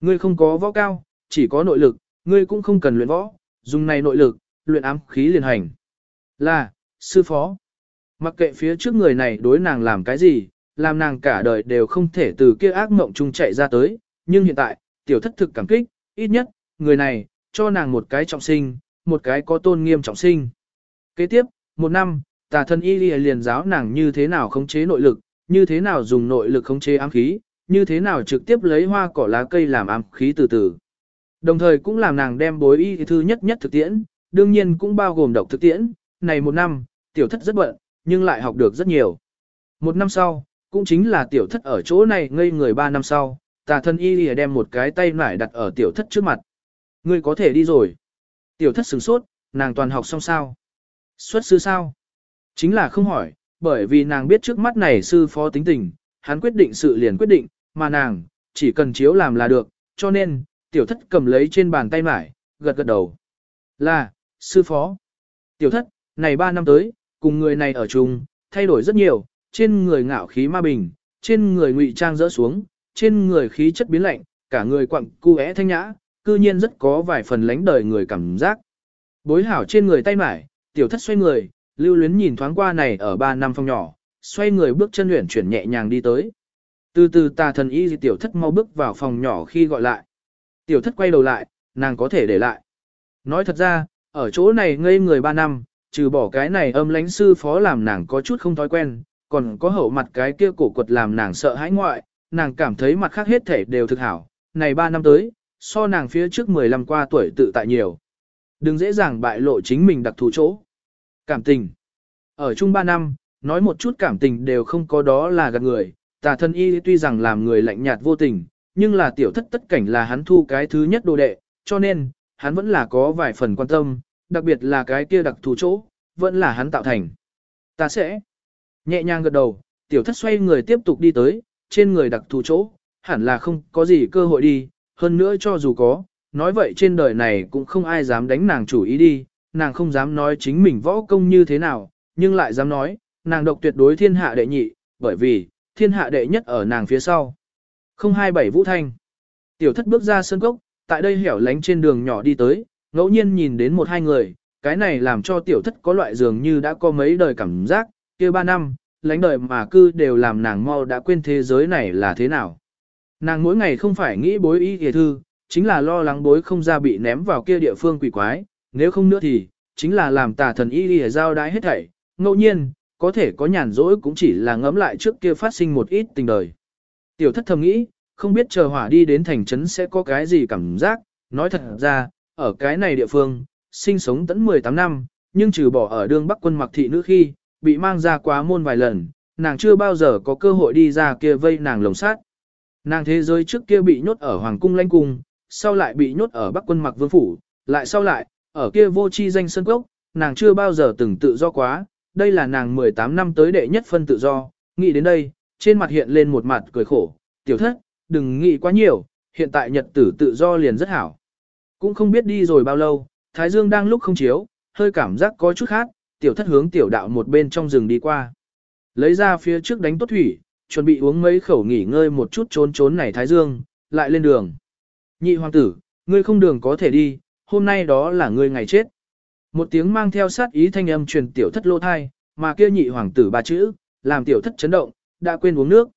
Ngươi không có võ cao, chỉ có nội lực, ngươi cũng không cần luyện võ, dùng này nội lực, luyện ám khí liền hành. Là, sư phó. Mặc kệ phía trước người này đối nàng làm cái gì, làm nàng cả đời đều không thể từ kia ác mộng chung chạy ra tới, nhưng hiện tại, tiểu thất thực cảm kích, ít nhất, người này, cho nàng một cái trọng sinh, một cái có tôn nghiêm trọng sinh. Kế tiếp, một năm, tà thân y liền giáo nàng như thế nào khống chế nội lực, như thế nào dùng nội lực khống chế ám khí, như thế nào trực tiếp lấy hoa cỏ lá cây làm ám khí từ từ. Đồng thời cũng làm nàng đem bối y thư nhất nhất thực tiễn, đương nhiên cũng bao gồm độc thực tiễn, này một năm, tiểu thất rất bận, nhưng lại học được rất nhiều. Một năm sau, cũng chính là tiểu thất ở chỗ này ngây người ba năm sau, tà thân y lìa đem một cái tay nải đặt ở tiểu thất trước mặt. Ngươi có thể đi rồi. Tiểu thất sửng sốt, nàng toàn học xong sao? Xuất sư sao? Chính là không hỏi, bởi vì nàng biết trước mắt này sư phó tính tình, hắn quyết định sự liền quyết định, mà nàng, chỉ cần chiếu làm là được, cho nên, tiểu thất cầm lấy trên bàn tay mải, gật gật đầu. Là, sư phó. Tiểu thất, này ba năm tới, cùng người này ở chung, thay đổi rất nhiều, trên người ngạo khí ma bình, trên người ngụy trang rỡ xuống, trên người khí chất biến lạnh, cả người quặng cu é thanh nhã, cư nhiên rất có vài phần lánh đời người cảm giác. Bối hảo trên người tay mải, tiểu thất xoay người, lưu luyến nhìn thoáng qua này ở ba năm phòng nhỏ, xoay người bước chân luyện chuyển nhẹ nhàng đi tới. Từ từ tà thần y tiểu thất mau bước vào phòng nhỏ khi gọi lại. Tiểu thất quay đầu lại, nàng có thể để lại. Nói thật ra, ở chỗ này ngây người ba năm, trừ bỏ cái này âm lãnh sư phó làm nàng có chút không thói quen, còn có hậu mặt cái kia cổ quật làm nàng sợ hãi ngoại, nàng cảm thấy mặt khác hết thể đều thực hảo. Này ba năm tới, so nàng phía trước 15 qua tuổi tự tại nhiều. Đừng dễ dàng bại lộ chính mình đặc thù chỗ. Cảm tình. Ở chung ba năm, nói một chút cảm tình đều không có đó là gạt người, tà thân y tuy rằng làm người lạnh nhạt vô tình, nhưng là tiểu thất tất cảnh là hắn thu cái thứ nhất đồ đệ, cho nên, hắn vẫn là có vài phần quan tâm, đặc biệt là cái kia đặc thù chỗ, vẫn là hắn tạo thành. Ta sẽ nhẹ nhàng gật đầu, tiểu thất xoay người tiếp tục đi tới, trên người đặc thù chỗ, hẳn là không có gì cơ hội đi, hơn nữa cho dù có, nói vậy trên đời này cũng không ai dám đánh nàng chủ ý đi, nàng không dám nói chính mình võ công như thế nào, nhưng lại dám nói, nàng độc tuyệt đối thiên hạ đệ nhị, bởi vì, thiên hạ đệ nhất ở nàng phía sau. 027 Vũ Thanh Tiểu thất bước ra sân cốc, tại đây hẻo lánh trên đường nhỏ đi tới, ngẫu nhiên nhìn đến một hai người, cái này làm cho tiểu thất có loại dường như đã có mấy đời cảm giác, kia ba năm, lánh đời mà cư đều làm nàng mau đã quên thế giới này là thế nào. Nàng mỗi ngày không phải nghĩ bối ý hề thư, chính là lo lắng bối không ra bị ném vào kia địa phương quỷ quái, nếu không nữa thì, chính là làm tà thần y lìa giao đái hết thảy, ngẫu nhiên, có thể có nhàn rỗi cũng chỉ là ngẫm lại trước kia phát sinh một ít tình đời. Tiểu thất thầm nghĩ, không biết chờ hỏa đi đến thành trấn sẽ có cái gì cảm giác, nói thật ra, ở cái này địa phương, sinh sống tận 18 năm, nhưng trừ bỏ ở đương bắc quân mặc thị nữ khi, bị mang ra quá môn vài lần, nàng chưa bao giờ có cơ hội đi ra kia vây nàng lồng sát. Nàng thế giới trước kia bị nhốt ở Hoàng cung lãnh cung, sau lại bị nhốt ở Bắc quân mặc vương phủ, lại sau lại, ở kia vô chi danh sân cốc, nàng chưa bao giờ từng tự do quá, đây là nàng 18 năm tới đệ nhất phân tự do, nghĩ đến đây, trên mặt hiện lên một mặt cười khổ, tiểu thất, đừng nghĩ quá nhiều, hiện tại nhật tử tự do liền rất hảo. Cũng không biết đi rồi bao lâu, Thái Dương đang lúc không chiếu, hơi cảm giác có chút khác, tiểu thất hướng tiểu đạo một bên trong rừng đi qua. Lấy ra phía trước đánh tốt thủy, chuẩn bị uống mấy khẩu nghỉ ngơi một chút trốn trốn này Thái Dương, lại lên đường. Nhị hoàng tử, ngươi không đường có thể đi, hôm nay đó là ngươi ngày chết. Một tiếng mang theo sát ý thanh âm truyền tiểu thất lô thai, mà kia nhị hoàng tử ba chữ, làm tiểu thất chấn động, đã quên uống nước.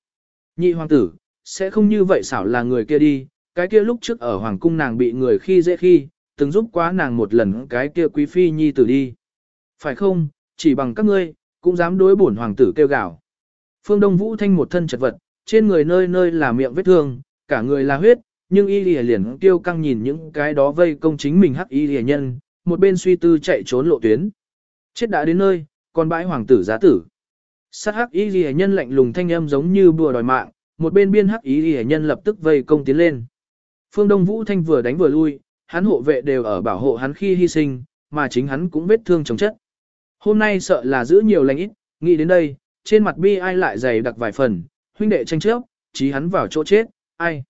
Nhị hoàng tử, sẽ không như vậy xảo là người kia đi, cái kia lúc trước ở hoàng cung nàng bị người khi dễ khi, từng giúp quá nàng một lần cái kia quý phi nhi tử đi. Phải không, chỉ bằng các ngươi, cũng dám đối bổn hoàng tử kêu gào. Phương Đông Vũ Thanh một thân chật vật, trên người nơi nơi là miệng vết thương, cả người là huyết, nhưng y lìa liền tiêu căng nhìn những cái đó vây công chính mình hắc y lìa nhân, một bên suy tư chạy trốn lộ tuyến. Chết đã đến nơi, còn bãi hoàng tử giá tử. Sát hắc y lìa nhân lạnh lùng thanh âm giống như bùa đòi mạng, một bên biên hắc y lìa nhân lập tức vây công tiến lên. Phương Đông Vũ Thanh vừa đánh vừa lui, hắn hộ vệ đều ở bảo hộ hắn khi hy sinh, mà chính hắn cũng vết thương chống chất. Hôm nay sợ là giữ nhiều lành ít, nghĩ đến đây, trên mặt bi ai lại dày đặc vài phần, huynh đệ tranh chấp, chí hắn vào chỗ chết, ai.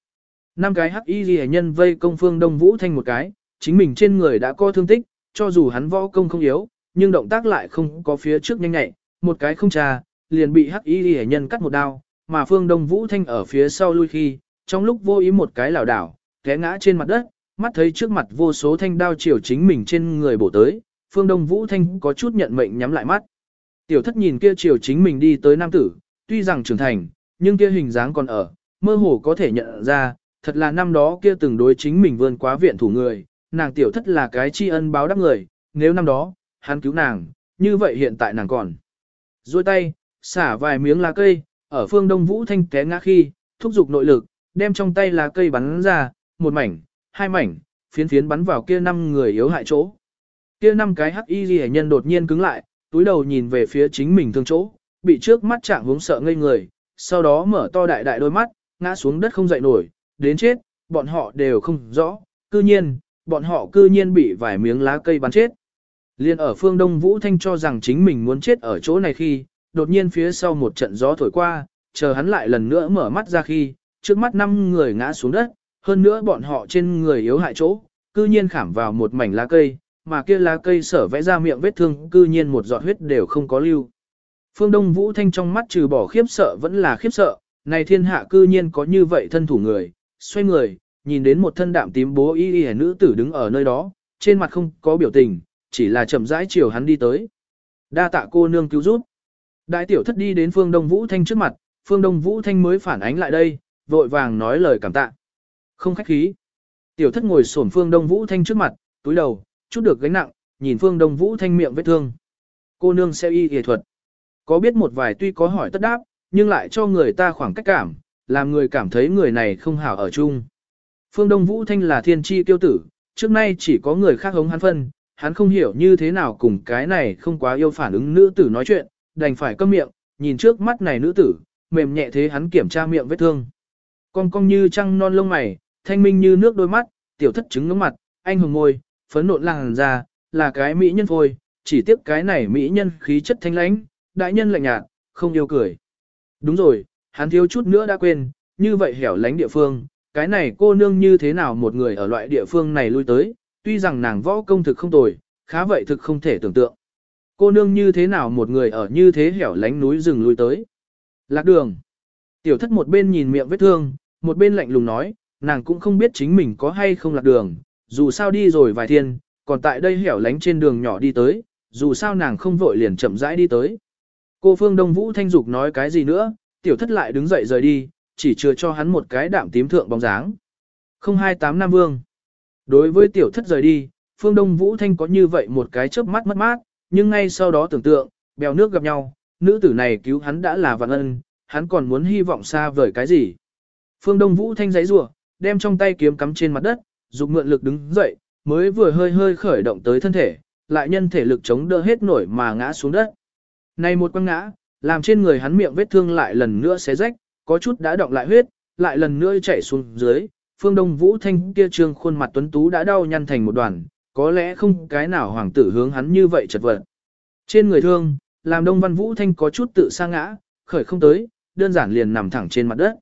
Năm cái hắc y ghi nhân vây công phương Đông Vũ Thanh một cái, chính mình trên người đã có thương tích, cho dù hắn võ công không yếu, nhưng động tác lại không có phía trước nhanh nhạy, một cái không trà, liền bị hắc y ghi nhân cắt một đao, mà phương Đông Vũ Thanh ở phía sau lui khi, trong lúc vô ý một cái lảo đảo, té ngã trên mặt đất, mắt thấy trước mặt vô số thanh đao chiều chính mình trên người bổ tới, phương Đông Vũ Thanh có chút nhận mệnh nhắm lại mắt. Tiểu thất nhìn kia chiều chính mình đi tới nam tử, tuy rằng trưởng thành, nhưng kia hình dáng còn ở, mơ hồ có thể nhận ra, thật là năm đó kia từng đối chính mình vươn quá viện thủ người, nàng tiểu thất là cái tri ân báo đáp người, nếu năm đó, hắn cứu nàng, như vậy hiện tại nàng còn. Rồi tay, xả vài miếng lá cây, ở phương Đông Vũ Thanh té ngã khi, thúc giục nội lực, đem trong tay lá cây bắn ra, một mảnh, hai mảnh, phiến phiến bắn vào kia năm người yếu hại chỗ. Kia năm cái hắc y ghi nhân đột nhiên cứng lại, túi đầu nhìn về phía chính mình thương chỗ, bị trước mắt chạm hướng sợ ngây người, sau đó mở to đại đại đôi mắt, ngã xuống đất không dậy nổi, đến chết, bọn họ đều không rõ, cư nhiên, bọn họ cư nhiên bị vài miếng lá cây bắn chết. Liên ở phương Đông Vũ Thanh cho rằng chính mình muốn chết ở chỗ này khi, đột nhiên phía sau một trận gió thổi qua, chờ hắn lại lần nữa mở mắt ra khi, trước mắt năm người ngã xuống đất, hơn nữa bọn họ trên người yếu hại chỗ, cư nhiên khảm vào một mảnh lá cây, mà kia lá cây sở vẽ ra miệng vết thương cư nhiên một giọt huyết đều không có lưu. Phương Đông Vũ Thanh trong mắt trừ bỏ khiếp sợ vẫn là khiếp sợ, này thiên hạ cư nhiên có như vậy thân thủ người, xoay người, nhìn đến một thân đạm tím bố y y nữ tử đứng ở nơi đó, trên mặt không có biểu tình, chỉ là chậm rãi chiều hắn đi tới. Đa tạ cô nương cứu giúp. Đại tiểu thất đi đến Phương Đông Vũ Thanh trước mặt, Phương Đông Vũ Thanh mới phản ánh lại đây, vội vàng nói lời cảm tạ. Không khách khí. Tiểu thất ngồi xổm Phương Đông Vũ Thanh trước mặt, túi đầu, chút được gánh nặng, nhìn Phương Đông Vũ Thanh miệng vết thương. Cô nương sẽ y y thuật. Có biết một vài tuy có hỏi tất đáp, nhưng lại cho người ta khoảng cách cảm, làm người cảm thấy người này không hảo ở chung. Phương Đông Vũ Thanh là thiên tri tiêu tử, trước nay chỉ có người khác hống hắn phân, hắn không hiểu như thế nào cùng cái này không quá yêu phản ứng nữ tử nói chuyện, đành phải câm miệng, nhìn trước mắt này nữ tử, mềm nhẹ thế hắn kiểm tra miệng vết thương. Cong cong như trăng non lông mày, thanh minh như nước đôi mắt, tiểu thất trứng ngưỡng mặt, anh hùng môi, phấn nộn làng ra, là cái mỹ nhân phôi, chỉ tiếc cái này mỹ nhân khí chất thanh lãnh, đại nhân lạnh nhạt, không yêu cười. Đúng rồi, hắn thiếu chút nữa đã quên, như vậy hẻo lánh địa phương, cái này cô nương như thế nào một người ở loại địa phương này lui tới, tuy rằng nàng võ công thực không tồi, khá vậy thực không thể tưởng tượng. Cô nương như thế nào một người ở như thế hẻo lánh núi rừng lui tới. Lạc đường. Tiểu thất một bên nhìn miệng vết thương, một bên lạnh lùng nói, nàng cũng không biết chính mình có hay không lạc đường, dù sao đi rồi vài thiên, còn tại đây hẻo lánh trên đường nhỏ đi tới, dù sao nàng không vội liền chậm rãi đi tới. Cô Phương Đông Vũ Thanh Dục nói cái gì nữa, tiểu thất lại đứng dậy rời đi, chỉ chưa cho hắn một cái đạm tím thượng bóng dáng. 028 Nam Vương Đối với tiểu thất rời đi, Phương Đông Vũ Thanh có như vậy một cái chớp mắt mất mát, nhưng ngay sau đó tưởng tượng, bèo nước gặp nhau, nữ tử này cứu hắn đã là vạn ân, hắn còn muốn hy vọng xa vời cái gì. Phương Đông Vũ Thanh giấy rủa đem trong tay kiếm cắm trên mặt đất, dục mượn lực đứng dậy, mới vừa hơi hơi khởi động tới thân thể, lại nhân thể lực chống đỡ hết nổi mà ngã xuống đất. Này một quăng ngã, làm trên người hắn miệng vết thương lại lần nữa xé rách, có chút đã động lại huyết, lại lần nữa chảy xuống dưới, phương đông vũ thanh kia trương khuôn mặt tuấn tú đã đau nhăn thành một đoàn, có lẽ không cái nào hoàng tử hướng hắn như vậy chật vật. Trên người thương, làm đông văn vũ thanh có chút tự sa ngã, khởi không tới, đơn giản liền nằm thẳng trên mặt đất.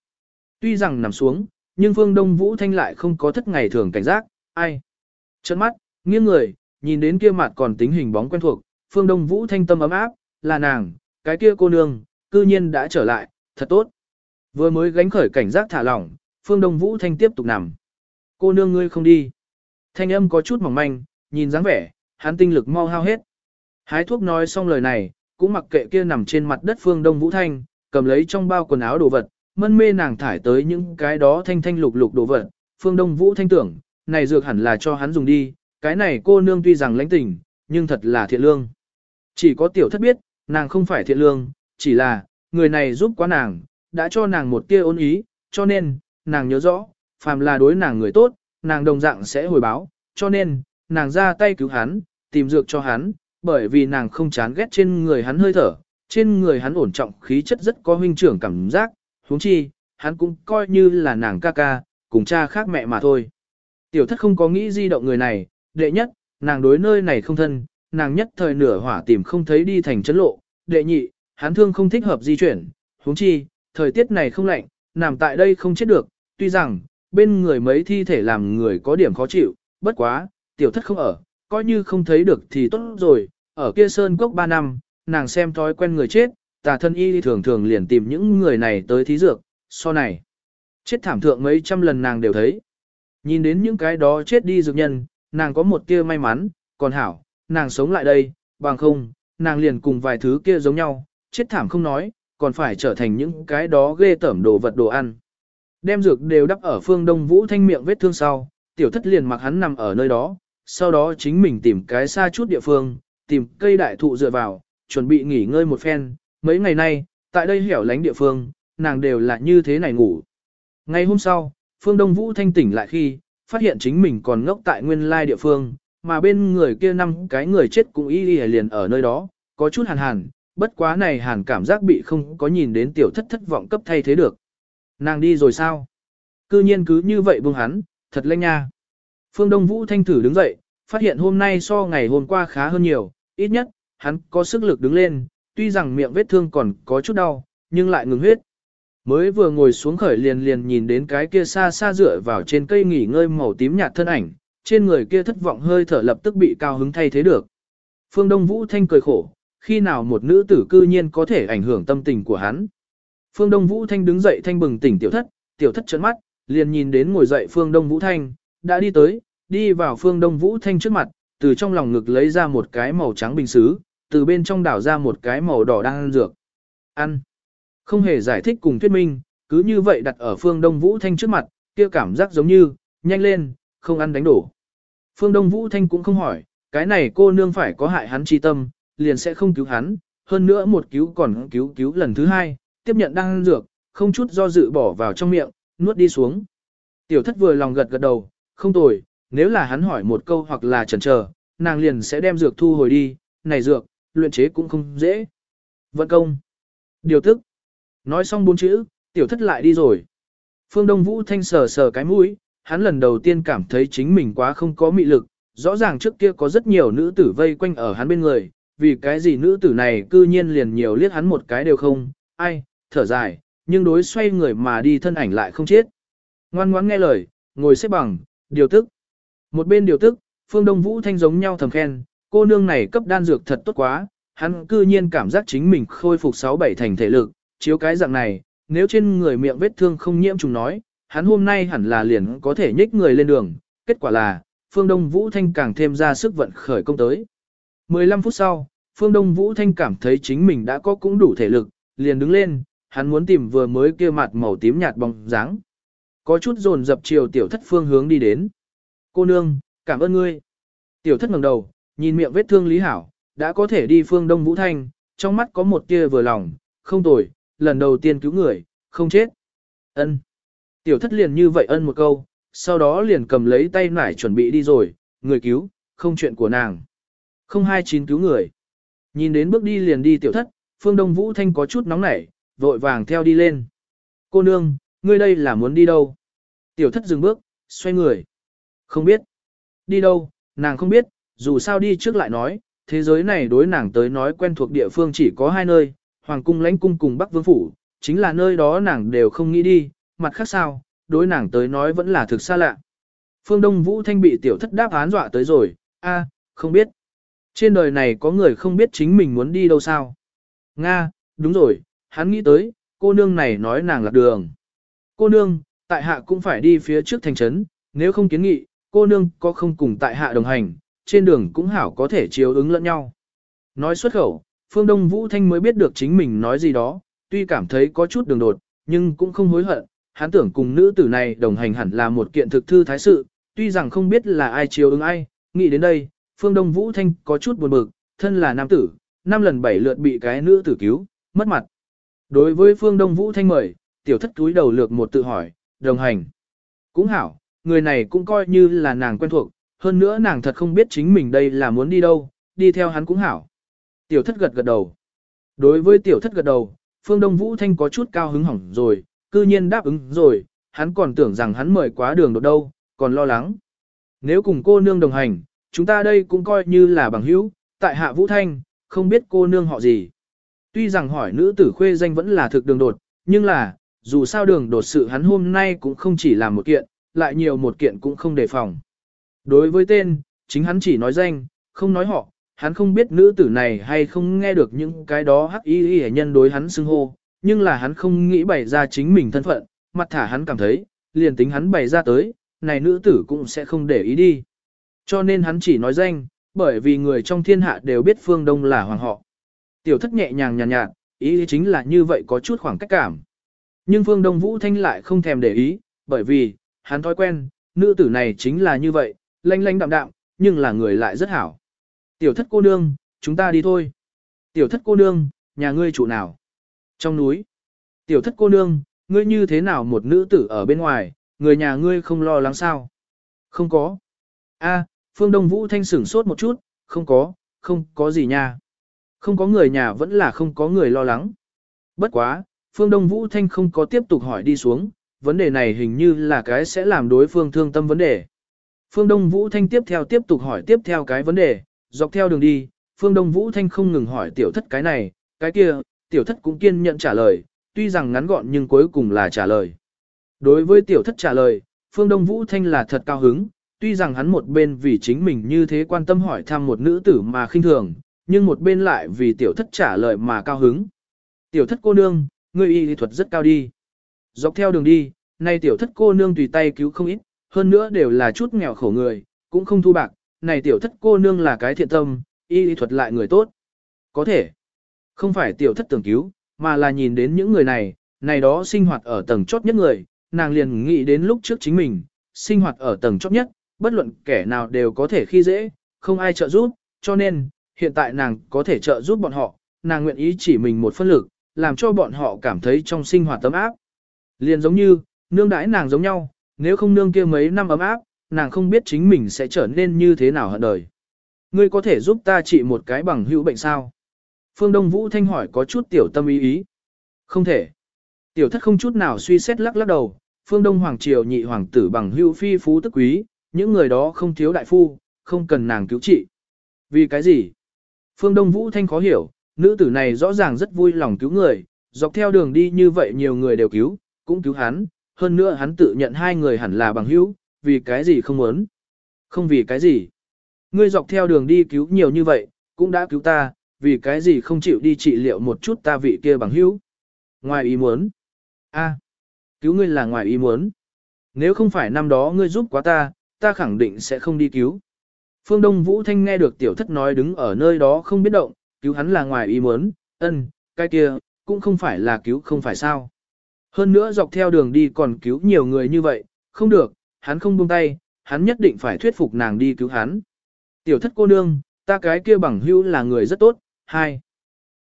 Tuy rằng nằm xuống, nhưng phương đông vũ thanh lại không có thất ngày thường cảnh giác, ai. Chân mắt, nghiêng người, nhìn đến kia mặt còn tính hình bóng quen thuộc, phương đông vũ thanh tâm ấm áp, là nàng, cái kia cô nương, cư nhiên đã trở lại, thật tốt. Vừa mới gánh khởi cảnh giác thả lỏng, phương đông vũ thanh tiếp tục nằm. Cô nương ngươi không đi. Thanh âm có chút mỏng manh, nhìn dáng vẻ, hắn tinh lực mau hao hết. Hái thuốc nói xong lời này, cũng mặc kệ kia nằm trên mặt đất phương đông vũ thanh, cầm lấy trong bao quần áo đồ vật, mân mê nàng thải tới những cái đó thanh thanh lục lục đồ vật. Phương đông vũ thanh tưởng, này dược hẳn là cho hắn dùng đi, cái này cô nương tuy rằng lãnh tình, nhưng thật là thiện lương. Chỉ có tiểu thất biết, nàng không phải thiện lương, chỉ là, người này giúp quá nàng, đã cho nàng một tia ôn ý, cho nên, nàng nhớ rõ, phàm là đối nàng người tốt, nàng đồng dạng sẽ hồi báo, cho nên, nàng ra tay cứu hắn, tìm dược cho hắn, bởi vì nàng không chán ghét trên người hắn hơi thở, trên người hắn ổn trọng khí chất rất có huynh trưởng cảm giác, huống chi, hắn cũng coi như là nàng ca ca, cùng cha khác mẹ mà thôi. Tiểu thất không có nghĩ di động người này, đệ nhất, nàng đối nơi này không thân, nàng nhất thời nửa hỏa tìm không thấy đi thành chấn lộ, đệ nhị, hắn thương không thích hợp di chuyển, huống chi, thời tiết này không lạnh, nằm tại đây không chết được, tuy rằng, bên người mấy thi thể làm người có điểm khó chịu, bất quá, tiểu thất không ở, coi như không thấy được thì tốt rồi, ở kia sơn cốc 3 năm, nàng xem thói quen người chết, tà thân y thường thường liền tìm những người này tới thí dược, so này. Chết thảm thượng mấy trăm lần nàng đều thấy. Nhìn đến những cái đó chết đi dược nhân, nàng có một tia may mắn, còn hảo, nàng sống lại đây, bằng không, nàng liền cùng vài thứ kia giống nhau, chết thảm không nói, còn phải trở thành những cái đó ghê tởm đồ vật đồ ăn. Đem dược đều đắp ở phương đông vũ thanh miệng vết thương sau, tiểu thất liền mặc hắn nằm ở nơi đó, sau đó chính mình tìm cái xa chút địa phương, tìm cây đại thụ dựa vào, chuẩn bị nghỉ ngơi một phen, mấy ngày nay, tại đây hẻo lánh địa phương, nàng đều là như thế này ngủ. Ngày hôm sau, phương đông vũ thanh tỉnh lại khi, phát hiện chính mình còn ngốc tại nguyên lai địa phương, mà bên người kia năm cái người chết cũng y y liền ở nơi đó, có chút hàn hàn, bất quá này hàn cảm giác bị không có nhìn đến tiểu thất thất vọng cấp thay thế được. Nàng đi rồi sao? Cư nhiên cứ như vậy buông hắn, thật lanh nha. Phương Đông Vũ Thanh thử đứng dậy, phát hiện hôm nay so ngày hôm qua khá hơn nhiều, ít nhất, hắn có sức lực đứng lên, tuy rằng miệng vết thương còn có chút đau, nhưng lại ngừng huyết. Mới vừa ngồi xuống khởi liền liền nhìn đến cái kia xa xa dựa vào trên cây nghỉ ngơi màu tím nhạt thân ảnh, trên người kia thất vọng hơi thở lập tức bị cao hứng thay thế được. Phương Đông Vũ Thanh cười khổ, khi nào một nữ tử cư nhiên có thể ảnh hưởng tâm tình của hắn. Phương Đông Vũ Thanh đứng dậy thanh bừng tỉnh tiểu thất, tiểu thất trợn mắt, liền nhìn đến ngồi dậy Phương Đông Vũ Thanh, đã đi tới, đi vào Phương Đông Vũ Thanh trước mặt, từ trong lòng ngực lấy ra một cái màu trắng bình xứ, từ bên trong đảo ra một cái màu đỏ đang ăn dược. Ăn. Không hề giải thích cùng thuyết minh, cứ như vậy đặt ở Phương Đông Vũ Thanh trước mặt, kia cảm giác giống như, nhanh lên, không ăn đánh đổ. Phương Đông Vũ Thanh cũng không hỏi, cái này cô nương phải có hại hắn chi tâm, liền sẽ không cứu hắn, hơn nữa một cứu còn cứu cứu lần thứ hai, tiếp nhận đang dược, không chút do dự bỏ vào trong miệng, nuốt đi xuống. Tiểu thất vừa lòng gật gật đầu, không tồi, nếu là hắn hỏi một câu hoặc là chần chờ, nàng liền sẽ đem dược thu hồi đi, này dược, luyện chế cũng không dễ. Vận công. Điều tức. Nói xong bốn chữ, tiểu thất lại đi rồi. Phương Đông Vũ thanh sờ sờ cái mũi, hắn lần đầu tiên cảm thấy chính mình quá không có mị lực, rõ ràng trước kia có rất nhiều nữ tử vây quanh ở hắn bên người, vì cái gì nữ tử này cư nhiên liền nhiều liếc hắn một cái đều không, ai, thở dài, nhưng đối xoay người mà đi thân ảnh lại không chết. Ngoan ngoãn nghe lời, ngồi xếp bằng, điều tức. Một bên điều tức, phương Đông Vũ thanh giống nhau thầm khen, cô nương này cấp đan dược thật tốt quá, hắn cư nhiên cảm giác chính mình khôi phục 6-7 thành thể lực, chiếu cái dạng này, nếu trên người miệng vết thương không nhiễm trùng nói, hắn hôm nay hẳn là liền có thể nhích người lên đường, kết quả là, Phương Đông Vũ Thanh càng thêm ra sức vận khởi công tới. 15 phút sau, Phương Đông Vũ Thanh cảm thấy chính mình đã có cũng đủ thể lực, liền đứng lên, hắn muốn tìm vừa mới kia mặt màu tím nhạt bóng dáng. Có chút dồn dập chiều tiểu thất phương hướng đi đến. Cô nương, cảm ơn ngươi. Tiểu thất ngẩng đầu, nhìn miệng vết thương Lý Hảo, đã có thể đi phương Đông Vũ Thanh, trong mắt có một tia vừa lòng, không tồi, lần đầu tiên cứu người, không chết. Ân. Tiểu thất liền như vậy ân một câu, sau đó liền cầm lấy tay nải chuẩn bị đi rồi, người cứu, không chuyện của nàng. Không hai chín cứu người. Nhìn đến bước đi liền đi tiểu thất, phương Đông Vũ Thanh có chút nóng nảy, vội vàng theo đi lên. Cô nương, ngươi đây là muốn đi đâu? Tiểu thất dừng bước, xoay người. Không biết. Đi đâu, nàng không biết, dù sao đi trước lại nói, thế giới này đối nàng tới nói quen thuộc địa phương chỉ có hai nơi, Hoàng cung lãnh cung cùng Bắc Vương Phủ, chính là nơi đó nàng đều không nghĩ đi, mặt khác sao, đối nàng tới nói vẫn là thực xa lạ. Phương Đông Vũ Thanh bị tiểu thất đáp án dọa tới rồi, a, không biết. Trên đời này có người không biết chính mình muốn đi đâu sao? Nga, đúng rồi, hắn nghĩ tới, cô nương này nói nàng lạc đường. Cô nương, tại hạ cũng phải đi phía trước thành trấn, nếu không kiến nghị, cô nương có không cùng tại hạ đồng hành, trên đường cũng hảo có thể chiếu ứng lẫn nhau. Nói xuất khẩu, Phương Đông Vũ Thanh mới biết được chính mình nói gì đó, tuy cảm thấy có chút đường đột, nhưng cũng không hối hận, hắn tưởng cùng nữ tử này đồng hành hẳn là một kiện thực thư thái sự, tuy rằng không biết là ai chiếu ứng ai, nghĩ đến đây, Phương Đông Vũ Thanh có chút buồn bực, thân là nam tử, năm lần bảy lượt bị cái nữ tử cứu, mất mặt. Đối với Phương Đông Vũ Thanh mời, tiểu thất túi đầu lược một tự hỏi, đồng hành. Cũng hảo, người này cũng coi như là nàng quen thuộc, hơn nữa nàng thật không biết chính mình đây là muốn đi đâu, đi theo hắn cũng hảo. Tiểu thất gật gật đầu. Đối với tiểu thất gật đầu, Phương Đông Vũ Thanh có chút cao hứng hỏng rồi, cư nhiên đáp ứng rồi, hắn còn tưởng rằng hắn mời quá đường đột đâu, còn lo lắng. Nếu cùng cô nương đồng hành, chúng ta đây cũng coi như là bằng hữu, tại hạ Vũ Thanh, không biết cô nương họ gì. Tuy rằng hỏi nữ tử khuê danh vẫn là thực đường đột, nhưng là, dù sao đường đột sự hắn hôm nay cũng không chỉ làm một kiện, lại nhiều một kiện cũng không đề phòng. Đối với tên, chính hắn chỉ nói danh, không nói họ, hắn không biết nữ tử này hay không nghe được những cái đó hắc y y nhân đối hắn xưng hô, nhưng là hắn không nghĩ bày ra chính mình thân phận, mặt thả hắn cảm thấy, liền tính hắn bày ra tới, này nữ tử cũng sẽ không để ý đi. Cho nên hắn chỉ nói danh, bởi vì người trong thiên hạ đều biết phương đông là hoàng họ. Tiểu thất nhẹ nhàng nhàn nhạt, nhạt, ý chính là như vậy có chút khoảng cách cảm. Nhưng phương đông vũ thanh lại không thèm để ý, bởi vì, hắn thói quen, nữ tử này chính là như vậy, lanh lanh đạm đạm, nhưng là người lại rất hảo. Tiểu thất cô nương, chúng ta đi thôi. Tiểu thất cô nương, nhà ngươi chủ nào? Trong núi. Tiểu thất cô nương, ngươi như thế nào một nữ tử ở bên ngoài, người nhà ngươi không lo lắng sao? Không có. A, Phương Đông Vũ Thanh sửng sốt một chút, không có, không có gì nha. Không có người nhà vẫn là không có người lo lắng. Bất quá, Phương Đông Vũ Thanh không có tiếp tục hỏi đi xuống, vấn đề này hình như là cái sẽ làm đối phương thương tâm vấn đề. Phương Đông Vũ Thanh tiếp theo tiếp tục hỏi tiếp theo cái vấn đề, dọc theo đường đi, Phương Đông Vũ Thanh không ngừng hỏi tiểu thất cái này, cái kia, tiểu thất cũng kiên nhận trả lời, tuy rằng ngắn gọn nhưng cuối cùng là trả lời. Đối với tiểu thất trả lời, Phương Đông Vũ Thanh là thật cao hứng, tuy rằng hắn một bên vì chính mình như thế quan tâm hỏi thăm một nữ tử mà khinh thường, nhưng một bên lại vì tiểu thất trả lời mà cao hứng. Tiểu thất cô nương, ngươi y lý thuật rất cao đi. Dọc theo đường đi, nay tiểu thất cô nương tùy tay cứu không ít, hơn nữa đều là chút nghèo khổ người, cũng không thu bạc, này tiểu thất cô nương là cái thiện tâm, y lý thuật lại người tốt. Có thể, không phải tiểu thất tưởng cứu, mà là nhìn đến những người này, này đó sinh hoạt ở tầng chót nhất người, nàng liền nghĩ đến lúc trước chính mình, sinh hoạt ở tầng chót nhất, bất luận kẻ nào đều có thể khi dễ, không ai trợ giúp, cho nên, hiện tại nàng có thể trợ giúp bọn họ, nàng nguyện ý chỉ mình một phân lực, làm cho bọn họ cảm thấy trong sinh hoạt tấm áp. Liền giống như, nương đãi nàng giống nhau, nếu không nương kia mấy năm ấm áp, nàng không biết chính mình sẽ trở nên như thế nào hận đời. Ngươi có thể giúp ta trị một cái bằng hữu bệnh sao? Phương Đông Vũ Thanh hỏi có chút tiểu tâm ý ý. Không thể. Tiểu thất không chút nào suy xét lắc lắc đầu, Phương Đông Hoàng Triều nhị hoàng tử bằng hưu phi phú tức quý, những người đó không thiếu đại phu, không cần nàng cứu trị. Vì cái gì? Phương Đông Vũ Thanh khó hiểu, nữ tử này rõ ràng rất vui lòng cứu người, dọc theo đường đi như vậy nhiều người đều cứu, cũng cứu hắn, hơn nữa hắn tự nhận hai người hẳn là bằng hữu, vì cái gì không muốn. Không vì cái gì. Ngươi dọc theo đường đi cứu nhiều như vậy, cũng đã cứu ta, vì cái gì không chịu đi trị liệu một chút ta vị kia bằng hữu. Ngoài ý muốn. a cứu ngươi là ngoài ý muốn. Nếu không phải năm đó ngươi giúp quá ta, ta khẳng định sẽ không đi cứu. Phương Đông Vũ Thanh nghe được tiểu thất nói đứng ở nơi đó không biết động, cứu hắn là ngoài ý muốn, ân, cái kia, cũng không phải là cứu không phải sao. Hơn nữa dọc theo đường đi còn cứu nhiều người như vậy, không được, hắn không buông tay, hắn nhất định phải thuyết phục nàng đi cứu hắn. Tiểu thất cô nương, ta cái kia bằng hữu là người rất tốt, hai.